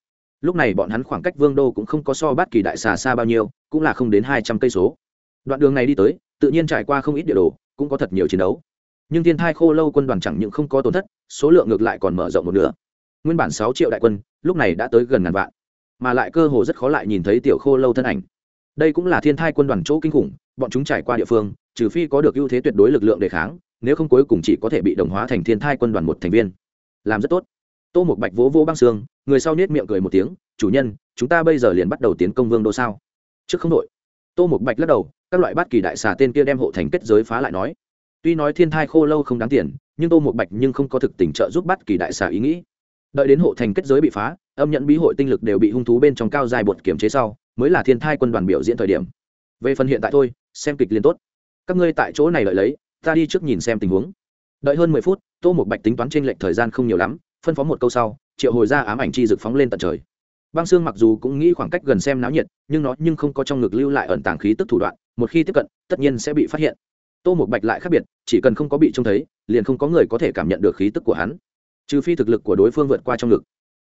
Lúc này bọn hắn khoảng cách vương đô cũng không có so bát kỳ đại xà xa bao nhiêu, cũng là không đến hai trăm cây số. Đoạn đường này đi tới, tự nhiên trải qua không ít địa đồ, cũng có thật nhiều chiến đấu. Nhưng thiên thai khô lâu quân đoàn chẳng những không có tổn thất, số lượng ngược lại còn mở rộng một nửa nguyên bản sáu triệu đại quân, lúc này đã tới gần ngàn vạn. Mà lại cơ hồ rất khó lại nhìn thấy tiểu khô lâu thân ảnh. Đây cũng là thiên thai quân đoàn chỗ kinh khủng, bọn chúng trải qua địa phương, trừ phi có được ưu thế tuyệt đối lực lượng đề kháng, nếu không cuối cùng chỉ có thể bị đồng hóa thành thiên thai quân đoàn một thành viên. Làm rất tốt. Tô một bạch vỗ vỗ băng xương, người sau nết miệng cười một tiếng, chủ nhân, chúng ta bây giờ liền bắt đầu tiến công vương đô sao? Trước không đội, tô một bạch lắc đầu, các loại bát kỳ đại xà tên kia đem hộ thành kết giới phá lại nói. Tuy nói thiên thai khô lâu không đáng tiền, nhưng tô một bạch nhưng không có thực tình trợ giúp bát kỳ đại xà ý nghĩ đợi đến hộ thành kết giới bị phá, âm nhận bí hội tinh lực đều bị hung thú bên trong cao dài bột kiểm chế sau, mới là thiên thai quân đoàn biểu diễn thời điểm. Về phần hiện tại thôi, xem kịch liên tốt. Các ngươi tại chỗ này lợi lấy, ta đi trước nhìn xem tình huống. Đợi hơn mười phút, tô một bạch tính toán t r ê n lệch thời gian không nhiều lắm, phân phó một câu sau, triệu hồi ra ám ảnh chi rực phóng lên tận trời. Băng xương mặc dù cũng nghĩ khoảng cách gần xem náo nhiệt, nhưng nó nhưng không có trong ngực lưu lại ẩn tàng khí tức thủ đoạn, một khi tiếp cận, tất nhiên sẽ bị phát hiện. Tô một bạch lại khác biệt, chỉ cần không có bị trông thấy, liền không có người có thể cảm nhận được khí tức của hắn trừ phi thực lực của đối phương vượt qua trong ngực.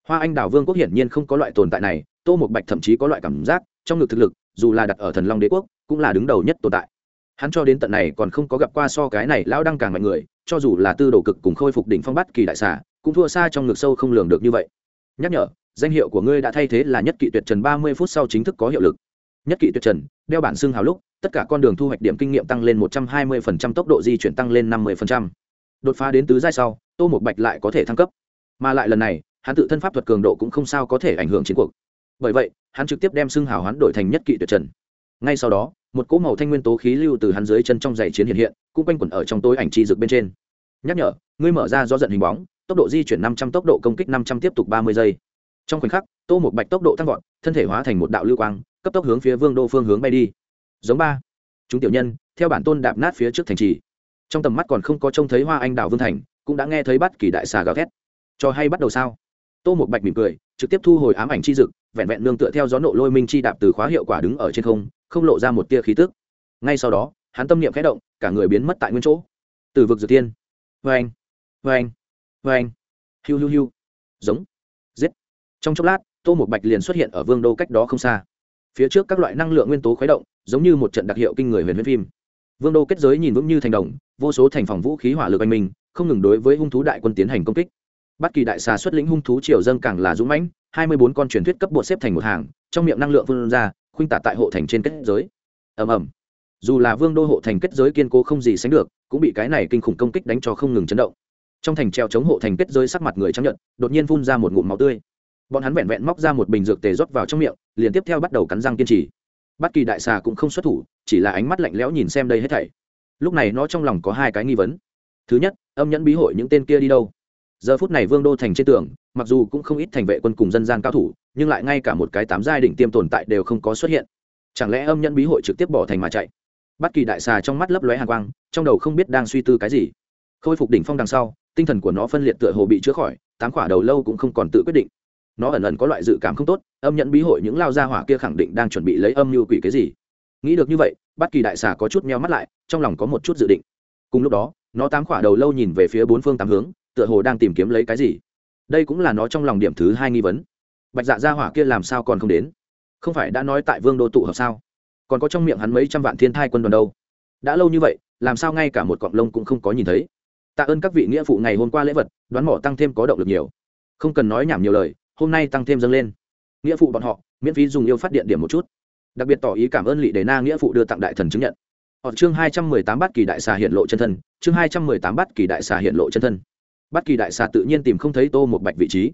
Hoa anh đào vương quốc hiển nhiên không có loại tồn tại này, tô một bạch thậm chí có loại cảm giác, trong ngực thực lực, dù là đặt ở thần long đế quốc, cũng là đứng đầu nhất tồn tại. Hắn cho đến tận này còn không có gặp qua so cái này lão đăng càng mạnh người, cho dù là tư đồ cực cùng khôi phục đỉnh phong bắt kỳ đại xà, cũng thua xa trong ngực sâu không lường được như vậy. Nhắc nhở, danh hiệu của ngươi đã thay thế là nhất kỵ tuyệt trần ba mươi phút sau chính thức có hiệu lực. Nhất kỵ tuyệt trần, đeo bản xưng hào lúc, tất cả con đường thu hoạch điểm kinh nghiệm tăng lên một trăm hai mươi tốc độ di chuyển tăng lên năm mươi đột phá đến tứ giai sau, tô một bạch lại có thể thăng cấp. Mà lại lần này, hắn tự thân pháp thuật cường độ cũng không sao có thể ảnh hưởng chiến cuộc. Bởi vậy, hắn trực tiếp đem xưng hào hoán đổi thành nhất kỵ tuyệt trần. Ngay sau đó, một cỗ màu thanh nguyên tố khí lưu từ hắn dưới chân trong giày chiến hiện hiện, cũng quanh quẩn ở trong tối ảnh chi rực bên trên. Nhắc nhở, ngươi mở ra do giận hình bóng, tốc độ di chuyển năm trăm, tốc độ công kích năm trăm tiếp tục ba mươi giây. Trong khoảnh khắc, tô một bạch tốc độ tăng vọt, thân thể hóa thành một đạo lưu quang, cấp tốc hướng phía vương đô phương hướng bay đi. Giống ba. Chúng tiểu nhân, theo bản tôn đạp nát phía trước thành trì trong tầm mắt còn không có trông thấy hoa anh đào vương thành, cũng đã nghe thấy bắt kỳ đại xà gào thét. Cho hay bắt đầu sao? Tô một bạch mỉm cười, trực tiếp thu hồi ám ảnh chi dực, vẹn vẹn nương tựa theo gió nộ lôi minh chi đạp từ khóa hiệu quả đứng ở trên không không lộ ra một tia khí tức. Ngay sau đó, hắn tâm niệm khẽ động, cả người biến mất tại nguyên chỗ. Từ vực dược tiên. Vê anh vê anh vê anh hiu hiu hiu. Giống. Giết. Trong chốc lát, tô một bạch liền xuất hiện ở vương đô cách đó không xa. Phía trước các loại năng lượng nguyên tố khuấy động, giống như một trận đặc hiệu kinh người huyền huyễn phim. Vương đô kết giới nhìn vững như thành đồng vô số thành phòng vũ khí hỏa lực anh minh, không ngừng đối với hung thú đại quân tiến hành công kích. Bất kỳ đại xà xuất lĩnh hung thú triều dâng càng là dũng mãnh, hai mươi bốn con truyền thuyết cấp bộ xếp thành một hàng, trong miệng năng lượng vươn ra, khuynh tả tại hộ thành trên kết giới. Ầm ầm. Dù là vương đô hộ thành kết giới kiên cố không gì sánh được, cũng bị cái này kinh khủng công kích đánh cho không ngừng chấn động. Trong thành treo chống hộ thành kết giới sắc mặt người trắng nhận đột nhiên phun ra một ngụm máu tươi. Bọn hắn vẹn vẹn móc ra một bình dược tề rót vào trong miệng, liền tiếp theo bắt đầu cắn răng kiên trì. Bất kỳ đại xà cũng không xuất thủ, chỉ là ánh mắt lạnh lẽo nhìn xem đây hết thảy lúc này nó trong lòng có hai cái nghi vấn. Thứ nhất, âm nhẫn bí hội những tên kia đi đâu? Giờ phút này vương đô thành trên tường, mặc dù cũng không ít thành vệ quân cùng dân gian cao thủ, nhưng lại ngay cả một cái tám giai đỉnh tiêm tồn tại đều không có xuất hiện. Chẳng lẽ âm nhẫn bí hội trực tiếp bỏ thành mà chạy? Bất kỳ đại xà trong mắt lấp lóe hàng quang, trong đầu không biết đang suy tư cái gì. Khôi phục đỉnh phong đằng sau, tinh thần của nó phân liệt tựa hồ bị chữa khỏi, tám quả đầu lâu cũng không còn tự quyết định. Nó ẩn ẩn có loại dự cảm không tốt, âm nhẫn bí hội những lao gia hỏa kia khẳng định đang chuẩn bị lấy âm mưu quỷ cái gì? Nghĩ được như vậy bất kỳ đại xà có chút meo mắt lại, trong lòng có một chút dự định. Cùng lúc đó, nó tám khỏa đầu lâu nhìn về phía bốn phương tám hướng, tựa hồ đang tìm kiếm lấy cái gì. Đây cũng là nó trong lòng điểm thứ hai nghi vấn. Bạch dạ gia hỏa kia làm sao còn không đến? Không phải đã nói tại vương đô tụ hợp sao? Còn có trong miệng hắn mấy trăm vạn thiên thai quân đoàn đâu? Đã lâu như vậy, làm sao ngay cả một cọng lông cũng không có nhìn thấy? Tạ ơn các vị nghĩa phụ ngày hôm qua lễ vật, đoán mỏ tăng thêm có động lực nhiều. Không cần nói nhảm nhiều lời, hôm nay tăng thêm dâng lên. Nghĩa phụ bọn họ, miễn phí dùng yêu phát điện điểm một chút đặc biệt tỏ ý cảm ơn lị đề na nghĩa phụ đưa tặng đại thần chứng nhận. Ở chương hai trăm mười tám bát kỳ đại xà hiện lộ chân thân, chương hai trăm mười tám bát kỳ đại xà hiện lộ chân thân. Bát kỳ đại xà tự nhiên tìm không thấy tô một bạch vị trí.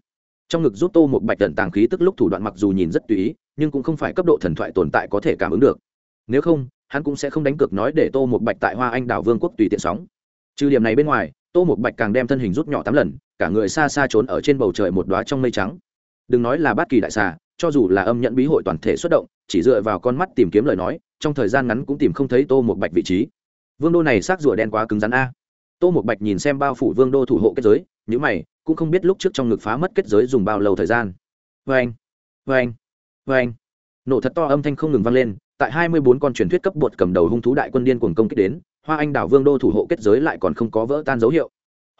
Trong ngực giúp tô một bạch tận tàng khí tức lúc thủ đoạn mặc dù nhìn rất tùy ý, nhưng cũng không phải cấp độ thần thoại tồn tại có thể cảm ứng được. Nếu không, hắn cũng sẽ không đánh cược nói để tô một bạch tại hoa anh đảo vương quốc tùy tiện sóng. Trừ điểm này bên ngoài, tô một bạch càng đem thân hình rút nhỏ tám lần, cả người xa xa trốn ở trên bầu trời một đoá trong mây trắng đừng nói là bát kỳ đại xà, cho dù là âm nhận bí hội toàn thể xuất động, chỉ dựa vào con mắt tìm kiếm lời nói, trong thời gian ngắn cũng tìm không thấy tô một bạch vị trí. Vương đô này xác rùa đen quá cứng rắn a. Tô một bạch nhìn xem bao phủ vương đô thủ hộ kết giới nhữ mày, cũng không biết lúc trước trong ngực phá mất kết giới dùng bao lâu thời gian. Vê anh vê anh vê anh nổ thật to âm thanh không ngừng vang lên, tại hai mươi bốn con truyền thuyết cấp bột cầm đầu hung thú đại quân điên cuồng công kích đến, hoa anh đảo vương đô thủ hộ kết giới lại còn không có vỡ tan dấu hiệu.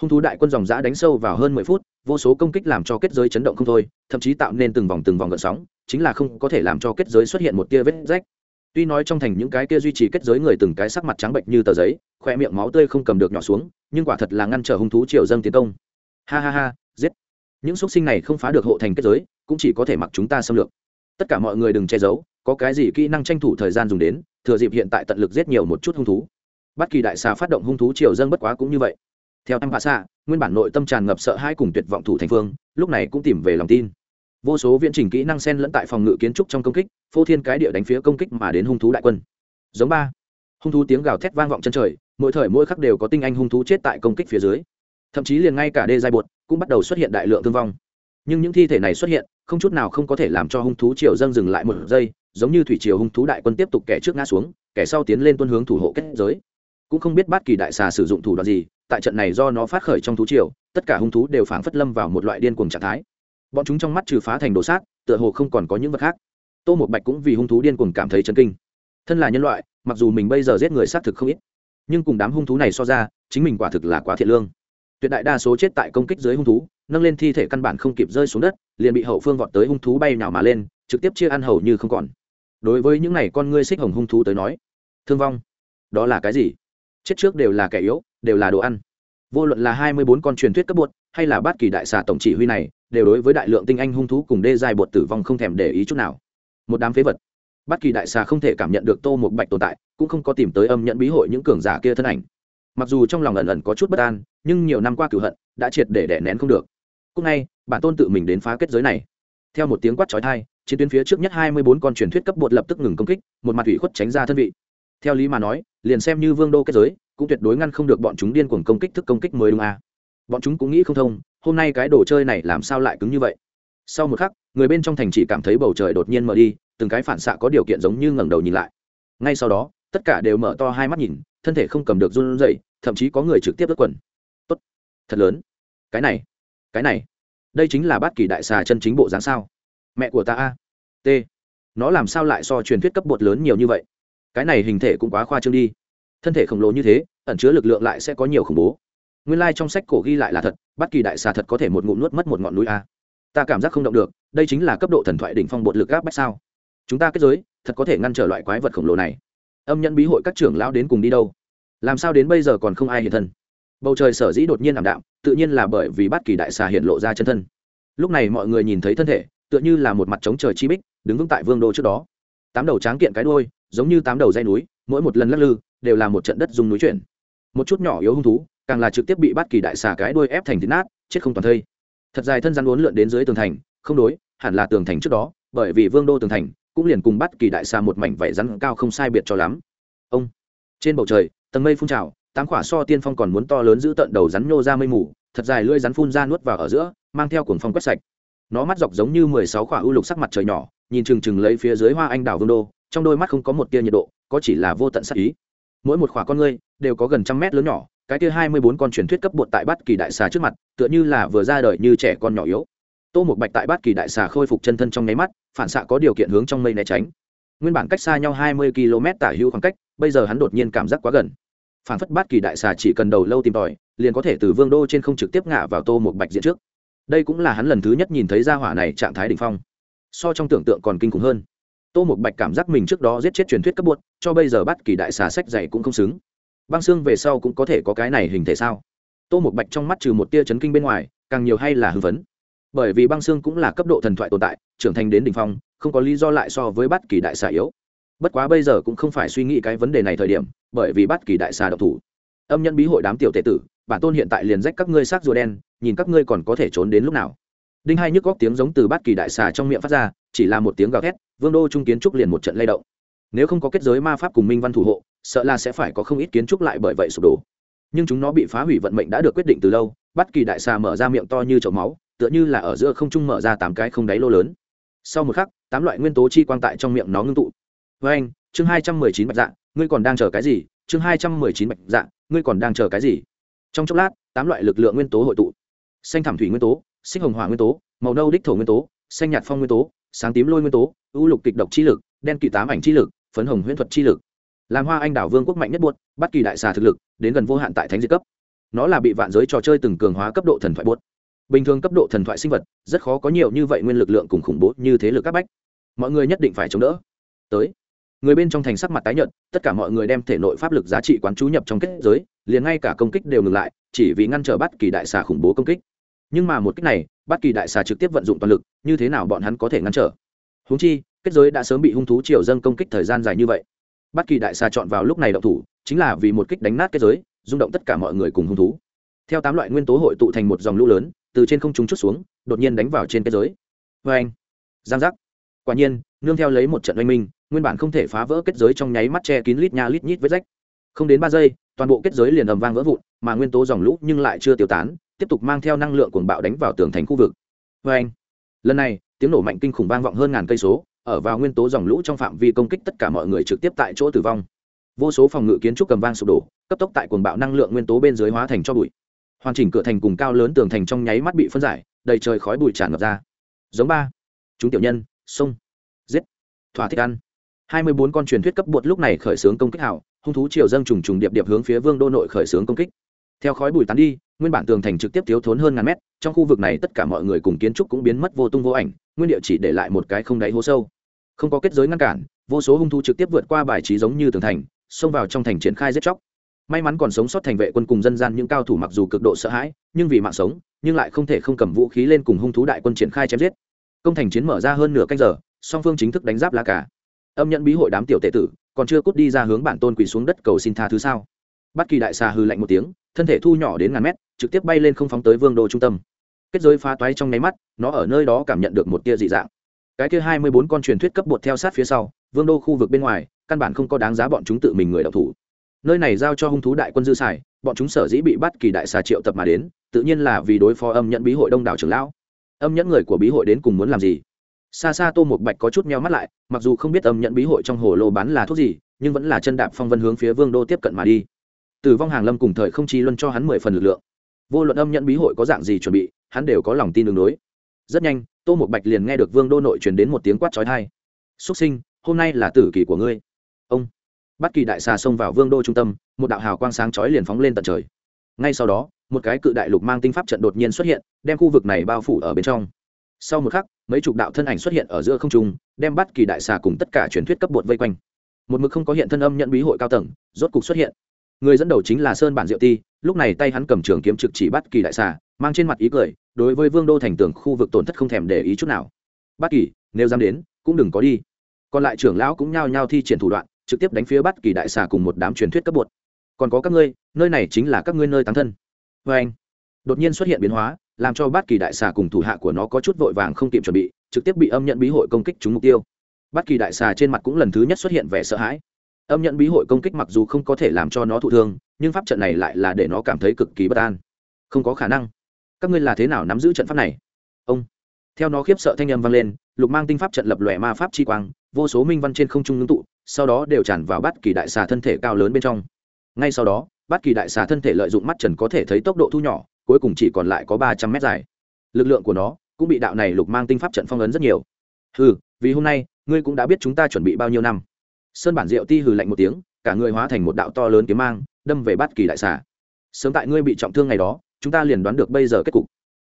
Hung thú đại quân dòng giã đánh sâu vào hơn mười phút vô số công kích làm cho kết giới chấn động không thôi, thậm chí tạo nên từng vòng từng vòng gợn sóng, chính là không có thể làm cho kết giới xuất hiện một tia vết rách. Tuy nói trong thành những cái kia duy trì kết giới người từng cái sắc mặt trắng bệnh như tờ giấy, khoe miệng máu tươi không cầm được nhỏ xuống, nhưng quả thật là ngăn trở hung thú triều dâng tiến công. Ha ha ha, giết. Những x sinh này không phá được hộ thành kết giới, cũng chỉ có thể mặc chúng ta xâm lược. Tất cả mọi người đừng che giấu, có cái gì kỹ năng tranh thủ thời gian dùng đến, thừa dịp hiện tại tận lực giết nhiều một chút hung thú. Bất kỳ đại xà phát động hung thú triều dâng bất quá cũng như vậy theo em bà xạ, nguyên bản nội tâm tràn ngập sợ hai cùng tuyệt vọng thủ thành phương, lúc này cũng tìm về lòng tin. Vô số viễn trình kỹ năng sen lẫn tại phòng ngự kiến trúc trong công kích, phô thiên cái địa đánh phía công kích mà đến hung thú đại quân. Giống ba. Hung thú tiếng gào thét vang vọng chân trời, mỗi thời mỗi khắc đều có tinh anh hung thú chết tại công kích phía dưới. Thậm chí liền ngay cả đê giai bột cũng bắt đầu xuất hiện đại lượng thương vong. Nhưng những thi thể này xuất hiện, không chút nào không có thể làm cho hung thú triều dâng dừng lại một giây, giống như thủy triều hung thú đại quân tiếp tục kẻ trước ngã xuống, kẻ sau tiến lên tuân hướng thủ hộ kết giới. Cũng không biết bát kỳ đại xà sử dụng thủ đoạn gì tại trận này do nó phát khởi trong thú triều, tất cả hung thú đều phảng phất lâm vào một loại điên cuồng trạng thái. Bọn chúng trong mắt trừ phá thành đồ sát, tựa hồ không còn có những vật khác. Tô một bạch cũng vì hung thú điên cuồng cảm thấy chấn kinh. Thân là nhân loại, mặc dù mình bây giờ giết người xác thực không ít, nhưng cùng đám hung thú này so ra, chính mình quả thực là quá thiện lương. Tuyệt đại đa số chết tại công kích dưới hung thú, nâng lên thi thể căn bản không kịp rơi xuống đất, liền bị hậu phương vọt tới hung thú bay nào mà lên, trực tiếp chia ăn hầu như không còn. Đối với những này con ngươi xích hồng hung thú tới nói, thương vong, đó là cái gì? Chết trước đều là kẻ yếu đều là đồ ăn. Vô luận là hai mươi bốn con truyền thuyết cấp bột, hay là bát kỳ đại xà tổng chỉ huy này, đều đối với đại lượng tinh anh hung thú cùng đê dài bột tử vong không thèm để ý chút nào. Một đám phế vật. Bát kỳ đại xà không thể cảm nhận được tô một bạch tồn tại, cũng không có tìm tới âm nhận bí hội những cường giả kia thân ảnh. Mặc dù trong lòng ẩn ẩn có chút bất an, nhưng nhiều năm qua cửu hận, đã triệt để đẻ nén không được. Cúc ngay, bản tôn tự mình đến phá kết giới này. Theo một tiếng quát trói thai chiến tuyến phía trước nhất hai mươi bốn con truyền thuyết cấp bột lập tức ngừng công kích, một mặt ủy khuất tránh ra thân vị. Theo lý mà nói, liền xem như vương đô kết giới cũng tuyệt đối ngăn không được bọn chúng điên cuồng công kích thức công kích mới đúng à. bọn chúng cũng nghĩ không thông, hôm nay cái đồ chơi này làm sao lại cứng như vậy. Sau một khắc, người bên trong thành chỉ cảm thấy bầu trời đột nhiên mở đi, từng cái phản xạ có điều kiện giống như ngẩng đầu nhìn lại. Ngay sau đó, tất cả đều mở to hai mắt nhìn, thân thể không cầm được run rẩy, thậm chí có người trực tiếp ướt quần. Tốt, thật lớn. Cái này cái này, đây chính là bát kỳ đại xà chân chính bộ dáng sao? Mẹ của ta a. T. Nó làm sao lại so truyền thuyết cấp bột lớn nhiều như vậy? Cái này hình thể cũng quá khoa trương đi thân thể khổng lồ như thế, ẩn chứa lực lượng lại sẽ có nhiều khủng bố. Nguyên lai、like、trong sách cổ ghi lại là thật, bất kỳ đại xà thật có thể một ngụm nuốt mất một ngọn núi a. Ta cảm giác không động được, đây chính là cấp độ thần thoại đỉnh phong bột lực gáp bách sao? Chúng ta kết giới, thật có thể ngăn trở loại quái vật khổng lồ này. Âm nhận bí hội các trưởng lão đến cùng đi đâu? Làm sao đến bây giờ còn không ai hiện thân? Bầu trời sở dĩ đột nhiên ảm đạm, tự nhiên là bởi vì bất kỳ đại xà hiện lộ ra chân thân. Lúc này mọi người nhìn thấy thân thể, tựa như là một mặt trống trời chi bích, đứng vững tại vương đô trước đó. Tám đầu tráng kiện cái đôi giống như tám đầu dây núi, mỗi một lần lắc lư đều là một trận đất dùng núi chuyển. Một chút nhỏ yếu hung thú, càng là trực tiếp bị bắt kỳ đại xà cái đuôi ép thành thịt nát, chết không toàn thây. Thật dài thân rắn uốn lượn đến dưới tường thành, không đối, hẳn là tường thành trước đó, bởi vì vương đô tường thành cũng liền cùng bắt kỳ đại xà một mảnh vảy rắn cao không sai biệt cho lắm. Ông, trên bầu trời, tầng mây phun trào, tám quả so tiên phong còn muốn to lớn giữ tận đầu rắn nhô ra mây mù, thật dài lưỡi rắn phun ra nuốt vào ở giữa, mang theo cuồng phong quét sạch. Nó mắt dọc giống như mười sáu quả ưu lục sắc mặt trời nhỏ, nhìn chừng chừng lấy phía dưới hoa anh đào vương đô, trong đôi mắt không có một tia nhiệt độ, có chỉ là vô tận sắc ý mỗi một khỏa con ngươi đều có gần trăm mét lớn nhỏ, cái kia hai mươi bốn con truyền thuyết cấp bột tại bát kỳ đại xà trước mặt, tựa như là vừa ra đời như trẻ con nhỏ yếu. Tô một bạch tại bát kỳ đại xà khôi phục chân thân trong nháy mắt, phản xạ có điều kiện hướng trong mây né tránh. Nguyên bản cách xa nhau hai mươi km tả hữu khoảng cách, bây giờ hắn đột nhiên cảm giác quá gần. Phản phất bát kỳ đại xà chỉ cần đầu lâu tìm tòi, liền có thể từ vương đô trên không trực tiếp ngã vào tô một bạch diện trước. Đây cũng là hắn lần thứ nhất nhìn thấy ra hỏa này trạng thái đ ỉ n h phong. So trong tưởng tượng còn kinh khủng hơn tô một bạch cảm giác mình trước đó giết chết truyền thuyết cấp bột cho bây giờ bắt kỳ đại xà sách dày cũng không xứng. Băng xương về sau cũng có thể có cái này hình thể sao? Tô một bạch trong mắt trừ một tia chấn kinh bên ngoài, càng nhiều hay là hư vấn bởi vì băng xương cũng là cấp độ thần thoại tồn tại, trưởng thành đến đ ỉ n h phong, không có lý do lại so với bắt kỳ đại xà yếu. Bất quá bây giờ cũng không phải suy nghĩ cái vấn đề này thời điểm, bởi vì bắt kỳ đại xà độc thủ. Âm nhân bí hội đám tiểu tệ tử, bản tôn hiện tại liền rách các ngươi xác rùa đen, nhìn các ngươi còn có thể trốn đến lúc nào. Đinh hai nhức góc tiếng giống từ bát kỳ đại xà trong miệng phát ra chỉ là một tiếng gào thét, vương đô trung kiến trúc liền một trận lay động. Nếu không có kết giới ma pháp cùng minh văn thủ hộ, sợ là sẽ phải có không ít kiến trúc lại bởi vậy sụp đổ. Nhưng chúng nó bị phá hủy vận mệnh đã được quyết định từ lâu, bất kỳ đại xà mở ra miệng to như chậu máu, tựa như là ở giữa không trung mở ra tám cái không đáy lô lớn. Sau một khắc, tám loại nguyên tố chi quang tại trong miệng nó ngưng tụ. Với anh, chương hai trăm mười chín bạch dạ ngươi còn đang chờ cái gì? Chương hai trăm mười chín bạch dạ ngươi còn đang chờ cái gì? Trong chốc lát, tám loại lực lượng nguyên tố hội tụ. Xanh thảm thủy nguyên tố, xích hồng hỏa nguyên tố, màu nâu đích thổ nguyên tố, xanh nhạt phong nguyên tố sáng tím lôi nguyên tố, ưu lục kịch độc chi lực, đen kỵ tám ảnh chi lực, phấn hồng huyễn thuật chi lực. Làm hoa anh đảo vương quốc mạnh nhất buốt bất kỳ đại xà thực lực, đến gần vô hạn tại thánh diệt cấp. Nó là bị vạn giới trò chơi từng cường hóa cấp độ thần thoại buốt. Bình thường cấp độ thần thoại sinh vật, rất khó có nhiều như vậy nguyên lực lượng cùng khủng bố như thế lực các bách. Mọi người nhất định phải chống đỡ. Tới. Người bên trong thành sắc mặt tái nhợt, tất cả mọi người đem thể nội pháp lực giá trị quán chú nhập trong kết giới, liền ngay cả công kích đều ngừng lại, chỉ vì ngăn trở bắt kỳ đại xà khủng bố công kích nhưng mà một kích này, bất kỳ đại xà trực tiếp vận dụng toàn lực, như thế nào bọn hắn có thể ngăn trở? Húng chi, kết giới đã sớm bị hung thú triều dân công kích thời gian dài như vậy. Bất kỳ đại xà chọn vào lúc này động thủ, chính là vì một kích đánh nát kết giới, rung động tất cả mọi người cùng hung thú. Theo tám loại nguyên tố hội tụ thành một dòng lũ lớn, từ trên không trung chút xuống, đột nhiên đánh vào trên kết giới. Vê anh, giang giác. Quả nhiên, nương theo lấy một trận oanh minh, nguyên bản không thể phá vỡ kết giới trong nháy mắt che kín lít nha lít nhít vết rách. Không đến ba giây, toàn bộ kết giới liền ầm vang vỡ vụn, mà nguyên tố dòng lũ nhưng lại chưa tiêu tán tiếp tục mang theo năng lượng cuồng bạo đánh vào tường thành khu vực. Vê anh, lần này, tiếng nổ mạnh kinh khủng vang vọng hơn ngàn cây số, ở vào nguyên tố dòng lũ trong phạm vi công kích tất cả mọi người trực tiếp tại chỗ tử vong. Vô số phòng ngự kiến trúc cầm vang sụp đổ, cấp tốc tại cuồng bạo năng lượng nguyên tố bên dưới hóa thành cho bụi. Hoàn chỉnh cửa thành cùng cao lớn tường thành trong nháy mắt bị phân giải, đầy trời khói bụi tràn ngập ra. Giống ba. Chúng tiểu nhân sông giết. Thỏa thích ăn. Hai mươi bốn con truyền thuyết cấp bột lúc này khởi xướng công kích hảo, hung thú triều dâng trùng trùng điệp điệp hướng phía vương đô nội khởi xướng công kích theo khói bụi tán đi, nguyên bản tường thành trực tiếp thiếu thốn hơn ngàn mét, trong khu vực này tất cả mọi người cùng kiến trúc cũng biến mất vô tung vô ảnh, nguyên địa chỉ để lại một cái không đáy hố sâu. Không có kết giới ngăn cản, vô số hung thú trực tiếp vượt qua bài trí giống như tường thành, xông vào trong thành triển khai giết chóc. May mắn còn sống sót thành vệ quân cùng dân gian những cao thủ mặc dù cực độ sợ hãi, nhưng vì mạng sống, nhưng lại không thể không cầm vũ khí lên cùng hung thú đại quân triển khai chém giết. Công thành chiến mở ra hơn nửa canh giờ, song phương chính thức đánh giáp la cả âm nhận bí hội đám tiểu tệ tử, còn chưa cút đi ra hướng bản tôn quỳ xuống đất cầu xin tha thứ sao? Bất kỳ đại xà hư lạnh một tiếng, thân thể thu nhỏ đến ngàn mét, trực tiếp bay lên không phóng tới vương đô trung tâm. Kết giới phá toái trong nháy mắt, nó ở nơi đó cảm nhận được một tia dị dạng. Cái kia hai mươi bốn con truyền thuyết cấp bột theo sát phía sau, vương đô khu vực bên ngoài, căn bản không có đáng giá bọn chúng tự mình người đọc thủ. Nơi này giao cho hung thú đại quân dư xài, bọn chúng sở dĩ bị bắt kỳ đại xà triệu tập mà đến, tự nhiên là vì đối phó âm nhận bí hội đông đảo trưởng lão. Âm nhẫn người của bí hội đến cùng muốn làm gì? Xa xa tô một bạch có chút meo mắt lại, mặc dù không biết âm nhận bí hội trong hồ lô bán là thuốc gì, nhưng vẫn là chân đạp phong vân hướng phía vương đô tiếp cận mà đi tử vong hàng lâm cùng thời không chi luân cho hắn mười phần lực lượng. Vô luận âm nhận bí hội có dạng gì chuẩn bị, hắn đều có lòng tin đường đối. Rất nhanh, tô một bạch liền nghe được vương đô nội truyền đến một tiếng quát trói thai xuất sinh, hôm nay là tử kỳ của ngươi. Ông. Bắt kỳ đại xà xông vào vương đô trung tâm, một đạo hào quang sáng chói liền phóng lên tận trời. Ngay sau đó, một cái cự đại lục mang tinh pháp trận đột nhiên xuất hiện, đem khu vực này bao phủ ở bên trong. Sau một khắc, mấy chục đạo thân ảnh xuất hiện ở giữa không trung, đem bắt kỳ đại xà cùng tất cả truyền thuyết cấp bột vây quanh. Một mực không có hiện thân âm nhận bí hội cao tầng, rốt cục xuất hiện người dẫn đầu chính là sơn bản diệu ti, lúc này tay hắn cầm trường kiếm trực chỉ bắt kỳ đại xà, mang trên mặt ý cười, đối với vương đô thành tường khu vực tổn thất không thèm để ý chút nào. Bắt kỳ, nếu dám đến, cũng đừng có đi. Còn lại trưởng lão cũng nhao nhao thi triển thủ đoạn, trực tiếp đánh phía bắt kỳ đại xà cùng một đám truyền thuyết cấp bột. Còn có các ngươi, nơi này chính là các ngươi nơi tán thân. Vê anh, đột nhiên xuất hiện biến hóa, làm cho bát kỳ đại xà cùng thủ hạ của nó có chút vội vàng không kịp chuẩn bị, trực tiếp bị âm nhận bí hội công kích trúng mục tiêu. Bát kỳ đại xà trên mặt cũng lần thứ nhất xuất hiện vẻ sợ hãi âm nhận bí hội công kích mặc dù không có thể làm cho nó thụ thương, nhưng pháp trận này lại là để nó cảm thấy cực kỳ bất an. Không có khả năng. Các ngươi là thế nào nắm giữ trận pháp này? Ông. Theo nó khiếp sợ thanh âm vang lên, lục mang tinh pháp trận lập lòe ma pháp chi quang, vô số minh văn trên không trung ngưng tụ, sau đó đều tràn vào bát kỳ đại xà thân thể cao lớn bên trong. Ngay sau đó, bát kỳ đại xà thân thể lợi dụng mắt trần có thể thấy tốc độ thu nhỏ, cuối cùng chỉ còn lại có ba trăm mét dài. Lực lượng của nó cũng bị đạo này lục mang tinh pháp trận phong ấn rất nhiều. Ừ vì hôm nay, ngươi cũng đã biết chúng ta chuẩn bị bao nhiêu năm sơn bản diệu ti hừ lạnh một tiếng, cả người hóa thành một đạo to lớn kiếm mang, đâm về bát kỳ đại xà. Sớm tại ngươi bị trọng thương ngày đó, chúng ta liền đoán được bây giờ kết cục.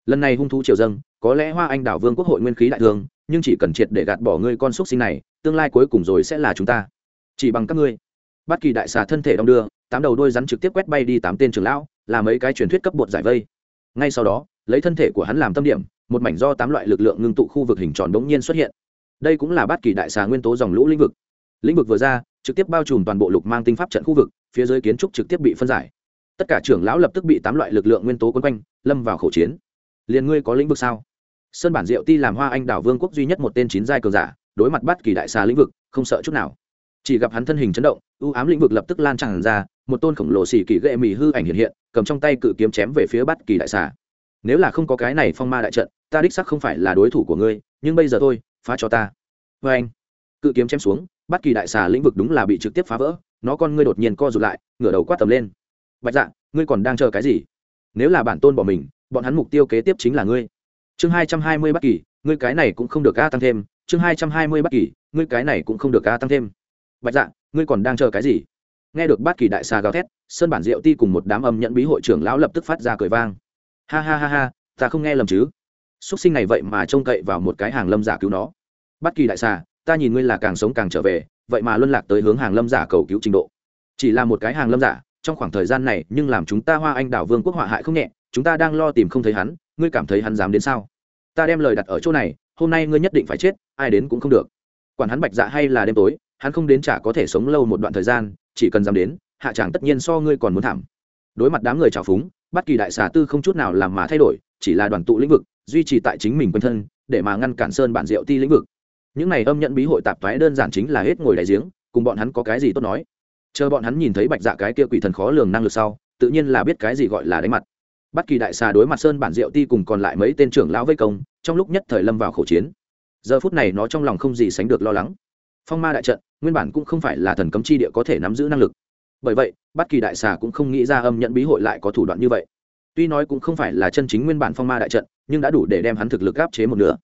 Lần này hung thú triều dâng, có lẽ hoa anh đảo vương quốc hội nguyên khí đại thương, nhưng chỉ cần triệt để gạt bỏ ngươi con xúc sinh này, tương lai cuối cùng rồi sẽ là chúng ta. Chỉ bằng các ngươi. Bát kỳ đại xà thân thể đong đưa, tám đầu đôi rắn trực tiếp quét bay đi tám tên trưởng lão, là mấy cái truyền thuyết cấp bột giải vây. Ngay sau đó, lấy thân thể của hắn làm tâm điểm, một mảnh do tám loại lực lượng ngưng tụ khu vực hình tròn bỗng nhiên xuất hiện. Đây cũng là bát kỳ đại xà nguyên tố dòng lũ lĩnh vực lĩnh vực vừa ra, trực tiếp bao trùm toàn bộ lục mang tinh pháp trận khu vực, phía dưới kiến trúc trực tiếp bị phân giải. Tất cả trưởng lão lập tức bị tám loại lực lượng nguyên tố quấn quanh, lâm vào khẩu chiến. Liền ngươi có lĩnh vực sao? Sơn bản diệu ti làm hoa anh đảo vương quốc duy nhất một tên chín giai cường giả, đối mặt bắt kỳ đại xà lĩnh vực, không sợ chút nào. Chỉ gặp hắn thân hình chấn động ưu ám lĩnh vực lập tức lan tràn ra, một tôn khổng lồ xỉ kỳ ghệ mì hư ảnh hiện hiện, cầm trong tay cự kiếm chém về phía bất kỳ đại xà. Nếu là không có cái này phong ma đại trận, ta đích sắc không phải là đối thủ của ngươi, nhưng bây giờ thôi, phá cho ta. Vê anh cự kiếm chém xuống Bất kỳ đại xà lĩnh vực đúng là bị trực tiếp phá vỡ, nó con ngươi đột nhiên co rụt lại, ngửa đầu quát tầm lên. Bạch dạ ngươi còn đang chờ cái gì? Nếu là bản tôn bỏ mình, bọn hắn mục tiêu kế tiếp chính là ngươi. Chương hai trăm hai mươi bất kỳ, ngươi cái này cũng không được ca tăng thêm. Chương hai trăm hai mươi bất kỳ, ngươi cái này cũng không được ca tăng thêm. Bạch dạ ngươi còn đang chờ cái gì? Nghe được bất kỳ đại xà gào thét, sơn bản diệu ti cùng một đám âm nhận bí hội trưởng lão lập tức phát ra cười vang. Ha ha ha ha, ta không nghe lầm chứ? Xuất sinh này vậy mà trông cậy vào một cái hàng lâm giả cứu nó. Bất kỳ đại xà ta nhìn ngươi là càng sống càng trở về, vậy mà luân lạc tới hướng hàng lâm giả cầu cứu trình độ. Chỉ là một cái hàng lâm giả, trong khoảng thời gian này, nhưng làm chúng ta hoa anh đảo vương quốc họa hại không nhẹ, chúng ta đang lo tìm không thấy hắn, ngươi cảm thấy hắn dám đến sao? Ta đem lời đặt ở chỗ này, hôm nay ngươi nhất định phải chết, ai đến cũng không được. Quản hắn bạch dạ hay là đêm tối, hắn không đến chả có thể sống lâu một đoạn thời gian, chỉ cần dám đến, hạ tràng tất nhiên so ngươi còn muốn thảm. Đối mặt đám người trào phúng, bất kỳ đại xà tư không chút nào làm mà thay đổi, chỉ là đoàn tụ lĩnh vực, duy trì tại chính mình quanh thân, để mà ngăn cản sơn bản diệu ti lĩnh vực những này âm nhận bí hội tạp thoái đơn giản chính là hết ngồi đại giếng, cùng bọn hắn có cái gì tốt nói. Chờ bọn hắn nhìn thấy bạch dạ cái kia quỷ thần khó lường năng lực sau, tự nhiên là biết cái gì gọi là đánh mặt. Bất kỳ đại xà đối mặt sơn bản diệu ti cùng còn lại mấy tên trưởng lão vây công, trong lúc nhất thời lâm vào khẩu chiến. Giờ phút này nó trong lòng không gì sánh được lo lắng. Phong ma đại trận, nguyên bản cũng không phải là thần cấm chi địa có thể nắm giữ năng lực. Bởi vậy, bất kỳ đại xà cũng không nghĩ ra âm nhận bí hội lại có thủ đoạn như vậy. Tuy nói cũng không phải là chân chính nguyên bản phong ma đại trận, nhưng đã đủ để đem hắn thực lực áp chế một nửa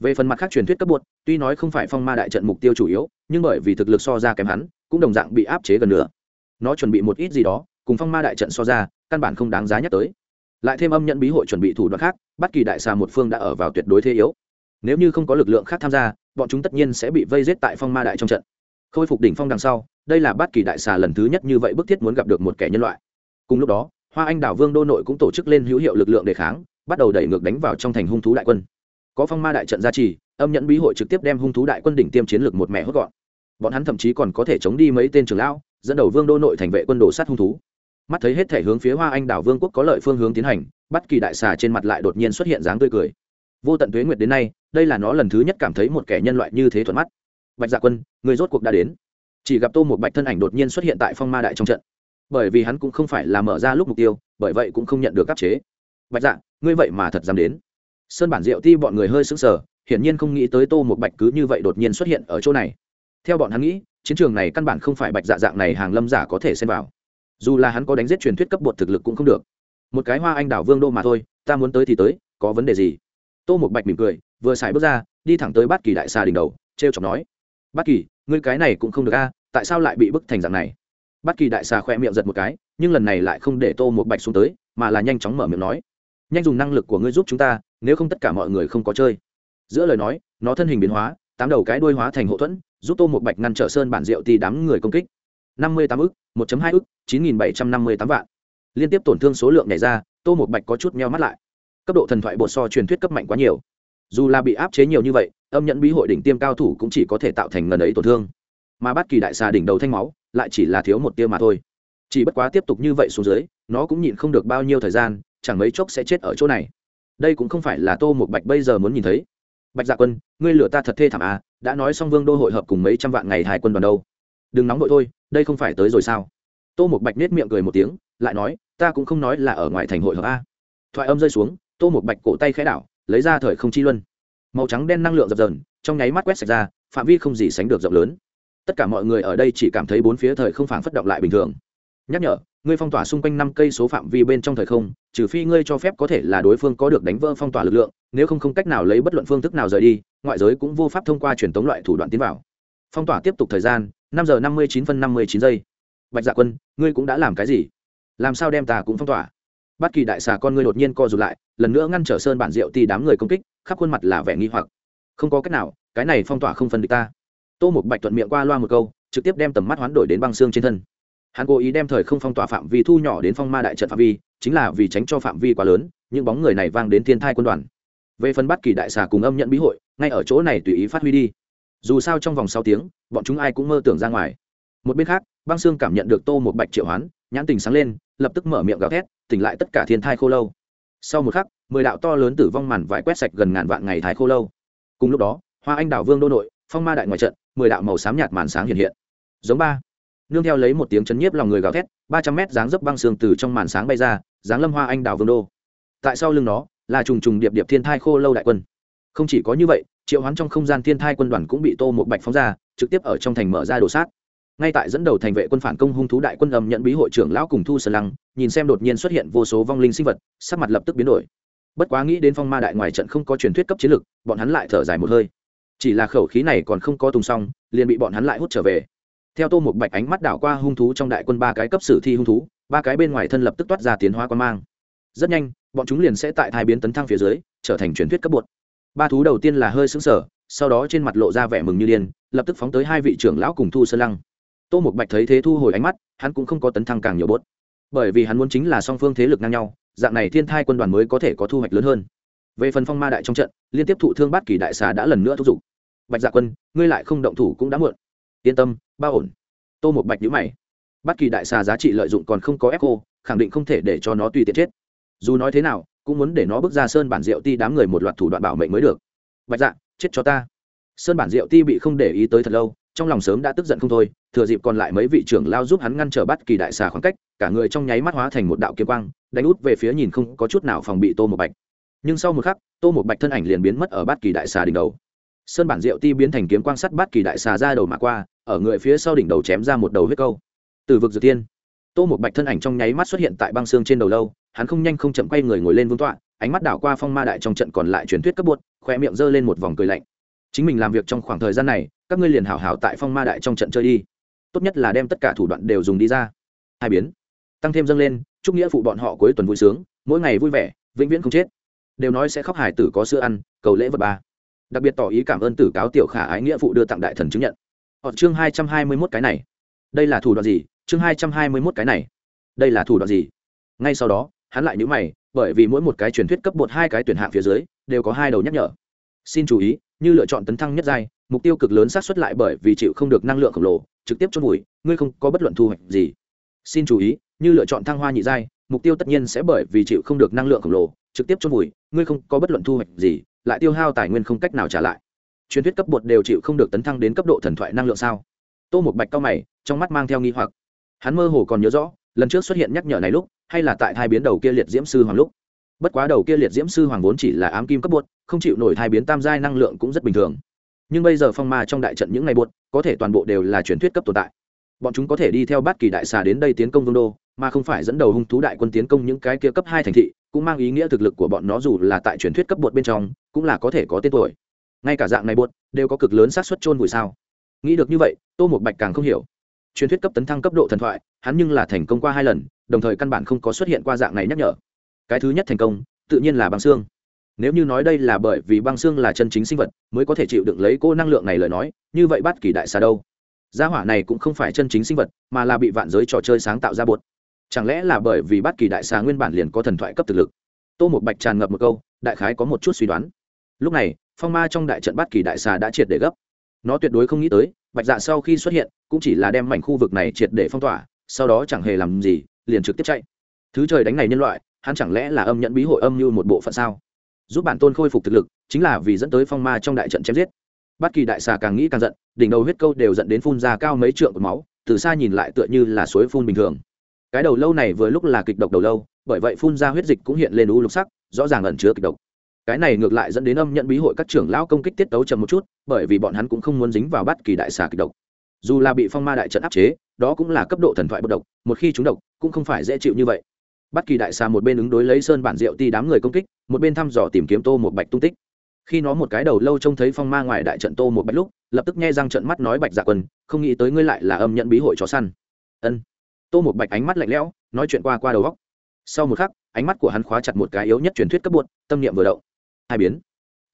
về phần mặt khác truyền thuyết cấp bột, tuy nói không phải phong ma đại trận mục tiêu chủ yếu, nhưng bởi vì thực lực so ra kém hắn, cũng đồng dạng bị áp chế gần nửa. Nó chuẩn bị một ít gì đó, cùng phong ma đại trận so ra, căn bản không đáng giá nhắc tới. Lại thêm âm nhận bí hội chuẩn bị thủ đoạn khác, bất kỳ đại xà một phương đã ở vào tuyệt đối thế yếu. Nếu như không có lực lượng khác tham gia, bọn chúng tất nhiên sẽ bị vây giết tại phong ma đại trong trận. Khôi phục đỉnh phong đằng sau, đây là bất kỳ đại xà lần thứ nhất như vậy bức thiết muốn gặp được một kẻ nhân loại. Cùng lúc đó, hoa anh đảo vương đô nội cũng tổ chức lên hữu hiệu lực lượng đề kháng, bắt đầu đẩy ngược đánh vào trong thành hung thú đại quân có phong ma đại trận gia trì, âm nhẫn bí hội trực tiếp đem hung thú đại quân đỉnh tiêm chiến lược một mẹ hốt gọn. Bọn hắn thậm chí còn có thể chống đi mấy tên trưởng lão, dẫn đầu vương đô nội thành vệ quân đồ sát hung thú. Mắt thấy hết thể hướng phía hoa anh đảo vương quốc có lợi phương hướng tiến hành bắt kỳ đại xà trên mặt lại đột nhiên xuất hiện dáng tươi cười. Vô tận tuế nguyệt đến nay, đây là nó lần thứ nhất cảm thấy một kẻ nhân loại như thế thuận mắt. Bạch dạ quân, người rốt cuộc đã đến. Chỉ gặp tô một bạch thân ảnh đột nhiên xuất hiện tại phong ma đại trong trận. Bởi vì hắn cũng không phải là mở ra lúc mục tiêu, bởi vậy cũng không nhận được áp chế. Bạch dạ ngươi vậy mà thật dám đến sơn bản diệu ti bọn người hơi sững sờ, hiển nhiên không nghĩ tới tô một bạch cứ như vậy đột nhiên xuất hiện ở chỗ này. Theo bọn hắn nghĩ, chiến trường này căn bản không phải bạch dạ dạng này hàng lâm giả có thể xem vào. Dù là hắn có đánh giết truyền thuyết cấp bột thực lực cũng không được. Một cái hoa anh đảo vương đô mà thôi, ta muốn tới thì tới, có vấn đề gì? Tô một bạch mỉm cười, vừa xài bước ra, đi thẳng tới bát kỳ đại xà đỉnh đầu t r e o chọc nói, bát kỳ, ngươi cái này cũng không được a, tại sao lại bị bức thành dạng này? Bát kỳ đại xà khoe miệng giật một cái, nhưng lần này lại không để tô một bạch xuống tới, mà là nhanh chóng mở miệng nói, nhanh dùng năng lực của ngươi giúp chúng ta nếu không tất cả mọi người không có chơi. Giữa lời nói, nó thân hình biến hóa, tám đầu cái đuôi hóa thành hậu thuẫn, giúp tô một bạch ngăn trở sơn bản rượu thì đám người công kích. Năm mươi tám ức, một hai ức, chín nghìn bảy trăm năm mươi tám vạn. Liên tiếp tổn thương số lượng nhảy ra, tô một bạch có chút meo mắt lại. Cấp độ thần thoại bột so truyền thuyết cấp mạnh quá nhiều. Dù là bị áp chế nhiều như vậy, âm nhận bí hội đỉnh tiêm cao thủ cũng chỉ có thể tạo thành ngần ấy tổn thương. Mà bất kỳ đại xà đỉnh đầu thanh máu, lại chỉ là thiếu một tia mà thôi. Chỉ bất quá tiếp tục như vậy xuống dưới, nó cũng nhịn không được bao nhiêu thời gian, chẳng mấy chốc sẽ chết ở chỗ này đây cũng không phải là tô một bạch bây giờ muốn nhìn thấy. Bạch dạ quân, ngươi lửa ta thật thê thảm à đã nói xong vương đô hội hợp cùng mấy trăm vạn ngày hai quân đoàn đâu. Đừng nóng vội thôi, đây không phải tới rồi sao? Tô một bạch nết miệng cười một tiếng, lại nói, ta cũng không nói là ở ngoài thành hội hợp a thoại âm rơi xuống, tô một bạch cổ tay khẽ đảo, lấy ra thời không chi luân. Màu trắng đen năng lượng dập dờn, trong nháy mắt quét sạch ra, phạm vi không gì sánh được rộng lớn. Tất cả mọi người ở đây chỉ cảm thấy bốn phía thời không phản phất động lại bình thường. Nhắc nhở ngươi phong tỏa xung quanh năm cây số phạm vi bên trong thời không, trừ phi ngươi cho phép có thể là đối phương có được đánh vỡ phong tỏa lực lượng, nếu không không cách nào lấy bất luận phương thức nào rời đi, ngoại giới cũng vô pháp thông qua truyền tống loại thủ đoạn tiến vào. Phong tỏa tiếp tục thời gian, năm giờ năm mươi chín phân năm mươi chín giây. Bạch dạ quân, ngươi cũng đã làm cái gì? Làm sao đem ta cũng phong tỏa? Bất kỳ đại xà con ngươi đột nhiên co rụt lại, lần nữa ngăn trở sơn bản rượu thì đám người công kích, khắp khuôn mặt là vẻ nghi hoặc. Không có cách nào, cái này phong tỏa không phân địch ta. Tô một bạch thuận miệng qua loa một câu, trực tiếp đem tầm mắt hoán đổi đến băng xương trên thân hắn cố ý đem thời không phong tỏa phạm vi thu nhỏ đến phong ma đại trận phạm vi, chính là vì tránh cho phạm vi quá lớn, những bóng người này vang đến thiên thai quân đoàn. Về phần bắt kỳ đại xà cùng âm nhận bí hội, ngay ở chỗ này tùy ý phát huy đi. Dù sao trong vòng sáu tiếng, bọn chúng ai cũng mơ tưởng ra ngoài. Một bên khác, băng sương cảm nhận được tô một bạch triệu hoán, nhãn tình sáng lên, lập tức mở miệng gào thét, tỉnh lại tất cả thiên thai khô lâu. Sau một khắc, mười đạo to lớn tử vong màn vải quét sạch gần ngàn vạn ngày thái khô lâu. Cùng lúc đó, hoa anh đảo vương đô nội, phong ma đại ngoài trận, mười đạo màu xám nhạt màn sáng hiện hiện. Giống ba nương theo lấy một tiếng chấn nhiếp lòng người gào thét, ba trăm mét dáng dấp băng sương từ trong màn sáng bay ra, dáng lâm hoa anh đào vương đô. Tại sau lưng nó, là trùng trùng điệp điệp thiên thai khô lâu đại quân. Không chỉ có như vậy, triệu hoán trong không gian thiên thai quân đoàn cũng bị tô một bạch phóng ra, trực tiếp ở trong thành mở ra đồ sát. Ngay tại dẫn đầu thành vệ quân phản công hung thú đại quân ầm nhận bí hội trưởng lão cùng thu sơn lăng, nhìn xem đột nhiên xuất hiện vô số vong linh sinh vật, sắc mặt lập tức biến đổi. Bất quá nghĩ đến phong ma đại ngoài trận không có truyền thuyết cấp chiến lực bọn hắn lại thở dài một hơi. Chỉ là khẩu khí này còn không có tùng xong, liền bị bọn hắn lại hút trở về theo tô một bạch ánh mắt đảo qua hung thú trong đại quân ba cái cấp sử thi hung thú, ba cái bên ngoài thân lập tức toát ra tiến hóa quan mang. Rất nhanh, bọn chúng liền sẽ tại thai biến tấn thăng phía dưới, trở thành truyền thuyết cấp bột. Ba thú đầu tiên là hơi xứng sở sau đó trên mặt lộ ra vẻ mừng như điên, lập tức phóng tới hai vị trưởng lão cùng thu sơn lăng. Tô một bạch thấy thế thu hồi ánh mắt, hắn cũng không có tấn thăng càng nhiều bốt bởi vì hắn muốn chính là song phương thế lực ngang nhau, dạng này thiên thai quân đoàn mới có thể có thu hoạch lớn hơn. Về phần phong ma đại trong trận, liên tiếp thụ thương bát kỳ đại xà đã lần nữa thúc giục. Bạch dạ quân, ngươi lại không động thủ cũng đã muộn. Yên tâm Ba ổn. Tô một bạch nhữ mày. Bất kỳ đại xà giá trị lợi dụng còn không có ép cô, khẳng định không thể để cho nó tùy tiện chết. Dù nói thế nào, cũng muốn để nó bước ra sơn bản rượu ti đám người một loạt thủ đoạn bảo mệnh mới được. Bạch dạ chết cho ta. Sơn bản rượu ti bị không để ý tới thật lâu, trong lòng sớm đã tức giận không thôi, thừa dịp còn lại mấy vị trưởng lao giúp hắn ngăn trở bắt kỳ đại xà khoảng cách, cả người trong nháy mắt hóa thành một đạo kiếm quang, đánh út về phía nhìn không có chút nào phòng bị tô một bạch. Nhưng sau một khắc, tô một bạch thân ảnh liền biến mất ở bát kỳ đại xà đỉnh đầu. Sơn bản diệu ti biến thành kiếm quang sắt bát kỳ đại xà ra đầu mà qua ở người phía sau đỉnh đầu chém ra một đầu huyết câu. Từ vực dược tiên. Tô một bạch thân ảnh trong nháy mắt xuất hiện tại băng xương trên đầu lâu, hắn không nhanh không chậm quay người ngồi lên vương tọa, ánh mắt đảo qua phong ma đại trong trận còn lại truyền thuyết cấp bột khoe miệng giơ lên một vòng cười lạnh. Chính mình làm việc trong khoảng thời gian này, các ngươi liền hảo hảo tại phong ma đại trong trận chơi đi. Tốt nhất là đem tất cả thủ đoạn đều dùng đi ra. Hai biến. Tăng thêm dâng lên, chúc nghĩa phụ bọn họ cuối tuần vui sướng, mỗi ngày vui vẻ, vĩnh viễn không chết. Đều nói sẽ khóc hải tử có sữa ăn, cầu lễ vật ba. Đặc biệt tỏ ý cảm ơn tử cáo tiểu khả ái nghĩa phụ đưa tặng đại thần chứng nhận họ chương hai trăm hai mươi mốt cái này. Đây là thủ đoạn gì? Chương hai trăm hai mươi mốt cái này. Đây là thủ đoạn gì? Ngay sau đó, hắn lại nhữ mày, bởi vì mỗi một cái truyền thuyết cấp bột hai cái tuyển hạng phía dưới, đều có hai đầu nhắc nhở. Xin chú ý, như lựa chọn tấn thăng nhất giai, mục tiêu cực lớn sát xuất lại bởi vì chịu không được năng lượng khổng lồ, trực tiếp chôn vùi, ngươi không có bất luận thu hoạch gì. Xin chú ý, như lựa chọn thăng hoa nhị giai, mục tiêu tất nhiên sẽ bởi vì chịu không được năng lượng khổng lồ, trực tiếp chôn vùi, ngươi không có bất luận thu hoạch gì, lại tiêu hao tài nguyên không cách nào trả lại truyền thuyết cấp bột đều chịu không được tấn thăng đến cấp độ thần thoại năng lượng sao? Tô một bạch cao mày, trong mắt mang theo nghi hoặc. Hắn mơ hồ còn nhớ rõ, lần trước xuất hiện nhắc nhở này lúc, hay là tại thai biến đầu kia liệt diễm sư hoàng lúc. Bất quá đầu kia liệt diễm sư hoàng vốn chỉ là ám kim cấp bột, không chịu nổi thai biến tam giai năng lượng cũng rất bình thường. Nhưng bây giờ phong ma trong đại trận những ngày bột, có thể toàn bộ đều là truyền thuyết cấp tồn tại. Bọn chúng có thể đi theo bát kỳ đại xà đến đây tiến công vương đô, mà không phải dẫn đầu hung thú đại quân tiến công những cái kia cấp hai thành thị, cũng mang ý nghĩa thực lực của bọn nó dù là tại truyền thuyết cấp bột bên trong, cũng là có thể có tên tuổi ngay cả dạng này buốt, đều có cực lớn xác suất chôn vùi sao? Nghĩ được như vậy, tô một bạch càng không hiểu. Truyền thuyết cấp tấn thăng cấp độ thần thoại, hắn nhưng là thành công qua hai lần, đồng thời căn bản không có xuất hiện qua dạng này nhắc nhở. Cái thứ nhất thành công, tự nhiên là băng xương. Nếu như nói đây là bởi vì băng xương là chân chính sinh vật, mới có thể chịu đựng lấy cô năng lượng này lời nói, như vậy bắt kỳ đại xà đâu? Gia hỏa này cũng không phải chân chính sinh vật, mà là bị vạn giới trò chơi sáng tạo ra bột chẳng lẽ là bởi vì bắt kỳ đại xà nguyên bản liền có thần thoại cấp thực lực? Tô một bạch tràn ngập một câu, đại khái có một chút suy đoán. Lúc này phong ma trong đại trận bát kỳ đại xà đã triệt để gấp. Nó tuyệt đối không nghĩ tới, bạch dạ sau khi xuất hiện, cũng chỉ là đem mảnh khu vực này triệt để phong tỏa, sau đó chẳng hề làm gì, liền trực tiếp chạy. Thứ trời đánh này nhân loại, hắn chẳng lẽ là âm nhận bí hội âm như một bộ phận sao? Giúp bản tôn khôi phục thực lực, chính là vì dẫn tới phong ma trong đại trận chém giết. Bất kỳ đại xà càng nghĩ càng giận, đỉnh đầu huyết câu đều dẫn đến phun ra cao mấy trượng của máu, từ xa nhìn lại tựa như là suối phun bình thường. Cái đầu lâu này vừa lúc là kịch độc đầu lâu, bởi vậy phun ra huyết dịch cũng hiện lên u lục sắc, rõ ràng ẩn chứa kịch độc cái này ngược lại dẫn đến âm nhận bí hội các trưởng lão công kích tiết tấu chậm một chút, bởi vì bọn hắn cũng không muốn dính vào bất kỳ đại xà kịch độc. Dù là bị phong ma đại trận áp chế, đó cũng là cấp độ thần thoại bất độc, một khi chúng độc, cũng không phải dễ chịu như vậy. Bất kỳ đại xà một bên ứng đối lấy sơn bản rượu ti đám người công kích, một bên thăm dò tìm kiếm tô một bạch tung tích. Khi nó một cái đầu lâu trông thấy phong ma ngoài đại trận tô một bạch lúc, lập tức nghe răng trận mắt nói bạch dạ quân, không nghĩ tới ngươi lại là âm nhận bí hội chó săn. Ân. Tô một bạch ánh mắt lạnh lẽo, nói chuyện qua qua đầu góc sau một khắc, ánh mắt của hắn khóa chặt một cái yếu nhất truyền thuyết cấp bột, tâm niệm vừa động hai biến.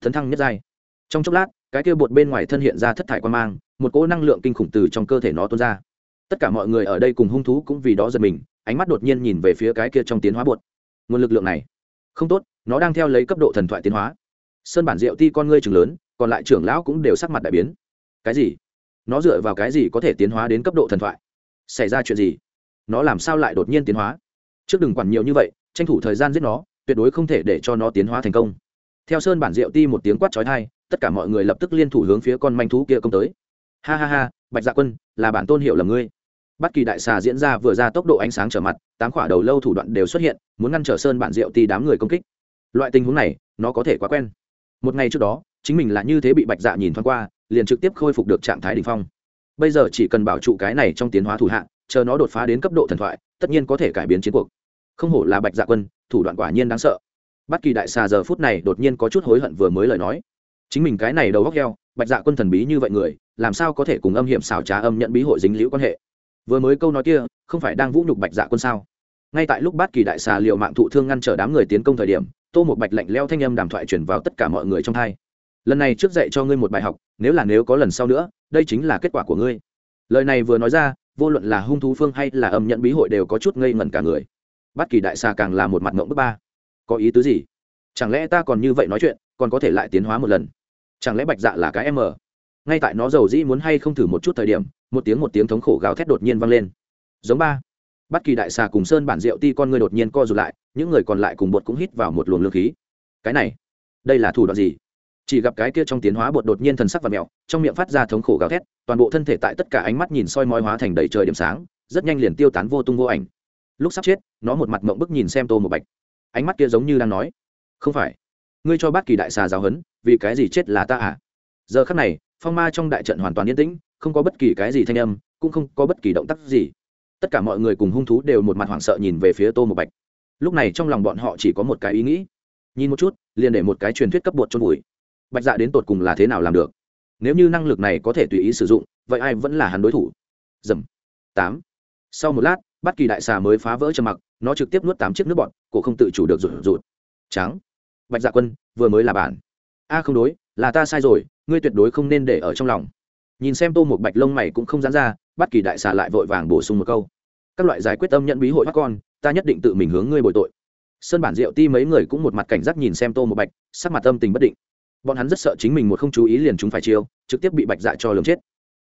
Thấn thăng nhất giai. Trong chốc lát, cái kia bột bên ngoài thân hiện ra thất thải quan mang, một cỗ năng lượng kinh khủng từ trong cơ thể nó tuôn ra. Tất cả mọi người ở đây cùng hung thú cũng vì đó giật mình, ánh mắt đột nhiên nhìn về phía cái kia trong tiến hóa bột. Nguồn lực lượng này, không tốt, nó đang theo lấy cấp độ thần thoại tiến hóa. Sơn bản diệu ti con ngươi trường lớn, còn lại trưởng lão cũng đều sắc mặt đại biến. Cái gì? Nó dựa vào cái gì có thể tiến hóa đến cấp độ thần thoại? Xảy ra chuyện gì? Nó làm sao lại đột nhiên tiến hóa? Trước đừng quản nhiều như vậy, tranh thủ thời gian giết nó, tuyệt đối không thể để cho nó tiến hóa thành công theo sơn bản diệu ti một tiếng quát trói thai tất cả mọi người lập tức liên thủ hướng phía con manh thú kia công tới. Ha ha ha, bạch dạ quân, là bản tôn hiểu là ngươi. Bất kỳ đại xà diễn ra vừa ra tốc độ ánh sáng trở mặt, tám khỏa đầu lâu thủ đoạn đều xuất hiện, muốn ngăn trở sơn bản diệu ti đám người công kích. Loại tình huống này, nó có thể quá quen. Một ngày trước đó, chính mình là như thế bị bạch dạ nhìn thoáng qua, liền trực tiếp khôi phục được trạng thái đ ỉ n h phong. Bây giờ chỉ cần bảo trụ cái này trong tiến hóa thủ hạng chờ nó đột phá đến cấp độ thần thoại, tất nhiên có thể cải biến chiến cuộc. Không hổ là bạch dạ quân, thủ đoạn quả nhiên đáng sợ bất kỳ đại xà giờ phút này đột nhiên có chút hối hận vừa mới lời nói. Chính mình cái này đầu góc heo, bạch dạ quân thần bí như vậy người, làm sao có thể cùng âm hiểm xảo trá âm nhận bí hội dính liễu quan hệ? Vừa mới câu nói kia, không phải đang vũ nhục bạch dạ quân sao? Ngay tại lúc bát kỳ đại xà liệu mạng thụ thương ngăn trở đám người tiến công thời điểm, tô một bạch lạnh leo thanh âm đàm thoại chuyển vào tất cả mọi người trong thai lần này trước dạy cho ngươi một bài học, nếu là nếu có lần sau nữa, đây chính là kết quả của ngươi. Lời này vừa nói ra, vô luận là hung thú phương hay là âm nhận bí hội đều có chút ngây ngẩn cả người. Bát kỳ đại xà càng là một mặt ngộng bước ba có ý tứ gì? Chẳng lẽ ta còn như vậy nói chuyện, còn có thể lại tiến hóa một lần? Chẳng lẽ bạch dạ là cái em ở ngay tại nó giàu dĩ muốn hay không thử một chút thời điểm, một tiếng một tiếng thống khổ gào thét đột nhiên vang lên. Giống ba. Bất kỳ đại xà cùng sơn bản rượu ti con người đột nhiên co rụt lại, những người còn lại cùng bột cũng hít vào một luồng lương khí. Cái này, đây là thủ đoạn gì? Chỉ gặp cái kia trong tiến hóa bột đột nhiên thần sắc và mẹo, trong miệng phát ra thống khổ gào thét, toàn bộ thân thể tại tất cả ánh mắt nhìn soi mói hóa thành đầy trời điểm sáng, rất nhanh liền tiêu tán vô tung vô ảnh. Lúc sắp chết, nó một mặt mộng bức nhìn xem tô một bạch ánh mắt kia giống như đang nói, không phải, ngươi cho bát kỳ đại xà giáo hấn vì cái gì chết là ta à? Giờ khắc này, phong ma trong đại trận hoàn toàn yên tĩnh, không có bất kỳ cái gì thanh âm, cũng không có bất kỳ động tác gì. Tất cả mọi người cùng hung thú đều một mặt hoảng sợ nhìn về phía tô một bạch. Lúc này trong lòng bọn họ chỉ có một cái ý nghĩ. Nhìn một chút, liền để một cái truyền thuyết cấp bột cho vùi. Bạch dạ đến tột cùng là thế nào làm được? Nếu như năng lực này có thể tùy ý sử dụng, vậy ai vẫn là hắn đối thủ? Dầm. Tám. Sau một lát bất kỳ đại xà mới phá vỡ trầm mặc nó trực tiếp nuốt tám chiếc nước bọt, cổ không tự chủ được rụt rụt. Trắng. Bạch dạ quân, vừa mới là bản a, không đối, là ta sai rồi, ngươi tuyệt đối không nên để ở trong lòng. Nhìn xem tô một bạch lông mày cũng không dán ra, bất kỳ đại xà lại vội vàng bổ sung một câu. Các loại giải quyết tâm nhận bí hội bắt con, ta nhất định tự mình hướng ngươi bồi tội. Sơn bản diệu ti mấy người cũng một mặt cảnh giác nhìn xem tô một bạch, sắc mặt tâm tình bất định. Bọn hắn rất sợ chính mình một không chú ý liền chúng phải chiêu, trực tiếp bị bạch dạ cho lường chết.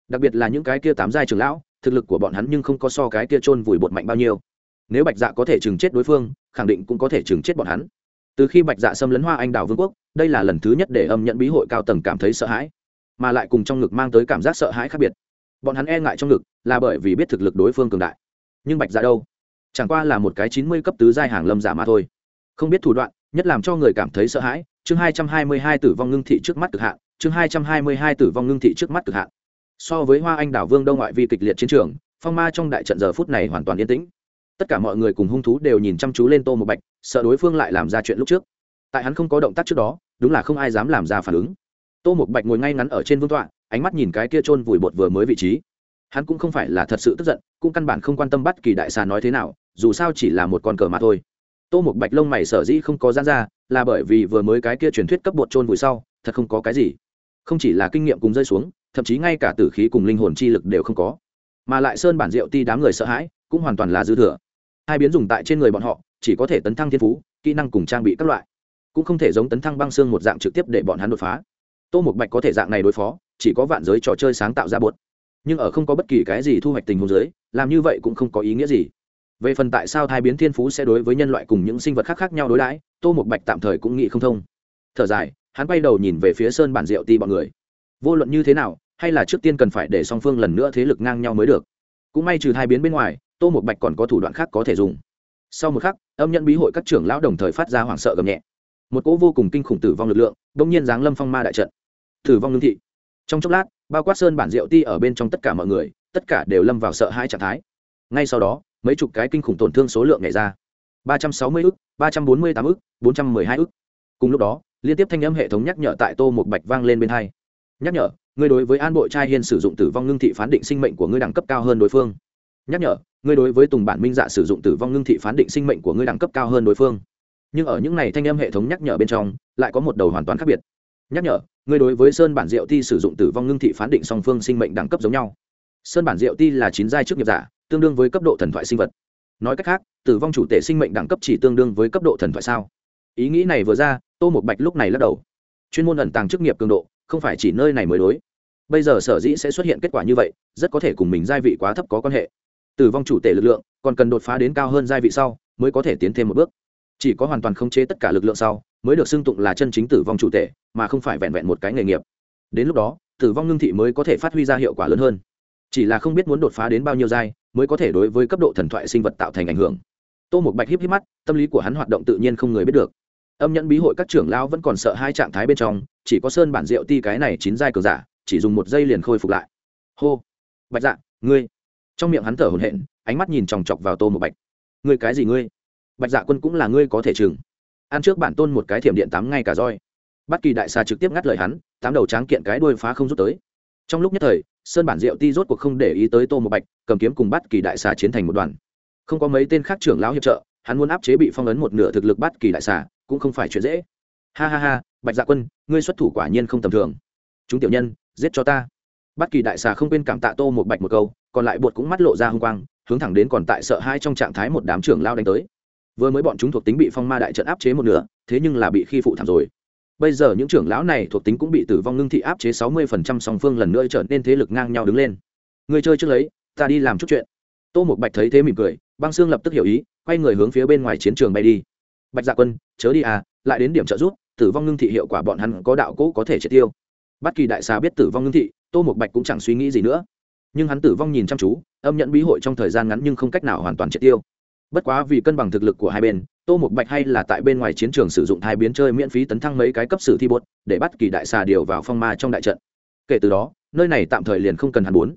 Đặc biệt là những cái kia tám giai trường lão, thực lực của bọn hắn nhưng không có so cái kia trôn vùi bột mạnh bao nhiêu nếu bạch dạ có thể chừng chết đối phương, khẳng định cũng có thể chừng chết bọn hắn. Từ khi bạch dạ xâm lấn hoa anh đào vương quốc, đây là lần thứ nhất để âm nhận bí hội cao tầng cảm thấy sợ hãi, mà lại cùng trong ngực mang tới cảm giác sợ hãi khác biệt. Bọn hắn e ngại trong ngực là bởi vì biết thực lực đối phương cường đại. Nhưng bạch dạ đâu? Chẳng qua là một cái chín mươi cấp tứ giai hàng lâm giả mà thôi. Không biết thủ đoạn, nhất làm cho người cảm thấy sợ hãi, chương hai trăm hai mươi hai tử vong ngưng thị trước mắt cực hạn, chương hai trăm hai mươi hai tử vong ngưng thị trước mắt cực hạn. So với hoa anh đảo vương đông ngoại vi kịch liệt chiến trường, phong ma trong đại trận giờ phút này hoàn toàn yên tĩnh tất cả mọi người cùng hung thú đều nhìn chăm chú lên tô một bạch, sợ đối phương lại làm ra chuyện lúc trước. Tại hắn không có động tác trước đó, đúng là không ai dám làm ra phản ứng. Tô một bạch ngồi ngay ngắn ở trên vương tọa, ánh mắt nhìn cái kia trôn vùi bột vừa mới vị trí. Hắn cũng không phải là thật sự tức giận, cũng căn bản không quan tâm bắt kỳ đại xà nói thế nào, dù sao chỉ là một con cờ mà thôi. Tô một bạch lông mày sở dĩ không có gian ra, là bởi vì vừa mới cái kia truyền thuyết cấp bột trôn vùi sau, thật không có cái gì. Không chỉ là kinh nghiệm cùng rơi xuống, thậm chí ngay cả tử khí cùng linh hồn chi lực đều không có. Mà lại sơn bản diệu ti đám người sợ hãi, cũng hoàn toàn là dư thừa hai biến dùng tại trên người bọn họ, chỉ có thể tấn thăng thiên phú, kỹ năng cùng trang bị các loại. Cũng không thể giống tấn thăng băng xương một dạng trực tiếp để bọn hắn đột phá. Tô một bạch có thể dạng này đối phó, chỉ có vạn giới trò chơi sáng tạo ra bột nhưng ở không có bất kỳ cái gì thu hoạch tình huống giới làm như vậy cũng không có ý nghĩa gì. Về phần tại sao thai biến thiên phú sẽ đối với nhân loại cùng những sinh vật khác khác nhau đối đãi, tô một bạch tạm thời cũng nghĩ không thông. Thở dài, hắn quay đầu nhìn về phía sơn bản diệu ti bọn người. Vô luận như thế nào, hay là trước tiên cần phải để song phương lần nữa thế lực ngang nhau mới được. Cũng may trừ thai biến bên ngoài tô một bạch còn có thủ đoạn khác có thể dùng. Sau một khắc, âm nhận bí hội các trưởng lão đồng thời phát ra hoảng sợ gầm nhẹ. Một cỗ vô cùng kinh khủng tử vong lực lượng đ ỗ n g nhiên giáng lâm phong ma đại trận. Tử vong lương thị. Trong chốc lát, bao quát sơn bản diệu ti ở bên trong tất cả mọi người, tất cả đều lâm vào sợ hãi trạng thái. Ngay sau đó, mấy chục cái kinh khủng tổn thương số lượng nhảy ra. ba trăm sáu mươi ức, ba trăm bốn mươi tám ức, bốn trăm mười hai ức. Cùng lúc đó, liên tiếp thanh âm hệ thống nhắc nhở tại tô một bạch vang lên bên hai. Nhắc nhở, người đối với an bội trai hiên sử dụng tử vong ngưng thị phán định sinh mệnh của ngươi đẳng cấp cao hơn đối phương nhắc nhở, ngươi đối với tùng bản minh dạ sử dụng tử vong ngưng thị phán định sinh mệnh của ngươi đẳng cấp cao hơn đối phương. Nhưng ở những này thanh âm hệ thống nhắc nhở bên trong, lại có một đầu hoàn toàn khác biệt. Nhắc nhở, ngươi đối với sơn bản diệu ti sử dụng tử vong ngưng thị phán định song phương sinh mệnh đẳng cấp giống nhau. Sơn bản diệu ti là chín giai trước nghiệp giả, tương đương với cấp độ thần thoại sinh vật. Nói cách khác, tử vong chủ tể sinh mệnh đẳng cấp chỉ tương đương với cấp độ thần thoại sao? Ý nghĩ này vừa ra, tô một bạch lúc này lắc đầu. Chuyên môn ẩn tàng chức nghiệp cường độ, không phải chỉ nơi này mới đối. Bây giờ sở dĩ sẽ xuất hiện kết quả như vậy, rất có thể cùng mình giai vị quá thấp có quan hệ tử vong chủ tể lực lượng còn cần đột phá đến cao hơn giai vị sau mới có thể tiến thêm một bước. Chỉ có hoàn toàn khống chế tất cả lực lượng sau mới được xưng tụng là chân chính tử vong chủ tể mà không phải vẹn vẹn một cái nghề nghiệp. Đến lúc đó, tử vong ngưng thị mới có thể phát huy ra hiệu quả lớn hơn. Chỉ là không biết muốn đột phá đến bao nhiêu giai mới có thể đối với cấp độ thần thoại sinh vật tạo thành ảnh hưởng. Tô một bạch híp híp mắt, tâm lý của hắn hoạt động tự nhiên không người biết được. Âm nhẫn bí hội các trưởng lão vẫn còn sợ hai trạng thái bên trong, chỉ có sơn bản rượu ti cái này chín giai cờ giả, chỉ dùng một giây liền khôi phục lại. Hô, bạch dạ ngươi trong miệng hắn thở hổn hển, ánh mắt nhìn chòng chọc vào tô một bạch. Ngươi cái gì ngươi? Bạch dạ quân cũng là ngươi có thể chừng ăn trước bản tôn một cái thiểm điện tám ngay cả roi. Bất kỳ đại xà trực tiếp ngắt lời hắn, tám đầu tráng kiện cái đuôi phá không rút tới. Trong lúc nhất thời, sơn bản diệu ti rốt cuộc không để ý tới tô một bạch, cầm kiếm cùng bắt kỳ đại xà chiến thành một đoàn. Không có mấy tên khác trưởng lão hiệp trợ, hắn muốn áp chế bị phong ấn một nửa thực lực bắt kỳ đại xà, cũng không phải chuyện dễ. Ha ha ha, bạch dạ quân, ngươi xuất thủ quả nhiên không tầm thường. Chúng tiểu nhân, giết cho ta. Bắt kỳ đại xà không quên cảm tạ tô một bạch một câu còn lại bột cũng mắt lộ ra hung quang, hướng thẳng đến còn tại sợ hai trong trạng thái một đám trưởng lao đánh tới. Vừa mới bọn chúng thuộc tính bị phong ma đại trận áp chế một nửa, thế nhưng là bị khi phụ thảm rồi. Bây giờ những trưởng lão này thuộc tính cũng bị tử vong ngưng thị áp chế sáu mươi phần trăm, song phương lần nữa trở nên thế lực ngang nhau đứng lên. Người chơi trước lấy, ta đi làm chút chuyện. Tô một bạch thấy thế mỉm cười, băng xương lập tức hiểu ý, quay người hướng phía bên ngoài chiến trường bay đi. Bạch dạ quân, chớ đi à lại đến điểm trợ giúp, tử vong ngưng thị hiệu quả bọn hắn có đạo cỗ có thể triệt tiêu. Bất kỳ đại xà biết tử vong ngưng thị, tô một bạch cũng chẳng suy nghĩ gì nữa nhưng hắn tử vong nhìn chăm chú, âm nhận bí hội trong thời gian ngắn nhưng không cách nào hoàn toàn triệt tiêu. Bất quá vì cân bằng thực lực của hai bên, tô một bạch hay là tại bên ngoài chiến trường sử dụng hai biến chơi miễn phí tấn thăng mấy cái cấp sử thi bột, để bắt kỳ đại xà điều vào phong ma trong đại trận. Kể từ đó, nơi này tạm thời liền không cần hàn bốn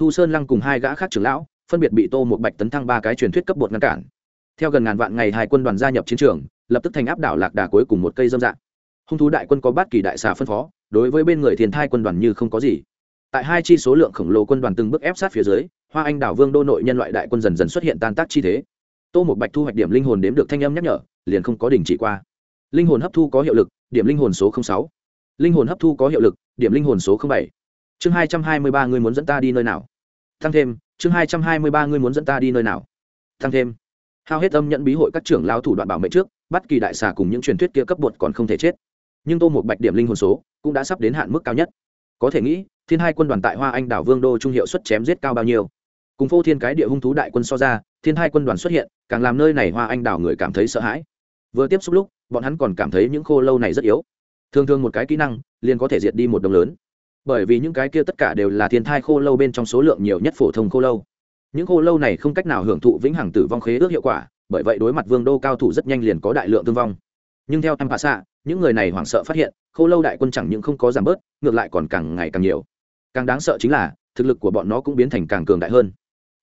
thu sơn lăng cùng hai gã khác trưởng lão, phân biệt bị tô một bạch tấn thăng ba cái truyền thuyết cấp bột ngăn cản. Theo gần ngàn vạn ngày hai quân đoàn gia nhập chiến trường, lập tức thành áp đảo lạc đà cuối cùng một cây dâm dạng. Hung thú đại quân có bát kỳ đại xà phân phó, đối với bên người thiền thai quân đoàn như không có gì tại hai chi số lượng khổng lồ quân đoàn từng bước ép sát phía dưới, hoa anh đảo vương đô nội nhân loại đại quân dần dần xuất hiện tan tác chi thế. Tô một bạch thu hoạch điểm linh hồn đếm được thanh âm nhắc nhở, liền không có đình chỉ qua. Linh hồn hấp thu có hiệu lực, điểm linh hồn số sáu. Linh hồn hấp thu có hiệu lực, điểm linh hồn số bảy. Chương hai trăm hai mươi ba ngươi muốn dẫn ta đi nơi nào? Tăng thêm, chương hai trăm hai mươi ba ngươi muốn dẫn ta đi nơi nào? Tăng thêm. Hao hết âm nhận bí hội các trưởng lao thủ đoạn bảo mệnh trước, bắt kỳ đại xà cùng những truyền thuyết kia cấp bột còn không thể chết. Nhưng tô một bạch điểm linh hồn số cũng đã sắp đến hạn mức cao nhất. Có thể nghĩ thiên hai quân đoàn tại hoa anh đảo vương đô trung hiệu suất chém giết cao bao nhiêu? Cùng phô thiên cái địa hung thú đại quân so ra, thiên hai quân đoàn xuất hiện, càng làm nơi này hoa anh đảo người cảm thấy sợ hãi. Vừa tiếp xúc lúc, bọn hắn còn cảm thấy những khô lâu này rất yếu. Thường thường một cái kỹ năng, liền có thể diệt đi một đồng lớn. Bởi vì những cái kia tất cả đều là thiên thai khô lâu bên trong số lượng nhiều nhất phổ thông khô lâu. Những khô lâu này không cách nào hưởng thụ vĩnh hằng tử vong khế ước hiệu quả, bởi vậy đối mặt vương đô cao thủ rất nhanh liền có đại lượng thương vong. Nhưng theo em phạ xạ những người này hoảng sợ phát hiện, khô lâu đại quân chẳng những không có giảm bớt, ngược lại còn càng ngày càng nhiều càng đáng sợ chính là, thực lực của bọn nó cũng biến thành càng cường đại hơn.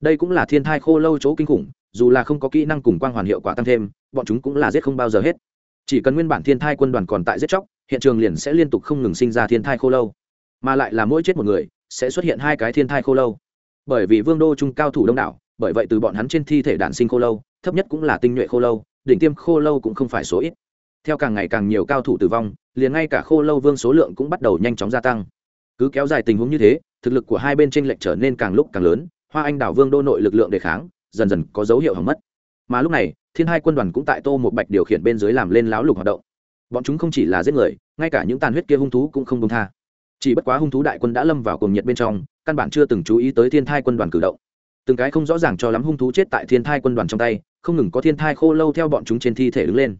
Đây cũng là thiên thai khô lâu chỗ kinh khủng, dù là không có kỹ năng cùng quang hoàn hiệu quả tăng thêm, bọn chúng cũng là giết không bao giờ hết. Chỉ cần nguyên bản thiên thai quân đoàn còn tại giết chóc, hiện trường liền sẽ liên tục không ngừng sinh ra thiên thai khô lâu. Mà lại là mỗi chết một người, sẽ xuất hiện hai cái thiên thai khô lâu. Bởi vì vương đô trung cao thủ đông đảo, bởi vậy từ bọn hắn trên thi thể đản sinh khô lâu, thấp nhất cũng là tinh nhuệ khô lâu, đỉnh tiêm khô lâu cũng không phải số ít. Theo càng ngày càng nhiều cao thủ tử vong, liền ngay cả khô lâu vương số lượng cũng bắt đầu nhanh chóng gia tăng cứ kéo dài tình huống như thế, thực lực của hai bên tranh lệch trở nên càng lúc càng lớn, hoa anh đảo vương đô nội lực lượng đề kháng, dần dần có dấu hiệu hỏng mất. Mà lúc này, thiên hai quân đoàn cũng tại tô một bạch điều khiển bên dưới làm lên láo lục hoạt động. Bọn chúng không chỉ là giết người, ngay cả những tàn huyết kia hung thú cũng không công tha. Chỉ bất quá hung thú đại quân đã lâm vào cuồng nhiệt bên trong, căn bản chưa từng chú ý tới thiên thai quân đoàn cử động. Từng cái không rõ ràng cho lắm hung thú chết tại thiên thai quân đoàn trong tay, không ngừng có thiên thai khô lâu theo bọn chúng trên thi thể đứng lên.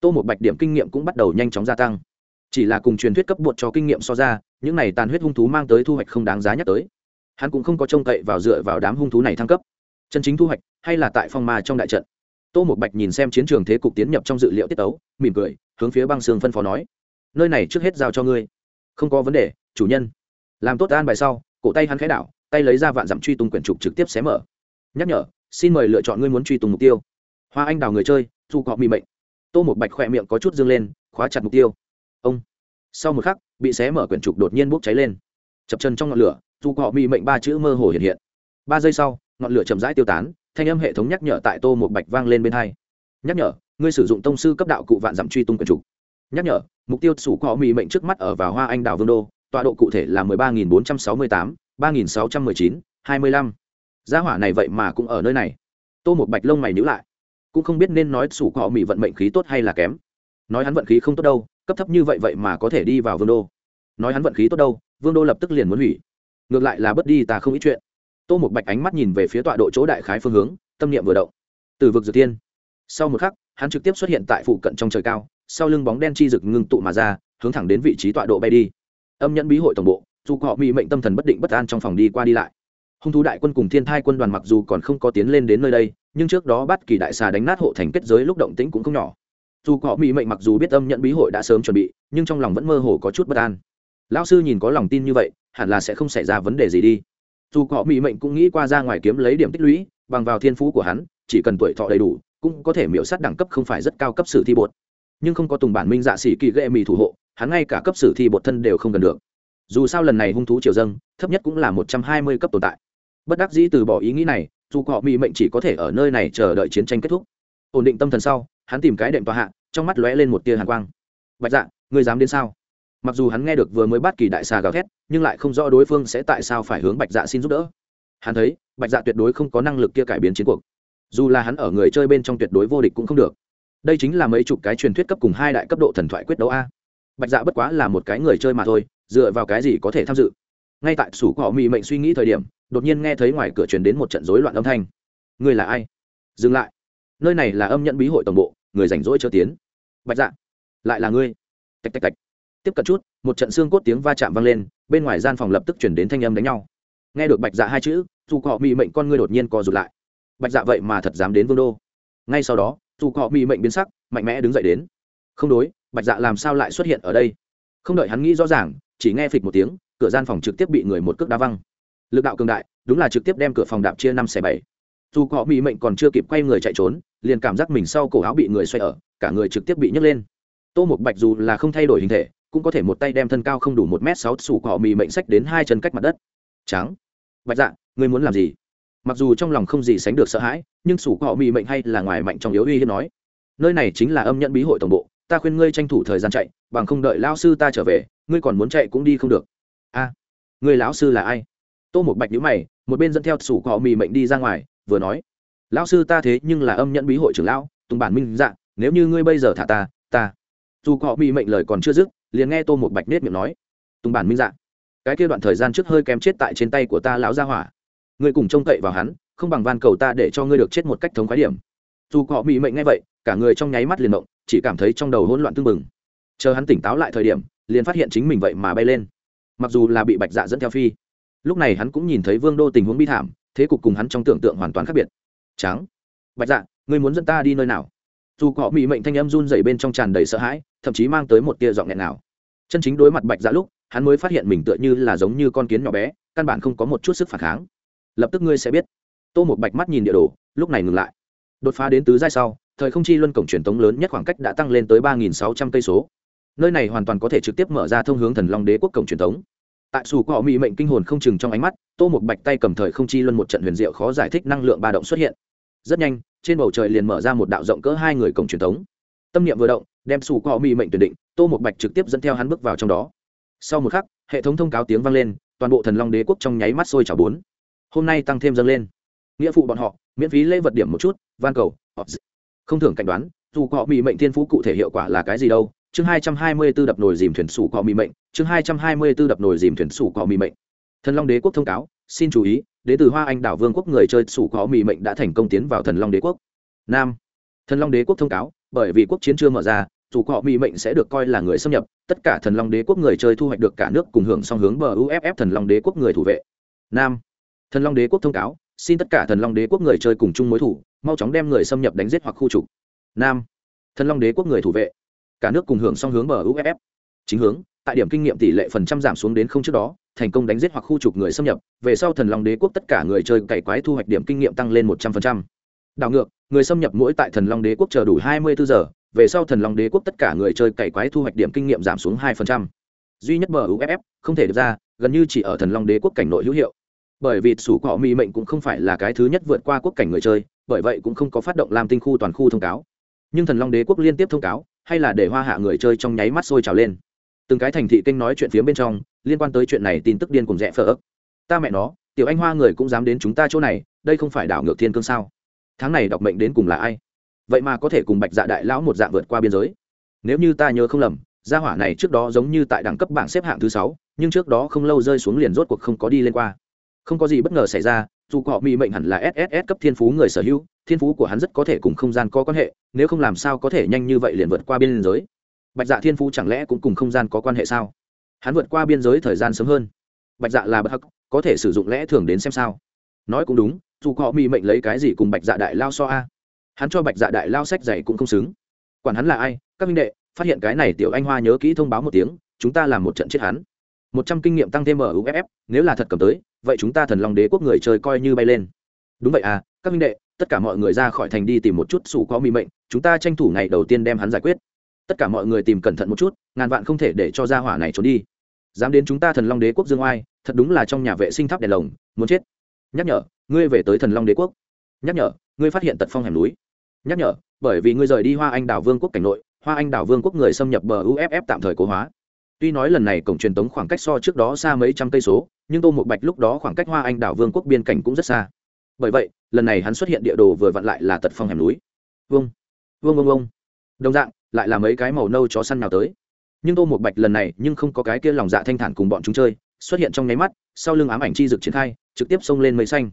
Tô một bạch điểm kinh nghiệm cũng bắt đầu nhanh chóng gia tăng. Chỉ là cùng truyền thuyết cấp bột cho kinh nghiệm so ra những này tàn huyết hung thú mang tới thu hoạch không đáng giá nhắc tới. Hắn cũng không có trông cậy vào dựa vào đám hung thú này thăng cấp. Chân chính thu hoạch, hay là tại phong ma trong đại trận. Tô một bạch nhìn xem chiến trường thế cục tiến nhập trong dự liệu tiết tấu, mỉm cười, hướng phía băng sương phân phó nói, nơi này trước hết giao cho ngươi. Không có vấn đề, chủ nhân. Làm tốt an bài sau, cổ tay hắn khẽ đảo, tay lấy ra vạn dặm truy tung quyển trục trực tiếp xé mở. Nhắc nhở, xin mời lựa chọn ngươi muốn truy tung mục tiêu. Hoa anh đào người chơi dù cọ bị mệnh. Tô một bạch khỏe miệng có chút dương lên, khóa chặt mục tiêu. Ông sau một khắc, bị xé mở quyển trục đột nhiên bốc cháy lên. Chập chân trong ngọn lửa, dù họ bị mệnh ba chữ mơ hồ hiện hiện. Ba giây sau, ngọn lửa chậm rãi tiêu tán, thanh âm hệ thống nhắc nhở tại tô một bạch vang lên bên hai. Nhắc nhở, ngươi sử dụng tông sư cấp đạo cụ vạn dặm truy tung quyển trục. Nhắc nhở, mục tiêu sủ họ mì mệnh trước mắt ở vào hoa anh đào vương đô, tọa độ cụ thể là mười ba nghìn bốn trăm sáu mươi tám, ba nghìn sáu trăm mười chín, hai mươi lăm. Gia hỏa này vậy mà cũng ở nơi này. Tô một bạch lông mày nhữ lại. Cũng không biết nên nói sủ họ mì vận mệnh khí tốt hay là kém. Nói hắn vận khí không tốt đâu cấp thấp như vậy vậy mà có thể đi vào vương đô. Nói hắn vận khí tốt đâu, vương đô lập tức liền muốn hủy. Ngược lại là bất đi ta không ít chuyện. Tô một bạch ánh mắt nhìn về phía tọa độ chỗ đại khái phương hướng, tâm niệm vừa động. Từ vực dược tiên. Sau một khắc, hắn trực tiếp xuất hiện tại phụ cận trong trời cao, sau lưng bóng đen chi rực ngưng tụ mà ra, hướng thẳng đến vị trí tọa độ bay đi. Âm nhẫn bí hội tổng bộ, dù họ bị mệnh tâm thần bất định bất an trong phòng đi qua đi lại. Hung thú đại quân cùng thiên thai quân đoàn mặc dù còn không có tiến lên đến nơi đây, nhưng trước đó bắt kỳ đại xà đánh nát hộ thành kết giới lúc động tĩnh cũng không nhỏ dù họ mỹ mệnh mặc dù biết âm nhận bí hội đã sớm chuẩn bị, nhưng trong lòng vẫn mơ hồ có chút bất an. Lão sư nhìn có lòng tin như vậy, hẳn là sẽ không xảy ra vấn đề gì đi. Dù họ mỹ mệnh cũng nghĩ qua ra ngoài kiếm lấy điểm tích lũy, bằng vào thiên phú của hắn, chỉ cần tuổi thọ đầy đủ, cũng có thể miễu sát đẳng cấp không phải rất cao cấp sử thi bột. Nhưng không có tùng bản minh dạ sĩ kỳ ghệ mì thủ hộ, hắn ngay cả cấp sử thi bột thân đều không cần được. Dù sao lần này hung thú triều dâng, thấp nhất cũng là một trăm hai mươi cấp tồn tại. Bất đắc dĩ từ bỏ ý nghĩ này, dù họ mỹ mệnh chỉ có thể ở nơi này chờ đợi chiến tranh kết thúc. Ổn định tâm thần sau, hắn tìm cái đệm tòa hạ trong mắt lóe lên một tia hàn quang. Bạch dạ ngươi dám đến sao? Mặc dù hắn nghe được vừa mới bắt kỳ đại xà gào thét, nhưng lại không rõ đối phương sẽ tại sao phải hướng bạch dạ xin giúp đỡ. Hắn thấy, bạch dạ tuyệt đối không có năng lực kia cải biến chiến cuộc. Dù là hắn ở người chơi bên trong tuyệt đối vô địch cũng không được. Đây chính là mấy chục cái truyền thuyết cấp cùng hai đại cấp độ thần thoại quyết đấu a. Bạch dạ bất quá là một cái người chơi mà thôi, dựa vào cái gì có thể tham dự? Ngay tại sủ cọ mị mệnh suy nghĩ thời điểm, đột nhiên nghe thấy ngoài cửa truyền đến một trận rối loạn âm thanh. Người là ai? Dừng lại. Nơi này là âm nhận bí hội tổng bộ người rảnh rỗi chớ tiến. Bạch dạ lại là ngươi. Tạch tạch tạch. Tiếp cận chút, một trận xương cốt tiếng va chạm vang lên, bên ngoài gian phòng lập tức chuyển đến thanh âm đánh nhau. Nghe được bạch dạ hai chữ, dù cọ mị mệnh con ngươi đột nhiên co rụt lại. Bạch dạ vậy mà thật dám đến vương đô. Ngay sau đó, dù cọ mị mệnh biến sắc, mạnh mẽ đứng dậy đến. Không đối, bạch dạ làm sao lại xuất hiện ở đây? Không đợi hắn nghĩ rõ ràng, chỉ nghe phịch một tiếng, cửa gian phòng trực tiếp bị người một cước đá văng. Lực đạo cường đại, đúng là trực tiếp đem cửa phòng đạp chia năm xẻ bảy. Dù cọ mị mệnh còn chưa kịp quay người chạy trốn liền cảm giác mình sau cổ áo bị người xoay ở cả người trực tiếp bị nhấc lên. Tô một bạch dù là không thay đổi hình thể cũng có thể một tay đem thân cao không đủ một m sáu sủ cỏ mì mệnh sách đến hai chân cách mặt đất. Trắng. Bạch dạ ngươi muốn làm gì? Mặc dù trong lòng không gì sánh được sợ hãi nhưng sủ cỏ mì mệnh hay là ngoài mạnh trong yếu uy hiếp nói. Nơi này chính là âm nhận bí hội tổng bộ ta khuyên ngươi tranh thủ thời gian chạy bằng không đợi lao sư ta trở về ngươi còn muốn chạy cũng đi không được. A à, người lão sư là ai? Tô một bạch nhữ mày một bên dẫn theo sủ cỏ mì mệnh đi ra ngoài vừa nói lão sư ta thế nhưng là âm nhận bí hội trưởng lão, tùng bản minh dạ nếu như ngươi bây giờ thả ta ta. Dù họ bị mệnh lời còn chưa dứt, liền nghe tô một bạch nết miệng nói. Tùng bản minh dạ. Cái kia đoạn thời gian trước hơi kém chết tại trên tay của ta lão gia hỏa. Ngươi cùng trông cậy vào hắn, không bằng van cầu ta để cho ngươi được chết một cách thống khái điểm. Dù họ bị mệnh ngay vậy, cả người trong nháy mắt liền động, chỉ cảm thấy trong đầu hỗn loạn tương bừng. Chờ hắn tỉnh táo lại thời điểm, liền phát hiện chính mình vậy mà bay lên. Mặc dù là bị bạch dạ dẫn theo phi, lúc này hắn cũng nhìn thấy vương đô tình huống bi thảm, thế cục cùng hắn trong tưởng tượng hoàn toàn khác biệt trắng. Bạch dạ ngươi muốn dẫn ta đi nơi nào? Dù họ bị mệnh thanh âm run dày bên trong tràn đầy sợ hãi, thậm chí mang tới một tia giọng nghẹn nào chân chính đối mặt bạch dạ lúc, hắn mới phát hiện mình tựa như là giống như con kiến nhỏ bé, căn bản không có một chút sức phản kháng. Lập tức ngươi sẽ biết. Tô một bạch mắt nhìn địa đồ, lúc này ngừng lại. Đột phá đến tứ giai sau, thời không chi luân cổng truyền tống lớn nhất khoảng cách đã tăng lên tới ba nghìn sáu trăm cây số. Nơi này hoàn toàn có thể trực tiếp mở ra thông hướng thần long đế quốc cổng truyền thống tại sủ cọ mỹ mệnh kinh hồn không chừng trong ánh mắt, tô một bạch tay cầm thời không chi luân một trận huyền diệu khó giải thích năng lượng ba động xuất hiện rất nhanh, trên bầu trời liền mở ra một đạo rộng cỡ hai người cổng truyền thống. Tâm niệm vừa động, đem sủ cọ mỹ mệnh tuyển định, tô một bạch trực tiếp dẫn theo hắn bước vào trong đó. Sau một khắc, hệ thống thông cáo tiếng vang lên, toàn bộ thần long đế quốc trong nháy mắt sôi trào bốn. Hôm nay tăng thêm dâng lên. Nghĩa phụ bọn họ, miễn phí lễ vật điểm một chút, van cầu không thưởng cảnh đoán, dù cọ mỹ mệnh thiên phú cụ thể hiệu quả là cái gì đâu, chương hai trăm hai mươi b ố đập nồi dìm thuyền sủ cọ mỹ mệnh, chương hai trăm hai mươi b ố đập nồi dìm thuyền sủ cọ mỹ mệnh. Thần long đế quốc thông cáo, xin chú ý đế từ hoa anh đảo vương quốc người chơi sủ có mì mệnh đã thành công tiến vào thần long đế quốc. Nam. Thần long đế quốc thông cáo, bởi vì quốc chiến chưa mở ra dù họ mỹ mệnh sẽ được coi là người xâm nhập, tất cả thần long đế quốc người chơi thu hoạch được cả nước cùng hưởng song hướng bờ uff thần long đế quốc người thủ vệ. Nam. Thần long đế quốc thông cáo, xin tất cả thần long đế quốc người chơi cùng chung mối thủ, mau chóng đem người xâm nhập đánh giết hoặc khu trục. Nam. Thần long đế quốc người thủ vệ, cả nước cùng hưởng song hướng bờ uff chính hướng tại điểm kinh nghiệm tỷ lệ phần trăm giảm xuống đến không trước đó, thành công đánh giết hoặc khu trục người xâm nhập, về sau thần long đế quốc tất cả người chơi cày quái thu hoạch điểm kinh nghiệm tăng lên một trăm phần trăm. Đảo ngược, người xâm nhập mỗi tại thần long đế quốc chờ đủ hai mươi bốn giờ, về sau thần long đế quốc tất cả người chơi cày quái thu hoạch điểm kinh nghiệm giảm xuống hai phần trăm. Duy nhất bờ uff không thể được ra, gần như chỉ ở thần long đế quốc cảnh nội hữu hiệu. Bởi vì sủ cọ mỹ mệnh cũng không phải là cái thứ nhất vượt qua quốc cảnh người chơi, bởi vậy cũng không có phát động làm tinh khu toàn khu thông cáo. Nhưng thần long đế quốc liên tiếp thông cáo, hay là để hoa hạ người chơi trong nháy mắt sôi trào lên từng cái thành thị kênh nói chuyện phía bên trong, liên quan tới chuyện này tin tức điên cùng rẽ phở ấp ta mẹ nó, tiểu anh hoa người cũng dám đến chúng ta chỗ này, đây không phải đảo ngược thiên cương sao? Tháng này đọc mệnh đến cùng là ai? Vậy mà có thể cùng bạch dạ đại lão một dạng vượt qua biên giới. Nếu như ta nhớ không lầm, gia hỏa này trước đó giống như tại đẳng cấp bảng xếp hạng thứ sáu, nhưng trước đó không lâu rơi xuống liền rốt cuộc không có đi lên qua. Không có gì bất ngờ xảy ra, dù họ bị mệnh hẳn là sss cấp thiên phú người sở hữu, thiên phú của hắn rất có thể cùng không gian có quan hệ, nếu không làm sao có thể nhanh như vậy liền vượt qua biên giới bạch dạ thiên phú chẳng lẽ cũng cùng không gian có quan hệ sao? Hắn vượt qua biên giới thời gian sớm hơn. Bạch dạ là bất hắc, có thể sử dụng lẽ thường đến xem sao. Nói cũng đúng, dù họ mỹ mệnh lấy cái gì cùng bạch dạ đại lao so a. Hắn cho bạch dạ đại lao sách dày cũng không xứng. Quản hắn là ai, các minh đệ, phát hiện cái này tiểu anh hoa nhớ kỹ thông báo một tiếng, chúng ta làm một trận chết hắn. Một trăm kinh nghiệm tăng thêm ở uff nếu là thật cầm tới, vậy chúng ta thần long đế quốc người chơi coi như bay lên. Đúng vậy à các minh đệ, tất cả mọi người ra khỏi thành đi tìm một chút sủ có mỹ mệnh, chúng ta tranh thủ ngày đầu tiên đem hắn giải quyết tất cả mọi người tìm cẩn thận một chút, ngàn vạn không thể để cho gia hỏa này trốn đi. Dám đến chúng ta thần long đế quốc dương oai, thật đúng là trong nhà vệ sinh tháp đèn lồng, muốn chết. Nhắc nhở, ngươi về tới thần long đế quốc. Nhắc nhở, ngươi phát hiện tật phong hẻm núi. Nhắc nhở, bởi vì ngươi rời đi hoa anh đảo vương quốc cảnh nội, hoa anh đảo vương quốc người xâm nhập bờ uff tạm thời cố hóa. Tuy nói lần này cổng truyền tống khoảng cách so trước đó xa mấy trăm cây số, nhưng tô một bạch lúc đó khoảng cách hoa anh đảo vương quốc biên cảnh cũng rất xa. Bởi vậy, lần này hắn xuất hiện địa đồ vừa vặn lại là tật phong hẻm núi. Vông vông vông vông đồng dạng lại là mấy cái màu nâu chó săn nào tới. Nhưng tô một bạch lần này nhưng không có cái kia lòng dạ thanh thản cùng bọn chúng chơi, xuất hiện trong nháy mắt, sau lưng ám ảnh chi dực triển khai, trực tiếp xông lên mây xanh.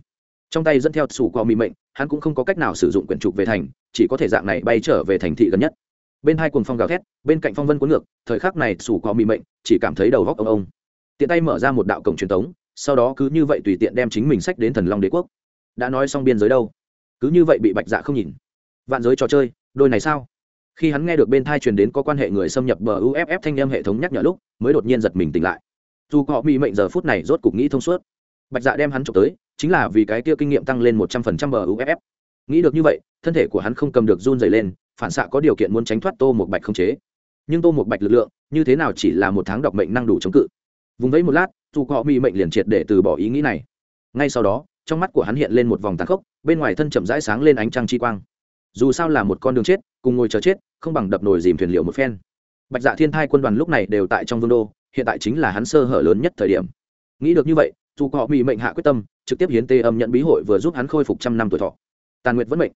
Trong tay dẫn theo sủ cò mị mệnh, hắn cũng không có cách nào sử dụng quyển trục về thành, chỉ có thể dạng này bay trở về thành thị gần nhất. Bên hai cuồng phong gào thét, bên cạnh phong vân cuốn ngược, thời khắc này sủ cò mị mệnh chỉ cảm thấy đầu góc ông ông. Tiện tay mở ra một đạo cổng truyền thống sau đó cứ như vậy tùy tiện đem chính mình sách đến thần long đế quốc. Đã nói xong biên giới đâu? Cứ như vậy bị bạch dạ không nhìn. Vạn giới trò chơi, đôi này sao? Khi hắn nghe được bên thai truyền đến có quan hệ người xâm nhập bờ uff thanh âm hệ thống nhắc nhở lúc, mới đột nhiên giật mình tỉnh lại. Dù họ bị mệnh giờ phút này rốt cục nghĩ thông suốt, bạch dạ đem hắn trộm tới, chính là vì cái kia kinh nghiệm tăng lên một trăm phần trăm bờ uff nghĩ được như vậy, thân thể của hắn không cầm được run dày lên, phản xạ có điều kiện muốn tránh thoát tô một bạch không chế. Nhưng tô một bạch lực lượng, như thế nào chỉ là một tháng đọc mệnh năng đủ chống cự. Vùng vẫy một lát, dù họ bị mệnh liền triệt để từ bỏ ý nghĩ này. Ngay sau đó, trong mắt của hắn hiện lên một vòng tàn khốc, bên ngoài thân chậm rãi sáng lên ánh trăng chi quang. Dù sao là một con đường chết cùng ngồi chờ chết, không bằng đập nồi dìm thuyền liệu một phen. Bạch dạ thiên thai quân đoàn lúc này đều tại trong vương đô, hiện tại chính là hắn sơ hở lớn nhất thời điểm. Nghĩ được như vậy, dù họ bị mệnh hạ quyết tâm, trực tiếp hiến tê âm nhận bí hội vừa giúp hắn khôi phục trăm năm tuổi thọ. Tàn nguyệt vẫn mệnh.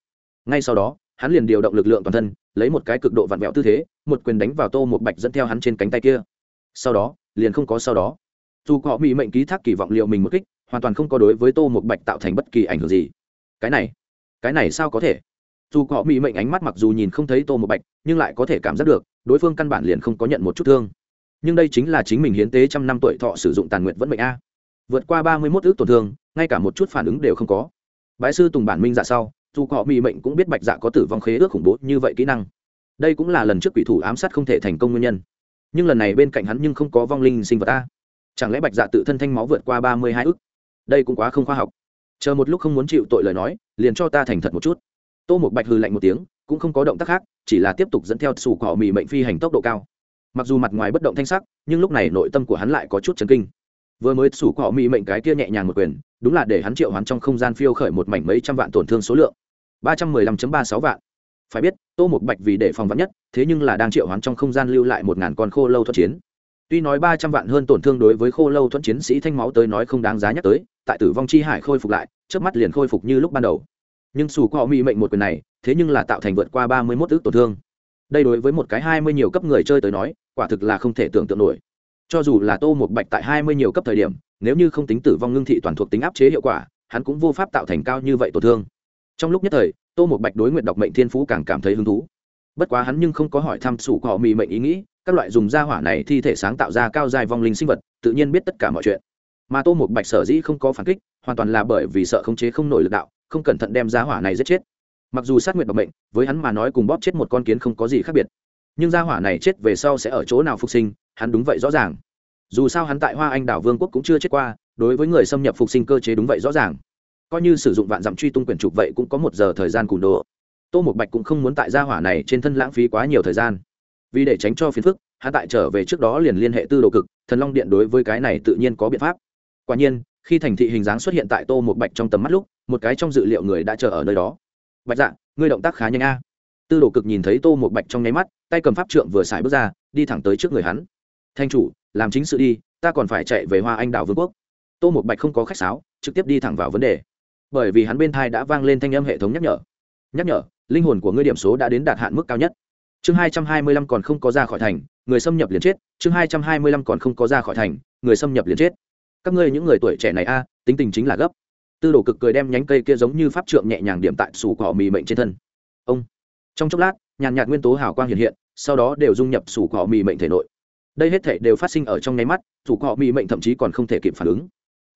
Ngay sau đó, hắn liền điều động lực lượng toàn thân, lấy một cái cực độ vặn vẹo tư thế, một quyền đánh vào tô một bạch dẫn theo hắn trên cánh tay kia. Sau đó, liền không có sau đó. Dù họ bị mệnh ký thác kỳ vọng liệu mình một kích, hoàn toàn không có đối với tô một bạch tạo thành bất kỳ ảnh hưởng gì. Cái này cái này sao có thể? Dù họ bị mệnh ánh mắt mặc dù nhìn không thấy tô một bạch, nhưng lại có thể cảm giác được, đối phương căn bản liền không có nhận một chút thương. Nhưng đây chính là chính mình hiến tế trăm năm tuổi thọ sử dụng tàn nguyện vẫn mệnh a. Vượt qua ba mươi mốt ước tổn thương, ngay cả một chút phản ứng đều không có. Bái sư tùng bản minh dạ sau, dù họ bị mệnh cũng biết bạch dạ có tử vong khế ước khủng bố như vậy kỹ năng. Đây cũng là lần trước quỷ thủ ám sát không thể thành công nguyên nhân. Nhưng lần này bên cạnh hắn nhưng không có vong linh sinh vật a. Chẳng lẽ bạch dạ tự thân thanh máu vượt qua ba mươi hai ước? Đây cũng quá không khoa học. Chờ một lúc không muốn chịu tội lời nói, liền cho ta thành thật một chút tô một bạch hư lạnh một tiếng, cũng không có động tác khác, chỉ là tiếp tục dẫn theo sủ cỏ mì mệnh phi hành tốc độ cao. Mặc dù mặt ngoài bất động thanh sắc, nhưng lúc này nội tâm của hắn lại có chút chấn kinh. Vừa mới sủ cỏ mì mệnh cái kia nhẹ nhàng một quyền, đúng là để hắn triệu hắn trong không gian phiêu khởi một mảnh mấy trăm vạn tổn thương số lượng. ba trăm mười lăm ba sáu vạn. Phải biết, tô một bạch vì để phòng vắn nhất, thế nhưng là đang triệu hoán trong không gian lưu lại một ngàn con khô lâu thuận chiến. Tuy nói ba trăm vạn hơn tổn thương đối với khô lâu thuận chiến sĩ thanh máu tới nói không đáng giá nhắc tới, tại tử vong chi hải khôi phục lại trước mắt liền khôi phục như lúc ban đầu nhưng sủ cọ mỹ mệnh một quyền này, thế nhưng là tạo thành vượt qua ba mươi mốt ước tổn thương. Đây đối với một cái hai mươi nhiều cấp người chơi tới nói, quả thực là không thể tưởng tượng nổi. Cho dù là tô một bạch tại hai mươi nhiều cấp thời điểm, nếu như không tính tử vong ngưng thị toàn thuộc tính áp chế hiệu quả, hắn cũng vô pháp tạo thành cao như vậy tổn thương. Trong lúc nhất thời, tô một bạch đối nguyện đọc mệnh thiên phú càng cảm thấy hứng thú. Bất quá hắn nhưng không có hỏi thăm sủ cọ mỹ mệnh ý nghĩ, các loại dùng da hỏa này thi thể sáng tạo ra cao dài vong linh sinh vật, tự nhiên biết tất cả mọi chuyện. Mà tô một bạch sở dĩ không có phản kích, hoàn toàn là bởi vì sợ khống chế không nổi lực đạo không cẩn thận đem giá hỏa này giết chết. Mặc dù sát nguyệt bọc mệnh, với hắn mà nói cùng bóp chết một con kiến không có gì khác biệt. Nhưng gia hỏa này chết về sau sẽ ở chỗ nào phục sinh, hắn đúng vậy rõ ràng. Dù sao hắn tại hoa anh đảo vương quốc cũng chưa chết qua, đối với người xâm nhập phục sinh cơ chế đúng vậy rõ ràng. Coi như sử dụng vạn dặm truy tung quyền trục vậy cũng có một giờ thời gian cùn đồ. Tô một bạch cũng không muốn tại gia hỏa này trên thân lãng phí quá nhiều thời gian. Vì để tránh cho phiền phức, hắn tại trở về trước đó liền liên hệ tư đồ cực, thần long điện đối với cái này tự nhiên có biện pháp. Quả nhiên, khi thành thị hình dáng xuất hiện tại tô một bạch trong tầm mắt lúc một cái trong dự liệu người đã chờ ở nơi đó. Bạch dạ ngươi động tác khá nhanh a. Tư đồ cực nhìn thấy tô một bạch trong nháy mắt, tay cầm pháp trượng vừa xài bước ra, đi thẳng tới trước người hắn. Thanh chủ, làm chính sự đi, ta còn phải chạy về hoa anh đào vương quốc. Tô một bạch không có khách sáo, trực tiếp đi thẳng vào vấn đề. Bởi vì hắn bên thai đã vang lên thanh âm hệ thống nhắc nhở. Nhắc nhở, linh hồn của ngươi điểm số đã đến đạt hạn mức cao nhất. Chương hai trăm hai mươi lăm còn không có ra khỏi thành, người xâm nhập liền chết. Chương hai trăm hai mươi lăm còn không có ra khỏi thành, người xâm nhập liền chết. Các ngươi những người tuổi trẻ này a, tính tình chính là gấp tư đồ cực cười đem nhánh cây kia giống như pháp trượng nhẹ nhàng điểm tại sủ cỏ mì mệnh trên thân. Ông. Trong chốc lát, nhàn nhạt nguyên tố hào quang hiện hiện, sau đó đều dung nhập sủ cỏ mì mệnh thể nội. Đây hết thể đều phát sinh ở trong nháy mắt, sủ cỏ mì mệnh thậm chí còn không thể kịp phản ứng.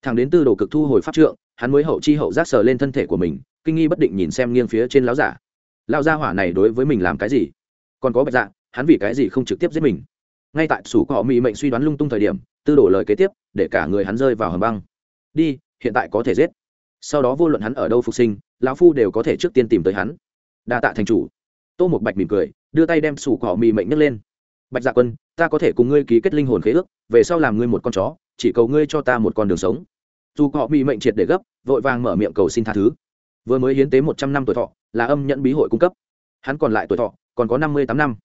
Thằng đến tư đồ cực thu hồi pháp trượng, hắn mới hậu chi hậu giác sờ lên thân thể của mình, kinh nghi bất định nhìn xem nghiêng phía trên láo giả. Lao gia hỏa này đối với mình làm cái gì? Còn có bạch dạ hắn vì cái gì không trực tiếp giết mình? Ngay tại sủ cỏ mì mệnh suy đoán lung tung thời điểm, tư đổ lời kế tiếp, để cả người hắn rơi vào hầm băng. Đi, hiện tại có thể giết sau đó vô luận hắn ở đâu phục sinh, lão phu đều có thể trước tiên tìm tới hắn. Đa tạ thành chủ. Tô một bạch mỉm cười, đưa tay đem sủ cỏ mì mệnh nhấc lên. Bạch dạ quân, ta có thể cùng ngươi ký kết linh hồn khế ước, về sau làm ngươi một con chó, chỉ cầu ngươi cho ta một con đường sống. Dù cọ mì mệnh triệt để gấp, vội vàng mở miệng cầu xin tha thứ. Vừa mới hiến tế một trăm năm tuổi thọ, là âm nhận bí hội cung cấp. Hắn còn lại tuổi thọ, còn có năm mươi tám năm.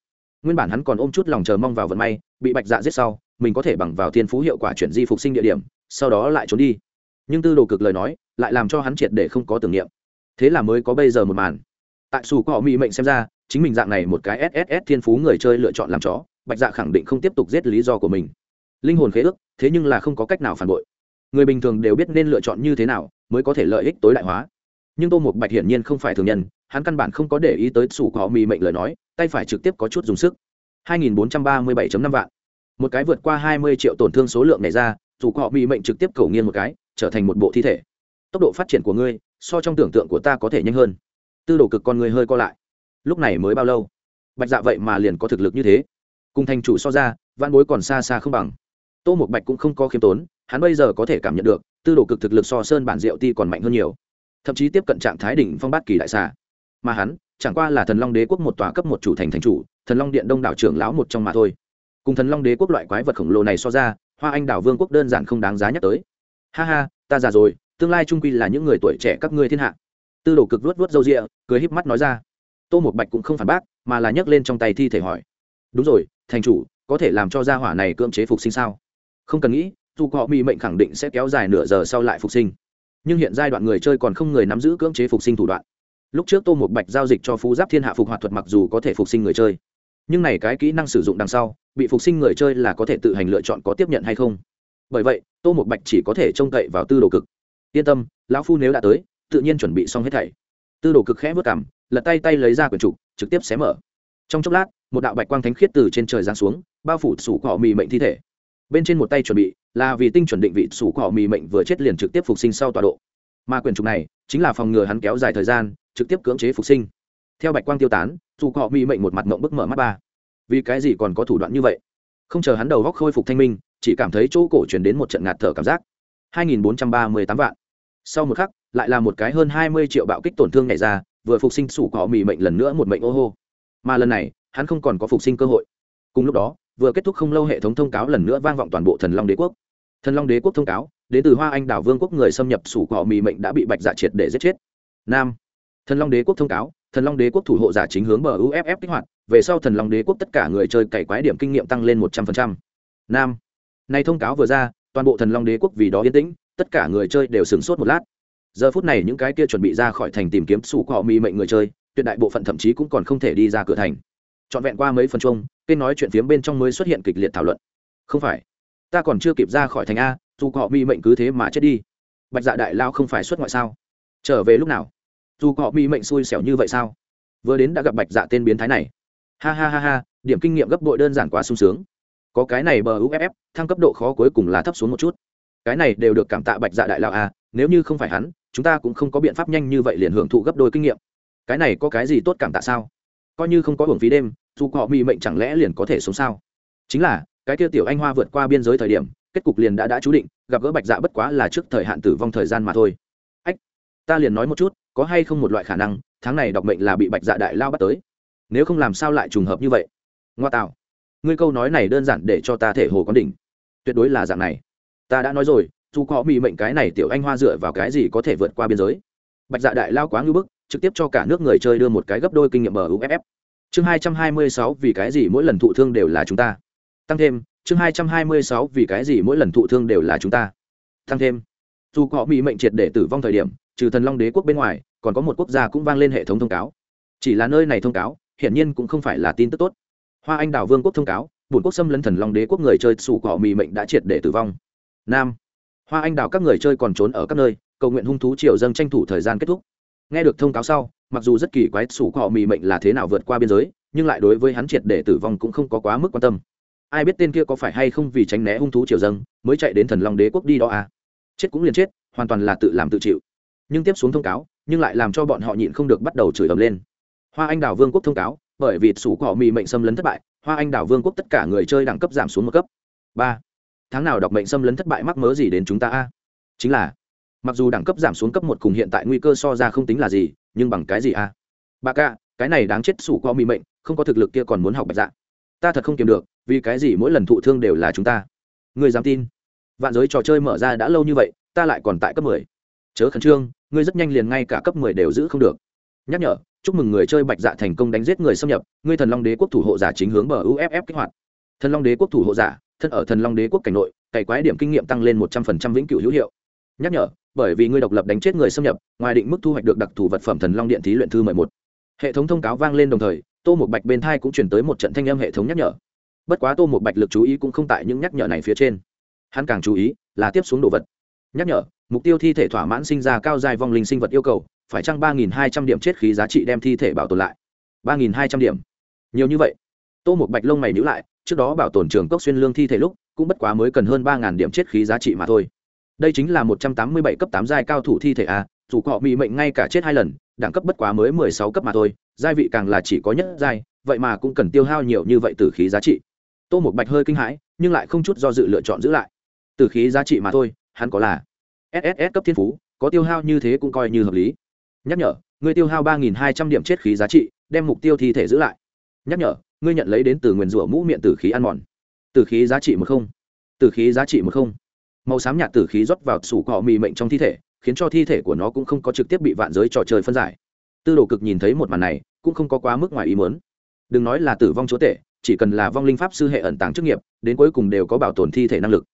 Nguyên bản hắn còn ôm chút lòng chờ mong vào vận may, bị bạch dạ giết sau, mình có thể bằng vào thiên phú hiệu quả chuyển di phục sinh địa điểm, sau đó lại trốn đi. Nhưng tư đồ cực lời nói lại làm cho hắn triệt để không có tưởng niệm. Thế là mới có bây giờ một màn. Tại xù cọ mỹ mệnh xem ra, chính mình dạng này một cái sss thiên phú người chơi lựa chọn làm chó, bạch dạ khẳng định không tiếp tục giết lý do của mình. Linh hồn khế ước, thế nhưng là không có cách nào phản bội. Người bình thường đều biết nên lựa chọn như thế nào mới có thể lợi ích tối đại hóa. Nhưng tô một bạch hiển nhiên không phải thường nhân, hắn căn bản không có để ý tới sủ cọ mỹ mệnh lời nói, tay phải trực tiếp có chút dùng sức. 2437.5 vạn. Một cái vượt qua 20 triệu tổn thương số lượng này ra dù cọ mỹ mệnh trực tiếp cầu nghiêng một cái, trở thành một bộ thi thể tốc độ phát triển của ngươi, so trong tưởng tượng của ta có thể nhanh hơn. Tư đồ cực con người hơi co lại. Lúc này mới bao lâu? Bạch dạ vậy mà liền có thực lực như thế. Cùng thành chủ so ra văn bối còn xa xa không bằng. Tô một bạch cũng không có khiêm tốn, hắn bây giờ có thể cảm nhận được, tư đồ cực thực lực so sơn bản diệu ti còn mạnh hơn nhiều. Thậm chí tiếp cận trạng thái đỉnh phong bát kỳ đại xà. Mà hắn, chẳng qua là thần long đế quốc một tòa cấp một chủ thành thành chủ, thần long điện đông đảo trưởng lão một trong mà thôi. Cùng thần long đế quốc loại quái vật khổng lồ này so ra, hoa anh đảo vương quốc đơn giản không đáng giá nhắc tới. Ha ha, ta già rồi tương lai trung quy là những người tuổi trẻ các ngươi thiên hạ. Tư đồ cực vuốt vuốt râu rịa cười híp mắt nói ra. Tô một bạch cũng không phản bác, mà là nhấc lên trong tay thi thể hỏi. Đúng rồi, thành chủ, có thể làm cho gia hỏa này cưỡng chế phục sinh sao? Không cần nghĩ, dù họ bị mệnh khẳng định sẽ kéo dài nửa giờ sau lại phục sinh. Nhưng hiện giai đoạn người chơi còn không người nắm giữ cưỡng chế phục sinh thủ đoạn. Lúc trước tô một bạch giao dịch cho phú giáp thiên hạ phục hoạt thuật mặc dù có thể phục sinh người chơi, nhưng này cái kỹ năng sử dụng đằng sau, bị phục sinh người chơi là có thể tự hành lựa chọn có tiếp nhận hay không. Bởi vậy, tô một bạch chỉ có thể trông cậy vào tư đồ cực yên tâm, lão phu nếu đã tới, tự nhiên chuẩn bị xong hết thảy. Tư đồ cực khẽ vớt cảm lật tay tay lấy ra quyển trục, trực tiếp xé mở. Trong chốc lát, một đạo bạch quang thánh khiết từ trên trời giáng xuống, bao phủ sủ cỏ mì mệnh thi thể. Bên trên một tay chuẩn bị, là vì tinh chuẩn định vị sủ cỏ mì mệnh vừa chết liền trực tiếp phục sinh sau tọa độ. Mà quyển trục này, chính là phòng ngừa hắn kéo dài thời gian, trực tiếp cưỡng chế phục sinh. Theo bạch quang tiêu tán dù cọ mì mệnh một mặt mộng bức mở mắt ba. Vì cái gì còn có thủ đoạn như vậy? Không chờ hắn đầu góc khôi phục thanh minh, chỉ cảm thấy chỗ cổ chuyển đến một trận ngạt thở cảm giác. 2.438 vạn sau một khắc, lại là một cái hơn 20 triệu bạo kích tổn thương nhảy ra, vừa phục sinh sủ cỏ mì mệnh lần nữa một mệnh ô hô. Mà lần này, hắn không còn có phục sinh cơ hội. Cùng lúc đó, vừa kết thúc không lâu hệ thống thông cáo lần nữa vang vọng toàn bộ thần long đế quốc. Thần long đế quốc thông cáo, đến từ hoa anh đảo vương quốc người xâm nhập sủ cỏ mì mệnh đã bị bạch dạ triệt để giết chết. Nam. Thần long đế quốc thông cáo, thần long đế quốc thủ hộ giả chính hướng bờ uff kích hoạt, về sau thần long đế quốc tất cả người chơi cày quái điểm kinh nghiệm tăng lên một trăm linh nam. Nay thông cáo vừa ra, toàn bộ thần long đế quốc vì đó yên tĩnh tất cả người chơi đều sửng sốt một lát. Giờ phút này những cái kia chuẩn bị ra khỏi thành tìm kiếm sủ cọ mỹ mệnh người chơi, tuyệt đại bộ phận thậm chí cũng còn không thể đi ra cửa thành. Trọn vẹn qua mấy phần chung, kênh nói chuyện phiếm bên trong mới xuất hiện kịch liệt thảo luận. Không phải, ta còn chưa kịp ra khỏi thành a, dù cọ mỹ mệnh cứ thế mà chết đi. Bạch dạ đại lao không phải xuất ngoại sao? Trở về lúc nào? Dù họ mỹ mệnh xui xẻo như vậy sao? Vừa đến đã gặp bạch dạ tên biến thái này. Ha ha ha ha, điểm kinh nghiệm gấp bội đơn giản quá sung sướng. Có cái này bờ uff thăng cấp độ khó cuối cùng là thấp xuống một chút cái này đều được cảm tạ bạch dạ đại lão a nếu như không phải hắn, chúng ta cũng không có biện pháp nhanh như vậy liền hưởng thụ gấp đôi kinh nghiệm. Cái này có cái gì tốt cảm tạ sao? Coi như không có hưởng phí đêm, dù họ bị mệnh chẳng lẽ liền có thể sống sao? Chính là, cái kia tiểu anh hoa vượt qua biên giới thời điểm, kết cục liền đã đã chú định, gặp gỡ bạch dạ bất quá là trước thời hạn tử vong thời gian mà thôi. Ách, ta liền nói một chút, có hay không một loại khả năng, tháng này đọc mệnh là bị bạch dạ đại lao bắt tới? Nếu không làm sao lại trùng hợp như vậy? Ngoa tạo. Ngươi câu nói này đơn giản để cho ta thể hồ có đỉnh. Tuyệt đối là dạng này ta đã nói rồi, dù có bị mệnh cái này tiểu anh hoa dựa vào cái gì có thể vượt qua biên giới. Bạch dạ đại lao quá ngưỡng bức, trực tiếp cho cả nước người chơi đưa một cái gấp đôi kinh nghiệm muff chương hai trăm hai mươi sáu, vì cái gì mỗi lần thụ thương đều là chúng ta? Tăng thêm, chương hai trăm hai mươi sáu, vì cái gì mỗi lần thụ thương đều là chúng ta? Tăng thêm, dù họ bị mệnh triệt để tử vong thời điểm, trừ thần long đế quốc bên ngoài, còn có một quốc gia cũng vang lên hệ thống thông cáo. Chỉ là nơi này thông cáo, hiển nhiên cũng không phải là tin tức tốt. Hoa anh đào vương quốc thông cáo bùn quốc xâm lấn thần long đế quốc người chơi sủ cỏ mì mệnh đã triệt để tử vong nam. Hoa anh đào các người chơi còn trốn ở các nơi, cầu nguyện hung thú triều dâng tranh thủ thời gian kết thúc. Nghe được thông cáo sau, mặc dù rất kỳ quái sủ cọ mì mệnh là thế nào vượt qua biên giới, nhưng lại đối với hắn triệt để tử vong cũng không có quá mức quan tâm. Ai biết tên kia có phải hay không vì tránh né hung thú triều dâng, mới chạy đến thần long đế quốc đi đó à? Chết cũng liền chết, hoàn toàn là tự làm tự chịu. Nhưng tiếp xuống thông cáo, nhưng lại làm cho bọn họ nhịn không được bắt đầu chửi ầm lên. Hoa anh đào vương quốc thông cáo, bởi vì sủ cọ mì mệnh xâm lấn thất bại, hoa anh đào vương quốc tất cả người chơi đẳng cấp giảm xuống một cấp. Ba tháng nào đọc mệnh xâm lấn thất bại mắc mớ gì đến chúng ta a? Chính là, mặc dù đẳng cấp giảm xuống cấp một cùng hiện tại nguy cơ so ra không tính là gì, nhưng bằng cái gì a? Bà ca, cái này đáng chết sủ co mì mệnh, không có thực lực kia còn muốn học bạch dạ. Ta thật không kiếm được, vì cái gì mỗi lần thụ thương đều là chúng ta. Người dám tin? Vạn giới trò chơi mở ra đã lâu như vậy, ta lại còn tại cấp mười. Chớ khẩn trương, ngươi rất nhanh liền ngay cả cấp mười đều giữ không được. Nhắc nhở, chúc mừng người chơi bạch dạ thành công đánh giết người xâm nhập, ngươi thần long đế quốc thủ hộ giả chính hướng bờ uff kích hoạt. Thần long đế quốc thủ hộ giả thân ở thần long đế quốc cảnh nội, cày quái điểm kinh nghiệm tăng lên một trăm phần trăm vĩnh cửu hữu hiệu. Nhắc nhở, bởi vì ngươi độc lập đánh chết người xâm nhập, ngoài định mức thu hoạch được đặc thù vật phẩm thần long điện thí luyện thư mười một. Hệ thống thông cáo vang lên đồng thời, tô một bạch bên thai cũng chuyển tới một trận thanh âm hệ thống nhắc nhở. Bất quá tô một bạch lực chú ý cũng không tại những nhắc nhở này phía trên. Hắn càng chú ý là tiếp xuống đồ vật. Nhắc nhở, mục tiêu thi thể thỏa mãn sinh ra cao dài vong linh sinh vật yêu cầu, phải chăng ba nghìn hai trăm điểm chết khí giá trị đem thi thể bảo tồn lại? ba nghìn hai trăm điểm. Nhiều như vậy. Tô một bạch lông mày nhữ lại trước đó bảo tồn trường cốc xuyên lương thi thể lúc, cũng bất quá mới cần hơn ba điểm chết khí giá trị mà thôi. Đây chính là một trăm tám mươi bảy cấp tám giai cao thủ thi thể a, dù họ bị mệnh ngay cả chết hai lần, đẳng cấp bất quá mới mười sáu cấp mà thôi, giai vị càng là chỉ có nhất giai, vậy mà cũng cần tiêu hao nhiều như vậy từ khí giá trị. Tô một bạch hơi kinh hãi, nhưng lại không chút do dự lựa chọn giữ lại. Từ khí giá trị mà thôi, hắn có là sss cấp thiên phú, có tiêu hao như thế cũng coi như hợp lý. Nhắc nhở ngươi tiêu hao ba nghìn hai trăm điểm chết khí giá trị, đem mục tiêu thi thể giữ lại. Nhắc nhở ngươi nhận lấy đến từ nguyền rủa mũ miệng tử khí ăn mòn. Tử khí giá trị một không. Tử khí giá trị một không. Màu xám nhạt tử khí rót vào sủ cọ mì mệnh trong thi thể, khiến cho thi thể của nó cũng không có trực tiếp bị vạn giới trò chơi phân giải. Tư đồ cực nhìn thấy một màn này, cũng không có quá mức ngoài ý muốn. Đừng nói là tử vong chúa tể, chỉ cần là vong linh pháp sư hệ ẩn tàng chức nghiệp, đến cuối cùng đều có bảo tồn thi thể năng lực.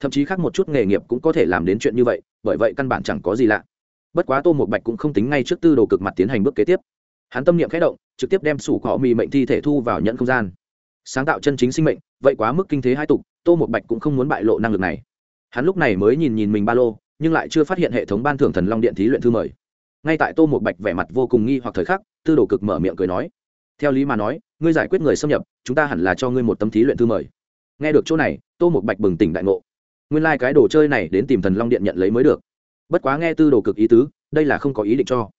Thậm chí khác một chút nghề nghiệp cũng có thể làm đến chuyện như vậy, bởi vậy căn bản chẳng có gì lạ. Bất quá tô một bạch cũng không tính ngay trước tư đồ cực mặt tiến hành bước kế tiếp hắn tâm niệm khẽ động, trực tiếp đem sủ cỏ mì mệnh thi thể thu vào nhận không gian. Sáng tạo chân chính sinh mệnh, vậy quá mức kinh thế hai tục, tô một bạch cũng không muốn bại lộ năng lực này. Hắn lúc này mới nhìn nhìn mình ba lô, nhưng lại chưa phát hiện hệ thống ban thưởng thần long điện thí luyện thư mời. Ngay tại tô một bạch vẻ mặt vô cùng nghi hoặc thời khắc, tư đồ cực mở miệng cười nói, theo lý mà nói, ngươi giải quyết người xâm nhập, chúng ta hẳn là cho ngươi một tấm thí luyện thư mời. Nghe được chỗ này, tô một bạch bừng tỉnh đại ngộ. Nguyên lai、like、cái đồ chơi này đến tìm thần long điện nhận lấy mới được. Bất quá nghe tư đồ cực ý tứ, đây là không có ý định cho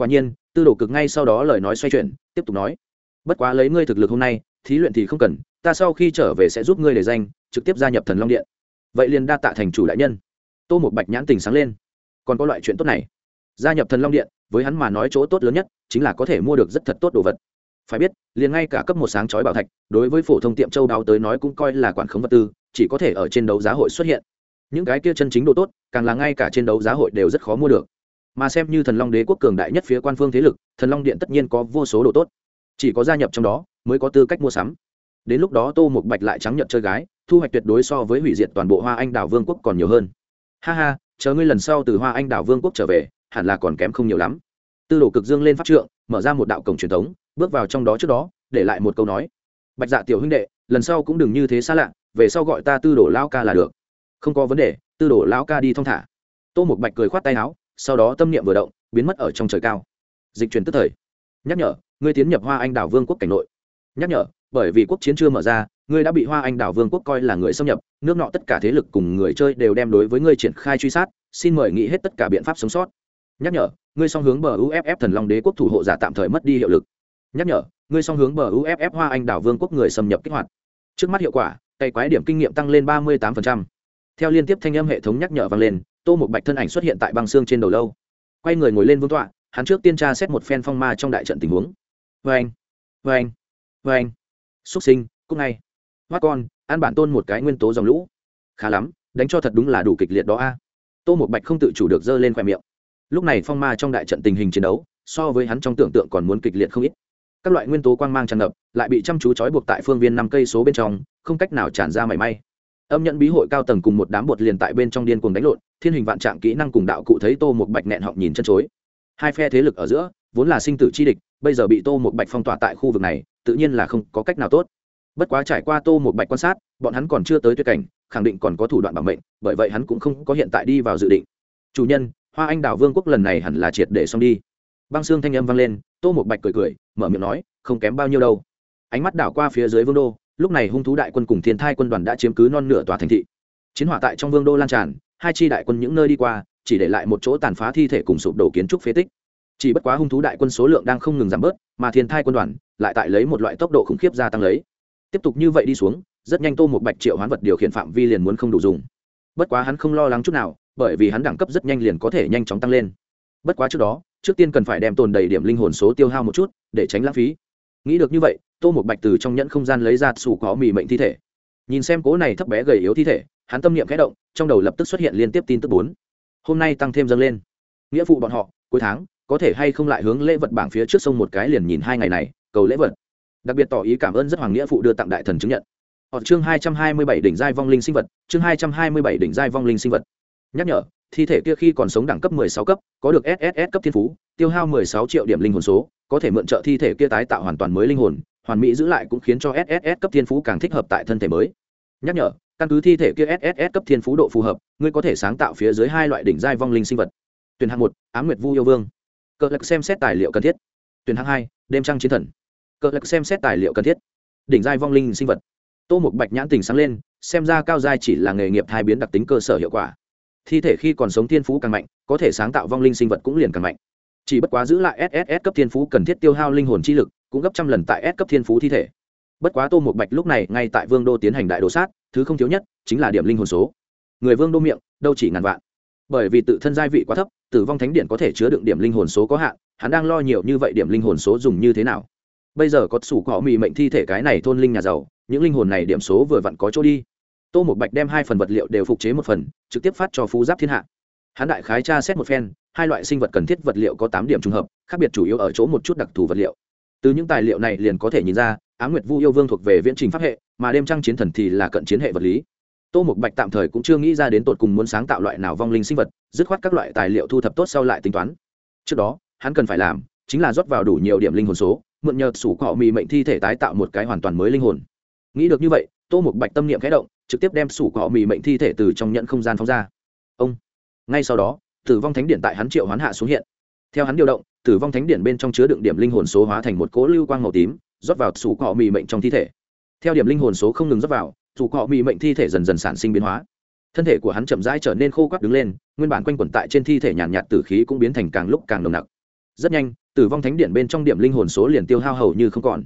quả nhiên, tư đồ cực ngay sau đó lời nói xoay chuyển, tiếp tục nói. Bất quá lấy ngươi thực lực hôm nay, thí luyện thì không cần, ta sau khi trở về sẽ giúp ngươi để danh, trực tiếp gia nhập thần long điện. Vậy liền đa tạ thành chủ đại nhân. Tô một bạch nhãn tình sáng lên. Còn có loại chuyện tốt này. Gia nhập thần long điện, với hắn mà nói chỗ tốt lớn nhất, chính là có thể mua được rất thật tốt đồ vật. Phải biết, liền ngay cả cấp một sáng chói bảo thạch, đối với phổ thông tiệm châu đáo tới nói cũng coi là quản khống vật tư, chỉ có thể ở trên đấu giá hội xuất hiện. Những cái kia chân chính đồ tốt, càng là ngay cả trên đấu giá hội đều rất khó mua được mà xem như thần long đế quốc cường đại nhất phía quan phương thế lực, thần long điện tất nhiên có vô số độ tốt. Chỉ có gia nhập trong đó mới có tư cách mua sắm. Đến lúc đó tô một bạch lại trắng nhận chơi gái, thu hoạch tuyệt đối so với hủy diệt toàn bộ hoa anh đảo vương quốc còn nhiều hơn. Ha ha, chờ ngươi lần sau từ hoa anh đảo vương quốc trở về, hẳn là còn kém không nhiều lắm. Tư đồ cực dương lên pháp trượng, mở ra một đạo cổng truyền thống, bước vào trong đó trước đó, để lại một câu nói. Bạch dạ tiểu huynh đệ, lần sau cũng đừng như thế xa lạ, về sau gọi ta tư đồ lao ca là được. Không có vấn đề, tư đồ lao ca đi thong thả. Tô một bạch cười khoát tay áo sau đó tâm niệm vừa động, biến mất ở trong trời cao. Dịch chuyển tức thời. Nhắc nhở, ngươi tiến nhập hoa anh đảo vương quốc cảnh nội. Nhắc nhở, bởi vì quốc chiến chưa mở ra, ngươi đã bị hoa anh đảo vương quốc coi là người xâm nhập, nước nọ tất cả thế lực cùng người chơi đều đem đối với ngươi triển khai truy sát, xin mời nghĩ hết tất cả biện pháp sống sót. Nhắc nhở, ngươi song hướng bờ uff thần long đế quốc thủ hộ giả tạm thời mất đi hiệu lực. Nhắc nhở, ngươi song hướng bờ uff hoa anh đảo vương quốc người xâm nhập kích hoạt. Trước mắt hiệu quả cây quái điểm kinh nghiệm tăng lên ba mươi tám theo liên tiếp thanh âm hệ thống nhắc nhở vang lên tô một bạch thân ảnh xuất hiện tại băng xương trên đầu lâu. Quay người ngồi lên vương tọa, hắn trước tiên tra xét một phen phong ma trong đại trận tình huống. Vê anh vê anh vê anh xúc sinh cúc ngay. Mắt con an bản tôn một cái nguyên tố dòng lũ. Khá lắm, đánh cho thật đúng là đủ kịch liệt đó a. Tô một bạch không tự chủ được giơ lên khoe miệng. Lúc này phong ma trong đại trận tình hình chiến đấu, so với hắn trong tưởng tượng còn muốn kịch liệt không ít. Các loại nguyên tố quang mang tràn ngập, lại bị chăm chú trói buộc tại phương viên năm cây số bên trong, không cách nào tràn ra mảy may âm nhận bí hội cao tầng cùng một đám bột liền tại bên trong điên cuồng đánh lộn, thiên hình vạn trạng kỹ năng cùng đạo cụ thấy tô một bạch nẹn họng nhìn chân chối. Hai phe thế lực ở giữa, vốn là sinh tử chi địch, bây giờ bị tô một bạch phong tỏa tại khu vực này, tự nhiên là không có cách nào tốt. Bất quá trải qua tô một bạch quan sát, bọn hắn còn chưa tới tuyệt cảnh, khẳng định còn có thủ đoạn bảo mệnh, bởi vậy hắn cũng không có hiện tại đi vào dự định. Chủ nhân, hoa anh đào vương quốc lần này hẳn là triệt để xong đi. Băng xương thanh âm vang lên, tô một bạch cười cười, mở miệng nói, không kém bao nhiêu đâu. Ánh mắt đảo qua phía dưới vương đô lúc này hung thú đại quân cùng thiên thai quân đoàn đã chiếm cứ non nửa tòa thành thị. Chiến hỏa tại trong vương đô lan tràn, hai chi đại quân những nơi đi qua, chỉ để lại một chỗ tàn phá thi thể cùng sụp đổ kiến trúc phế tích. Chỉ bất quá hung thú đại quân số lượng đang không ngừng giảm bớt, mà thiên thai quân đoàn lại tại lấy một loại tốc độ khủng khiếp gia tăng lấy. Tiếp tục như vậy đi xuống, rất nhanh tô một bạch triệu hoán vật điều khiển phạm vi liền muốn không đủ dùng. Bất quá hắn không lo lắng chút nào, bởi vì hắn đẳng cấp rất nhanh liền có thể nhanh chóng tăng lên. Bất quá trước đó, trước tiên cần phải đem tồn đầy điểm linh hồn số tiêu hao một chút, để tránh lãng phí nghĩ được như vậy, tô một bạch từ trong nhẫn không gian lấy ra sủ có mì mệnh thi thể. Nhìn xem cố này thấp bé gầy yếu thi thể, hắn tâm niệm khẽ động, trong đầu lập tức xuất hiện liên tiếp tin tức bốn. Hôm nay tăng thêm dâng lên. Nghĩa vụ bọn họ, cuối tháng, có thể hay không lại hướng lễ vật bảng phía trước sông một cái liền nhìn hai ngày này, cầu lễ vật. Đặc biệt tỏ ý cảm ơn rất hoàng nghĩa phụ đưa tặng đại thần chứng nhận. Ở chương hai trăm hai mươi bảy đỉnh giai vong linh sinh vật, chương hai trăm hai mươi bảy đỉnh giai vong linh sinh vật. Nhắc nhở thi thể kia khi còn sống đẳng cấp 16 cấp, có được sss cấp thiên phú, tiêu hao 16 triệu điểm linh hồn số, có thể mượn trợ thi thể kia tái tạo hoàn toàn mới linh hồn, hoàn mỹ giữ lại cũng khiến cho sss cấp thiên phú càng thích hợp tại thân thể mới. Nhắc nhở, căn cứ thi thể kia sss cấp thiên phú độ phù hợp, ngươi có thể sáng tạo phía dưới hai loại đỉnh giai vong linh sinh vật. Tuyển hạng một, ám nguyệt vu yêu vương. Cờ lực xem xét tài liệu cần thiết. Tuyển hạng hai, đêm trăng chiến thần. Cờ lực xem xét tài liệu cần thiết. Đỉnh giai vong linh sinh vật. Tô mục bạch nhãn tình sáng lên, xem ra cao giai chỉ là nghề nghiệp thai biến đặc tính cơ sở hiệu quả thi thể khi còn sống thiên phú càng mạnh, có thể sáng tạo vong linh sinh vật cũng liền càng mạnh. Chỉ bất quá giữ lại sss cấp thiên phú cần thiết tiêu hao linh hồn chi lực, cũng gấp trăm lần tại s cấp thiên phú thi thể. Bất quá tô một bạch lúc này ngay tại vương đô tiến hành đại đồ sát, thứ không thiếu nhất chính là điểm linh hồn số. Người vương đô miệng, đâu chỉ ngàn vạn. Bởi vì tự thân gia vị quá thấp, tử vong thánh điện có thể chứa đựng điểm linh hồn số có hạn, hắn đang lo nhiều như vậy điểm linh hồn số dùng như thế nào? Bây giờ có sủ cỏ mì mệnh thi thể cái này thôn linh nhà giàu, những linh hồn này điểm số vừa vặn có chỗ đi tô một bạch đem hai phần vật liệu đều phục chế một phần, trực tiếp phát cho phú giáp thiên hạ. Hãn đại khái tra xét một phen, hai loại sinh vật cần thiết vật liệu có tám điểm trùng hợp, khác biệt chủ yếu ở chỗ một chút đặc thù vật liệu. Từ những tài liệu này liền có thể nhìn ra, á nguyệt vu yêu vương thuộc về viễn trình pháp hệ, mà đêm trăng chiến thần thì là cận chiến hệ vật lý. Tô Mục bạch tạm thời cũng chưa nghĩ ra đến tột cùng muốn sáng tạo loại nào vong linh sinh vật, dứt khoát các loại tài liệu thu thập tốt sau lại tính toán. Trước đó, hắn cần phải làm chính là rót vào đủ nhiều điểm linh hồn số, mượn nhờ sủ cọ mì mệnh thi thể tái tạo một cái hoàn toàn mới linh hồn. Nghĩ được như vậy tô một bạch tâm niệm khẽ động, trực tiếp đem sủ cọ mì mệnh thi thể từ trong nhận không gian phóng ra. Ông, ngay sau đó, tử vong thánh điện tại hắn triệu hoán hạ xuống hiện. Theo hắn điều động, tử vong thánh điện bên trong chứa đựng điểm linh hồn số hóa thành một cỗ lưu quang màu tím, rót vào sủ cọ mì mệnh trong thi thể. Theo điểm linh hồn số không ngừng rót vào, sủ cọ mì mệnh thi thể dần dần sản sinh biến hóa. Thân thể của hắn chậm rãi trở nên khô quắc đứng lên, nguyên bản quanh quẩn tại trên thi thể nhàn nhạt tử khí cũng biến thành càng lúc càng nồng nặc. Rất nhanh, tử vong thánh điện bên trong điểm linh hồn số liền tiêu hao hầu như không còn.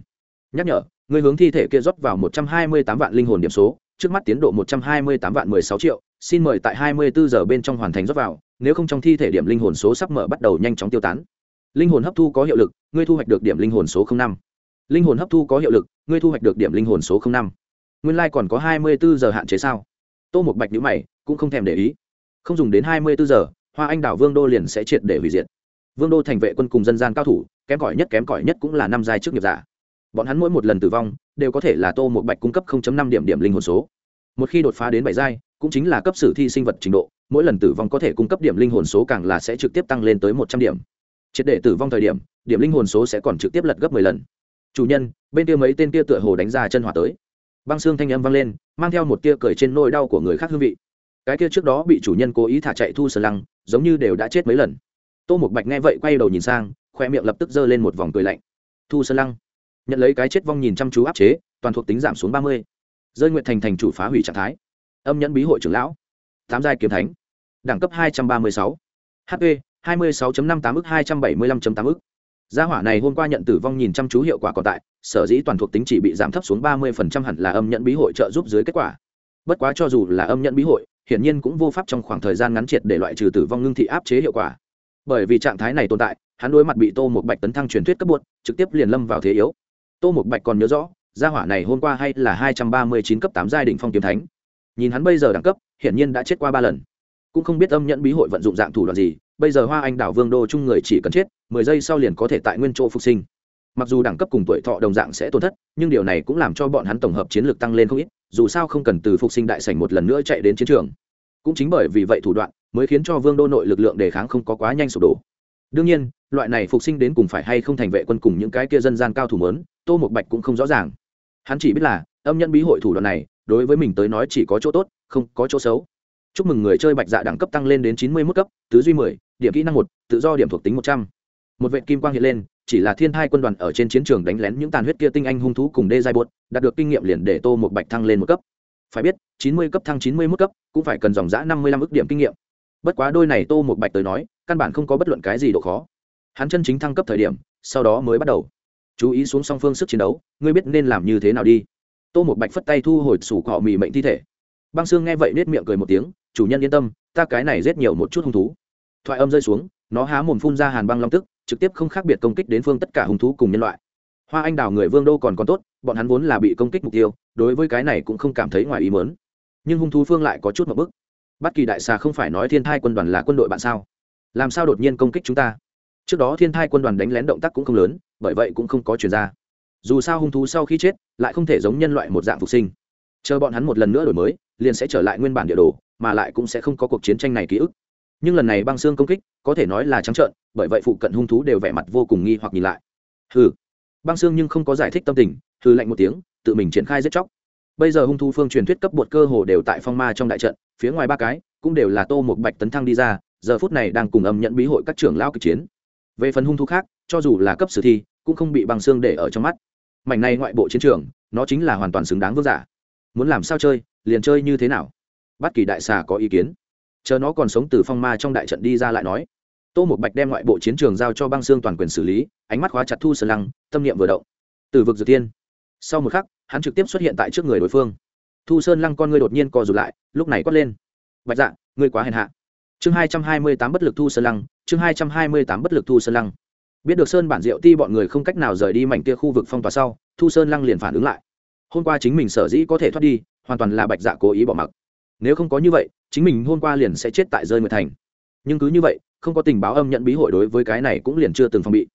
Nhắc nhở người hướng thi thể kia rót vào một trăm hai mươi tám vạn linh hồn điểm số, trước mắt tiến độ một trăm hai mươi tám vạn mười sáu triệu, xin mời tại hai mươi bốn giờ bên trong hoàn thành rót vào, nếu không trong thi thể điểm linh hồn số sắp mở bắt đầu nhanh chóng tiêu tán. Linh hồn hấp thu có hiệu lực, ngươi thu hoạch được điểm linh hồn số năm. Linh hồn hấp thu có hiệu lực, ngươi thu hoạch được điểm linh hồn số năm. Nguyên lai、like、còn có hai mươi bốn giờ hạn chế sao? Tô một bạch nhữ mày, cũng không thèm để ý. Không dùng đến hai mươi bốn giờ, hoa anh đảo vương đô liền sẽ triệt để hủy diệt. Vương đô thành vệ quân cùng dân gian cao thủ, kém cỏi nhất kém cỏi nhất cũng là năm giai trước nghiệp giả bọn hắn mỗi một lần tử vong đều có thể là tô một bạch cung cấp 0.5 điểm điểm linh hồn số. Một khi đột phá đến bảy giai, cũng chính là cấp sử thi sinh vật trình độ, mỗi lần tử vong có thể cung cấp điểm linh hồn số càng là sẽ trực tiếp tăng lên tới một trăm điểm. Triệt để tử vong thời điểm điểm linh hồn số sẽ còn trực tiếp lật gấp mười lần. Chủ nhân, bên kia mấy tên kia tựa hồ đánh ra chân hỏa tới. Băng xương thanh âm vang lên, mang theo một tia cười trên nỗi đau của người khác hương vị. Cái kia trước đó bị chủ nhân cố ý thả chạy thu sờ lăng, giống như đều đã chết mấy lần. Tô một bạch nghe vậy quay đầu nhìn sang, khoe miệng lập tức giơ lên một vòng cười lạnh. Thu sơ lăng nhận lấy cái chết vong nhìn chăm chú áp chế, toàn thuộc tính giảm xuống ba mươi. Rơi nguyện thành thành chủ phá hủy trạng thái. Âm nhẫn bí hội trưởng lão. Tám giai kiếm thánh. Đẳng cấp hai trăm ba mươi sáu. Hp hai mươi sáu năm tám ức, hai trăm bảy mươi năm tám ức. Gia hỏa này hôm qua nhận tử vong nhìn chăm chú hiệu quả còn tại, sở dĩ toàn thuộc tính chỉ bị giảm thấp xuống ba mươi phần trăm hẳn là âm nhận bí hội trợ giúp dưới kết quả. Bất quá cho dù là âm nhận bí hội, hiển nhiên cũng vô pháp trong khoảng thời gian ngắn triệt để loại trừ tử vong ngưng thị áp chế hiệu quả. Bởi vì trạng thái này tồn tại, hắn đối mặt bị tô một bạch tấn thăng truyền thuyết cấp bột trực tiếp liền lâm vào thế yếu tô một bạch còn nhớ rõ, gia hỏa này hôm qua hay là hai trăm ba mươi chín cấp tám giai đ ỉ n h phong kiếm thánh. Nhìn hắn bây giờ đẳng cấp, hiển nhiên đã chết qua ba lần. Cũng không biết âm nhẫn bí hội vận dụng dạng thủ đoạn gì, bây giờ hoa anh đảo vương đô chung người chỉ cần chết, mười giây sau liền có thể tại nguyên chỗ phục sinh. Mặc dù đẳng cấp cùng tuổi thọ đồng dạng sẽ tổn thất, nhưng điều này cũng làm cho bọn hắn tổng hợp chiến lược tăng lên không ít, dù sao không cần từ phục sinh đại sảnh một lần nữa chạy đến chiến trường. Cũng chính bởi vì vậy thủ đoạn, mới khiến cho vương đô nội lực lượng đề kháng không có quá nhanh sụp đổ đương nhiên, loại này phục sinh đến cùng phải hay không thành vệ quân cùng những cái kia dân gian cao thủ mớn, tô một bạch cũng không rõ ràng. Hắn chỉ biết là, âm nhân bí hội thủ đoạn này, đối với mình tới nói chỉ có chỗ tốt, không có chỗ xấu. Chúc mừng người chơi bạch dạ đẳng cấp tăng lên đến chín mươi mức cấp, tứ duy mười, điểm kỹ năng một, tự do điểm thuộc tính một trăm. Một vệ kim quang hiện lên, chỉ là thiên thai quân đoàn ở trên chiến trường đánh lén những tàn huyết kia tinh anh hung thú cùng đê giai bột đạt được kinh nghiệm liền để tô một bạch thăng lên một cấp. Phải biết, chín mươi cấp thăng chín mươi mức cấp, cũng phải cần dòng giã năm mươi lăm ước điểm kinh nghiệm bất quá đôi này tô một bạch tới nói, căn bản không có bất luận cái gì độ khó. Hắn chân chính thăng cấp thời điểm, sau đó mới bắt đầu. Chú ý xuống song phương sức chiến đấu, ngươi biết nên làm như thế nào đi. Tô một bạch phất tay thu hồi sủ cọ mì mệnh thi thể. Băng xương nghe vậy nết miệng cười một tiếng, chủ nhân yên tâm, ta cái này rét nhiều một chút hung thú. Thoại âm rơi xuống, nó há mồm phun ra hàn băng long tức, trực tiếp không khác biệt công kích đến phương tất cả hung thú cùng nhân loại. Hoa anh đào người vương đô còn còn tốt, bọn hắn vốn là bị công kích mục tiêu, đối với cái này cũng không cảm thấy ngoài ý mớn nhưng hung thú phương lại có chút một bức bất kỳ đại xà không phải nói thiên thai quân đoàn là quân đội bạn sao? Làm sao đột nhiên công kích chúng ta? Trước đó thiên thai quân đoàn đánh lén động tác cũng không lớn, bởi vậy cũng không có chuyển ra. Dù sao hung thú sau khi chết, lại không thể giống nhân loại một dạng phục sinh. Chờ bọn hắn một lần nữa đổi mới, liền sẽ trở lại nguyên bản địa đồ, mà lại cũng sẽ không có cuộc chiến tranh này ký ức. Nhưng lần này băng xương công kích, có thể nói là trắng trợn, bởi vậy phụ cận hung thú đều vẻ mặt vô cùng nghi hoặc nhìn lại. Hừ. Băng xương nhưng không có giải thích tâm tình, hừ lạnh một tiếng, tự mình triển khai giết chóc bây giờ hung thu phương truyền thuyết cấp bột cơ hồ đều tại phong ma trong đại trận, phía ngoài ba cái cũng đều là tô một bạch tấn thăng đi ra, giờ phút này đang cùng âm nhận bí hội các trưởng lao kịch chiến. Về phần hung thu khác, cho dù là cấp sử thi, cũng không bị băng xương để ở trong mắt. Mảnh này ngoại bộ chiến trường, nó chính là hoàn toàn xứng đáng vương giả. Muốn làm sao chơi, liền chơi như thế nào? Bất kỳ đại xà có ý kiến. Chờ nó còn sống từ phong ma trong đại trận đi ra lại nói. Tô một bạch đem ngoại bộ chiến trường giao cho băng xương toàn quyền xử lý, ánh mắt khóa chặt thu sơn lăng, tâm niệm vừa động. Từ vực dược tiên sau một khắc, hắn trực tiếp xuất hiện tại trước người đối phương. Thu sơn lăng con ngươi đột nhiên co rụt lại, lúc này quát lên. Bạch dạ ngươi quá hèn hạ. Chương hai trăm hai mươi tám bất lực thu sơn lăng, chương hai trăm hai mươi tám bất lực thu sơn lăng. Biết được sơn bản diệu ti bọn người không cách nào rời đi mảnh kia khu vực phong tỏa sau, thu sơn lăng liền phản ứng lại. Hôm qua chính mình sở dĩ có thể thoát đi, hoàn toàn là bạch dạ cố ý bỏ mặc. Nếu không có như vậy, chính mình hôm qua liền sẽ chết tại rơi người thành. Nhưng cứ như vậy, không có tình báo âm nhận bí hội đối với cái này cũng liền chưa từng phong bị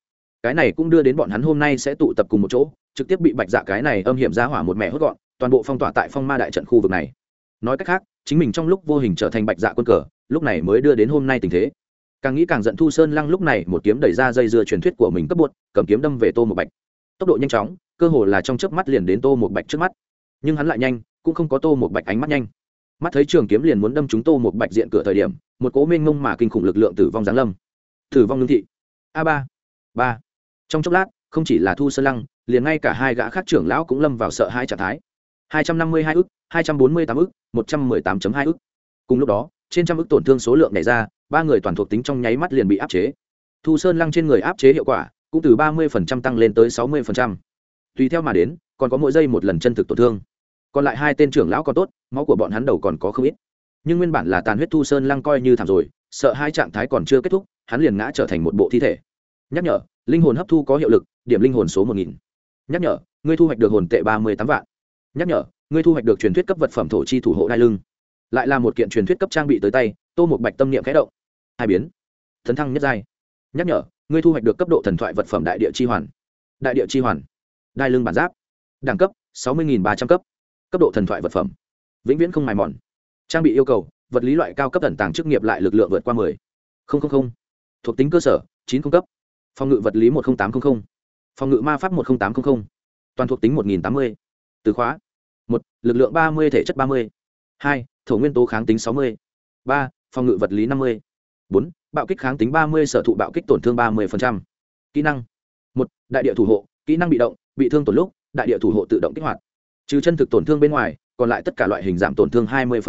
cái này cũng đưa đến bọn hắn hôm nay sẽ tụ tập cùng một chỗ, trực tiếp bị bạch dạ cái này âm hiểm ra hỏa một mẹ hốt gọn, toàn bộ phong tỏa tại phong ma đại trận khu vực này. Nói cách khác, chính mình trong lúc vô hình trở thành bạch dạ quân cờ, lúc này mới đưa đến hôm nay tình thế. Càng nghĩ càng giận thu sơn lăng lúc này một kiếm đẩy ra dây dưa truyền thuyết của mình cấp bột, cầm kiếm đâm về tô một bạch. Tốc độ nhanh chóng, cơ hồ là trong chớp mắt liền đến tô một bạch trước mắt. Nhưng hắn lại nhanh, cũng không có tô một bạch ánh mắt nhanh. Mắt thấy trường kiếm liền muốn đâm chúng tô một bạch diện cửa thời điểm, một cố mênh mông mà kinh khủng lực lượng tử vong giáng lâm. Tử vong lương thị. A ba. Ba trong chốc lát, không chỉ là thu sơn lăng, liền ngay cả hai gã khác trưởng lão cũng lâm vào sợ hai trạng thái. Hai trăm năm mươi hai ức, hai trăm bốn mươi tám ức, một trăm mười tám hai ức. Cùng lúc đó, trên trăm ức tổn thương số lượng này ra, ba người toàn thuộc tính trong nháy mắt liền bị áp chế. Thu sơn lăng trên người áp chế hiệu quả cũng từ ba mươi tăng lên tới sáu mươi tùy theo mà đến, còn có mỗi giây một lần chân thực tổn thương. Còn lại hai tên trưởng lão còn tốt, máu của bọn hắn đầu còn có không ít. Nhưng nguyên bản là tàn huyết thu sơn lăng coi như thảm rồi, sợ hai trạng thái còn chưa kết thúc, hắn liền ngã trở thành một bộ thi thể. Nhắc nhở linh hồn hấp thu có hiệu lực, điểm linh hồn số một nghìn. Nhắc nhở, ngươi thu hoạch được hồn tệ ba mươi tám vạn. Nhắc nhở, ngươi thu hoạch được truyền thuyết cấp vật phẩm thổ chi thủ hộ đai lưng. Lại là một kiện truyền thuyết cấp trang bị tới tay, tô một bạch tâm niệm khẽ động. Hai biến. Thần thăng nhất giai. Nhắc nhở, ngươi thu hoạch được cấp độ thần thoại vật phẩm đại địa chi hoàn. Đại địa chi hoàn. Đai lưng bản giáp. Đẳng cấp, sáu mươi ba trăm cấp. Cấp độ thần thoại vật phẩm. Vĩnh viễn không mài mòn. Trang bị yêu cầu, vật lý loại cao cấp thần tàng chức nghiệp lại lực lượng vượt qua mười. Thuộc tính cơ sở, chín không cấp phòng ngự vật lý một nghìn tám trăm linh phòng ngự ma pháp một nghìn tám trăm linh toàn thuộc tính một nghìn tám mươi, từ khóa, một, lực lượng ba mươi, thể chất ba mươi, hai, thổ nguyên tố kháng tính sáu mươi, ba, phòng ngự vật lý năm mươi, bốn, bạo kích kháng tính ba mươi, sở thụ bạo kích tổn thương ba mươi kỹ năng, một, đại địa thủ hộ, kỹ năng bị động, bị thương tổn lúc, đại địa thủ hộ tự động kích hoạt. Trừ chân thực tổn thương bên ngoài, còn lại tất cả loại hình giảm tổn thương hai mươi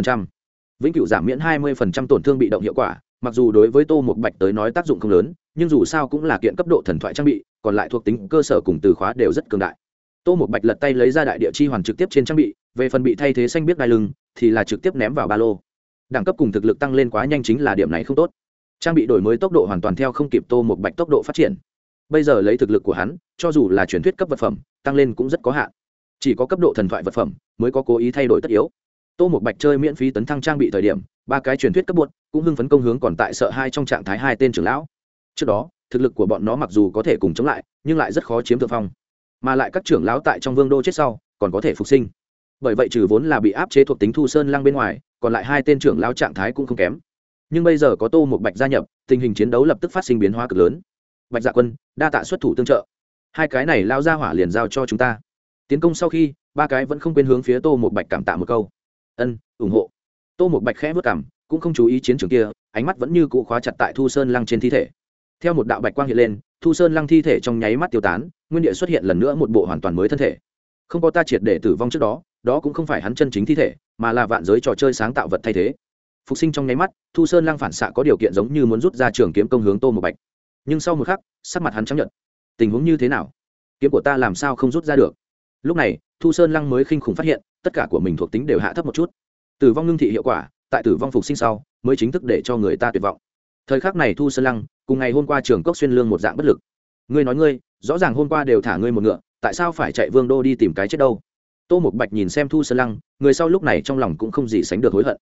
vĩnh cửu giảm miễn hai mươi tổn thương bị động hiệu quả mặc dù đối với tô một bạch tới nói tác dụng không lớn, nhưng dù sao cũng là kiện cấp độ thần thoại trang bị, còn lại thuộc tính cơ sở cùng từ khóa đều rất cường đại. Tô một bạch lật tay lấy ra đại địa chi hoàn trực tiếp trên trang bị, về phần bị thay thế xanh biết đai lưng, thì là trực tiếp ném vào ba lô. Đẳng cấp cùng thực lực tăng lên quá nhanh chính là điểm này không tốt. Trang bị đổi mới tốc độ hoàn toàn theo không kịp tô một bạch tốc độ phát triển. Bây giờ lấy thực lực của hắn, cho dù là truyền thuyết cấp vật phẩm, tăng lên cũng rất có hạn. Chỉ có cấp độ thần thoại vật phẩm mới có cố ý thay đổi tất yếu. Tô một bạch chơi miễn phí tấn thăng trang bị thời điểm, ba cái truyền thuyết cấp bột cũng hưng phấn công hướng còn tại sợ hai trong trạng thái hai tên trưởng lão. Trước đó, thực lực của bọn nó mặc dù có thể cùng chống lại, nhưng lại rất khó chiếm thượng phong. Mà lại các trưởng lão tại trong vương đô chết sau, còn có thể phục sinh. Bởi vậy trừ vốn là bị áp chế thuộc tính thu sơn lăng bên ngoài, còn lại hai tên trưởng lão trạng thái cũng không kém. Nhưng bây giờ có tô một bạch gia nhập, tình hình chiến đấu lập tức phát sinh biến hóa cực lớn. Bạch dạ quân, đa tạ xuất thủ tương trợ. Hai cái này lao ra hỏa liền giao cho chúng ta. Tiến công sau khi, ba cái vẫn không quên hướng phía tô một bạch cảm tạ một câu. Ân, ủng hộ. Tô một bạch khẽ vất cảm cũng không chú ý chiến trường kia, ánh mắt vẫn như cụ khóa chặt tại thu sơn lăng trên thi thể. Theo một đạo bạch quang hiện lên, thu sơn lăng thi thể trong nháy mắt tiêu tán, nguyên địa xuất hiện lần nữa một bộ hoàn toàn mới thân thể. Không có ta triệt để tử vong trước đó đó cũng không phải hắn chân chính thi thể, mà là vạn giới trò chơi sáng tạo vật thay thế. Phục sinh trong nháy mắt, thu sơn lăng phản xạ có điều kiện giống như muốn rút ra trường kiếm công hướng tô một bạch. Nhưng sau một khắc, sắc mặt hắn chấp nhận tình huống như thế nào? Kiếm của ta làm sao không rút ra được? Lúc này, thu sơn lăng mới khinh khủng phát hiện, tất cả của mình thuộc tính đều hạ thấp một chút. Tử vong ngưng thị hiệu quả tại tử vong phục sinh sau, mới chính thức để cho người ta tuyệt vọng. Thời khắc này thu sơn lăng, cùng ngày hôm qua trường cốc xuyên lương một dạng bất lực. Ngươi nói ngươi, rõ ràng hôm qua đều thả ngươi một ngựa, tại sao phải chạy vương đô đi tìm cái chết đâu? Tô một bạch nhìn xem thu sơn lăng, người sau lúc này trong lòng cũng không gì sánh được hối hận.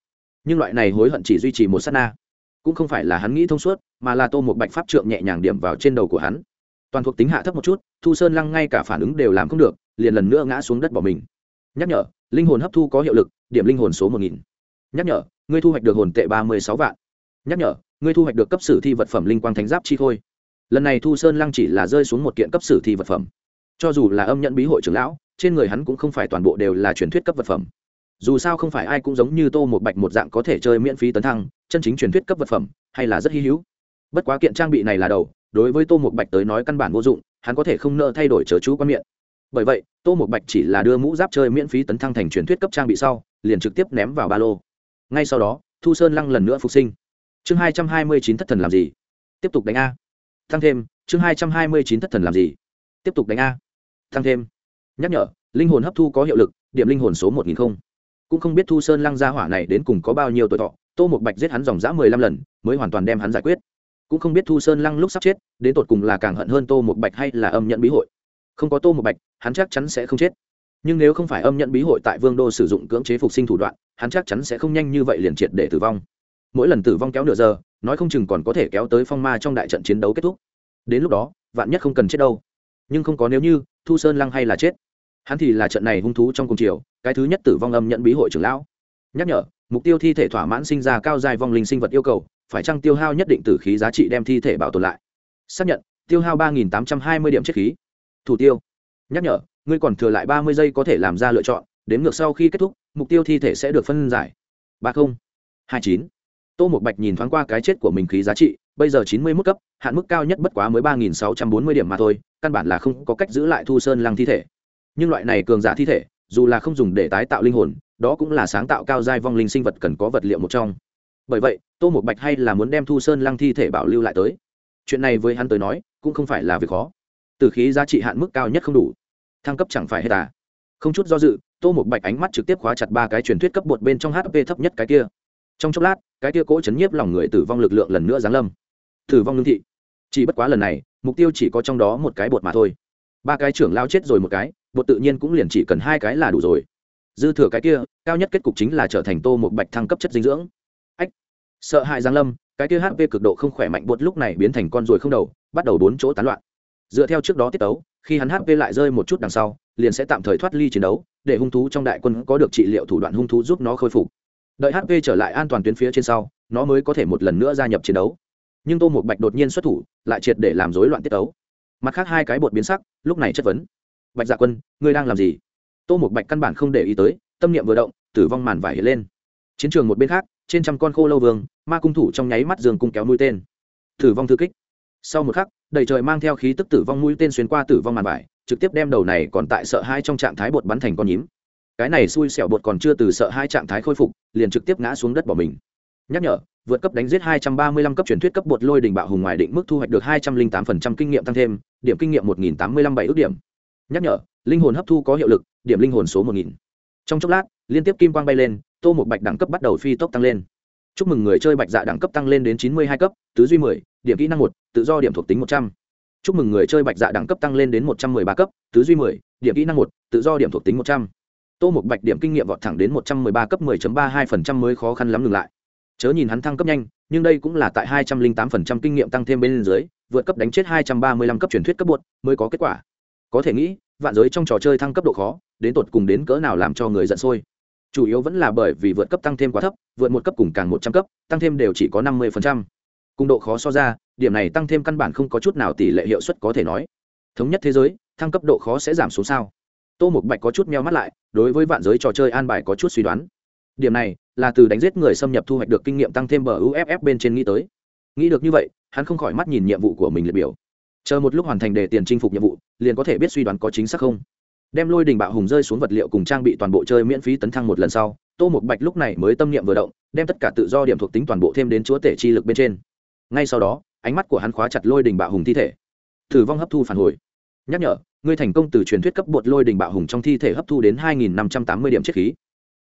Nhưng loại này hối hận chỉ duy trì một s á t na. Cũng không phải là hắn nghĩ thông suốt, mà là tô một bạch pháp trượng nhẹ nhàng điểm vào trên đầu của hắn. Toàn thuộc tính hạ thấp một chút, thu sơn lăng ngay cả phản ứng đều làm không được, liền lần nữa ngã xuống đất bỏ mình. Nhắc nhở, linh hồn hấp thu có hiệu lực, điểm linh hồn số một nghìn. Nhắc nhở ngươi thu hoạch được hồn tệ ba mươi sáu vạn. Nhắc nhở, ngươi thu hoạch được cấp sử thi vật phẩm linh quang thánh giáp chi khôi. Lần này thu sơn lăng chỉ là rơi xuống một kiện cấp sử thi vật phẩm. Cho dù là âm nhận bí hội trưởng lão, trên người hắn cũng không phải toàn bộ đều là truyền thuyết cấp vật phẩm. Dù sao không phải ai cũng giống như tô một bạch một dạng có thể chơi miễn phí tấn thăng, chân chính truyền thuyết cấp vật phẩm, hay là rất hy hữu. Bất quá kiện trang bị này là đầu, đối với tô một bạch tới nói căn bản vô dụng, hắn có thể không nợ thay đổi chớ chú quan miệng. Bởi vậy, tô một bạch chỉ là đưa mũ giáp chơi miễn phí tấn thăng thành truyền thuyết cấp trang bị sau, liền trực tiếp ném vào ba lô ngay sau đó, thu sơn lăng lần nữa phục sinh. Chương hai trăm hai mươi chín thất thần làm gì? Tiếp tục đánh a. Tăng thêm, chương hai trăm hai mươi chín thất thần làm gì? Tiếp tục đánh a. Tăng thêm. Nhắc nhở, linh hồn hấp thu có hiệu lực, điểm linh hồn số một nghìn không. Cũng không biết thu sơn lăng gia hỏa này đến cùng có bao nhiêu tuổi thọ, tô một bạch giết hắn dòng dã mười lăm lần, mới hoàn toàn đem hắn giải quyết. Cũng không biết thu sơn lăng lúc sắp chết, đến tột cùng là càng hận hơn tô một bạch hay là âm nhận bí hội. Không có tô một bạch, hắn chắc chắn sẽ không chết nhưng nếu không phải âm nhận bí hội tại vương đô sử dụng cưỡng chế phục sinh thủ đoạn, hắn chắc chắn sẽ không nhanh như vậy liền triệt để tử vong. Mỗi lần tử vong kéo nửa giờ, nói không chừng còn có thể kéo tới phong ma trong đại trận chiến đấu kết thúc. Đến lúc đó, vạn nhất không cần chết đâu. Nhưng không có nếu như, thu sơn lăng hay là chết. Hắn thì là trận này hung thú trong cùng chiều cái thứ nhất tử vong âm nhận bí hội trưởng lão. Nhắc nhở, mục tiêu thi thể thỏa mãn sinh ra cao dài vong linh sinh vật yêu cầu, phải chăng tiêu hao nhất định tử khí giá trị đem thi thể bảo tồn lại? Xác nhận, tiêu hao ba tám trăm hai mươi điểm chất khí. Thủ tiêu. Nhắc nhở ngươi còn thừa lại ba mươi giây có thể làm ra lựa chọn đến ngược sau khi kết thúc, mục tiêu thi thể sẽ được phân giải. Ba mươi hai chín. Tô một bạch nhìn thoáng qua cái chết của mình khí giá trị, bây giờ chín mươi mức cấp, hạn mức cao nhất bất quá mới ba nghìn sáu trăm bốn mươi điểm mà thôi, căn bản là không có cách giữ lại thu sơn lăng thi thể. Nhưng loại này cường giả thi thể, dù là không dùng để tái tạo linh hồn, đó cũng là sáng tạo cao giai vong linh sinh vật cần có vật liệu một trong. Bởi vậy, tô một bạch hay là muốn đem thu sơn lăng thi thể bảo lưu lại tới? Chuyện này với hắn tới nói, cũng không phải là việc khó. Từ khí giá trị hạn mức cao nhất không đủ thăng cấp chẳng phải hết à. Không chút do dự, tô một bạch ánh mắt trực tiếp khóa chặt ba cái truyền thuyết cấp bột bên trong hp thấp nhất cái kia. Trong chốc lát, cái kia cỗ chấn nhiếp lòng người tử vong lực lượng lần nữa giáng lâm. Tử vong lương thị. Chỉ bất quá lần này, mục tiêu chỉ có trong đó một cái bột mà thôi. Ba cái trưởng lao chết rồi một cái, bột tự nhiên cũng liền chỉ cần hai cái là đủ rồi. Dư thừa cái kia, cao nhất kết cục chính là trở thành tô một bạch thăng cấp chất dinh dưỡng. Ách, sợ hãi giáng lâm, cái kia hp cực độ không khỏe mạnh, bột lúc này biến thành con ruồi không đầu, bắt đầu bốn chỗ tán loạn. Dựa theo trước đó tiết tấu khi hắn hp lại rơi một chút đằng sau, liền sẽ tạm thời thoát ly chiến đấu, để hung thú trong đại quân có được trị liệu thủ đoạn hung thú giúp nó khôi phục. Đợi hp trở lại an toàn tuyến phía trên sau, nó mới có thể một lần nữa gia nhập chiến đấu. Nhưng tô một bạch đột nhiên xuất thủ, lại triệt để làm rối loạn tiết tấu. Mặt khác hai cái bột biến sắc, lúc này chất vấn. Bạch dạ quân, ngươi đang làm gì? Tô một bạch căn bản không để ý tới, tâm niệm vừa động, tử vong màn vải hiện lên. Chiến trường một bên khác, trên trăm con khô lâu vương, ma cung thủ trong nháy mắt giường cung kéo nuôi tên. Tử vong thư kích. Sau một khắc đầy trời mang theo khí tức tử vong mũi tên xuyên qua tử vong màn vải trực tiếp đem đầu này còn tại sợ hai trong trạng thái bột bắn thành con nhím cái này xui xẻo bột còn chưa từ sợ hai trạng thái khôi phục liền trực tiếp ngã xuống đất bỏ mình nhắc nhở vượt cấp đánh giết 235 cấp truyền thuyết cấp bột lôi đỉnh bạo hùng ngoài định mức thu hoạch được 208% kinh nghiệm tăng thêm, điểm kinh nghiệm 1085 bảy ước điểm. Nhắc nhở, linh hồn hấp thu có hiệu lực, điểm linh hồn số 1000. Trong chốc lát, liên tiếp kim quang bay lên, Tô một Bạch đẳng cấp bắt đầu phi tốc tăng lên. Chúc mừng người chơi Bạch Dạ đẳng cấp tăng lên đến 92 cấp, tứ duy 10, điểm kỹ năng 1, tự do điểm thuộc tính 100. Chúc mừng người chơi Bạch Dạ đẳng cấp tăng lên đến 113 cấp, tứ duy 10, điểm kỹ năng 1, tự do điểm thuộc tính 100. Tô một Bạch điểm kinh nghiệm vọt thẳng đến 113 cấp 10.32% mới khó khăn lắm ngừng lại chớ nhìn hắn thăng cấp nhanh nhưng đây cũng là tại hai trăm linh tám phần trăm kinh nghiệm tăng thêm bên dưới vượt cấp đánh chết hai trăm ba mươi lăm cấp truyền thuyết cấp bột mới có kết quả có thể nghĩ vạn giới trong trò chơi thăng cấp độ khó đến tột cùng đến cỡ nào làm cho người giận sôi chủ yếu vẫn là bởi vì vượt cấp tăng thêm quá thấp vượt một cấp cùng càng một trăm cấp tăng thêm đều chỉ có năm mươi phần trăm cùng độ khó so ra, điểm này tăng thêm căn bản không có chút nào tỷ lệ hiệu suất có thể nói. Thống nhất thế giới, thăng cấp độ khó sẽ giảm xuống sao? Tô Mục bạch có chút meo mắt lại, đối với vạn giới trò chơi an bài có chút suy đoán. Điểm này, là từ đánh giết người xâm nhập thu hoạch được kinh nghiệm tăng thêm bờ uff bên trên nghĩ tới. Nghĩ được như vậy, hắn không khỏi mắt nhìn nhiệm vụ của mình liệt biểu. Chờ một lúc hoàn thành đề tiền chinh phục nhiệm vụ, liền có thể biết suy đoán có chính xác không. Đem lôi đình bạo hùng rơi xuống vật liệu cùng trang bị toàn bộ chơi miễn phí tấn thăng một lần sau, tô một bạch lúc này mới tâm niệm vừa động, đem tất cả tự do điểm thuộc tính toàn bộ thêm đến chúa tể chi lực bên trên ngay sau đó, ánh mắt của hắn khóa chặt lôi đình bạo hùng thi thể. Thử vong hấp thu phản hồi. Nhắc nhở, ngươi thành công từ truyền thuyết cấp bột lôi đình bạo hùng trong thi thể hấp thu đến hai nghìn năm trăm tám mươi điểm chiết khí.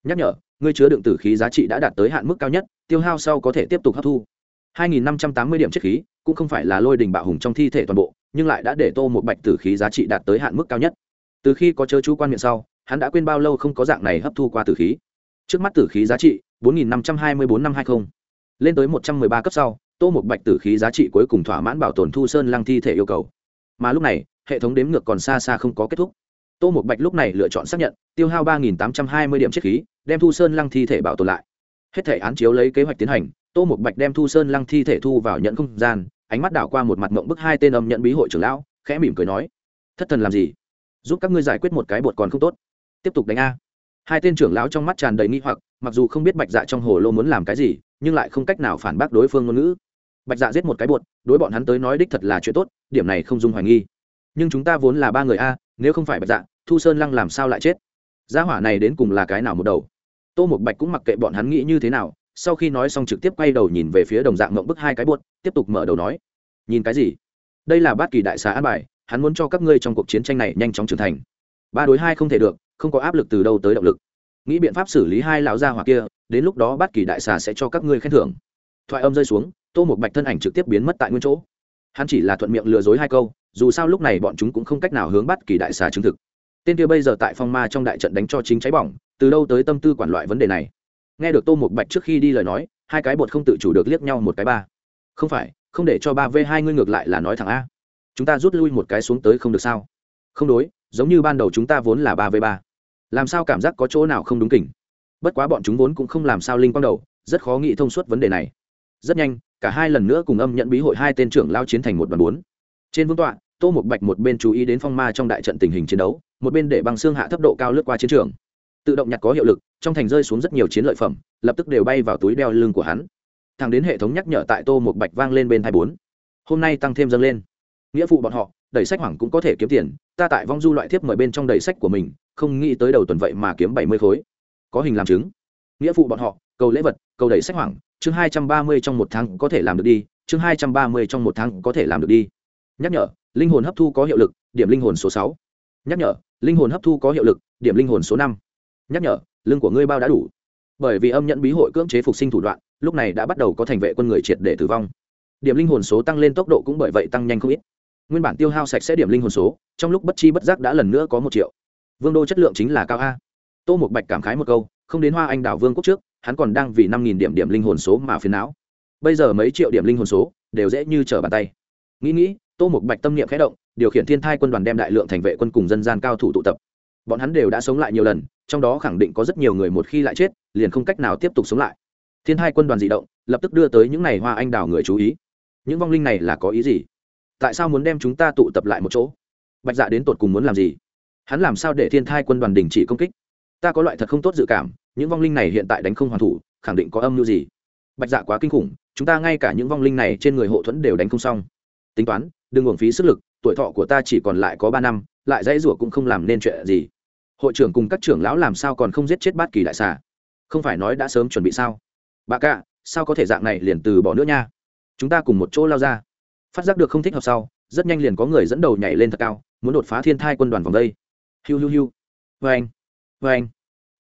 Nhắc nhở, ngươi chứa đựng tử khí giá trị đã đạt tới hạn mức cao nhất, tiêu hao sau có thể tiếp tục hấp thu. hai nghìn năm trăm tám mươi điểm chiết khí cũng không phải là lôi đình bạo hùng trong thi thể toàn bộ, nhưng lại đã để tô một bạch tử khí giá trị đạt tới hạn mức cao nhất. Từ khi có chớ chú quan miệng sau, hắn đã quên bao lâu không có dạng này hấp thu qua tử khí. Trước mắt tử khí giá trị, bốn nghìn năm trăm hai mươi bốn năm hai mươi lên tới một trăm mười ba cấp sau tô một bạch tử khí giá trị cuối cùng thỏa mãn bảo tồn thu sơn lăng thi thể yêu cầu. Mà lúc này, hệ thống đếm ngược còn xa xa không có kết thúc. Tô một bạch lúc này lựa chọn xác nhận, tiêu hao ba nghìn tám trăm hai mươi điểm chiết khí, đem thu sơn lăng thi thể bảo tồn lại. Hết thể án chiếu lấy kế hoạch tiến hành, tô một bạch đem thu sơn lăng thi thể thu vào nhận không gian, ánh mắt đảo qua một mặt mộng bức hai tên âm nhận bí hội trưởng lão, khẽ mỉm cười nói, thất thần làm gì? Giúp các ngươi giải quyết một cái bột còn không tốt. Tiếp tục đánh a. Hai tên trưởng lão trong mắt tràn đầy nghi hoặc, mặc dù không biết bạch dạ trong hồ lô muốn làm cái gì, nhưng lại không cách nào phản bác đối phương ngôn ngữ bạch dạ giết một cái bột đối bọn hắn tới nói đích thật là chuyện tốt, điểm này không dung hoài nghi. Nhưng chúng ta vốn là ba người a, nếu không phải bạch dạ thu sơn lăng làm sao lại chết? Gia hỏa này đến cùng là cái nào một đầu? Tô một bạch cũng mặc kệ bọn hắn nghĩ như thế nào, sau khi nói xong trực tiếp quay đầu nhìn về phía đồng dạng mộng bức hai cái buốt tiếp tục mở đầu nói. Nhìn cái gì? Đây là bát kỳ đại xá an bài, hắn muốn cho các ngươi trong cuộc chiến tranh này nhanh chóng trưởng thành. Ba đối hai không thể được, không có áp lực từ đâu tới động lực. Nghĩ biện pháp xử lý hai lão gia hỏa kia, đến lúc đó bát kỳ đại xà sẽ cho các ngươi khen thưởng. Thoại âm rơi xuống tô một bạch thân ảnh trực tiếp biến mất tại nguyên chỗ. Hắn chỉ là thuận miệng lừa dối hai câu, dù sao lúc này bọn chúng cũng không cách nào hướng bắt kỳ đại xà chứng thực. Tên kia bây giờ tại phong ma trong đại trận đánh cho chính cháy bỏng, từ đâu tới tâm tư quản loại vấn đề này? Nghe được tô một bạch trước khi đi lời nói, hai cái bột không tự chủ được liếc nhau một cái ba. Không phải, không để cho ba v hai ngươi ngược lại là nói thẳng a. Chúng ta rút lui một cái xuống tới không được sao? Không đối, giống như ban đầu chúng ta vốn là ba v ba. Làm sao cảm giác có chỗ nào không đúng kỉnh? Bất quá bọn chúng vốn cũng không làm sao linh quang đầu, rất khó nghĩ thông suốt vấn đề này. Rất nhanh cả hai lần nữa cùng âm nhận bí hội hai tên trưởng lao chiến thành một đoàn bốn. Trên vương tọa, tô một bạch một bên chú ý đến phong ma trong đại trận tình hình chiến đấu, một bên để băng xương hạ thấp độ cao lướt qua chiến trường. Tự động nhặt có hiệu lực, trong thành rơi xuống rất nhiều chiến lợi phẩm, lập tức đều bay vào túi đeo lưng của hắn. Thằng đến hệ thống nhắc nhở tại tô một bạch vang lên bên hai bốn. Hôm nay tăng thêm dâng lên. Nghĩa phụ bọn họ, đẩy sách hoảng cũng có thể kiếm tiền, ta tại vong du loại thiếp mời bên trong đầy sách của mình, không nghĩ tới đầu tuần vậy mà kiếm bảy mươi khối. Có hình làm chứng. Nghĩa phụ bọn họ, cầu lễ vật, cầu đẩy sách hoảng chương hai trăm ba mươi trong một tháng có thể làm được đi, chương hai trăm ba mươi trong một tháng có thể làm được đi. Nhắc nhở, linh hồn hấp thu có hiệu lực, điểm linh hồn số sáu. Nhắc nhở, linh hồn hấp thu có hiệu lực, điểm linh hồn số năm. Nhắc nhở lương của ngươi bao đã đủ. Bởi vì âm nhận bí hội cưỡng chế phục sinh thủ đoạn, lúc này đã bắt đầu có thành vệ quân người triệt để tử vong. Điểm linh hồn số tăng lên tốc độ cũng bởi vậy tăng nhanh không ít. Nguyên bản tiêu hao sạch sẽ điểm linh hồn số, trong lúc bất chi bất giác đã lần nữa có một triệu. Vương đô chất lượng chính là cao a. Tô một bạch cảm khái một câu, không đến hoa anh đào vương quốc trước hắn còn đang vì năm nghìn điểm điểm linh hồn số mà phiền não. Bây giờ mấy triệu điểm linh hồn số đều dễ như trở bàn tay. Nghĩ nghĩ, tô một bạch tâm niệm khẽ động, điều khiển thiên thai quân đoàn đem đại lượng thành vệ quân cùng dân gian cao thủ tụ tập. Bọn hắn đều đã sống lại nhiều lần, trong đó khẳng định có rất nhiều người một khi lại chết, liền không cách nào tiếp tục sống lại. Thiên thai quân đoàn di động, lập tức đưa tới những n à y hoa anh đào người chú ý. Những vong linh này là có ý gì? Tại sao muốn đem chúng ta tụ tập lại một chỗ? Bạch dạ đến tột cùng muốn làm gì? Hắn làm sao để thiên thai quân đoàn đình chỉ công kích? Ta có loại thật không tốt dự cảm những vong linh này hiện tại đánh không hoàn thủ, khẳng định có âm mưu gì? Bạch dạ quá kinh khủng, chúng ta ngay cả những vong linh này trên người hộ thuẫn đều đánh không xong. Tính toán, đừng uổng phí sức lực, tuổi thọ của ta chỉ còn lại có ba năm, lại dãy rủa cũng không làm nên chuyện gì. Hội trưởng cùng các trưởng lão làm sao còn không giết chết bát kỳ đại xà? Không phải nói đã sớm chuẩn bị sao? Bà cạ sao có thể dạng này liền từ bỏ nữa nha? Chúng ta cùng một chỗ lao ra. Phát giác được không thích hợp sau, rất nhanh liền có người dẫn đầu nhảy lên thật cao, muốn đột phá thiên thai quân đoàn vòng đây. Hiu hiu hiu. Vê anh vê anh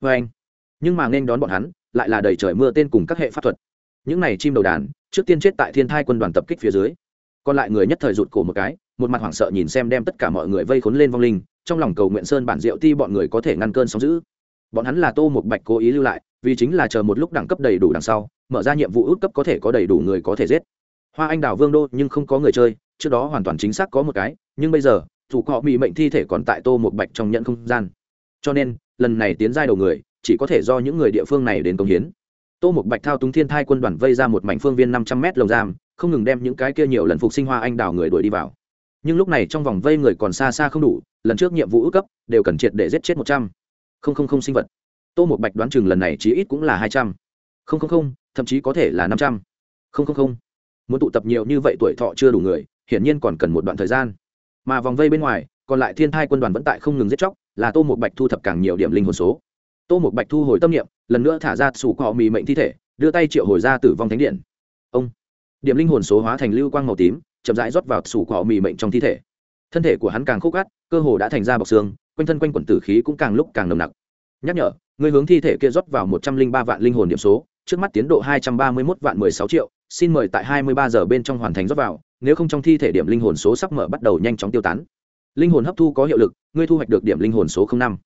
vê anh nhưng mà nên đón bọn hắn, lại là đầy trời mưa tên cùng các hệ pháp thuật. Những này chim đầu đàn, trước tiên chết tại thiên thai quân đoàn tập kích phía dưới. Còn lại người nhất thời rụt cổ một cái, một mặt hoảng sợ nhìn xem đem tất cả mọi người vây khốn lên vong linh, trong lòng cầu nguyện sơn bản diệu ti bọn người có thể ngăn cơn sóng giữ bọn hắn là tô một bạch cố ý lưu lại, vì chính là chờ một lúc đẳng cấp đầy đủ đằng sau, mở ra nhiệm vụ ước cấp có thể có đầy đủ người có thể giết. Hoa anh đào vương đô nhưng không có người chơi, trước đó hoàn toàn chính xác có một cái, nhưng bây giờ thủ họ bị mệnh thi thể còn tại tô một bạch trong nhận không gian. Cho nên, lần này tiến giai đầu người chỉ có thể do những người địa phương này đến công hiến. Tô một bạch thao túng thiên thai quân đoàn vây ra một mảnh phương viên năm trăm m lồng giam, không ngừng đem những cái kia nhiều lần phục sinh hoa anh đào người đuổi đi vào. Nhưng lúc này trong vòng vây người còn xa xa không đủ, lần trước nhiệm vụ ước cấp, đều cần triệt để giết chết một trăm. Linh sinh vật. Tô một bạch đoán chừng lần này chí ít cũng là hai trăm. Linh thậm chí có thể là năm trăm. Linh muốn tụ tập nhiều như vậy tuổi thọ chưa đủ người, hiển nhiên còn cần một đoạn thời gian. Mà vòng vây bên ngoài, còn lại thiên thai quân đoàn vẫn tại không ngừng giết chóc, là tô một bạch thu thập càng nhiều điểm linh hồn số tô một bạch thu hồi tâm niệm, lần nữa thả ra sủ cọ mì mệnh thi thể, đưa tay triệu hồi ra tử vong thánh điện. Ông, điểm linh hồn số hóa thành lưu quang màu tím, chậm rãi rót vào sủ cọ mì mệnh trong thi thể. Thân thể của hắn càng khúc gắt cơ hồ đã thành ra bọc xương, quanh thân quanh quẩn tử khí cũng càng lúc càng nồng nặc. Nhắc nhở, người hướng thi thể kia rót vào một trăm linh ba vạn linh hồn điểm số, trước mắt tiến độ hai trăm ba mươi mốt vạn mười sáu triệu, xin mời tại hai mươi ba giờ bên trong hoàn thành rót vào, nếu không trong thi thể điểm linh hồn số sắp mở bắt đầu nhanh chóng tiêu tán. Linh hồn hấp thu có hiệu lực, ngươi thu hoạch được điểm linh hồn số năm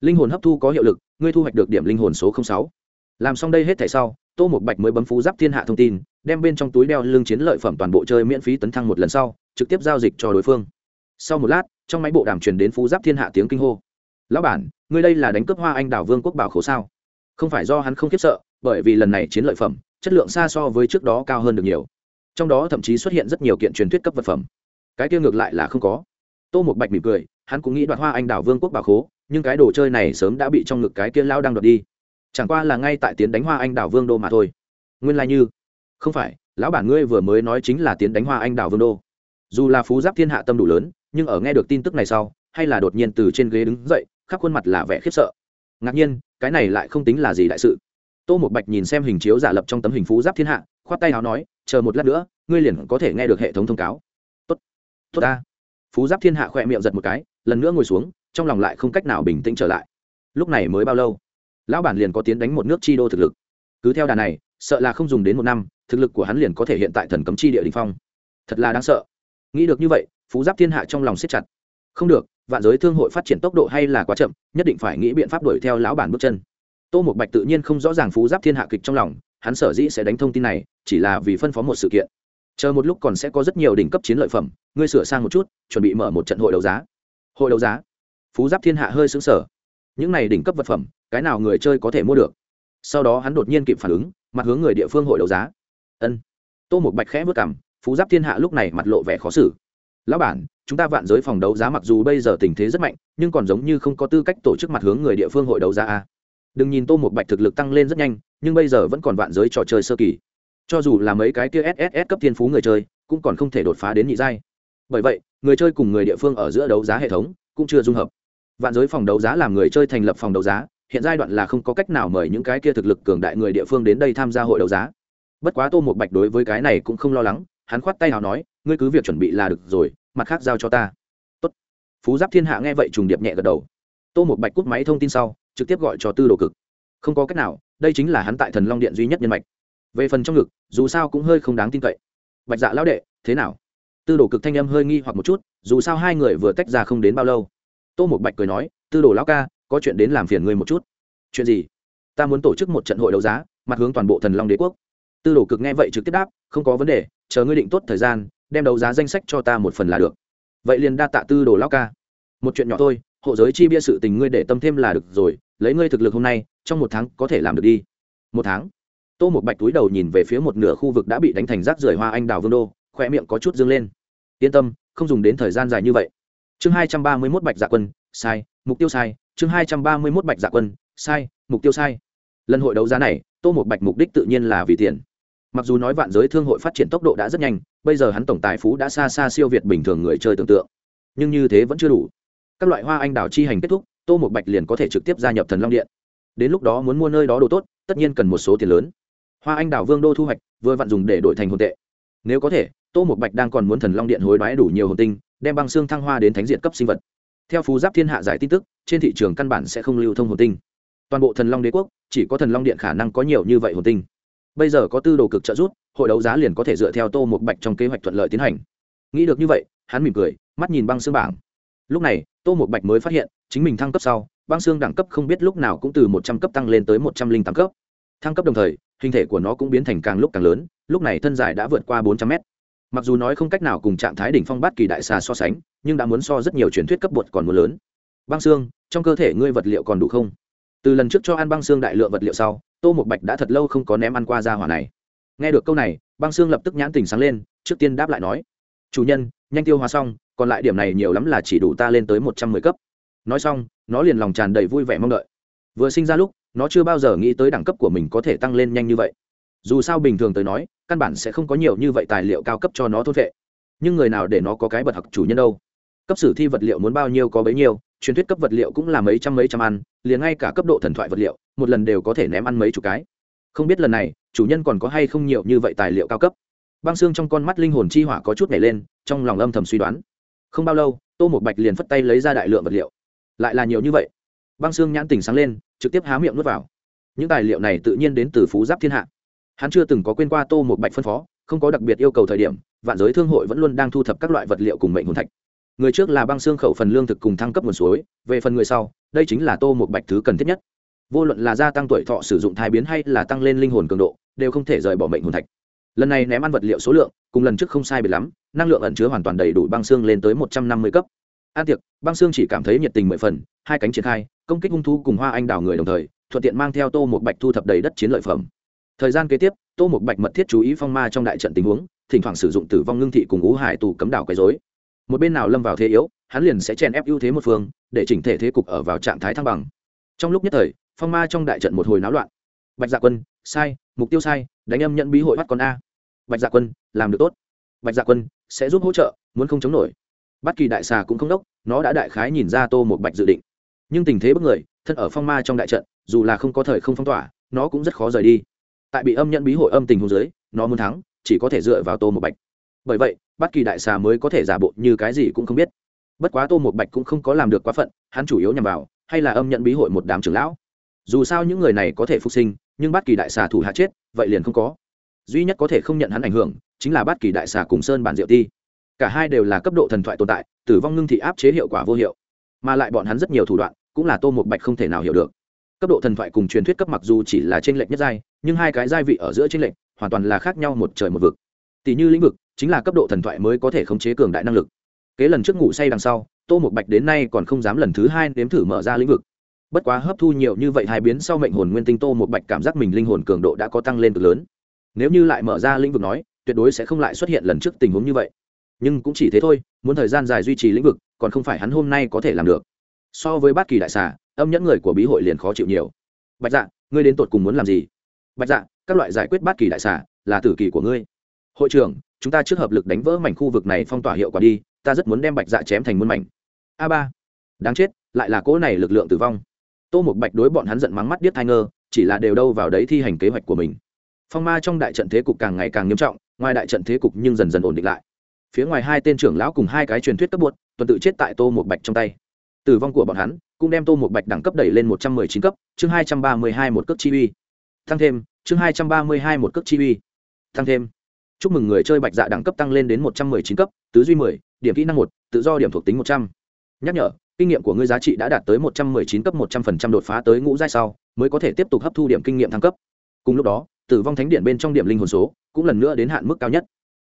linh hồn hấp thu có hiệu lực, ngươi thu hoạch được điểm linh hồn số sáu. Làm xong đây hết thẻ sau, tô một bạch mới bấm phú giáp thiên hạ thông tin, đem bên trong túi đeo lương chiến lợi phẩm toàn bộ chơi miễn phí tấn thăng một lần sau, trực tiếp giao dịch cho đối phương. Sau một lát, trong máy bộ đàm truyền đến phú giáp thiên hạ tiếng kinh hô. Lão bản, ngươi đây là đánh cướp hoa anh đảo vương quốc bảo khổ sao? Không phải do hắn không khiếp sợ, bởi vì lần này chiến lợi phẩm, chất lượng xa so với trước đó cao hơn được nhiều. Trong đó thậm chí xuất hiện rất nhiều kiện truyền thuyết cấp vật phẩm. Cái kia ngược lại là không có. Tô một bạch mỉm cười, hắn cũng nghĩ đoạt hoa anh đảo vương quốc bảo khố nhưng cái đồ chơi này sớm đã bị trong ngực cái kia lao đang đoạt đi. Chẳng qua là ngay tại tiến đánh hoa anh đảo vương đô mà thôi. Nguyên lai、like、như, không phải, lão bản ngươi vừa mới nói chính là tiến đánh hoa anh đảo vương đô. Dù là phú giáp thiên hạ tâm đủ lớn, nhưng ở nghe được tin tức này sau, hay là đột nhiên từ trên ghế đứng dậy, khắp khuôn mặt là vẻ khiếp sợ. Ngạc nhiên, cái này lại không tính là gì đại sự. Tô một bạch nhìn xem hình chiếu giả lập trong tấm hình phú giáp thiên hạ, khoát tay áo nói, chờ một lát nữa, ngươi liền có thể nghe được hệ thống thông cáo. Tốt tốt ta. Phú giáp thiên hạ khỏe miệng giật một cái, lần nữa ngồi xuống trong lòng lại không cách nào bình tĩnh trở lại. Lúc này mới bao lâu? Lão bản liền có tiến đánh một nước chi đô thực lực. Cứ theo đà này, sợ là không dùng đến một năm, thực lực của hắn liền có thể hiện tại thần cấm chi địa đình phong. Thật là đáng sợ. Nghĩ được như vậy, phú giáp thiên hạ trong lòng siết chặt. Không được, vạn giới thương hội phát triển tốc độ hay là quá chậm, nhất định phải nghĩ biện pháp đuổi theo lão bản bước chân. Tô một bạch tự nhiên không rõ ràng phú giáp thiên hạ kịch trong lòng, hắn sở dĩ sẽ đánh thông tin này, chỉ là vì phân phó một sự kiện. Chờ một lúc còn sẽ có rất nhiều đỉnh cấp chiến lợi phẩm, ngươi sửa sang một chút, chuẩn bị mở một trận hội đấu giá. Hội đấu giá? Phú giáp thiên hạ hơi xứng sở những này đỉnh cấp vật phẩm, cái nào người chơi có thể mua được? Sau đó hắn đột nhiên kịp phản ứng, mặt hướng người địa phương hội đấu giá. Ân. Tô một bạch khẽ vất cảm phú giáp thiên hạ lúc này mặt lộ vẻ khó xử. Lão bản, chúng ta vạn giới phòng đấu giá mặc dù bây giờ tình thế rất mạnh, nhưng còn giống như không có tư cách tổ chức mặt hướng người địa phương hội đấu giá a. Đừng nhìn tô một bạch thực lực tăng lên rất nhanh, nhưng bây giờ vẫn còn vạn giới trò chơi sơ kỳ. Cho dù là mấy cái kia sss cấp thiên phú người chơi, cũng còn không thể đột phá đến nhị giai. Bởi vậy, người chơi cùng người địa phương ở giữa đấu giá hệ thống cũng chưa dung hợp vạn giới phòng đấu giá làm người chơi thành lập phòng đấu giá, hiện giai đoạn là không có cách nào mời những cái kia thực lực cường đại người địa phương đến đây tham gia hội đấu giá. Bất quá tô một bạch đối với cái này cũng không lo lắng, hắn khoát tay nào nói, ngươi cứ việc chuẩn bị là được rồi, mặt khác giao cho ta. Tốt. phú giáp thiên hạ nghe vậy trùng điệp nhẹ gật đầu. Tô một bạch cút máy thông tin sau, trực tiếp gọi cho tư đồ cực. Không có cách nào, đây chính là hắn tại thần long điện duy nhất nhân mạch. Về phần trong ngực, dù sao cũng hơi không đáng tin cậy. Bạch dạ lão đệ, thế nào? Tư đồ cực thanh âm hơi nghi hoặc một chút, dù sao hai người vừa tách ra không đến bao lâu tô một bạch cười nói, tư đồ lão ca, có chuyện đến làm phiền ngươi một chút. Chuyện gì? Ta muốn tổ chức một trận hội đấu giá, mặt hướng toàn bộ thần long đế quốc. Tư đồ cực nghe vậy trực tiếp đáp, không có vấn đề, chờ ngươi định tốt thời gian, đem đấu giá danh sách cho ta một phần là được. Vậy liền đa tạ tư đồ lão ca. Một chuyện nhỏ thôi, hộ giới chi bia sự tình ngươi để tâm thêm là được rồi, lấy ngươi thực lực hôm nay, trong một tháng có thể làm được đi. Một tháng? Tô một bạch túi đầu nhìn về phía một nửa khu vực đã bị đánh thành rác rưởi hoa anh đào vương đô khoe miệng có chút dương lên. Yên tâm, không dùng đến thời gian dài như vậy chương hai trăm ba mươi mốt bạch dạ quân, sai, mục tiêu sai, chương hai trăm ba mươi mốt bạch dạ quân, sai, mục tiêu sai. Lần hội đấu giá này, tô một bạch mục đích tự nhiên là vì tiền. Mặc dù nói vạn giới thương hội phát triển tốc độ đã rất nhanh, bây giờ hắn tổng tài phú đã xa xa siêu việt bình thường người chơi tưởng tượng. Nhưng như thế vẫn chưa đủ. Các loại hoa anh đào chi hành kết thúc, tô một bạch liền có thể trực tiếp gia nhập thần long điện. Đến lúc đó muốn mua nơi đó đồ tốt, tất nhiên cần một số tiền lớn. Hoa anh đào vương đô thu hoạch, vừa vặn dùng để đổi thành hồn tệ. Nếu có thể, tô một bạch đang còn muốn thần long điện hối đoái đủ nhiều hồn tinh đem băng xương thăng hoa đến thánh diện cấp sinh vật. Theo phú giáp thiên hạ giải tin tức, trên thị trường căn bản sẽ không lưu thông hồn tinh. Toàn bộ thần long đế quốc, chỉ có thần long điện khả năng có nhiều như vậy hồn tinh. Bây giờ có tư đồ cực trợ giúp, hội đấu giá liền có thể dựa theo tô một bạch trong kế hoạch thuận lợi tiến hành. Nghĩ được như vậy, hắn mỉm cười, mắt nhìn băng xương bảng. Lúc này, tô một bạch mới phát hiện, chính mình thăng cấp sau, băng xương đẳng cấp không biết lúc nào cũng từ một trăm cấp tăng lên tới một trăm linh tám cấp. Thăng cấp đồng thời, hình thể của nó cũng biến thành càng lúc càng lớn, lúc này thân dài đã vượt qua bốn trăm mét mặc dù nói không cách nào cùng trạng thái đỉnh phong bát kỳ đại xà so sánh, nhưng đã muốn so rất nhiều truyền thuyết cấp bột còn muốn lớn. Băng xương, trong cơ thể ngươi vật liệu còn đủ không? Từ lần trước cho ăn băng xương đại lượng vật liệu sau, tô một bạch đã thật lâu không có ném ăn qua ra hỏa này. Nghe được câu này, băng xương lập tức nhãn tình sáng lên, trước tiên đáp lại nói, chủ nhân, nhanh tiêu hóa xong, còn lại điểm này nhiều lắm là chỉ đủ ta lên tới một trăm mười cấp. Nói xong, nó liền lòng tràn đầy vui vẻ mong đợi. Vừa sinh ra lúc, nó chưa bao giờ nghĩ tới đẳng cấp của mình có thể tăng lên nhanh như vậy. Dù sao bình thường tới nói căn bản sẽ không có nhiều như vậy tài liệu cao cấp cho nó thôn vệ. Nhưng người nào để nó có cái bật học chủ nhân đâu? Cấp sử thi vật liệu muốn bao nhiêu có bấy nhiêu, truyền thuyết cấp vật liệu cũng là mấy trăm mấy trăm ăn, liền ngay cả cấp độ thần thoại vật liệu, một lần đều có thể ném ăn mấy chục cái. Không biết lần này, chủ nhân còn có hay không nhiều như vậy tài liệu cao cấp? Băng xương trong con mắt linh hồn chi hỏa có chút nhảy lên, trong lòng âm thầm suy đoán. Không bao lâu, tô một bạch liền phất tay lấy ra đại lượng vật liệu. Lại là nhiều như vậy. Băng xương nhãn tình sáng lên, trực tiếp há miệng nuốt vào. Những tài liệu này tự nhiên đến từ phú giáp thiên hạ hắn chưa từng có quên qua tô một bạch phân phó, không có đặc biệt yêu cầu thời điểm, vạn giới thương hội vẫn luôn đang thu thập các loại vật liệu cùng mệnh hồn thạch. Người trước là băng xương khẩu phần lương thực cùng thăng cấp nguồn suối, về phần người sau, đây chính là tô một bạch thứ cần thiết nhất. Vô luận là gia tăng tuổi thọ sử dụng thai biến hay là tăng lên linh hồn cường độ, đều không thể rời bỏ mệnh hồn thạch. Lần này ném ăn vật liệu số lượng, cùng lần trước không sai biệt lắm, năng lượng ẩn chứa hoàn toàn đầy đủ băng xương lên tới một trăm năm mươi cấp. An tiệc, băng xương chỉ cảm thấy nhiệt tình mười phần, hai cánh triển khai, công kích hung thu cùng hoa anh đào người đồng thời, thuận tiện mang theo tô một bạch thu thập đầy đất chiến lợi phẩm thời gian kế tiếp, tô một bạch mật thiết chú ý phong ma trong đại trận tình huống, thỉnh thoảng sử dụng tử vong ngưng thị cùng ú hải tù cấm đảo quấy dối một bên nào lâm vào thế yếu, hắn liền sẽ chèn ép ưu thế một phương, để chỉnh thể thế cục ở vào trạng thái thăng bằng. Trong lúc nhất thời, phong ma trong đại trận một hồi náo loạn. Bạch dạ quân, sai, mục tiêu sai, đánh âm nhận bí hội bắt con a. Bạch dạ quân, làm được tốt. Bạch dạ quân, sẽ giúp hỗ trợ, muốn không chống nổi. Bất kỳ đại xà cũng không đốc, nó đã đại khái nhìn ra tô một bạch dự định. Nhưng tình thế bất người, thân ở phong ma trong đại trận, dù là không có thời không phong tỏa, nó cũng rất khó rời đi tại bị âm nhận bí hội âm tình hôn giới, nó muốn thắng, chỉ có thể dựa vào tô một bạch. Bởi vậy, bất kỳ đại xà mới có thể giả bộ như cái gì cũng không biết. Bất quá tô một bạch cũng không có làm được quá phận, hắn chủ yếu nhằm vào, hay là âm nhận bí hội một đám trưởng lão. Dù sao những người này có thể phục sinh, nhưng bất kỳ đại xà thủ hạ chết, vậy liền không có. Duy nhất có thể không nhận hắn ảnh hưởng, chính là bất kỳ đại xà cùng sơn bản diệu ti. Cả hai đều là cấp độ thần thoại tồn tại, tử vong ngưng thị áp chế hiệu quả vô hiệu. Mà lại bọn hắn rất nhiều thủ đoạn, cũng là tô một bạch không thể nào hiểu được. Cấp độ thần thoại cùng truyền thuyết cấp mặc dù chỉ là t r ê n lệch nhất giai nhưng hai cái giai vị ở giữa trên lệnh lệch hoàn toàn là khác nhau một trời một vực. Tỷ như lĩnh vực, chính là cấp độ thần thoại mới có thể khống chế cường đại năng lực. Kế lần trước ngủ say đằng sau, tô một bạch đến nay còn không dám lần thứ hai nếm thử mở ra lĩnh vực. Bất quá hấp thu nhiều như vậy hai biến sau mệnh hồn nguyên tinh tô một bạch cảm giác mình linh hồn cường độ đã có tăng lên cực lớn. Nếu như lại mở ra lĩnh vực nói, tuyệt đối sẽ không lại xuất hiện lần trước tình huống như vậy. Nhưng cũng chỉ thế thôi, muốn thời gian dài duy trì lĩnh vực, còn không phải hắn hôm nay có thể làm được. So với bát kỳ đại xà, âm nhẫn người của bí hội liền khó chịu nhiều. Bạch dạ ngươi đến tột cùng muốn làm gì? Bạch dạ các loại giải quyết bát kỳ đại xà, là tử kỳ của ngươi. Hội trưởng, chúng ta trước hợp lực đánh vỡ mảnh khu vực này phong tỏa hiệu quả đi, ta rất muốn đem bạch dạ chém thành muôn mảnh. A ba, đáng chết, lại là cỗ này lực lượng tử vong. Tô một bạch đối bọn hắn giận mắng mắt điếc thai ngơ, chỉ là đều đâu vào đấy thi hành kế hoạch của mình. Phong ma trong đại trận thế cục càng ngày càng nghiêm trọng, ngoài đại trận thế cục nhưng dần dần ổn định lại. Phía ngoài hai tên trưởng lão cùng hai cái truyền thuyết cấp bột tuần tự chết tại tô một bạch trong tay. Tử vong của bọn hắn, cũng đem tô một bạch đẳng cấp đẩy lên một trăm mười chín cấp, chương hai trăm ba mươi hai một cước chi uy tăng thêm, chương hai trăm ba mươi hai một cước chi uy. Tăng thêm. Chúc mừng người chơi bạch dạ đẳng cấp tăng lên đến một trăm mười chín cấp, tứ duy mười, điểm kỹ năng một, tự do điểm thuộc tính một trăm. Nhắc nhở, kinh nghiệm của ngươi giá trị đã đạt tới một trăm mười chín cấp một trăm phần trăm đột phá tới ngũ giai sau, mới có thể tiếp tục hấp thu điểm kinh nghiệm thăng cấp. Cùng lúc đó, tử vong thánh điện bên trong điểm linh hồn số cũng lần nữa đến hạn mức cao nhất.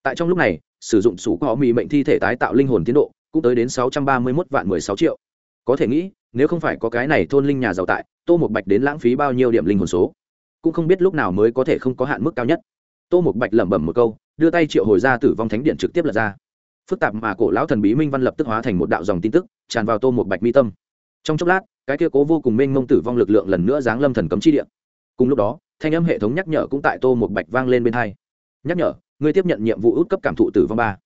Tại trong lúc này, sử dụng sủ có mì mệnh thi thể tái tạo linh hồn tiến độ cũng tới đến sáu trăm ba mươi một vạn mười sáu triệu. Có thể nghĩ, nếu không phải có cái này thôn linh nhà giàu tại, tô một bạch đến lãng phí bao nhiêu điểm linh hồn số? Cũng không biết lúc nào mới có thể không có hạn mức cao nhất. Tô một bạch lẩm bẩm một câu, đưa tay triệu hồi ra tử vong thánh điện trực tiếp lật ra. Phức tạp mà cổ lão thần bí minh văn lập tức hóa thành một đạo dòng tin tức, tràn vào tô một bạch mi tâm. Trong chốc lát, cái kia cố vô cùng mênh mông tử vong lực lượng lần nữa giáng lâm thần cấm chi điện cùng lúc đó, thanh âm hệ thống nhắc nhở cũng tại tô một bạch vang lên bên hai. Nhắc nhở, ngươi tiếp nhận nhiệm vụ út cấp cảm thụ tử vong ba.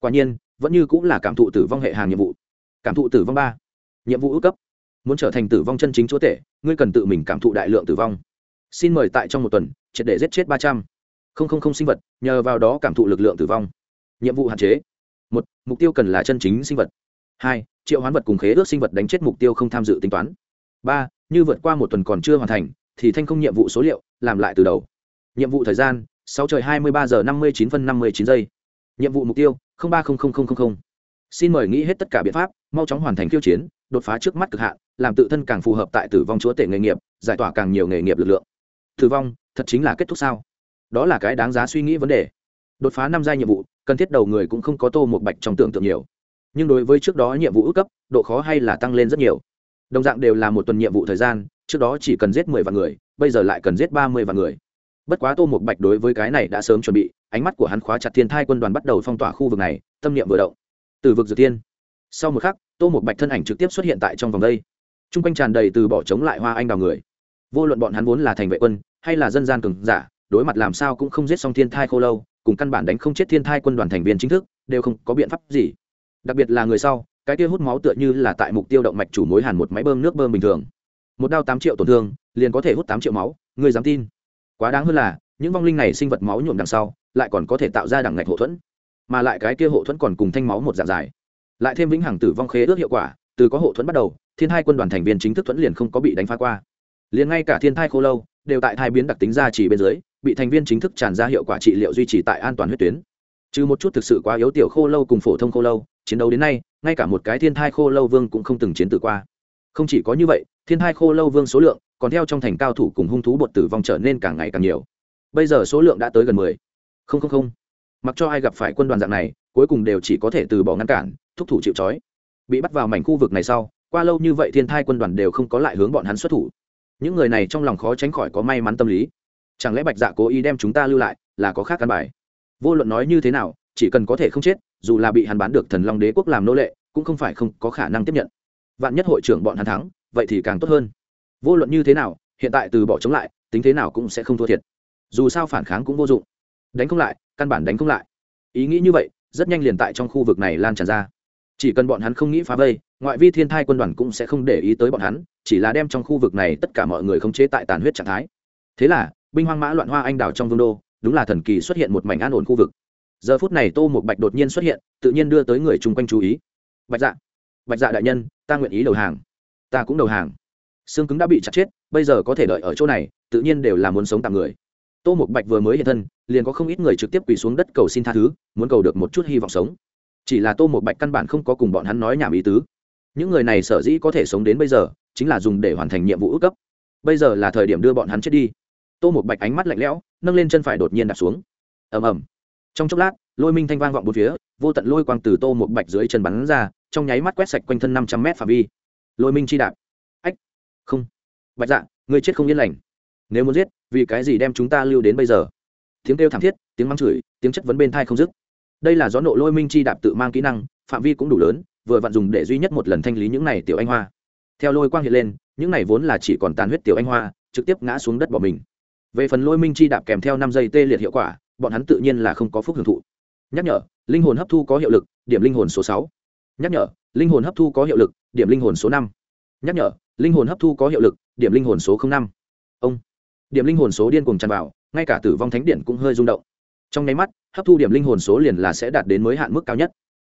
Quả nhiên, vẫn như cũng là cảm thụ tử vong hệ hàng nhiệm vụ. Cảm thụ tử vong ba. Nhiệm vụ út cấp. Muốn trở thành tử vong chân chính chúa tể, ngươi cần tự mình cảm thụ đại lượng tử vong xin mời tại trong một tuần, triệt để giết chết ba trăm. Linh sinh vật, nhờ vào đó cảm thụ lực lượng tử vong. Nhiệm vụ hạn chế. Một, mục tiêu cần là chân chính sinh vật. Hai, triệu hoán vật cùng khế ước sinh vật đánh chết mục tiêu không tham dự tính toán. Ba, như vượt qua một tuần còn chưa hoàn thành, thì thanh không nhiệm vụ số liệu, làm lại từ đầu. Nhiệm vụ thời gian, sáu trời hai mươi ba giờ năm mươi chín phân năm mươi chín giây. Nhiệm vụ mục tiêu ba xin mời nghĩ hết tất cả biện pháp, mau chóng hoàn thành khiêu chiến, đột phá trước mắt cực hạn, làm tự thân càng phù hợp tại tử vong chúa tể nghề nghiệp, giải tỏa càng nhiều nghề nghiệp lực lượng tử vong, thật chính là kết thúc sao? Đó là cái đáng giá suy nghĩ vấn đề. Đột phá năm giai nhiệm vụ, cần thiết đầu người cũng không có tô một bạch trong tưởng tượng nhiều. Nhưng đối với trước đó nhiệm vụ ước cấp, độ khó hay là tăng lên rất nhiều. Đồng dạng đều là một tuần nhiệm vụ thời gian, trước đó chỉ cần giết mười vạn người, bây giờ lại cần giết ba mươi vạn người. Bất quá tô một bạch đối với cái này đã sớm chuẩn bị, ánh mắt của hắn khóa chặt thiên thai quân đoàn bắt đầu phong tỏa khu vực này, tâm niệm vừa động. Từ vực dược tiên. Sau một khắc, tô một bạch thân ảnh trực tiếp xuất hiện tại trong vòng đây. T r u n g quanh tràn đầy từ bỏ chống lại hoa anh đào người. Vô luận bọn hắn vốn là thành vệ quân hay là dân gian cường giả, đối mặt làm sao cũng không giết xong thiên thai khô lâu, cùng căn bản đánh không chết thiên thai quân đoàn thành viên chính thức, đều không có biện pháp gì. Đặc biệt là người sau, cái kia hút máu tựa như là tại mục tiêu động mạch chủ mối hàn một máy bơm nước bơm bình thường. Một đao tám triệu tổn thương, liền có thể hút tám triệu máu người dám tin? Quá đáng hơn là, những vong linh này sinh vật máu nhuộm đằng sau, lại còn có thể tạo ra đẳng ngạch hộ thuẫn. Mà lại cái kia hộ thuẫn còn cùng thanh máu một dạng dài. Lại thêm vĩnh hằng tử vong khế ước hiệu quả, từ có hộ thuẫn bắt đầu, thiên hai quân đoàn thành viên chính thức thuẫn liền không có bị đánh phá qua. Liền ngay cả thiên thai khô lâu đều tại thai biến đặc tính ra chỉ bên dưới, bị thành viên chính thức tràn ra hiệu quả trị liệu duy trì tại an toàn huyết tuyến. Trừ một chút thực sự quá yếu tiểu khô lâu cùng phổ thông khô lâu, chiến đấu đến nay, ngay cả một cái thiên thai khô lâu vương cũng không từng chiến tử qua. Không chỉ có như vậy, thiên thai khô lâu vương số lượng còn theo trong thành cao thủ cùng hung thú bột tử vong trở nên càng ngày càng nhiều. Bây giờ số lượng đã tới gần mười. Không không không. Mặc cho ai gặp phải quân đoàn dạng này, cuối cùng đều chỉ có thể từ bỏ ngăn cản, thúc thủ chịu trói. Bị bắt vào mảnh khu vực này sau, qua lâu như vậy thiên thai quân đoàn đều không có lại hướng bọn hắn xuất thủ những người này trong lòng khó tránh khỏi có may mắn tâm lý. Chẳng lẽ bạch dạ cố ý đem chúng ta lưu lại là có khác căn bài? Vô luận nói như thế nào, chỉ cần có thể không chết, dù là bị hắn bán được thần long đế quốc làm nô lệ, cũng không phải không có khả năng tiếp nhận. Vạn nhất hội trưởng bọn hắn thắng, vậy thì càng tốt hơn. Vô luận như thế nào, hiện tại từ bỏ chống lại, tính thế nào cũng sẽ không thua thiệt. Dù sao phản kháng cũng vô dụng. Đánh không lại, căn bản đánh không lại. Ý nghĩ như vậy, rất nhanh liền tại trong khu vực này lan tràn ra chỉ cần bọn hắn không nghĩ phá vây, ngoại vi thiên thai quân đoàn cũng sẽ không để ý tới bọn hắn, chỉ là đem trong khu vực này tất cả mọi người khống chế tại tàn huyết trạng thái. Thế là, binh hoang mã loạn hoa anh đào trong vương đô, đúng là thần kỳ xuất hiện một mảnh an ổn khu vực. Giờ phút này tô một bạch đột nhiên xuất hiện, tự nhiên đưa tới người chung quanh chú ý. Bạch dạ bạch dạ đại nhân, ta nguyện ý đầu hàng. Ta cũng đầu hàng. Xương cứng đã bị chặt chết, bây giờ có thể đợi ở chỗ này, tự nhiên đều là muốn sống tạm người. Tô một bạch vừa mới hiện thân, liền có không ít người trực tiếp quỳ xuống đất cầu xin tha thứ, muốn cầu được một chút hy vọng sống chỉ là tô một bạch căn bản không có cùng bọn hắn nói nhảm ý tứ. Những người này sở dĩ có thể sống đến bây giờ, chính là dùng để hoàn thành nhiệm vụ ước cấp. Bây giờ là thời điểm đưa bọn hắn chết đi. Tô một bạch ánh mắt lạnh lẽo, nâng lên chân phải đột nhiên đặt xuống. Ầm ầm. Trong chốc lát, lôi minh thanh vang vọng bốn phía, vô tận lôi quang từ tô một bạch dưới chân bắn ra, trong nháy mắt quét sạch quanh thân năm trăm mét phạm vi. Lôi minh chi đạp. Ách. Không. Bạch dạ người chết không yên lành. Nếu muốn giết, vì cái gì đem chúng ta lưu đến bây giờ? Tiếng kêu thảm thiết, tiếng mắng chửi, tiếng chất vấn bên thai không dứt đây là gió nộ lôi minh chi đạp tự mang kỹ năng, phạm vi cũng đủ lớn, vừa vặn dùng để duy nhất một lần thanh lý những này tiểu anh hoa. Theo lôi quang hiện lên, những này vốn là chỉ còn tàn huyết tiểu anh hoa, trực tiếp ngã xuống đất bỏ mình. Về phần lôi minh chi đạp kèm theo năm giây tê liệt hiệu quả, bọn hắn tự nhiên là không có phúc hưởng thụ. Nhắc nhở, linh hồn hấp thu có hiệu lực, điểm linh hồn số sáu. Nhắc nhở, linh hồn hấp thu có hiệu lực, điểm linh hồn số năm. Nhắc nhở, linh hồn hấp thu có hiệu lực, điểm linh hồn số năm. Ông. Điểm linh hồn số điên cùng tràn vào, ngay cả tử vong thánh điện cũng hơi rung động. Trong nháy mắt hấp thu điểm linh hồn số liền là sẽ đạt đến mới hạn mức cao nhất.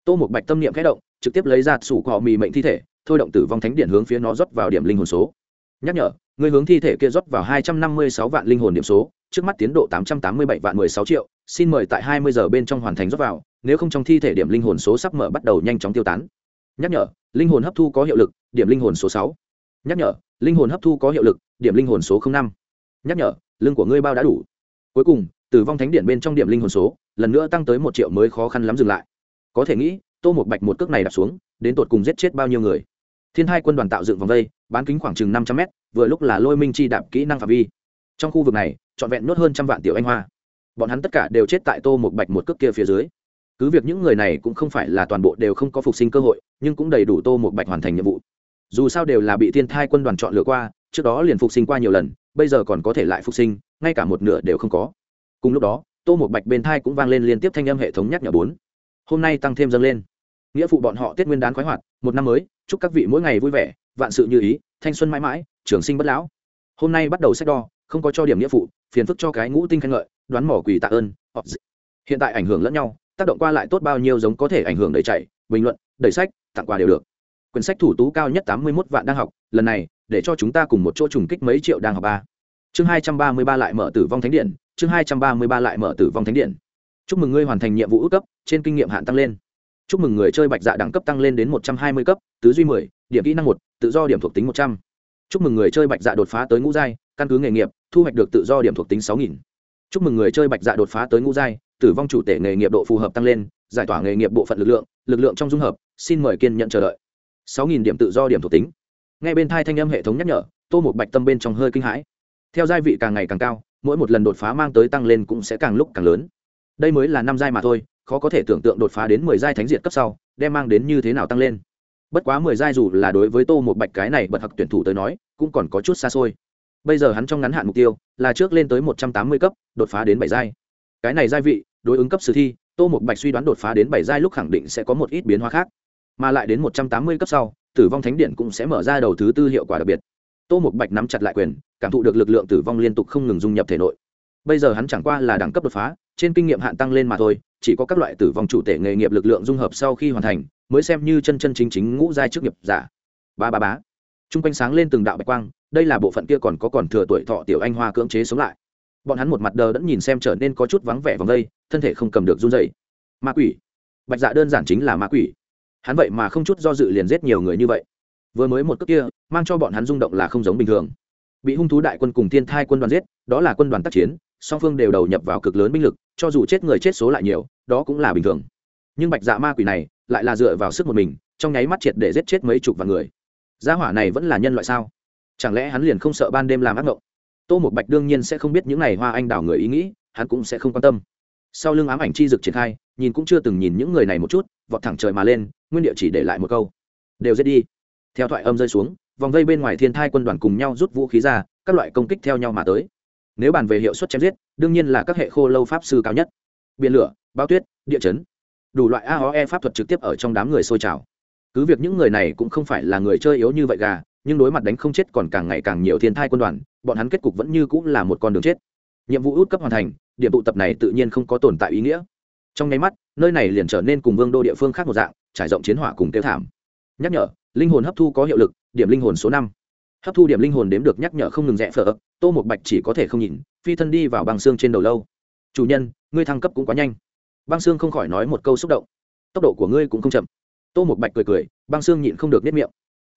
Tô một bạch tâm niệm khẽ động, trực tiếp lấy ra sủ cọ mì mệnh thi thể, thôi động tử vong thánh điện hướng phía nó rót vào điểm linh hồn số. Nhắc nhở, người hướng thi thể kia rót vào hai trăm năm mươi sáu vạn linh hồn điểm số, trước mắt tiến độ tám trăm tám mươi bảy vạn mười sáu triệu, xin mời tại hai mươi giờ bên trong hoàn thành rót vào, nếu không trong thi thể điểm linh hồn số sắp mở bắt đầu nhanh chóng tiêu tán. Nhắc nhở, linh hồn hấp thu có hiệu lực, điểm linh hồn số sáu. Nhắc nhở, linh hồn hấp thu có hiệu lực, điểm linh hồn số năm. Nhắc nhở, lưng của ngươi bao đã đủ. Cuối cùng tử vong thánh điện bên trong điểm linh hồn số, lần nữa tăng tới một triệu mới khó khăn lắm dừng lại. Có thể nghĩ, tô một bạch một cước này đạp xuống, đến tột cùng giết chết bao nhiêu người? Thiên hai quân đoàn tạo dựng vòng vây bán kính khoảng chừng năm trăm mét, vừa lúc là lôi minh chi đạp kỹ năng phạm vi. Trong khu vực này, trọn vẹn nuốt hơn trăm vạn tiểu anh hoa. Bọn hắn tất cả đều chết tại tô một bạch một cước kia phía dưới. Cứ việc những người này cũng không phải là toàn bộ đều không có phục sinh cơ hội, nhưng cũng đầy đủ tô một bạch hoàn thành nhiệm vụ. Dù sao đều là bị thiên thai quân đoàn chọn lựa qua, trước đó liền phục sinh qua nhiều lần, bây giờ còn có thể lại phục sinh, ngay cả một nửa đều không có cùng lúc đó, tô một bạch bên thai cũng vang lên liên tiếp thanh âm hệ thống nhắc nhở bốn. Hôm nay tăng thêm dâng lên. Nghĩa phụ bọn họ tết nguyên đán khoái hoạt, một năm mới, chúc các vị mỗi ngày vui vẻ, vạn sự như ý, thanh xuân mãi mãi, trường sinh bất lão. Hôm nay bắt đầu sách đo, không có cho điểm nghĩa phụ, phiền phức cho cái ngũ tinh khen ngợi, đoán mỏ quỳ tạ ơn hiện tại ảnh hưởng lẫn nhau, tác động qua lại tốt bao nhiêu giống có thể ảnh hưởng đẩy chạy bình luận đẩy sách, tặng quà đều được. Quyển sách thủ tú cao nhất tám mươi một vạn đang học, lần này, để cho chúng ta cùng một chỗ trùng kích mấy triệu đang học ba. Chương hai trăm ba mươi ba lại mở tử vong thánh điện chương hai trăm ba mươi ba lại mở tử vong thánh điện. Chúc mừng ngươi hoàn thành nhiệm vụ ước cấp, trên kinh nghiệm hạn tăng lên. Chúc mừng người chơi bạch dạ đẳng cấp tăng lên đến một trăm hai mươi cấp, tứ duy mười, điểm kỹ năng một, tự do điểm thuộc tính một trăm. Chúc mừng người chơi bạch dạ đột phá tới ngũ giai, căn cứ nghề nghiệp, thu hoạch được tự do điểm thuộc tính sáu nghìn. Chúc mừng người chơi bạch dạ đột phá tới ngũ giai, tử vong chủ tể nghề nghiệp độ phù hợp tăng lên, giải tỏa nghề nghiệp bộ phận lực lượng lực lượng trong dung hợp, xin mời kiên nhận chờ đợi. Sáu nghìn điểm tự do điểm thuộc tính. Ngay bên thai thanh âm hệ thống nhắc nhở, tô một bạch tâm bên trong hơi kinh hãi. Theo giai vị càng ngày càng cao mỗi một lần đột phá mang tới tăng lên cũng sẽ càng lúc càng lớn. Đây mới là năm giai mà thôi, khó có thể tưởng tượng đột phá đến mười giai thánh diệt cấp sau, đem mang đến như thế nào tăng lên. Bất quá mười giai dù là đối với tô một bạch cái này bật học tuyển thủ tới nói, cũng còn có chút xa xôi. Bây giờ hắn trong ngắn hạn mục tiêu là trước lên tới một trăm tám mươi cấp, đột phá đến bảy giai. Cái này giai vị, đối ứng cấp sử thi, tô một bạch suy đoán đột phá đến bảy giai lúc khẳng định sẽ có một ít biến hóa khác. Mà lại đến một trăm tám mươi cấp sau, tử vong thánh điện cũng sẽ mở ra đầu thứ tư hiệu quả đặc biệt. Tô một bạch nắm chặt lại quyền cảm thụ được lực lượng tử vong liên tục không ngừng dung nhập thể nội. Bây giờ hắn chẳng qua là đẳng cấp đột phá, trên kinh nghiệm hạn tăng lên mà thôi, chỉ có các loại tử vong chủ thể nghề nghiệp lực lượng dung hợp sau khi hoàn thành, mới xem như chân chân chính chính ngũ giai trước nghiệp giả. Ba ba bá t r u n g quanh sáng lên từng đạo bạch quang, đây là bộ phận kia còn có còn thừa tuổi thọ tiểu anh hoa cưỡng chế sống lại. Bọn hắn một mặt đờ đẫn nhìn xem trở nên có chút vắng vẻ vòng đây, thân thể không cầm được run dày ma quỷ. Bạch dạ đơn giản chính là ma quỷ. Hắn vậy mà không chút do dự liền giết nhiều người như vậy. Vừa mới một cước kia, mang cho bọn hắn rung động là không giống bình thường bị hung thú đại quân cùng thiên thai quân đoàn giết, đó là quân đoàn tác chiến, song phương đều đầu nhập vào cực lớn binh lực, cho dù chết người chết số lại nhiều, đó cũng là bình thường. Nhưng bạch dạ ma quỷ này lại là dựa vào sức một mình, trong nháy mắt triệt để giết chết mấy chục vạn người. Gia hỏa này vẫn là nhân loại sao? Chẳng lẽ hắn liền không sợ ban đêm làm ác mộng? Tô một bạch đương nhiên sẽ không biết những n à y hoa anh đào người ý nghĩ, hắn cũng sẽ không quan tâm. Sau lưng ám ảnh chi dực triển khai, nhìn cũng chưa từng nhìn những người này một chút, vọt thẳng trời mà lên, nguyên địa chỉ để lại một câu. Đều giết đi. Theo thoại âm rơi xuống vòng vây bên ngoài thiên thai quân đoàn cùng nhau rút vũ khí ra, các loại công kích theo nhau mà tới. Nếu bàn về hiệu suất chém giết, đương nhiên là các hệ khô lâu pháp sư cao nhất. Biển lửa bao tuyết, địa chấn, đủ loại aoe pháp thuật trực tiếp ở trong đám người sôi trào. Cứ việc những người này cũng không phải là người chơi yếu như vậy gà, nhưng đối mặt đánh không chết còn càng ngày càng nhiều thiên thai quân đoàn, bọn hắn kết cục vẫn như cũng là một con đường chết. Nhiệm vụ út cấp hoàn thành, điểm tụ tập này tự nhiên không có tồn tại ý nghĩa. Trong nháy mắt, nơi này liền trở nên cùng vương đô địa phương khác một dạng, trải rộng chiến hỏa cùng tiêu thảm. Nhắc nhở, linh hồn hấp thu có hiệu lực điểm linh hồn số năm. Hấp thu điểm linh hồn đếm được nhắc nhở không ngừng rẽ phở. Tô một bạch chỉ có thể không nhìn, phi thân đi vào băng xương trên đầu lâu. Chủ nhân, ngươi thăng cấp cũng quá nhanh. Băng xương không khỏi nói một câu xúc động. Tốc độ của ngươi cũng không chậm. Tô một bạch cười cười, băng xương nhịn không được nếp miệng.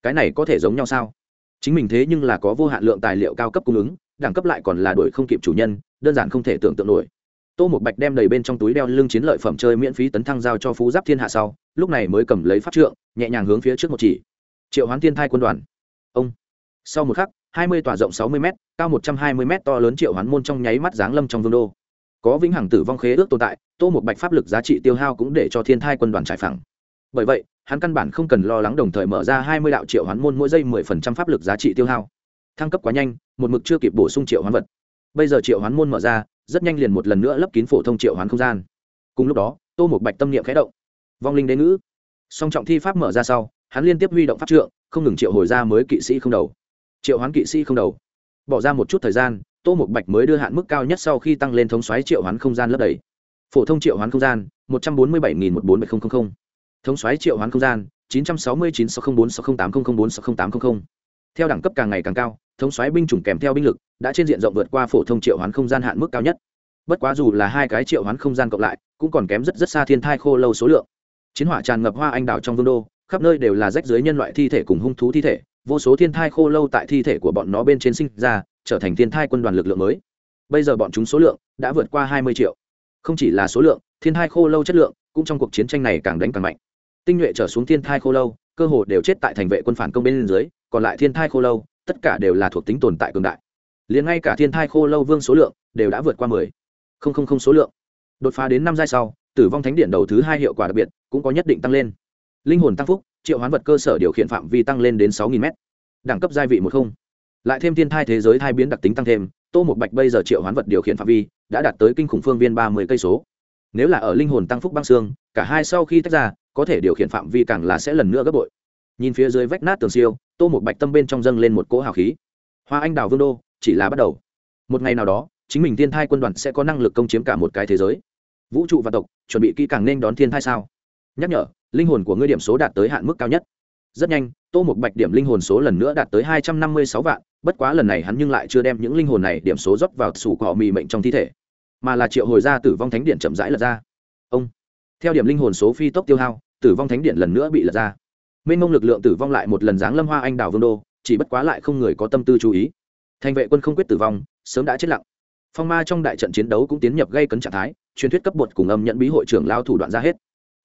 Cái này có thể giống nhau sao? Chính mình thế nhưng là có vô hạn lượng tài liệu cao cấp cung ứng, đẳng cấp lại còn là đổi không kịp chủ nhân, đơn giản không thể tưởng tượng nổi. Tô một bạch đem đầy bên trong túi đeo lưng chiến lợi phẩm chơi miễn phí tấn thăng giao cho phú giáp thiên hạ sau, lúc này mới cầm lấy pháp trượng, nhẹ nhàng hướng phía trước một chỉ triệu hoán thiên thai quân đoàn. Ông. Sau một khắc, hai mươi tòa rộng sáu mươi m cao một trăm hai mươi m to lớn triệu hoán môn trong nháy mắt giáng lâm trong vương đô. Có vĩnh hằng tử vong khế ước tồn tại, tô một bạch pháp lực giá trị tiêu hao cũng để cho thiên thai quân đoàn trải phẳng. Bởi vậy, hắn căn bản không cần lo lắng đồng thời mở ra hai mươi đạo triệu hoán môn mỗi giây mười phần trăm pháp lực giá trị tiêu hao. Thăng cấp quá nhanh, một mực chưa kịp bổ sung triệu hoán vật. Bây giờ triệu hoán môn mở ra, rất nhanh liền một lần nữa lấp kín phổ thông triệu hoán không gian. Cùng lúc đó, tô một bạch tâm niệm khẽ động. Vong linh đế ngữ. Song trọng thi pháp mở ra sau hắn liên tiếp huy động pháp trượng, không ngừng triệu hồi ra mới kỵ sĩ không đầu. Triệu hoán kỵ sĩ không đầu. Bỏ ra một chút thời gian, tô một bạch mới đưa hạn mức cao nhất sau khi tăng lên thống xoáy triệu hoán không gian lấp đầy. Phổ thông triệu hoán không gian, một trăm bốn mươi bảy nghìn một bốn bảy nghìn thống xoáy triệu hoán không gian, chín trăm sáu mươi chín sáu trăm bốn sáu tám mươi bốn sáu trăm tám mươi theo đẳng cấp càng ngày càng cao, thống xoáy binh chủng kèm theo binh lực, đã trên diện rộng vượt qua phổ thông triệu hoán không gian hạn mức cao nhất. Bất quá dù là hai cái triệu hoán không gian cộng lại, cũng còn kém rất rất xa thiên thai khô lâu số lượng. Chiến hỏa tràn ngập hoa anh đào trong vương đô khắp nơi đều là rách dưới nhân loại thi thể cùng hung thú thi thể, vô số thiên thai khô lâu tại thi thể của bọn nó bên trên sinh ra, trở thành thiên thai quân đoàn lực lượng mới. Bây giờ bọn chúng số lượng đã vượt qua hai mươi triệu. Không chỉ là số lượng, thiên thai khô lâu chất lượng cũng trong cuộc chiến tranh này càng đánh càng mạnh. Tinh nhuệ trở xuống thiên thai khô lâu, cơ hồ đều chết tại thành vệ quân phản công bên dưới, còn lại thiên thai khô lâu, tất cả đều là thuộc tính tồn tại cường đại. Liền ngay cả thiên thai khô lâu vương số lượng đều đã vượt qua mười. Không không không số lượng. Đột phá đến năm giai sau, tử vong thánh điện đầu thứ hai hiệu quả đặc biệt cũng có nhất định tăng lên linh hồn tăng phúc, triệu hoán vật cơ sở điều khiển phạm vi tăng lên đến sáu nghìn m đẳng cấp gia vị một không. Lại thêm thiên thai thế giới thai biến đặc tính tăng thêm, tô một bạch bây giờ triệu hoán vật điều khiển phạm vi đã đạt tới kinh khủng phương viên ba mươi cây số. Nếu là ở linh hồn tăng phúc băng xương, cả hai sau khi tách ra, có thể điều khiển phạm vi càng là sẽ lần nữa gấp bội. Nhìn phía dưới vách nát tường siêu, tô một bạch tâm bên trong dâng lên một cỗ hào khí. Hoa anh đào vương đô, chỉ là bắt đầu. Một ngày nào đó, chính mình thiên thai quân đoàn sẽ có năng lực công chiếm cả một cái thế giới. Vũ trụ và tộc, chuẩn bị kỹ càng nên đón thiên thai sao? Nhắc nhở, linh hồn của ngươi điểm số đạt tới hạn mức cao nhất. Rất nhanh, tô một bạch điểm linh hồn số lần nữa đạt tới hai trăm năm mươi sáu vạn, bất quá lần này hắn nhưng lại chưa đem những linh hồn này điểm số dốc vào sủ cỏ mì mệnh trong thi thể, mà là triệu hồi ra tử vong thánh điện chậm rãi lật ra. Ông, theo điểm linh hồn số phi tốc tiêu hao, tử vong thánh điện lần nữa bị lật ra. Minh mông lực lượng tử vong lại một lần giáng lâm hoa anh đào vương đô, chỉ bất quá lại không người có tâm tư chú ý. Thành vệ quân không quyết tử vong, sớm đã chết lặng. Phong ma trong đại trận chiến đấu cũng tiến nhập gây cấn trạng thái, truyền thuyết cấp bột cùng âm nhận bí hội trưởng lao thủ đoạn ra hết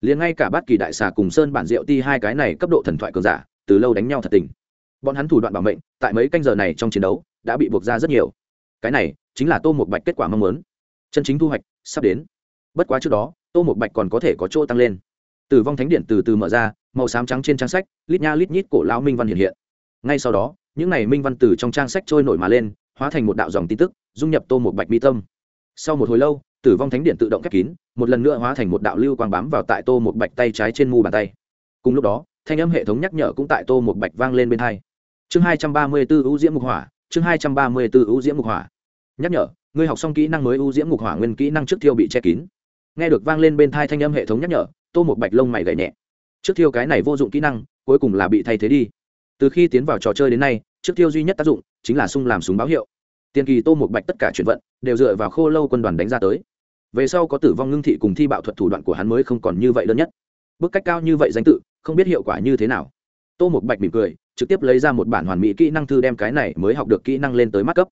liền ngay cả bát kỳ đại xà cùng sơn bản diệu ti hai cái này cấp độ thần thoại cường giả, từ lâu đánh nhau thật tình. Bọn hắn thủ đoạn bảo mệnh, tại mấy canh giờ này trong chiến đấu, đã bị buộc ra rất nhiều. Cái này, chính là tô một bạch kết quả mong muốn. Chân chính thu hoạch, sắp đến. Bất quá trước đó, tô một bạch còn có thể có chỗ tăng lên. Tử vong thánh điện từ từ mở ra, màu xám trắng trên trang sách, lít nha lít nhít cổ lao minh văn hiện hiện. Ngay sau đó, những n à y minh văn từ trong trang sách trôi nổi mà lên, hóa thành một đạo dòng tin tức, dung nhập tô một bạch mi tâm. Sau một hồi lâu tử vong thánh điện tự động khép kín, một lần nữa hóa thành một đạo lưu quang bám vào tại tô một bạch tay trái trên mu bàn tay. Cùng lúc đó, thanh âm hệ thống nhắc nhở cũng tại tô một bạch vang lên bên hai. Chương hai trăm ba mươi b ố ưu diễm mục hỏa, chương hai trăm ba mươi b ố ưu diễm mục hỏa. Nhắc nhở, ngươi học xong kỹ năng mới ưu diễm mục hỏa nguyên kỹ năng trước thiêu bị che kín. Nghe được vang lên bên thai thanh âm hệ thống nhắc nhở, tô một bạch lông mày gậy nhẹ. Trước thiêu cái này vô dụng kỹ năng, cuối cùng là bị thay thế đi. Từ khi tiến vào trò chơi đến nay, trước thiêu duy nhất tác dụng chính là sung làm súng báo hiệu. Tiền kỳ tô một bạch tất cả chuyển vận đều dựa vào khô lâu quân đoàn đánh ra tới về sau có tử vong ngưng thị cùng thi bạo thuật thủ đoạn của hắn mới không còn như vậy đơn nhất. Bước cách cao như vậy danh tự, không biết hiệu quả như thế nào. Tô một bạch mỉm cười, trực tiếp lấy ra một bản hoàn mỹ kỹ năng thư đem cái này mới học được kỹ năng lên tới mắt cấp.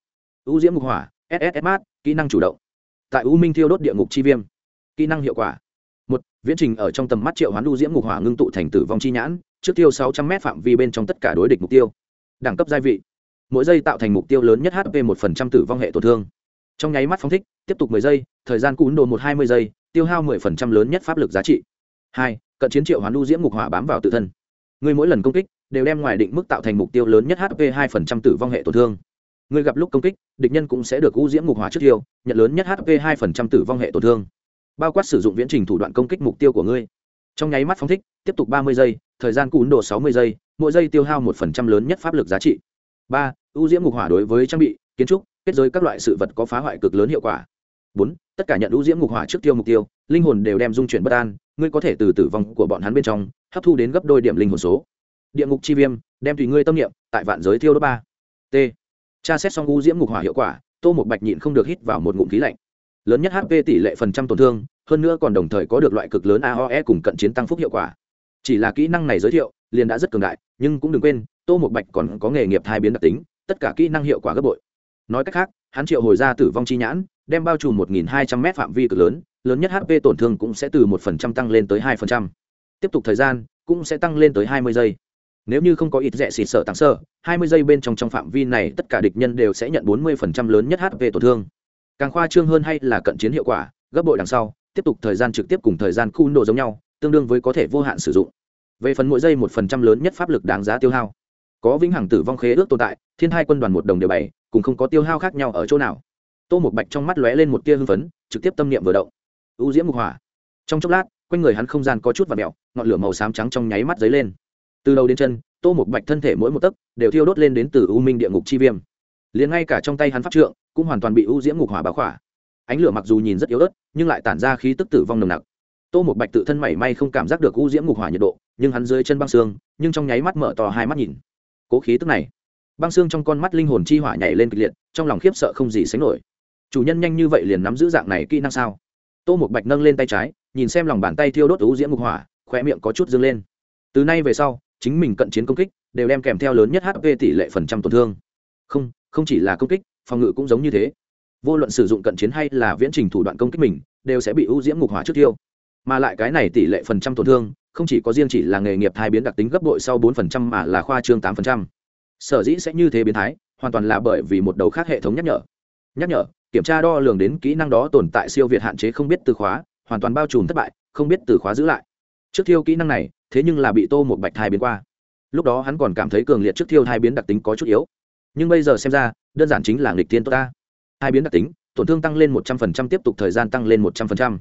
Ưu diễm mục hỏa ss mát, kỹ năng chủ động. Tại u minh thiêu đốt địa ngục chi viêm. Kỹ năng hiệu quả. Một, viễn trình ở trong tầm mắt triệu hoán ưu diễm mục hỏa ngưng tụ thành tử vong chi nhãn, trước tiêu sáu trăm m phạm vi bên trong tất cả đối địch mục tiêu. Đẳng cấp gia vị. Mỗi giây tạo thành mục tiêu lớn nhất hp một phần trăm tử vong hệ tổn thương trong nháy mắt phóng thích, tiếp tục mười giây, thời gian cún đồ một hai mươi giây, tiêu hao mười phần trăm lớn nhất pháp lực giá trị. Hai, cận chiến triệu hoán lưu diễm mục hỏa bám vào tự thân. Người mỗi lần công kích, đều đem ngoài định mức tạo thành mục tiêu lớn nhất hp hai phần trăm tử vong hệ tổn thương. Người gặp lúc công kích, địch nhân cũng sẽ được u diễm ngục hỏa trước tiêu nhận lớn nhất hp hai phần trăm tử vong hệ tổn thương. Bao quát sử dụng viễn trình thủ đoạn công kích mục tiêu của ngươi. Trong nháy mắt phóng thích, tiếp tục ba mươi giây, thời gian cún đồ sáu mươi giây, mỗi giây tiêu hao một phần trăm lớn nhất pháp lực giá trị. Ba, ưu diễm ngục hỏa đối với trang bị, kiến trúc kết giới các loại sự vật có phá hoại cực lớn hiệu quả. Bốn, tất cả nhận ưu diễm ngục hỏa trước tiêu mục tiêu, linh hồn đều đem dung chuyển bất an, ngươi có thể từ tử vong của bọn hắn bên trong, hấp thu đến gấp đôi điểm linh hồn số. Địa ngục chi viêm, đem tùy ngươi tâm niệm, tại vạn giới thiêu đốt ba. T. Tra xét xong ưu diễm ngục hỏa hiệu quả, tô một bạch nhịn không được hít vào một ngụm khí lạnh. Lớn nhất hp tỷ lệ phần trăm tổn thương, hơn nữa còn đồng thời có được loại cực lớn aoe cùng cận chiến tăng phúc hiệu quả. Chỉ là kỹ năng này giới thiệu, liền đã rất cường đại, nhưng cũng đừng quên, tô một bạch còn có nghề nghiệp thai biến đặc tính, tất cả kỹ năng hiệu quả gấp bội nói cách khác, hắn triệu hồi ra tử vong chi nhãn, đem bao trùm 1.200 m phạm vi cực lớn lớn nhất hp tổn thương cũng sẽ từ 1% tăng lên tới 2%. tiếp tục thời gian, cũng sẽ tăng lên tới 20 giây. Nếu như không có ít rẻ xịt sợ tăng sơ 20 giây bên trong trong phạm vi này tất cả địch nhân đều sẽ nhận 40% lớn nhất hp tổn thương. Càng khoa trương hơn hay là cận chiến hiệu quả, gấp bội đằng sau, tiếp tục thời gian trực tiếp cùng thời gian khu độ giống nhau, tương đương với có thể vô hạn sử dụng. Về phần mỗi giây một phần trăm lớn nhất pháp lực đáng giá tiêu hao có vĩnh hằng tử vong khế ước tồn tại, thiên hai quân đoàn một đồng đều bảy cùng không có tiêu hao khác nhau ở chỗ nào. Tô một bạch trong mắt lóe lên một tia hưng phấn, trực tiếp tâm niệm vừa động. U diễm mục hỏa. Trong chốc lát, quanh người hắn không gian có chút và mẹo ngọn lửa màu xám trắng trong nháy mắt dấy lên. Từ đầu đến chân, tô một bạch thân thể mỗi một tấc đều thiêu đốt lên đến từ u minh địa ngục chi viêm. Liền ngay cả trong tay hắn pháp trượng, cũng hoàn toàn bị u diễm ngục hỏa báo khỏa. Ánh lửa mặc dù nhìn rất yếu ớt, nhưng lại tản ra khí tức tử vong nồng nặc. Tô một bạch tự thân mảy may không cảm giác được u diễm ngục hỏa nhiệt độ, nhưng hắn dưới chân băng xương, nhưng trong nháy mắt mở to hai mắt nhìn cố khí tức này. Băng xương trong con mắt linh hồn chi hỏa nhảy lên kịch liệt, trong lòng khiếp sợ không gì sánh nổi. Chủ nhân nhanh như vậy liền nắm giữ dạng này kỹ năng sao? Tô một bạch nâng lên tay trái, nhìn xem lòng bàn tay thiêu đốt u diễm ngục hỏa khoe miệng có chút dâng lên. Từ nay về sau, chính mình cận chiến công kích đều đem kèm theo lớn nhất hp tỷ lệ phần trăm tổn thương. Không không chỉ là công kích, phòng ngự cũng giống như thế. Vô luận sử dụng cận chiến hay là viễn trình thủ đoạn công kích mình, đều sẽ bị ưu diễm ngục hỏa trước tiêu mà lại cái này tỷ lệ phần trăm tổn thương không chỉ có riêng chỉ là nghề nghiệp thai biến đặc tính gấp bội sau 4% mà là khoa trương 8%. sở dĩ sẽ như thế biến thái, hoàn toàn là bởi vì một đầu khác hệ thống nhắc nhở. Nhắc nhở, kiểm tra đo lường đến kỹ năng đó tồn tại siêu việt hạn chế không biết từ khóa, hoàn toàn bao trùm thất bại, không biết từ khóa giữ lại. Trước thiêu kỹ năng này, thế nhưng là bị tô một bạch thai biến qua. Lúc đó hắn còn cảm thấy cường liệt trước thiêu hai biến đặc tính có chút yếu. Nhưng bây giờ xem ra, đơn giản chính là nghịch thiên tốt ta. Hai biến đặc tính, tổn thương tăng lên một trăm phần trăm, tiếp tục thời gian tăng lên một trăm phần trăm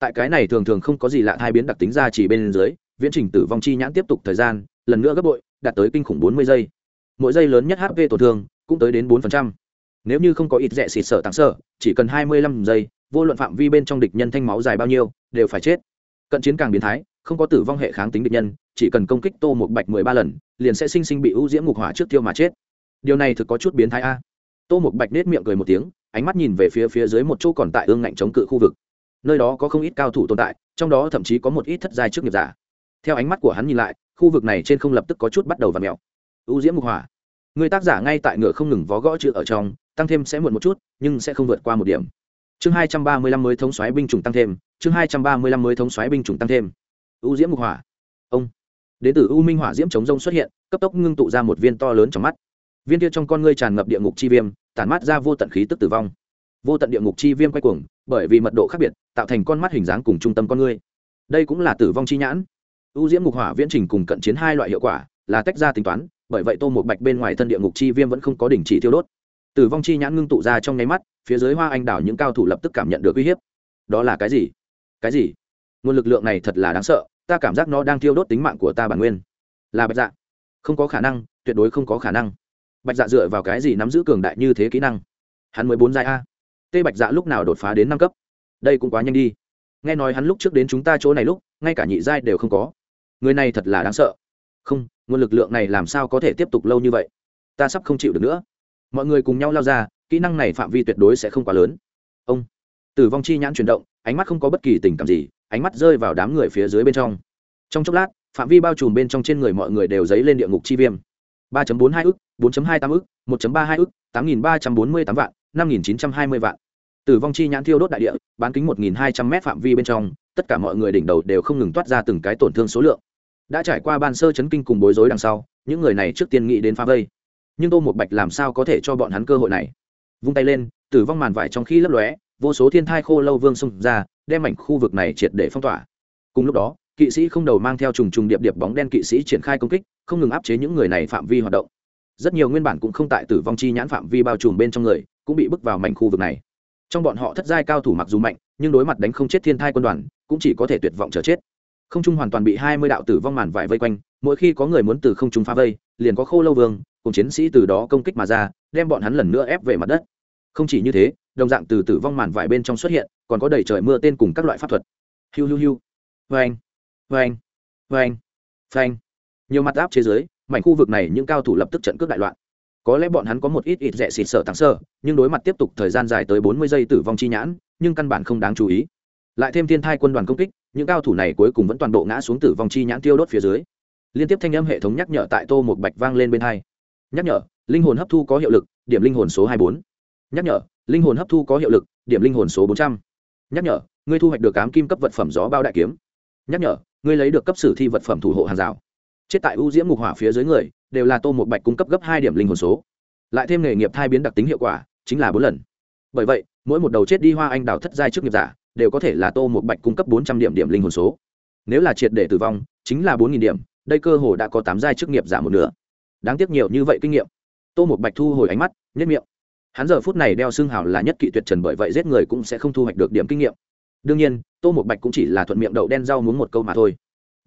tại cái này thường thường không có gì lạ hai biến đặc tính ra chỉ bên dưới, viễn trình tử vong chi nhãn tiếp tục thời gian, lần nữa gấp bội, đạt tới kinh khủng bốn mươi giây. Mỗi giây lớn nhất hp tổn thương cũng tới đến bốn phần trăm. Nếu như không có ít rẻ xịt sở tặng sở chỉ cần hai mươi lăm giây, vô luận phạm vi bên trong địch nhân thanh máu dài bao nhiêu, đều phải chết. Cận chiến càng biến thái, không có tử vong hệ kháng tính địch nhân, chỉ cần công kích tô một bạch mười ba lần, liền sẽ sinh sinh bị ưu diễm ngục hỏa trước tiêu mà chết. Điều này thực có chút biến thái a. Tô một bạch nết miệng cười một tiếng, ánh mắt nhìn về phía phía dưới một chỗ còn tại ương ngạnh chống cự khu vực nơi đó có không ít cao thủ tồn tại, trong đó thậm chí có một ít thất giai trước nghiệp giả. Theo ánh mắt của hắn nhìn lại, khu vực này trên không lập tức có chút bắt đầu và mèo. Ưu diễm mục hỏa. Người tác giả ngay tại ngựa không ngừng vó gõ chữ ở trong, tăng thêm sẽ muộn một chút, nhưng sẽ không vượt qua một điểm. Chương hai trăm ba mươi lăm mới thống xoáy binh chủng tăng thêm, chương hai trăm ba mươi lăm mới thống xoáy binh chủng tăng thêm. Ưu diễm mục hỏa. Ông. Đến từ u minh hỏa diễm chống rông xuất hiện, cấp tốc ngưng tụ ra một viên to lớn trong mắt. Viên kia trong con ngươi tràn ngập địa ngục chi viêm, tản mát ra vô tận khí tức tử vong. Vô tận địa ngục chi viêm quay cuồng bởi vì mật độ khác biệt, tạo thành con mắt hình dáng cùng trung tâm con người đây cũng là tử vong chi nhãn. Ưu diễm ngục hỏa viễn trình cùng cận chiến hai loại hiệu quả là tách ra tính toán, bởi vậy tô một bạch bên ngoài thân địa ngục chi viêm vẫn không có đỉnh chỉ tiêu đốt. Tử vong chi nhãn ngưng tụ ra trong nháy mắt, phía dưới hoa anh đảo những cao thủ lập tức cảm nhận được uy hiếp. Đó là cái gì? Cái gì? Nguồn lực lượng này thật là đáng sợ, ta cảm giác nó đang thiêu đốt tính mạng của ta bản nguyên. Là bạch dạ. Không có khả năng, tuyệt đối không có khả năng. Bạch dạ dựa vào cái gì nắm giữ cường đại như thế kỹ năng? Hắn mới bốn giai a tê bạch dạ lúc nào đột phá đến năm cấp? Đây cũng quá nhanh đi. Nghe nói hắn lúc trước đến chúng ta chỗ này lúc, ngay cả nhị giai đều không có. Người này thật là đáng sợ. Không, nguồn lực lượng này làm sao có thể tiếp tục lâu như vậy? Ta sắp không chịu được nữa. Mọi người cùng nhau lao ra, kỹ năng này phạm vi tuyệt đối sẽ không quá lớn. Ông. Tử vong chi nhãn chuyển động, ánh mắt không có bất kỳ tình cảm gì, ánh mắt rơi vào đám người phía dưới bên trong. Trong chốc lát, phạm vi bao trùm bên trong trên người mọi người đều dấy lên địa ngục chi viêm. ba bốn hai ức, bốn hai tám ức, một ba hai ức, tám nghìn ba trăm bốn mươi tám vạn năm nghìn chín trăm hai mươi vạn. Tử vong chi nhãn thiêu đốt đại địa, bán kính một nghìn hai trăm m phạm vi bên trong, tất cả mọi người đỉnh đầu đều không ngừng toát ra từng cái tổn thương số lượng. Đã trải qua ban sơ chấn kinh cùng bối rối đằng sau, những người này trước tiên nghĩ đến phá vây. Nhưng tô một bạch làm sao có thể cho bọn hắn cơ hội này? Vung tay lên, tử vong màn vải trong khi lấp lóe, vô số thiên thai khô lâu vương xông ra, đem mảnh khu vực này triệt để phong tỏa. Cùng lúc đó, kỵ sĩ không đầu mang theo trùng trùng điệp điệp bóng đen kỵ sĩ triển khai công kích, không ngừng áp chế những người này phạm vi hoạt động. Rất nhiều nguyên bản cũng không tại tử vong chi nhãn phạm vi bao trùm bên trong người cũng bị bước vào mảnh khu vực này. Trong bọn họ thất giai cao thủ mặc dù mạnh, nhưng đối mặt đánh không chết thiên thai quân đoàn, cũng chỉ có thể tuyệt vọng chờ chết. Không trung hoàn toàn bị hai mươi đạo tử vong màn vải vây quanh, mỗi khi có người muốn từ không trung phá vây, liền có khô lâu vương, cùng chiến sĩ từ đó công kích mà ra, đem bọn hắn lần nữa ép về mặt đất. Không chỉ như thế, đồng dạng từ tử vong màn vải bên trong xuất hiện, còn có đầy trời mưa tên cùng các loại pháp thuật. Hiu hiu hiu. Vê anh vê phanh. Nhiều mặt áp chế giới, mảnh khu vực này những cao thủ lập tức trận cướp đại loạn có lẽ bọn hắn có một ít ít rẻ xịt sợ tàng sơ, nhưng đối mặt tiếp tục thời gian dài tới bốn mươi giây tử vong chi nhãn, nhưng căn bản không đáng chú ý. Lại thêm thiên thai quân đoàn công kích, những cao thủ này cuối cùng vẫn toàn bộ ngã xuống tử vong chi nhãn tiêu đốt phía dưới. Liên tiếp thanh âm hệ thống nhắc nhở tại tô một bạch vang lên bên hai. Nhắc nhở, linh hồn hấp thu có hiệu lực, điểm linh hồn số hai bốn. Nhắc nhở, linh hồn hấp thu có hiệu lực, điểm linh hồn số bốn trăm. Nhắc nhở, ngươi thu hoạch được cám kim cấp vật phẩm gió bao đại kiếm. Nhắc nhở, ngươi lấy được cấp sử thi vật phẩm thủ hộ hàng rào. Chết tại ưu diễm ngục hỏa phía dưới người đều là tô một bạch cung cấp gấp hai điểm linh hồn số. Lại thêm nghề nghiệp thai biến đặc tính hiệu quả, chính là bốn lần. Bởi vậy, mỗi một đầu chết đi hoa anh đào thất giai trước nghiệp giả, đều có thể là tô một bạch cung cấp bốn trăm điểm điểm linh hồn số. Nếu là triệt để tử vong, chính là bốn nghìn điểm, đây cơ hồ đã có tám giai chức nghiệp giả một nửa. Đáng tiếc nhiều như vậy kinh nghiệm. Tô một bạch thu hồi ánh mắt nhất miệng. Hắn giờ phút này đeo xương hào là nhất kỵ tuyệt trần bởi vậy giết người cũng sẽ không thu hoạch được điểm kinh nghiệm. Đương nhiên, tô một bạch cũng chỉ là thuận miệng đậu đen rau muốn một câu mà thôi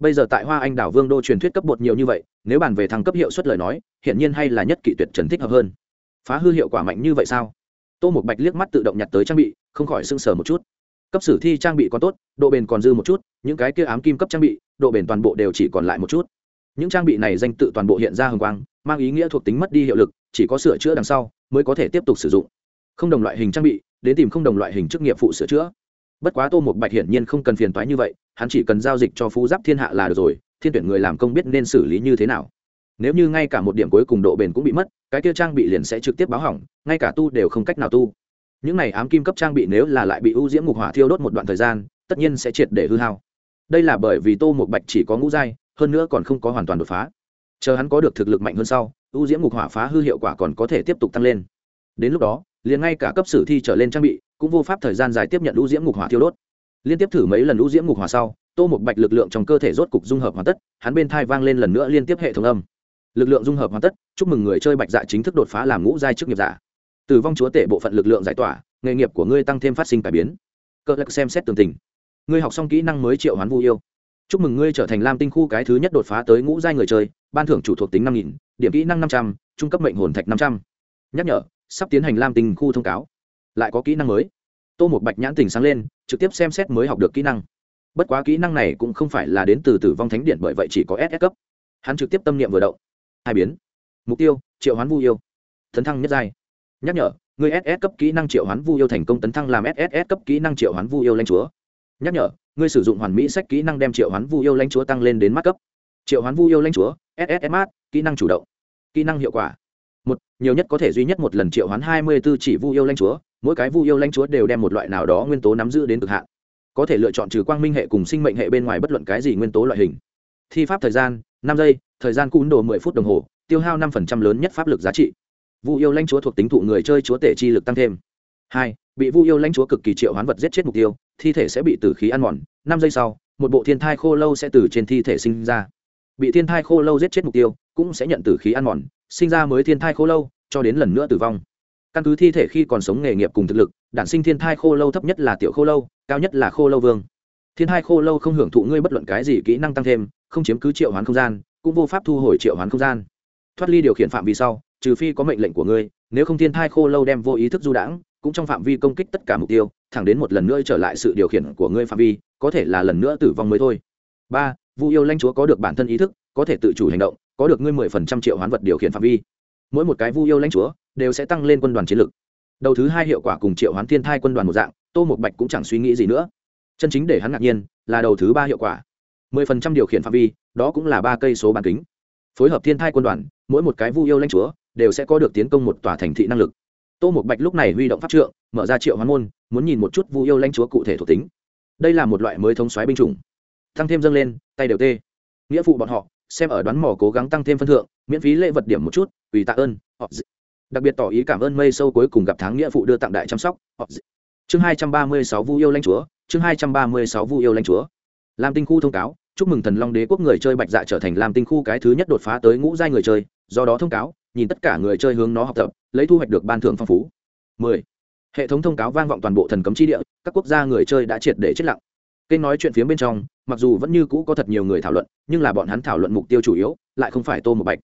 bây giờ tại hoa anh đảo vương đô truyền thuyết cấp bột nhiều như vậy, nếu bàn về thăng cấp hiệu suất lời nói hiện nhiên hay là nhất kỵ tuyệt trần thích hợp hơn. Phá hư hiệu quả mạnh như vậy sao? Tô một bạch liếc mắt tự động nhặt tới trang bị, không khỏi sưng sờ một chút. Cấp sử thi trang bị còn tốt, độ bền còn dư một chút, những cái kia ám kim cấp trang bị, độ bền toàn bộ đều chỉ còn lại một chút. Những trang bị này danh tự toàn bộ hiện ra hồng quang, mang ý nghĩa thuộc tính mất đi hiệu lực, chỉ có sửa chữa đằng sau, mới có thể tiếp tục sử dụng. Không đồng loại hình trang bị, đến tìm không đồng loại hình chức nghiệp phụ sửa chữa bất quá tô một bạch hiển nhiên không cần phiền toái như vậy, hắn chỉ cần giao dịch cho phú giáp thiên hạ là được rồi, thiên tuyển người làm công biết nên xử lý như thế nào. Nếu như ngay cả một điểm cuối cùng độ bền cũng bị mất, cái kia trang bị liền sẽ trực tiếp báo hỏng, ngay cả tu đều không cách nào tu. Những này ám kim cấp trang bị nếu là lại bị ưu diễm ngục hỏa thiêu đốt một đoạn thời gian, tất nhiên sẽ triệt để hư hao. Đây là bởi vì tô một bạch chỉ có ngũ giai, hơn nữa còn không có hoàn toàn đột phá. Chờ hắn có được thực lực mạnh hơn sau, ưu diễm ngục hỏa phá hư hiệu quả còn có thể tiếp tục tăng lên. Đến lúc đó, liền ngay cả cấp sử thi trở lên trang bị cũng vô pháp thời gian dài tiếp nhận lũ diễm ngục hỏa thiêu đốt. Liên tiếp thử mấy lần lũ diễm ngục hỏa sau, tô một bạch lực lượng trong cơ thể rốt cục dung hợp hoàn tất, hắn bên thai vang lên lần nữa liên tiếp hệ thống âm. Lực lượng dung hợp hoàn tất, chúc mừng người chơi bạch dạ chính thức đột phá làm ngũ giai chức nghiệp giả. Tử vong chúa tể bộ phận lực lượng giải tỏa, nghề nghiệp của ngươi tăng thêm phát sinh cải biến. Cơ lực xem xét tường tình. Ngươi học xong kỹ năng mới triệu hoán vu yêu. Chúc mừng ngươi trở thành lam tinh khu cái thứ nhất đột phá tới ngũ giai người chơi, ban thưởng chủ thuộc tính năm nghìn, điểm kỹ năng năm trăm, trung cấp mệnh hồn thạch năm trăm. Nhắc nhở, sắp tiến hành lam tinh khu thông cáo lại có kỹ năng mới. Tô một bạch nhãn tình sáng lên, trực tiếp xem xét mới học được kỹ năng. Bất quá kỹ năng này cũng không phải là đến từ tử vong thánh điện bởi vậy chỉ có ss cấp. Hắn trực tiếp tâm niệm vừa động. Hai biến. Mục tiêu, triệu hoán vu yêu. Tấn thăng nhất giai. Nhắc nhở, người ss cấp kỹ năng triệu hoán vu yêu thành công tấn thăng làm ss cấp kỹ năng triệu hoán vu yêu lanh chúa. Nhắc nhở ngươi sử dụng hoàn mỹ sách kỹ năng đem triệu hoán vu yêu lanh chúa tăng lên đến mắt cấp. Triệu hoán vu yêu lanh chúa ss mát, kỹ năng chủ động. Kỹ năng hiệu quả. Một, nhiều nhất có thể duy nhất một lần triệu hoán hai mươi b ố chỉ vu yêu lanh chúa mỗi cái vu yêu lãnh chúa đều đem một loại nào đó nguyên tố nắm giữ đến cực hạn. Có thể lựa chọn trừ quang minh hệ cùng sinh mệnh hệ bên ngoài bất luận cái gì nguyên tố loại hình. Thi pháp thời gian, năm giây, thời gian cún đồ mười phút đồng hồ, tiêu hao năm phần trăm lớn nhất pháp lực giá trị. Vu yêu lãnh chúa thuộc tính thụ người chơi chúa tể chi lực tăng thêm. Hai, bị vu yêu lãnh chúa cực kỳ triệu hoán vật giết chết mục tiêu, thi thể sẽ bị tử khí ăn mòn. Năm giây sau, một bộ thiên thai khô lâu sẽ từ trên thi thể sinh ra. Bị thiên thai khô lâu giết chết mục tiêu, cũng sẽ nhận tử khí ăn mòn, sinh ra mới thiên thai khô lâu, cho đến lần nữa tử vong căn cứ thi thể khi còn sống nghề nghiệp cùng thực lực, đản sinh thiên thai khô lâu thấp nhất là tiểu khô lâu, cao nhất là khô lâu vương. Thiên thai khô lâu không hưởng thụ ngươi bất luận cái gì kỹ năng tăng thêm, không chiếm cứ triệu hoán không gian, cũng vô pháp thu hồi triệu hoán không gian. Thoát ly điều khiển phạm vi sau, trừ phi có mệnh lệnh của ngươi, nếu không thiên thai khô lâu đem vô ý thức du đãng, cũng trong phạm vi công kích tất cả mục tiêu, thẳng đến một lần nữa trở lại sự điều khiển của ngươi phạm vi, có thể là lần nữa tử vong mới thôi. Ba, vu yêu lanh chúa có được bản thân ý thức, có thể tự chủ hành động, có được ngươi mười phần trăm triệu hoán vật điều khiển phạm vi. Mỗi một cái vu yêu lãnh chúa đều sẽ tăng lên quân đoàn chiến lực. đầu thứ hai hiệu quả cùng triệu hoán thiên thai quân đoàn một dạng, tô một bạch cũng chẳng suy nghĩ gì nữa. Chân chính để hắn ngạc nhiên là đầu thứ ba hiệu quả. mười phần trăm điều khiển phạm vi, đó cũng là ba cây số bán kính. Phối hợp thiên thai quân đoàn, mỗi một cái vu yêu lãnh chúa đều sẽ có được tiến công một tòa thành thị năng lực. Tô một bạch lúc này huy động pháp trượng, mở ra triệu hoán môn, muốn nhìn một chút vu yêu lãnh chúa cụ thể thuộc tính. Đây là một loại mới thống xoáy binh chủng. Tăng thêm dâng lên, tay đều tê. Nghĩa phụ bọn họ, xem ở đoán mò cố gắng tăng thêm phân thượng, miễn phí lễ vật điểm một chút vì tạ ơn họ đặc biệt tỏ ý cảm ơn mây sâu cuối cùng gặp tháng nghĩa phụ đưa tặng đại chăm sóc. Chương hai trăm ba mươi sáu vu yêu lãnh chúa, chương hai trăm ba mươi sáu vu yêu lãnh chúa. Lam tinh khu thông cáo, chúc mừng thần long đế quốc người chơi bạch dạ trở thành lam tinh khu cái thứ nhất đột phá tới ngũ giai người chơi, do đó thông cáo, nhìn tất cả người chơi hướng nó học tập, lấy thu hoạch được ban thưởng phong phú. 10. hệ thống thông cáo vang vọng toàn bộ thần cấm chi địa, các quốc gia người chơi đã triệt để chết lặng. Kênh nói chuyện phía bên trong, mặc dù vẫn như cũ có thật nhiều người thảo luận, nhưng là bọn hắn thảo luận mục tiêu chủ yếu, lại không phải tô một bạch.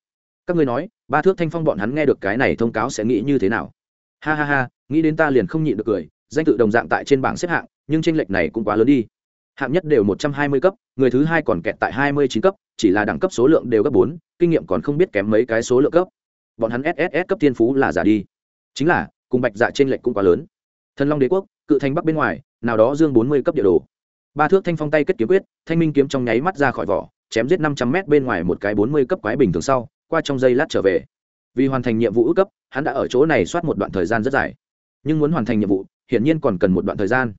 Các ngươi nói ba thước thanh phong bọn hắn nghe được cái này thông cáo sẽ nghĩ như thế nào. Ha ha ha, nghĩ đến ta liền không nhịn được cười, danh tự đồng dạng tại trên bảng xếp hạng, nhưng tranh lệch này cũng quá lớn đi. Hạng nhất đều một trăm hai mươi cấp, người thứ hai còn kẹt tại hai mươi chín cấp, chỉ là đẳng cấp số lượng đều gấp bốn, kinh nghiệm còn không biết kém mấy cái số lượng cấp. Bọn hắn sss cấp thiên phú là giả đi. Chính là, cùng bạch dạ trên lệch cũng quá lớn. Thần long đế quốc, cự thành bắc bên ngoài, nào đó dương bốn mươi cấp địa đồ. Ba thước thanh phong tay kết kiếm quyết, thanh minh kiếm trong nháy mắt ra khỏi vỏ, chém giết năm trăm mét bên ngoài một cái bốn mươi cấp quái bình thường sau qua trong giây lát trở về. Vì hoàn thành nhiệm vụ ước cấp, hắn đã ở chỗ này soát một đoạn thời gian rất dài. Nhưng muốn hoàn thành nhiệm vụ, hiển nhiên còn cần một đoạn thời gian.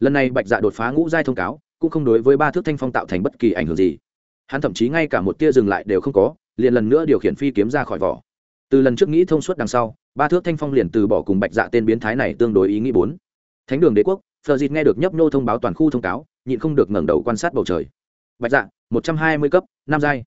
Lần này bạch dạ đột phá ngũ giai thông cáo, cũng không đối với ba thước thanh phong tạo thành bất kỳ ảnh hưởng gì. Hắn thậm chí ngay cả một tia dừng lại đều không có, liền lần nữa điều khiển phi kiếm ra khỏi vỏ. Từ lần trước nghĩ thông suốt đằng sau, ba thước thanh phong liền từ bỏ cùng bạch dạ tên biến thái này tương đối ý nghĩ bốn. Thánh đường đế quốc, phờ dịt nghe được nhấp nô thông báo toàn khu thông cáo, nhịn không được ngẩng đầu quan sát bầu trời. Bạch dạ một trăm hai mươi cấp nam giai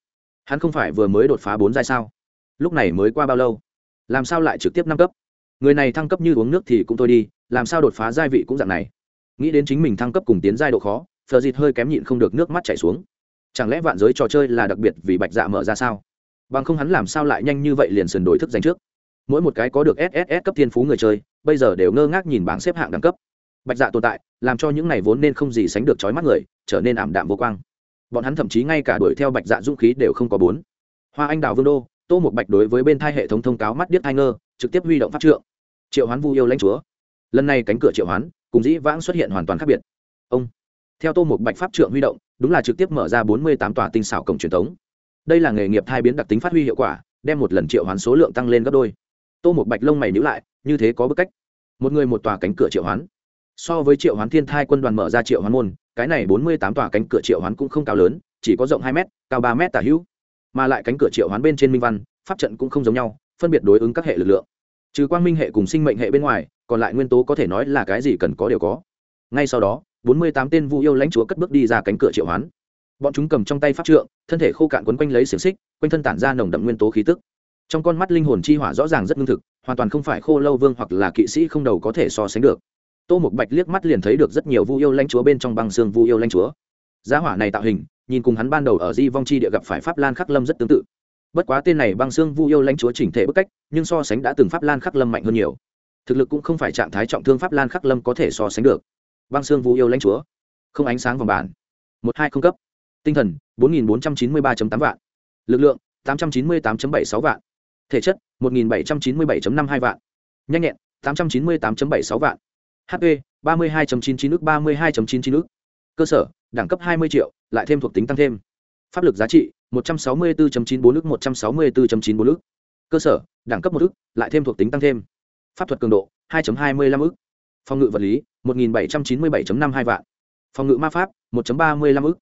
hắn không phải vừa mới đột phá bốn giai sao? Lúc này mới qua bao lâu? Làm sao lại trực tiếp năm cấp? Người này thăng cấp như uống nước thì cũng thôi đi, làm sao đột phá giai vị cũng dạng này? Nghĩ đến chính mình thăng cấp cùng tiến giai độ khó, phờ dịt hơi kém nhịn không được nước mắt chảy xuống. Chẳng lẽ vạn giới trò chơi là đặc biệt vì bạch dạ mở ra sao? Bằng không hắn làm sao lại nhanh như vậy liền sườn đổi thức dành trước? Mỗi một cái có được sss cấp thiên phú người chơi, bây giờ đều ngơ ngác nhìn bảng xếp hạng đẳng cấp. Bạch dạ tồn tại, làm cho những này vốn nên không gì sánh được trói mắt người, trở nên ảm đạm vô quang bọn hắn thậm chí ngay cả đuổi theo bạch dạ dũng khí đều không có bốn. Hoa anh đào vương đô, tô một bạch đối với bên thai hệ thống thông cáo mắt điếc thai ngơ, trực tiếp huy động pháp trượng. Triệu hoán vu yêu lãnh chúa. Lần này cánh cửa triệu hoán, cùng dĩ vãng xuất hiện hoàn toàn khác biệt. Ông. Theo tô một bạch pháp trượng huy động, đúng là trực tiếp mở ra bốn mươi tám tòa tinh xảo cổng truyền thống. Đây là nghề nghiệp thai biến đặc tính phát huy hiệu quả, đem một lần triệu hoán số lượng tăng lên gấp đôi. Tô một bạch lông mày nhữ lại, như thế có bức cách. Một người một tòa cánh cửa triệu hoán. So với triệu hoán thiên thai quân đoàn mở ra triệu hoán môn cái này bốn mươi tám tòa cánh cửa triệu hoán cũng không cao lớn, chỉ có rộng hai m cao ba m tả hữu. Mà lại cánh cửa triệu hoán bên trên minh văn, pháp trận cũng không giống nhau, phân biệt đối ứng các hệ lực lượng. Trừ quang minh hệ cùng sinh mệnh hệ bên ngoài, còn lại nguyên tố có thể nói là cái gì cần có đều có. Ngay sau đó, bốn mươi tám tên vu yêu lãnh chúa cất bước đi ra cánh cửa triệu hoán. Bọn chúng cầm trong tay pháp trượng, thân thể khô cạn quấn quanh lấy xiềng xích, quanh thân tản ra nồng đậm nguyên tố khí tức. Trong con mắt linh hồn chi hỏa rõ ràng rất ngưng thực, hoàn toàn không phải khô lâu vương hoặc là kỵ sĩ không đầu có thể so sánh được tô một bạch liếc mắt liền thấy được rất nhiều vu yêu lãnh chúa bên trong băng xương vu yêu lãnh chúa. Giá hỏa này tạo hình, nhìn cùng hắn ban đầu ở di vong chi địa gặp phải pháp lan khắc lâm rất tương tự. Bất quá tên này băng xương vu yêu lãnh chúa chỉnh thể bức cách, nhưng so sánh đã từng pháp lan khắc lâm mạnh hơn nhiều. Thực lực cũng không phải trạng thái trọng thương pháp lan khắc lâm có thể so sánh được. Băng xương vu yêu lãnh chúa. Không ánh sáng vòng bản. Một hai không cấp. Tinh thần, bốn nghìn bốn trăm chín mươi ba tám vạn. Lực lượng, tám trăm chín mươi tám bảy sáu vạn. Thể chất, một nghìn bảy trăm chín mươi bảy năm hai vạn. Nhanh nhẹn, tám trăm chín mươi tám bảy sáu vạn hp 32.99 ức 32.99 ức. Cơ sở, đẳng cấp 20 triệu, lại thêm thuộc tính tăng thêm. Pháp lực giá trị 164.94 ức 164.94 ức. Cơ sở, đẳng cấp 1 ức, lại thêm thuộc tính tăng thêm. Pháp thuật cường độ 2.25 ức. Phòng ngự vật lý 1797.52 vạn. Phòng ngự ma pháp 1.35 ức.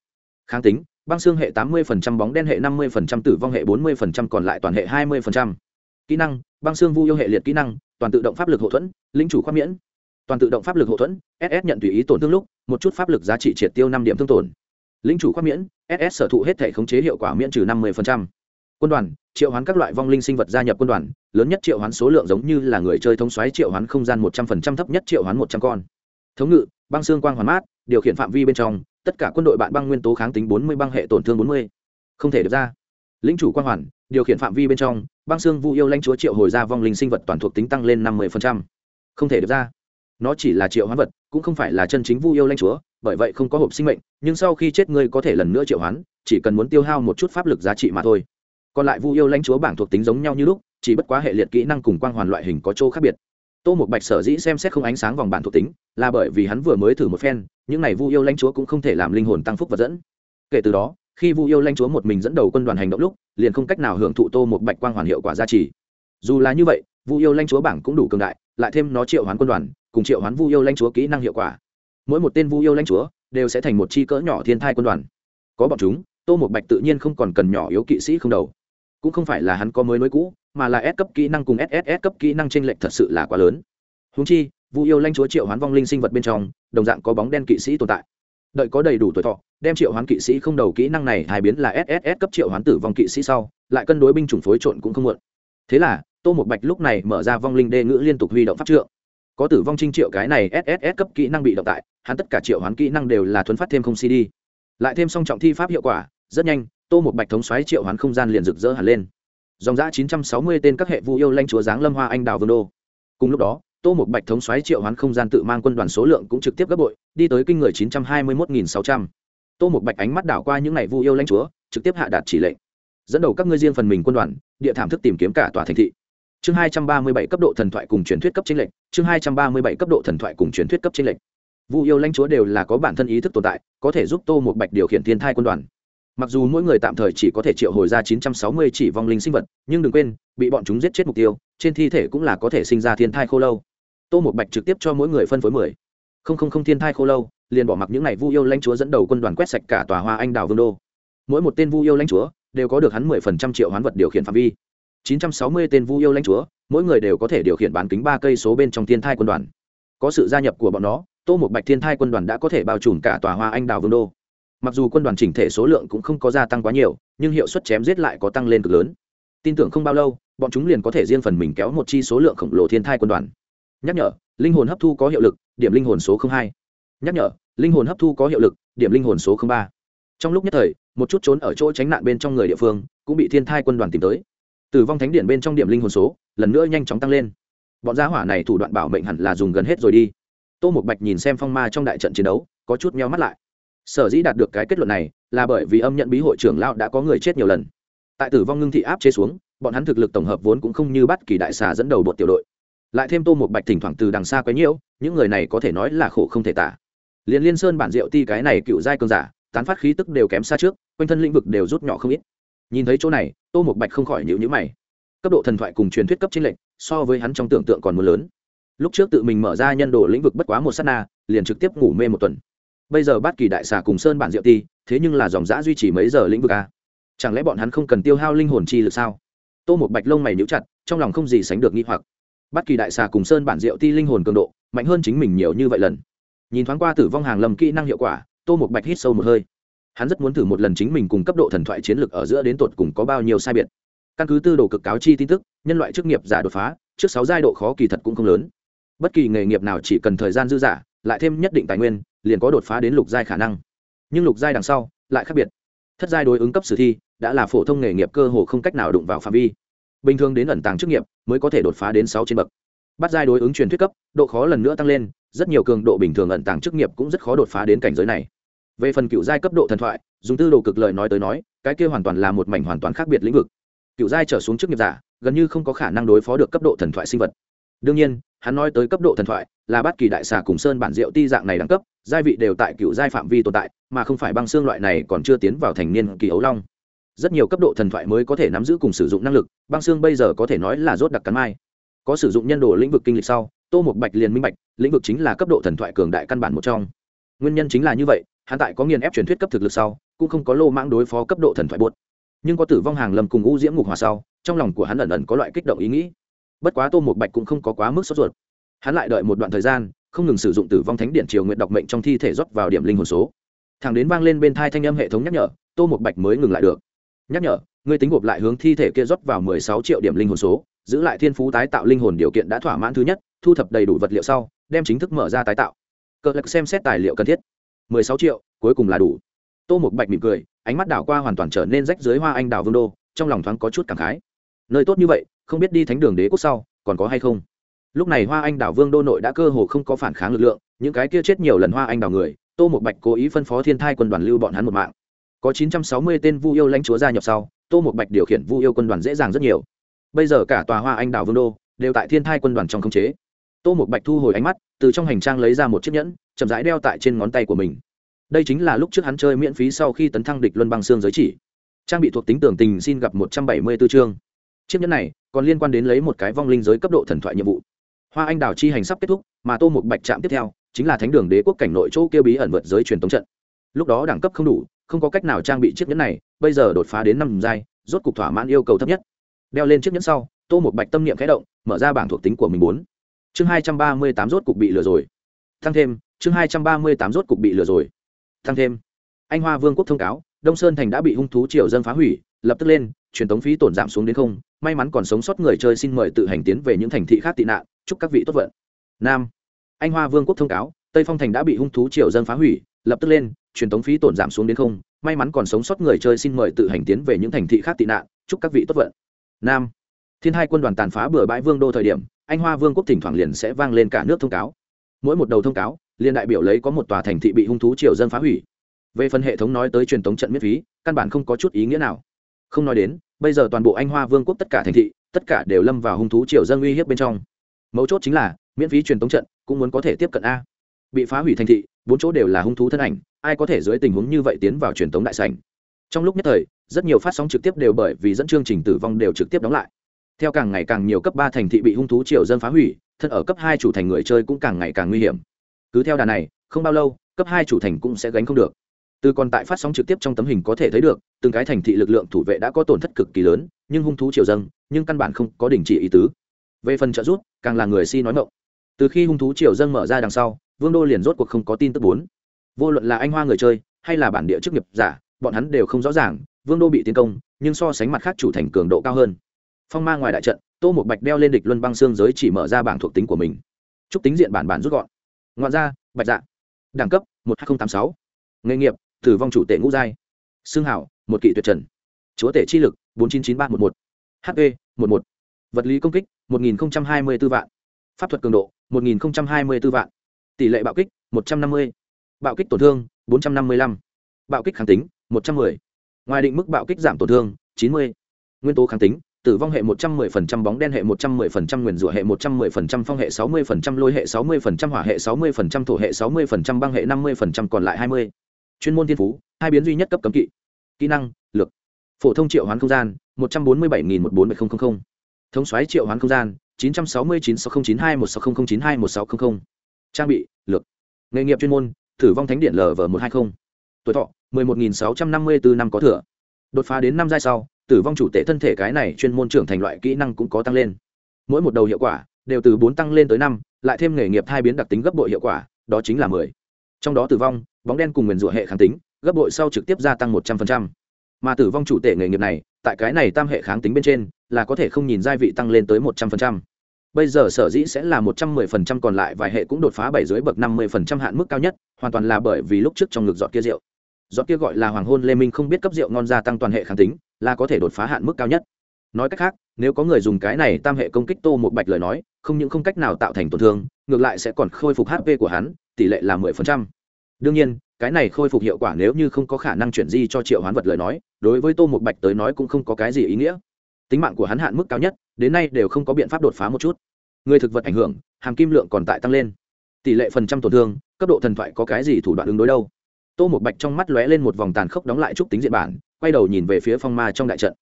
Kháng tính, băng xương hệ 80% bóng đen hệ 50% tử vong hệ 40% còn lại toàn hệ 20%. kỹ năng, băng xương vu yêu hệ liệt kỹ năng, toàn tự động pháp lực hậu thuẫn lĩnh chủ khoa miễn toàn tự động pháp lực hậu thuẫn ss nhận tùy ý tổn thương lúc, một chút pháp lực giá trị triệt tiêu năm điểm thương tổn. Lính chủ khoác miễn ss sở thụ hết thể khống chế hiệu quả miễn trừ năm mươi quân đoàn, triệu hoán các loại vong linh sinh vật gia nhập quân đoàn, lớn nhất triệu hoán số lượng giống như là người chơi thống xoáy triệu hoán không gian một trăm linh thấp nhất triệu hoán một trăm con. Thống ngự, băng xương quang hoàn mát, điều khiển phạm vi bên trong, tất cả quân đội bạn băng nguyên tố kháng tính bốn mươi, băng hệ tổn thương bốn mươi. Không thể được ra. Lính chủ quang hoàn, điều khiển phạm vi bên trong, băng xương vu yêu lãnh chúa triệu hồi ra vong linh sinh vật toàn thuộc tính tăng lên năm mươi không thể được ra nó chỉ là triệu hoán vật, cũng không phải là chân chính vu yêu lãnh chúa, bởi vậy không có hộp sinh mệnh, nhưng sau khi chết ngươi có thể lần nữa triệu hoán, chỉ cần muốn tiêu hao một chút pháp lực giá trị mà thôi. Còn lại vu yêu lãnh chúa bảng thuộc tính giống nhau như lúc, chỉ bất quá hệ liệt kỹ năng cùng quang hoàn loại hình có chỗ khác biệt. Tô một bạch sở dĩ xem xét không ánh sáng vòng bản thuộc tính, là bởi vì hắn vừa mới thử một phen, những này vu yêu lãnh chúa cũng không thể làm linh hồn tăng phúc vật dẫn. Kể từ đó, khi vu yêu lãnh chúa một mình dẫn đầu quân đoàn hành động lúc, liền không cách nào hưởng thụ tô một bạch quang hoàn hiệu quả gia trì dù là như vậy, vu yêu lãnh chúa bảng cũng đủ cường đại, lại thêm nó triệu hoán quân đoàn cùng triệu hoán vu yêu lãnh chúa kỹ năng hiệu quả mỗi một tên vu yêu lãnh chúa đều sẽ thành một chi cỡ nhỏ thiên thai quân đoàn có bọn chúng tô một bạch tự nhiên không còn cần nhỏ yếu kỵ sĩ không đầu cũng không phải là hắn có mới nối cũ mà là S cấp kỹ năng cùng SSS cấp kỹ năng chênh lệch thật sự là quá lớn. Huống chi, Vu yêu lãnh chúa triệu hoán vong linh sinh vật bên trong, đồng dạng có bóng đen kỵ sĩ tồn tại. Đợi có đầy đủ tuổi thọ, đem triệu hoán kỵ sĩ không đầu kỹ năng này hai biến là SSS cấp triệu hoán tử vong kỵ sĩ sau, lại cân đối binh chủng phối trộn cũng không muộn. Thế là, Tô Mục Bạch lúc này mở ra vong linh đê ngữ liên tục huy động pháp trượng. Có tử vong trinh triệu cái này SSS cấp kỹ năng bị động tại, hắn tất cả triệu hoán kỹ năng đều là thuần phát thêm không CD. Lại thêm song trọng thi pháp hiệu quả, rất nhanh, Tô một Bạch thống xoáy triệu hoán không gian liền rực rỡ hẳn lên dòng giã 960 tên các hệ vu yêu lanh chúa giáng lâm hoa anh đào vương đô cùng lúc đó tô một bạch thống xoáy triệu hoán không gian tự mang quân đoàn số lượng cũng trực tiếp gấp bội đi tới kinh người 921.600. tô một bạch ánh mắt đảo qua những ngày vu yêu lanh chúa trực tiếp hạ đạt chỉ lệnh dẫn đầu các ngươi riêng phần mình quân đoàn địa thảm thức tìm kiếm cả tòa thành thị chương 237 cấp độ thần thoại cùng truyền thuyết cấp chính lệnh chương 237 cấp độ thần thoại cùng truyền thuyết cấp chính lệnh vu yêu lãnh chúa đều là có bản thân ý thức tồn tại, có thể giúp tô một bạch điều khiển thiên thai quân đoàn. Mặc dù mỗi người tạm thời chỉ có thể triệu hồi ra 960 chỉ vong linh sinh vật, nhưng đừng quên, bị bọn chúng giết chết mục tiêu, trên thi thể cũng là có thể sinh ra thiên thai khô lâu. Tô một bạch trực tiếp cho mỗi người phân phối mười. Không không không thiên thai khô lâu, liền bỏ mặc những ngày vu yêu lãnh chúa dẫn đầu quân đoàn quét sạch cả tòa hoa anh đào vương đô. Mỗi một tên vu yêu lãnh chúa đều có được hắn mười phần trăm triệu hoán vật điều khiển phạm vi. 960 tên vu yêu lãnh chúa, mỗi người đều có thể điều khiển bán kính ba cây số bên trong thiên thai quân đoàn. Có sự gia nhập của bọn nó, tô một bạch thiên thai quân đoàn đã có thể bao trùm cả tòa hoa anh đào vương đô. Mặc dù quân đoàn chỉnh thể số lượng cũng không có gia tăng quá nhiều, nhưng hiệu suất chém giết lại có tăng lên cực lớn. Tin tưởng không bao lâu, bọn chúng liền có thể riêng phần mình kéo một chi số lượng khổng lồ thiên thai quân đoàn. Nhắc nhở, linh hồn hấp thu có hiệu lực, điểm linh hồn số hai. Nhắc nhở, linh hồn hấp thu có hiệu lực, điểm linh hồn số ba. Trong lúc nhất thời, một chút trốn ở chỗ tránh nạn bên trong người địa phương cũng bị thiên thai quân đoàn tìm tới tử vong thánh điện bên trong điểm linh hồn số, lần nữa nhanh chóng tăng lên. Bọn gia hỏa này thủ đoạn bảo mệnh hẳn là dùng gần hết rồi đi. Tô một bạch nhìn xem phong ma trong đại trận chiến đấu, có chút meo mắt lại. Sở dĩ đạt được cái kết luận này, là bởi vì âm nhận bí hội trưởng lao đã có người chết nhiều lần. Tại tử vong ngưng thị áp chế xuống, bọn hắn thực lực tổng hợp vốn cũng không như bắt kỳ đại xà dẫn đầu bột tiểu đội. Lại thêm tô một bạch thỉnh thoảng từ đằng xa quấy nhiễu, những người này có thể nói là khổ không thể tả. Liền liên sơn bản rượu ti cái này cựu giai cường giả, tán phát khí tức đều kém xa trước, quanh thân lĩnh vực đều rút nhỏ không ít nhìn thấy chỗ này, tô một bạch không khỏi nhịu nhữ mày. Cấp độ thần thoại cùng truyền thuyết cấp chính lệnh so với hắn trong tưởng tượng còn muốn lớn. Lúc trước tự mình mở ra nhân đồ lĩnh vực bất quá một s á t na, liền trực tiếp ngủ mê một tuần. Bây giờ bát kỳ đại xà cùng sơn bản diệu ti, thế nhưng là dòng giã duy trì mấy giờ lĩnh vực a chẳng lẽ bọn hắn không cần tiêu hao linh hồn chi lực sao? Tô một bạch lông mày níu chặt, trong lòng không gì sánh được nghi hoặc. Bát kỳ đại xà cùng sơn bản diệu ti linh hồn cường độ, mạnh hơn chính mình nhiều như vậy lần. Nhìn thoáng qua tử vong hàng lầm kỹ năng hiệu quả, tô một bạch hít sâu một hơi hắn rất muốn thử một lần chính mình cùng cấp độ thần thoại chiến lược ở giữa đến tột cùng có bao nhiêu sai biệt. Căn cứ tư đồ cực cáo chi tin tức, nhân loại chức nghiệp giả đột phá, trước sáu giai độ khó kỳ thật cũng không lớn. Bất kỳ nghề nghiệp nào chỉ cần thời gian dư giả lại thêm nhất định tài nguyên, liền có đột phá đến lục giai khả năng. Nhưng lục giai đằng sau, lại khác biệt. Thất giai đối ứng cấp sử thi, đã là phổ thông nghề nghiệp cơ hồ không cách nào đụng vào phạm vi. Bình thường đến ẩn tàng chức nghiệp, mới có thể đột phá đến sáu trên bậc. Bắt giai đối ứng truyền thuyết cấp, độ khó lần nữa tăng lên, rất nhiều cường độ bình thường ẩn tàng chức nghiệp cũng rất khó đột phá đến cảnh giới này về phần cựu giai cấp độ thần thoại, dùng tư đồ cực lời nói tới nói, cái kia hoàn toàn là một mảnh hoàn toàn khác biệt lĩnh vực. Cựu giai trở xuống chức nghiệp giả, gần như không có khả năng đối phó được cấp độ thần thoại sinh vật. Đương nhiên, hắn nói tới cấp độ thần thoại, là bất kỳ đại xà cùng sơn bản diệu ti dạng này đẳng cấp, giai vị đều tại cựu giai phạm vi tồn tại, mà không phải băng xương loại này còn chưa tiến vào thành niên kỳ ấu long. Rất nhiều cấp độ thần thoại mới có thể nắm giữ cùng sử dụng năng lực, băng xương bây giờ có thể nói là rốt đặc cắn mai. Có sử dụng nhân đồ lĩnh vực kinh lịch sau, tô một bạch liền minh bạch, lĩnh vực chính là cấp độ thần thoại cường đại căn bản một trong. Nguyên nhân chính là như vậy hắn tại có nghiền ép truyền thuyết cấp thực lực sau, cũng không có lô mãng đối phó cấp độ thần thoại buốt. Nhưng có tử vong hàng lầm cùng u diễm ngục hòa sau, trong lòng của hắn ẩn ẩn có loại kích động ý nghĩ. Bất quá tô một bạch cũng không có quá mức sốt ruột. Hắn lại đợi một đoạn thời gian, không ngừng sử dụng tử vong thánh điện triều nguyện đọc mệnh trong thi thể rót vào điểm linh hồn số. Thẳng đến vang lên bên thai thanh âm hệ thống nhắc nhở, tô một bạch mới ngừng lại được. Nhắc nhở, ngươi tính gộp lại hướng thi thể kia rót vào mười sáu triệu điểm linh hồn số, giữ lại thiên phú tái tạo linh hồn điều kiện đã thỏa mãn thứ nhất, thu thập đầy đủ vật liệu sau, đem chính thức mở ra tái tạo. Cờ lạc xem xét tài liệu cần thiết mười sáu triệu, cuối cùng là đủ. Tô một bạch mỉm cười, ánh mắt đảo qua hoàn toàn trở nên rách dưới hoa anh đào vương đô, trong lòng thoáng có chút cảm khái. Nơi tốt như vậy, không biết đi thánh đường đế quốc sau, còn có hay không? Lúc này hoa anh đào vương đô nội đã cơ hồ không có phản kháng lực lượng, những cái kia chết nhiều lần hoa anh đào người, tô một bạch cố ý phân phó thiên thai quân đoàn lưu bọn hắn một mạng. Có 960 tên vu yêu lãnh chúa gia nhập sau, tô một bạch điều khiển vu yêu quân đoàn dễ dàng rất nhiều. Bây giờ cả tòa hoa anh đào vương đô đều tại thiên thai quân đoàn trong khống chế tô một bạch thu hồi ánh mắt, từ trong hành trang lấy ra một chiếc nhẫn, chậm rãi đeo tại trên ngón tay của mình. Đây chính là lúc trước hắn chơi miễn phí sau khi tấn thăng địch luân băng xương giới chỉ. Trang bị thuộc tính tưởng tình xin gặp một trăm bảy mươi 174 chương. Chiếc nhẫn này còn liên quan đến lấy một cái vong linh giới cấp độ thần thoại nhiệm vụ. Hoa anh đào chi hành sắp kết thúc, mà tô một bạch chạm tiếp theo, chính là thánh đường đế quốc cảnh nội chỗ kêu bí ẩn vượt giới truyền tống trận. Lúc đó đẳng cấp không đủ, không có cách nào trang bị chiếc nhẫn này, bây giờ đột phá đến năm giai, rốt cục thỏa mãn yêu cầu thấp nhất. Đeo lên chiếc nhẫn sau, tô một bạch tâm niệm khẽ động, mở ra bảng thuộc tính của mình bốn chương hai trăm ba mươi tám rốt cục bị lừa rồi. Thăng thêm, chương hai trăm ba mươi tám rốt cục bị lừa rồi. Thăng thêm. Anh hoa vương quốc thông cáo, đông sơn thành đã bị hung thú triều dân phá hủy, lập tức lên, truyền tống phí tổn giảm xuống đến không, may mắn còn sống sót người chơi xin mời tự hành tiến về những thành thị khác tị nạn, chúc các vị tốt vận. Nam. Anh hoa vương quốc thông cáo, tây phong thành đã bị hung thú triều dân phá hủy, lập tức lên, truyền tống phí tổn giảm xuống đến không, may mắn còn sống sót người chơi xin mời tự hành tiến về những thành thị khác tị nạn, chúc các vị tốt vận. Nam. Thiên hai quân đoàn tàn phá bừa bãi vương đô thời điểm anh hoa vương quốc thỉnh thoảng liền sẽ vang lên cả nước thông cáo. Mỗi một đầu thông cáo liên đại biểu lấy có một tòa thành thị bị hung thú triều dân phá hủy. Về phần hệ thống nói tới truyền thống trận miễn phí, căn bản không có chút ý nghĩa nào. Không nói đến, bây giờ toàn bộ anh hoa vương quốc tất cả thành thị, tất cả đều lâm vào hung thú triều dân uy hiếp bên trong. Mấu chốt chính là, miễn phí truyền thống trận cũng muốn có thể tiếp cận a. Bị phá hủy thành thị, bốn chỗ đều là hung thú thân ảnh, ai có thể dưới tình huống như vậy tiến vào truyền thống đại sảnh? Trong lúc nhất thời, rất nhiều phát sóng trực tiếp đều bởi vì dẫn chương trình tử vong đều trực tiếp đóng lại theo càng ngày càng nhiều cấp ba thành thị bị hung thú triều dân phá hủy thân ở cấp hai chủ thành người chơi cũng càng ngày càng nguy hiểm. Cứ theo đà này không bao lâu cấp hai chủ thành cũng sẽ gánh không được. Từ còn tại phát sóng trực tiếp trong tấm hình có thể thấy được từng cái thành thị lực lượng thủ vệ đã có tổn thất cực kỳ lớn nhưng hung thú triều dân, nhưng căn bản không có đình chỉ ý tứ. Về phần trợ rút càng là người si nói ngộng từ khi hung thú triều dân mở ra đằng sau vương đô liền rốt cuộc không có tin tức bốn. Vô luận là anh hoa người chơi hay là bản địa chức nghiệp giả bọn hắn đều không rõ ràng vương đô bị tiến công nhưng so sánh mặt khác chủ thành cường độ cao hơn phong ma ngoài đại trận, tô một bạch đeo lên địch luân băng xương giới chỉ mở ra bảng thuộc tính của mình. Chúc tính diện bản bản rút gọn. Ngoạn ra bạch dạ. Đẳng cấp, một nghìn tám sáu. Nghề nghiệp, tử vong chủ tệ ngũ giai. Xương hảo, một kỵ tuyệt trần. Chúa tể chi lực, bốn chín chín ba một một. Hp một một. Vật lý công kích, một nghìn hai mươi b ố vạn. Pháp thuật cường độ, một nghìn hai mươi b ố vạn. Tỷ lệ bạo kích, một trăm năm mươi. Bạo kích tổn thương, bốn trăm năm mươi lăm. Bạo kích kháng tính, một trăm m ư ơ i ngoài định mức bạo kích giảm tổn thương, chín mươi. Nguyên tố kháng tính tử vong hệ 110%, bóng đen hệ 110%, nguyền rủa hệ 110%, phong hệ 60%, lôi hệ 60%, hỏa hệ 60%, thổ hệ 60%, băng hệ 50%, còn lại 20. Chuyên môn thiên phú, hai biến duy nhất cấp cấm kỵ. Kỹ năng, lực. Phổ thông triệu hoán không gian, 147.140.000. Thống soái triệu hoán không gian, 96960921600921600. Trang bị, lực. Nghề nghiệp chuyên môn, Tử vong thánh điện LV120. Tuổi thọ, 11654 năm có thừa. Đột phá đến năm giai sau, tử vong chủ tệ thân thể cái này chuyên môn trưởng thành loại kỹ năng cũng có tăng lên mỗi một đầu hiệu quả đều từ bốn tăng lên tới năm, lại thêm nghề nghiệp hai biến đặc tính gấp bội hiệu quả, đó chính là mười trong đó tử vong, bóng đen cùng nguyền rủa hệ kháng tính, gấp bội sau trực tiếp gia tăng một trăm phần trăm. mà tử vong chủ tệ nghề nghiệp này, tại cái này tam hệ kháng tính bên trên, là có thể không nhìn gia vị tăng lên tới một trăm phần trăm. bây giờ sở dĩ sẽ là một trăm mười phần trăm còn lại vài hệ cũng đột phá bảy dưới bậc năm mươi phần trăm hạn mức cao nhất, hoàn toàn là bởi vì lúc trước trong ngực giọt kia rượu giọt kia gọi là hoàng hôn lê minh không biết cấp rượu ngon gia tăng toàn hệ kháng tính là có thể đột phá hạn mức cao nhất. Nói cách khác, nếu có người dùng cái này tam hệ công kích tô một bạch lời nói, không những không cách nào tạo thành tổn thương, ngược lại sẽ còn khôi phục hp của hắn, tỷ lệ là mười phần trăm. Đương nhiên, cái này khôi phục hiệu quả nếu như không có khả năng chuyển di cho triệu hoán vật lời nói, đối với tô một bạch tới nói cũng không có cái gì ý nghĩa. Tính mạng của hắn hạn mức cao nhất, đến nay đều không có biện pháp đột phá một chút. Người thực vật ảnh hưởng, hàm kim lượng còn tại tăng lên. Tỷ lệ phần trăm tổn thương, cấp độ thần thoại có cái gì thủ đoạn ứng đối đâu? Tô một bạch trong mắt lóe lên một vòng tàn khốc đóng lại trúc tính diện bản, quay đầu nhìn về phía phong ma trong đại trận.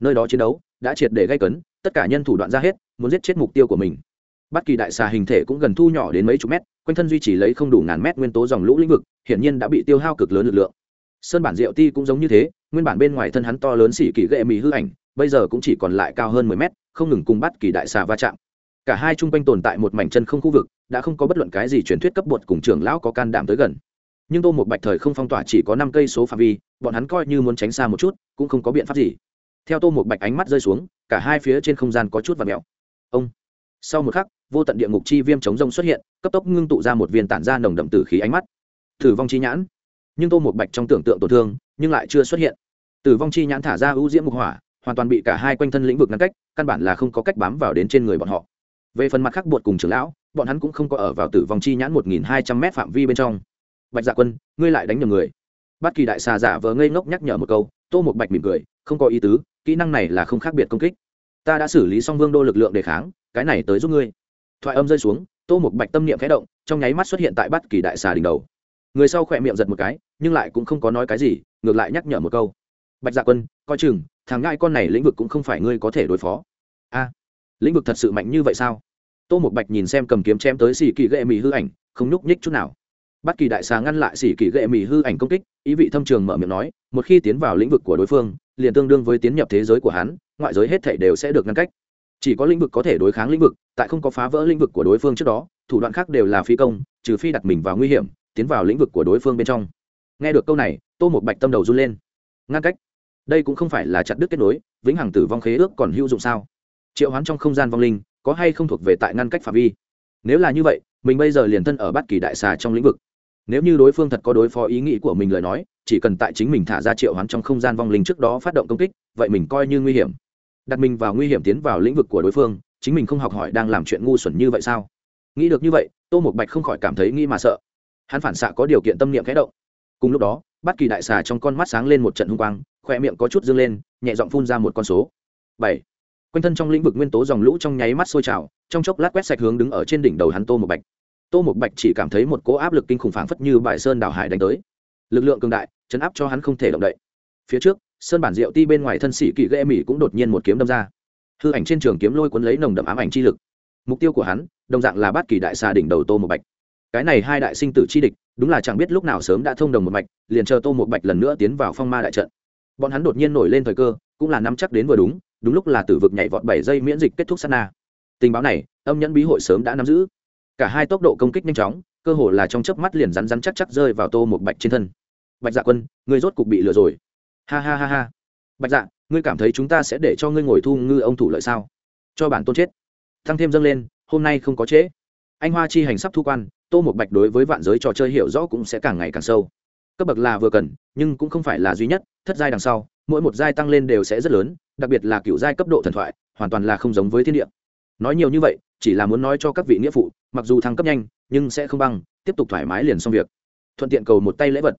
Nơi đó chiến đấu đã triệt để gây cấn, tất cả nhân thủ đoạn ra hết, muốn giết chết mục tiêu của mình. Bất kỳ đại xà hình thể cũng gần thu nhỏ đến mấy chục mét, quanh thân duy trì lấy không đủ ngàn mét nguyên tố dòng lũ lĩnh vực, hiển nhiên đã bị tiêu hao cực lớn lực lượng. Sơn bản diệu ti cũng giống như thế, nguyên bản bên ngoài thân hắn to lớn xỉ kỳ gệ mì hư ảnh, bây giờ cũng chỉ còn lại cao hơn mười mét, không ngừng cùng bắt kỳ đại xà va chạm. Cả hai chung quanh tồn tại một mảnh chân không khu vực, đã không có bất luận cái gì truyền thuyết cấp bột cùng trưởng lão có can đảm tới gần nhưng tô một bạch thời không phong tỏa chỉ có năm cây số phạm vi, bọn hắn coi như muốn tránh xa một chút, cũng không có biện pháp gì. Theo tô một bạch ánh mắt rơi xuống, cả hai phía trên không gian có chút và mẹo ông! Sau một khắc, vô tận địa ngục chi viêm chống rông xuất hiện, cấp tốc ngưng tụ ra một viên tản ra nồng đậm tử khí ánh mắt. Thử vong chi nhãn. Nhưng tô một bạch trong tưởng tượng tổn thương, nhưng lại chưa xuất hiện. Tử vong chi nhãn thả ra ưu diễm mục hỏa, hoàn toàn bị cả hai quanh thân lĩnh vực ngăn cách, căn bản là không có cách bám vào đến trên người bọn họ. Về phần mặt khác bột cùng trưởng lão, bọn hắn cũng không có ở vào tử vong chi nhãn một nghìn hai trăm m phạm vi bên trong bạch dạ quân, ngươi lại đánh nhầm người. Bất kỳ đại xà giả vờ ngây ngốc nhắc nhở một câu, tô một bạch mỉm cười, không có ý tứ, kỹ năng này là không khác biệt công kích. Ta đã xử lý xong vương đô lực lượng đề kháng, cái này tới giúp ngươi. Thoại âm rơi xuống, tô một bạch tâm niệm khẽ động, trong nháy mắt xuất hiện tại bất kỳ đại xà đỉnh đầu. Người sau khỏe miệng giật một cái, nhưng lại cũng không có nói cái gì, ngược lại nhắc nhở một câu. Bạch dạ quân, coi chừng, thằng ngai con này lĩnh vực cũng không phải ngươi có thể đối phó. A, lĩnh vực thật sự mạnh như vậy sao? Tô một bạch nhìn xem cầm kiếm chém tới xì kỳ ghệ mì hư ảnh, không nhúc nhích chút nào bất kỳ đại xà ngăn lại xỉ kỳ gệ mì hư ảnh công kích, ý vị thâm trường mở miệng nói, một khi tiến vào lĩnh vực của đối phương, liền tương đương với tiến nhập thế giới của hắn, ngoại giới hết thể đều sẽ được ngăn cách. Chỉ có lĩnh vực có thể đối kháng lĩnh vực, tại không có phá vỡ lĩnh vực của đối phương trước đó, thủ đoạn khác đều là phi công, trừ phi đặt mình vào nguy hiểm, tiến vào lĩnh vực của đối phương bên trong. Nghe được câu này, tô một bạch tâm đầu run lên. Ngăn cách? Đây cũng không phải là chặt đứt kết nối, vĩnh hằng tử vong khế ước còn hữu dụng sao? Triệu hoán trong không gian vong linh, có hay không thuộc về tại ngăn cách phạm vi? Nếu là như vậy, mình bây giờ liền thân ở bất kỳ đại xà trong lĩnh vực nếu như đối phương thật có đối phó ý nghĩ của mình lời nói, chỉ cần tại chính mình thả ra triệu hoán trong không gian vong linh trước đó phát động công kích, vậy mình coi như nguy hiểm. Đặt mình vào nguy hiểm tiến vào lĩnh vực của đối phương, chính mình không học hỏi đang làm chuyện ngu xuẩn như vậy sao? Nghĩ được như vậy, tô một bạch không khỏi cảm thấy nghĩ mà sợ. Hắn phản xạ có điều kiện tâm niệm khẽ động. Cùng lúc đó, bất kỳ đại xà trong con mắt sáng lên một trận hung quang khoe miệng có chút dương lên, nhẹ giọng phun ra một con số. Bảy. Quanh thân trong lĩnh vực nguyên tố dòng lũ trong nháy mắt sôi trào, trong chốc lát quét sạch hướng đứng ở trên đỉnh đầu hắn tô một bạch tô một bạch chỉ cảm thấy một cỗ áp lực kinh khủng phảng phất như bài sơn đảo hải đánh tới. Lực lượng cường đại, chấn áp cho hắn không thể động đậy. Phía trước, sơn bản diệu ti bên ngoài thân sĩ kỳ ghê mỹ cũng đột nhiên một kiếm đâm ra. Hư ảnh trên trường kiếm lôi cuốn lấy nồng đậm ám ảnh chi lực. Mục tiêu của hắn, đồng dạng là bát kỳ đại xà đỉnh đầu tô một bạch. Cái này hai đại sinh tử chi địch, đúng là chẳng biết lúc nào sớm đã thông đồng một mạch, liền chờ tô một bạch lần nữa tiến vào phong ma đại trận. Bọn hắn đột nhiên nổi lên thời cơ, cũng là nắm chắc đến vừa đúng đúng lúc là tử vực nhảy vọt bảy giây miễn dịch kết thúc sát na. Tình báo này, âm nhẫn bí hội sớm đã nắm giữ cả hai tốc độ công kích nhanh chóng, cơ hồ là trong chớp mắt liền rắn rắn chắc chắc rơi vào tô một bạch trên thân. Bạch dạ quân, ngươi rốt cục bị lừa rồi. Ha ha ha ha. Bạch dạ ngươi cảm thấy chúng ta sẽ để cho ngươi ngồi thu ngư ông thủ lợi sao? Cho bản tôn chết. Thăng thêm dâng lên, hôm nay không có trễ. Anh hoa chi hành sắp thu quan, tô một bạch đối với vạn giới trò chơi hiểu rõ cũng sẽ càng ngày càng sâu. Cấp bậc là vừa cần, nhưng cũng không phải là duy nhất, thất giai đằng sau, mỗi một giai tăng lên đều sẽ rất lớn, đặc biệt là cựu giai cấp độ thần thoại, hoàn toàn là không giống với thiên địa. Nói nhiều như vậy chỉ là muốn nói cho các vị nghĩa phụ, mặc dù thăng cấp nhanh, nhưng sẽ không băng, tiếp tục thoải mái liền xong việc. Thuận tiện cầu một tay lễ vật.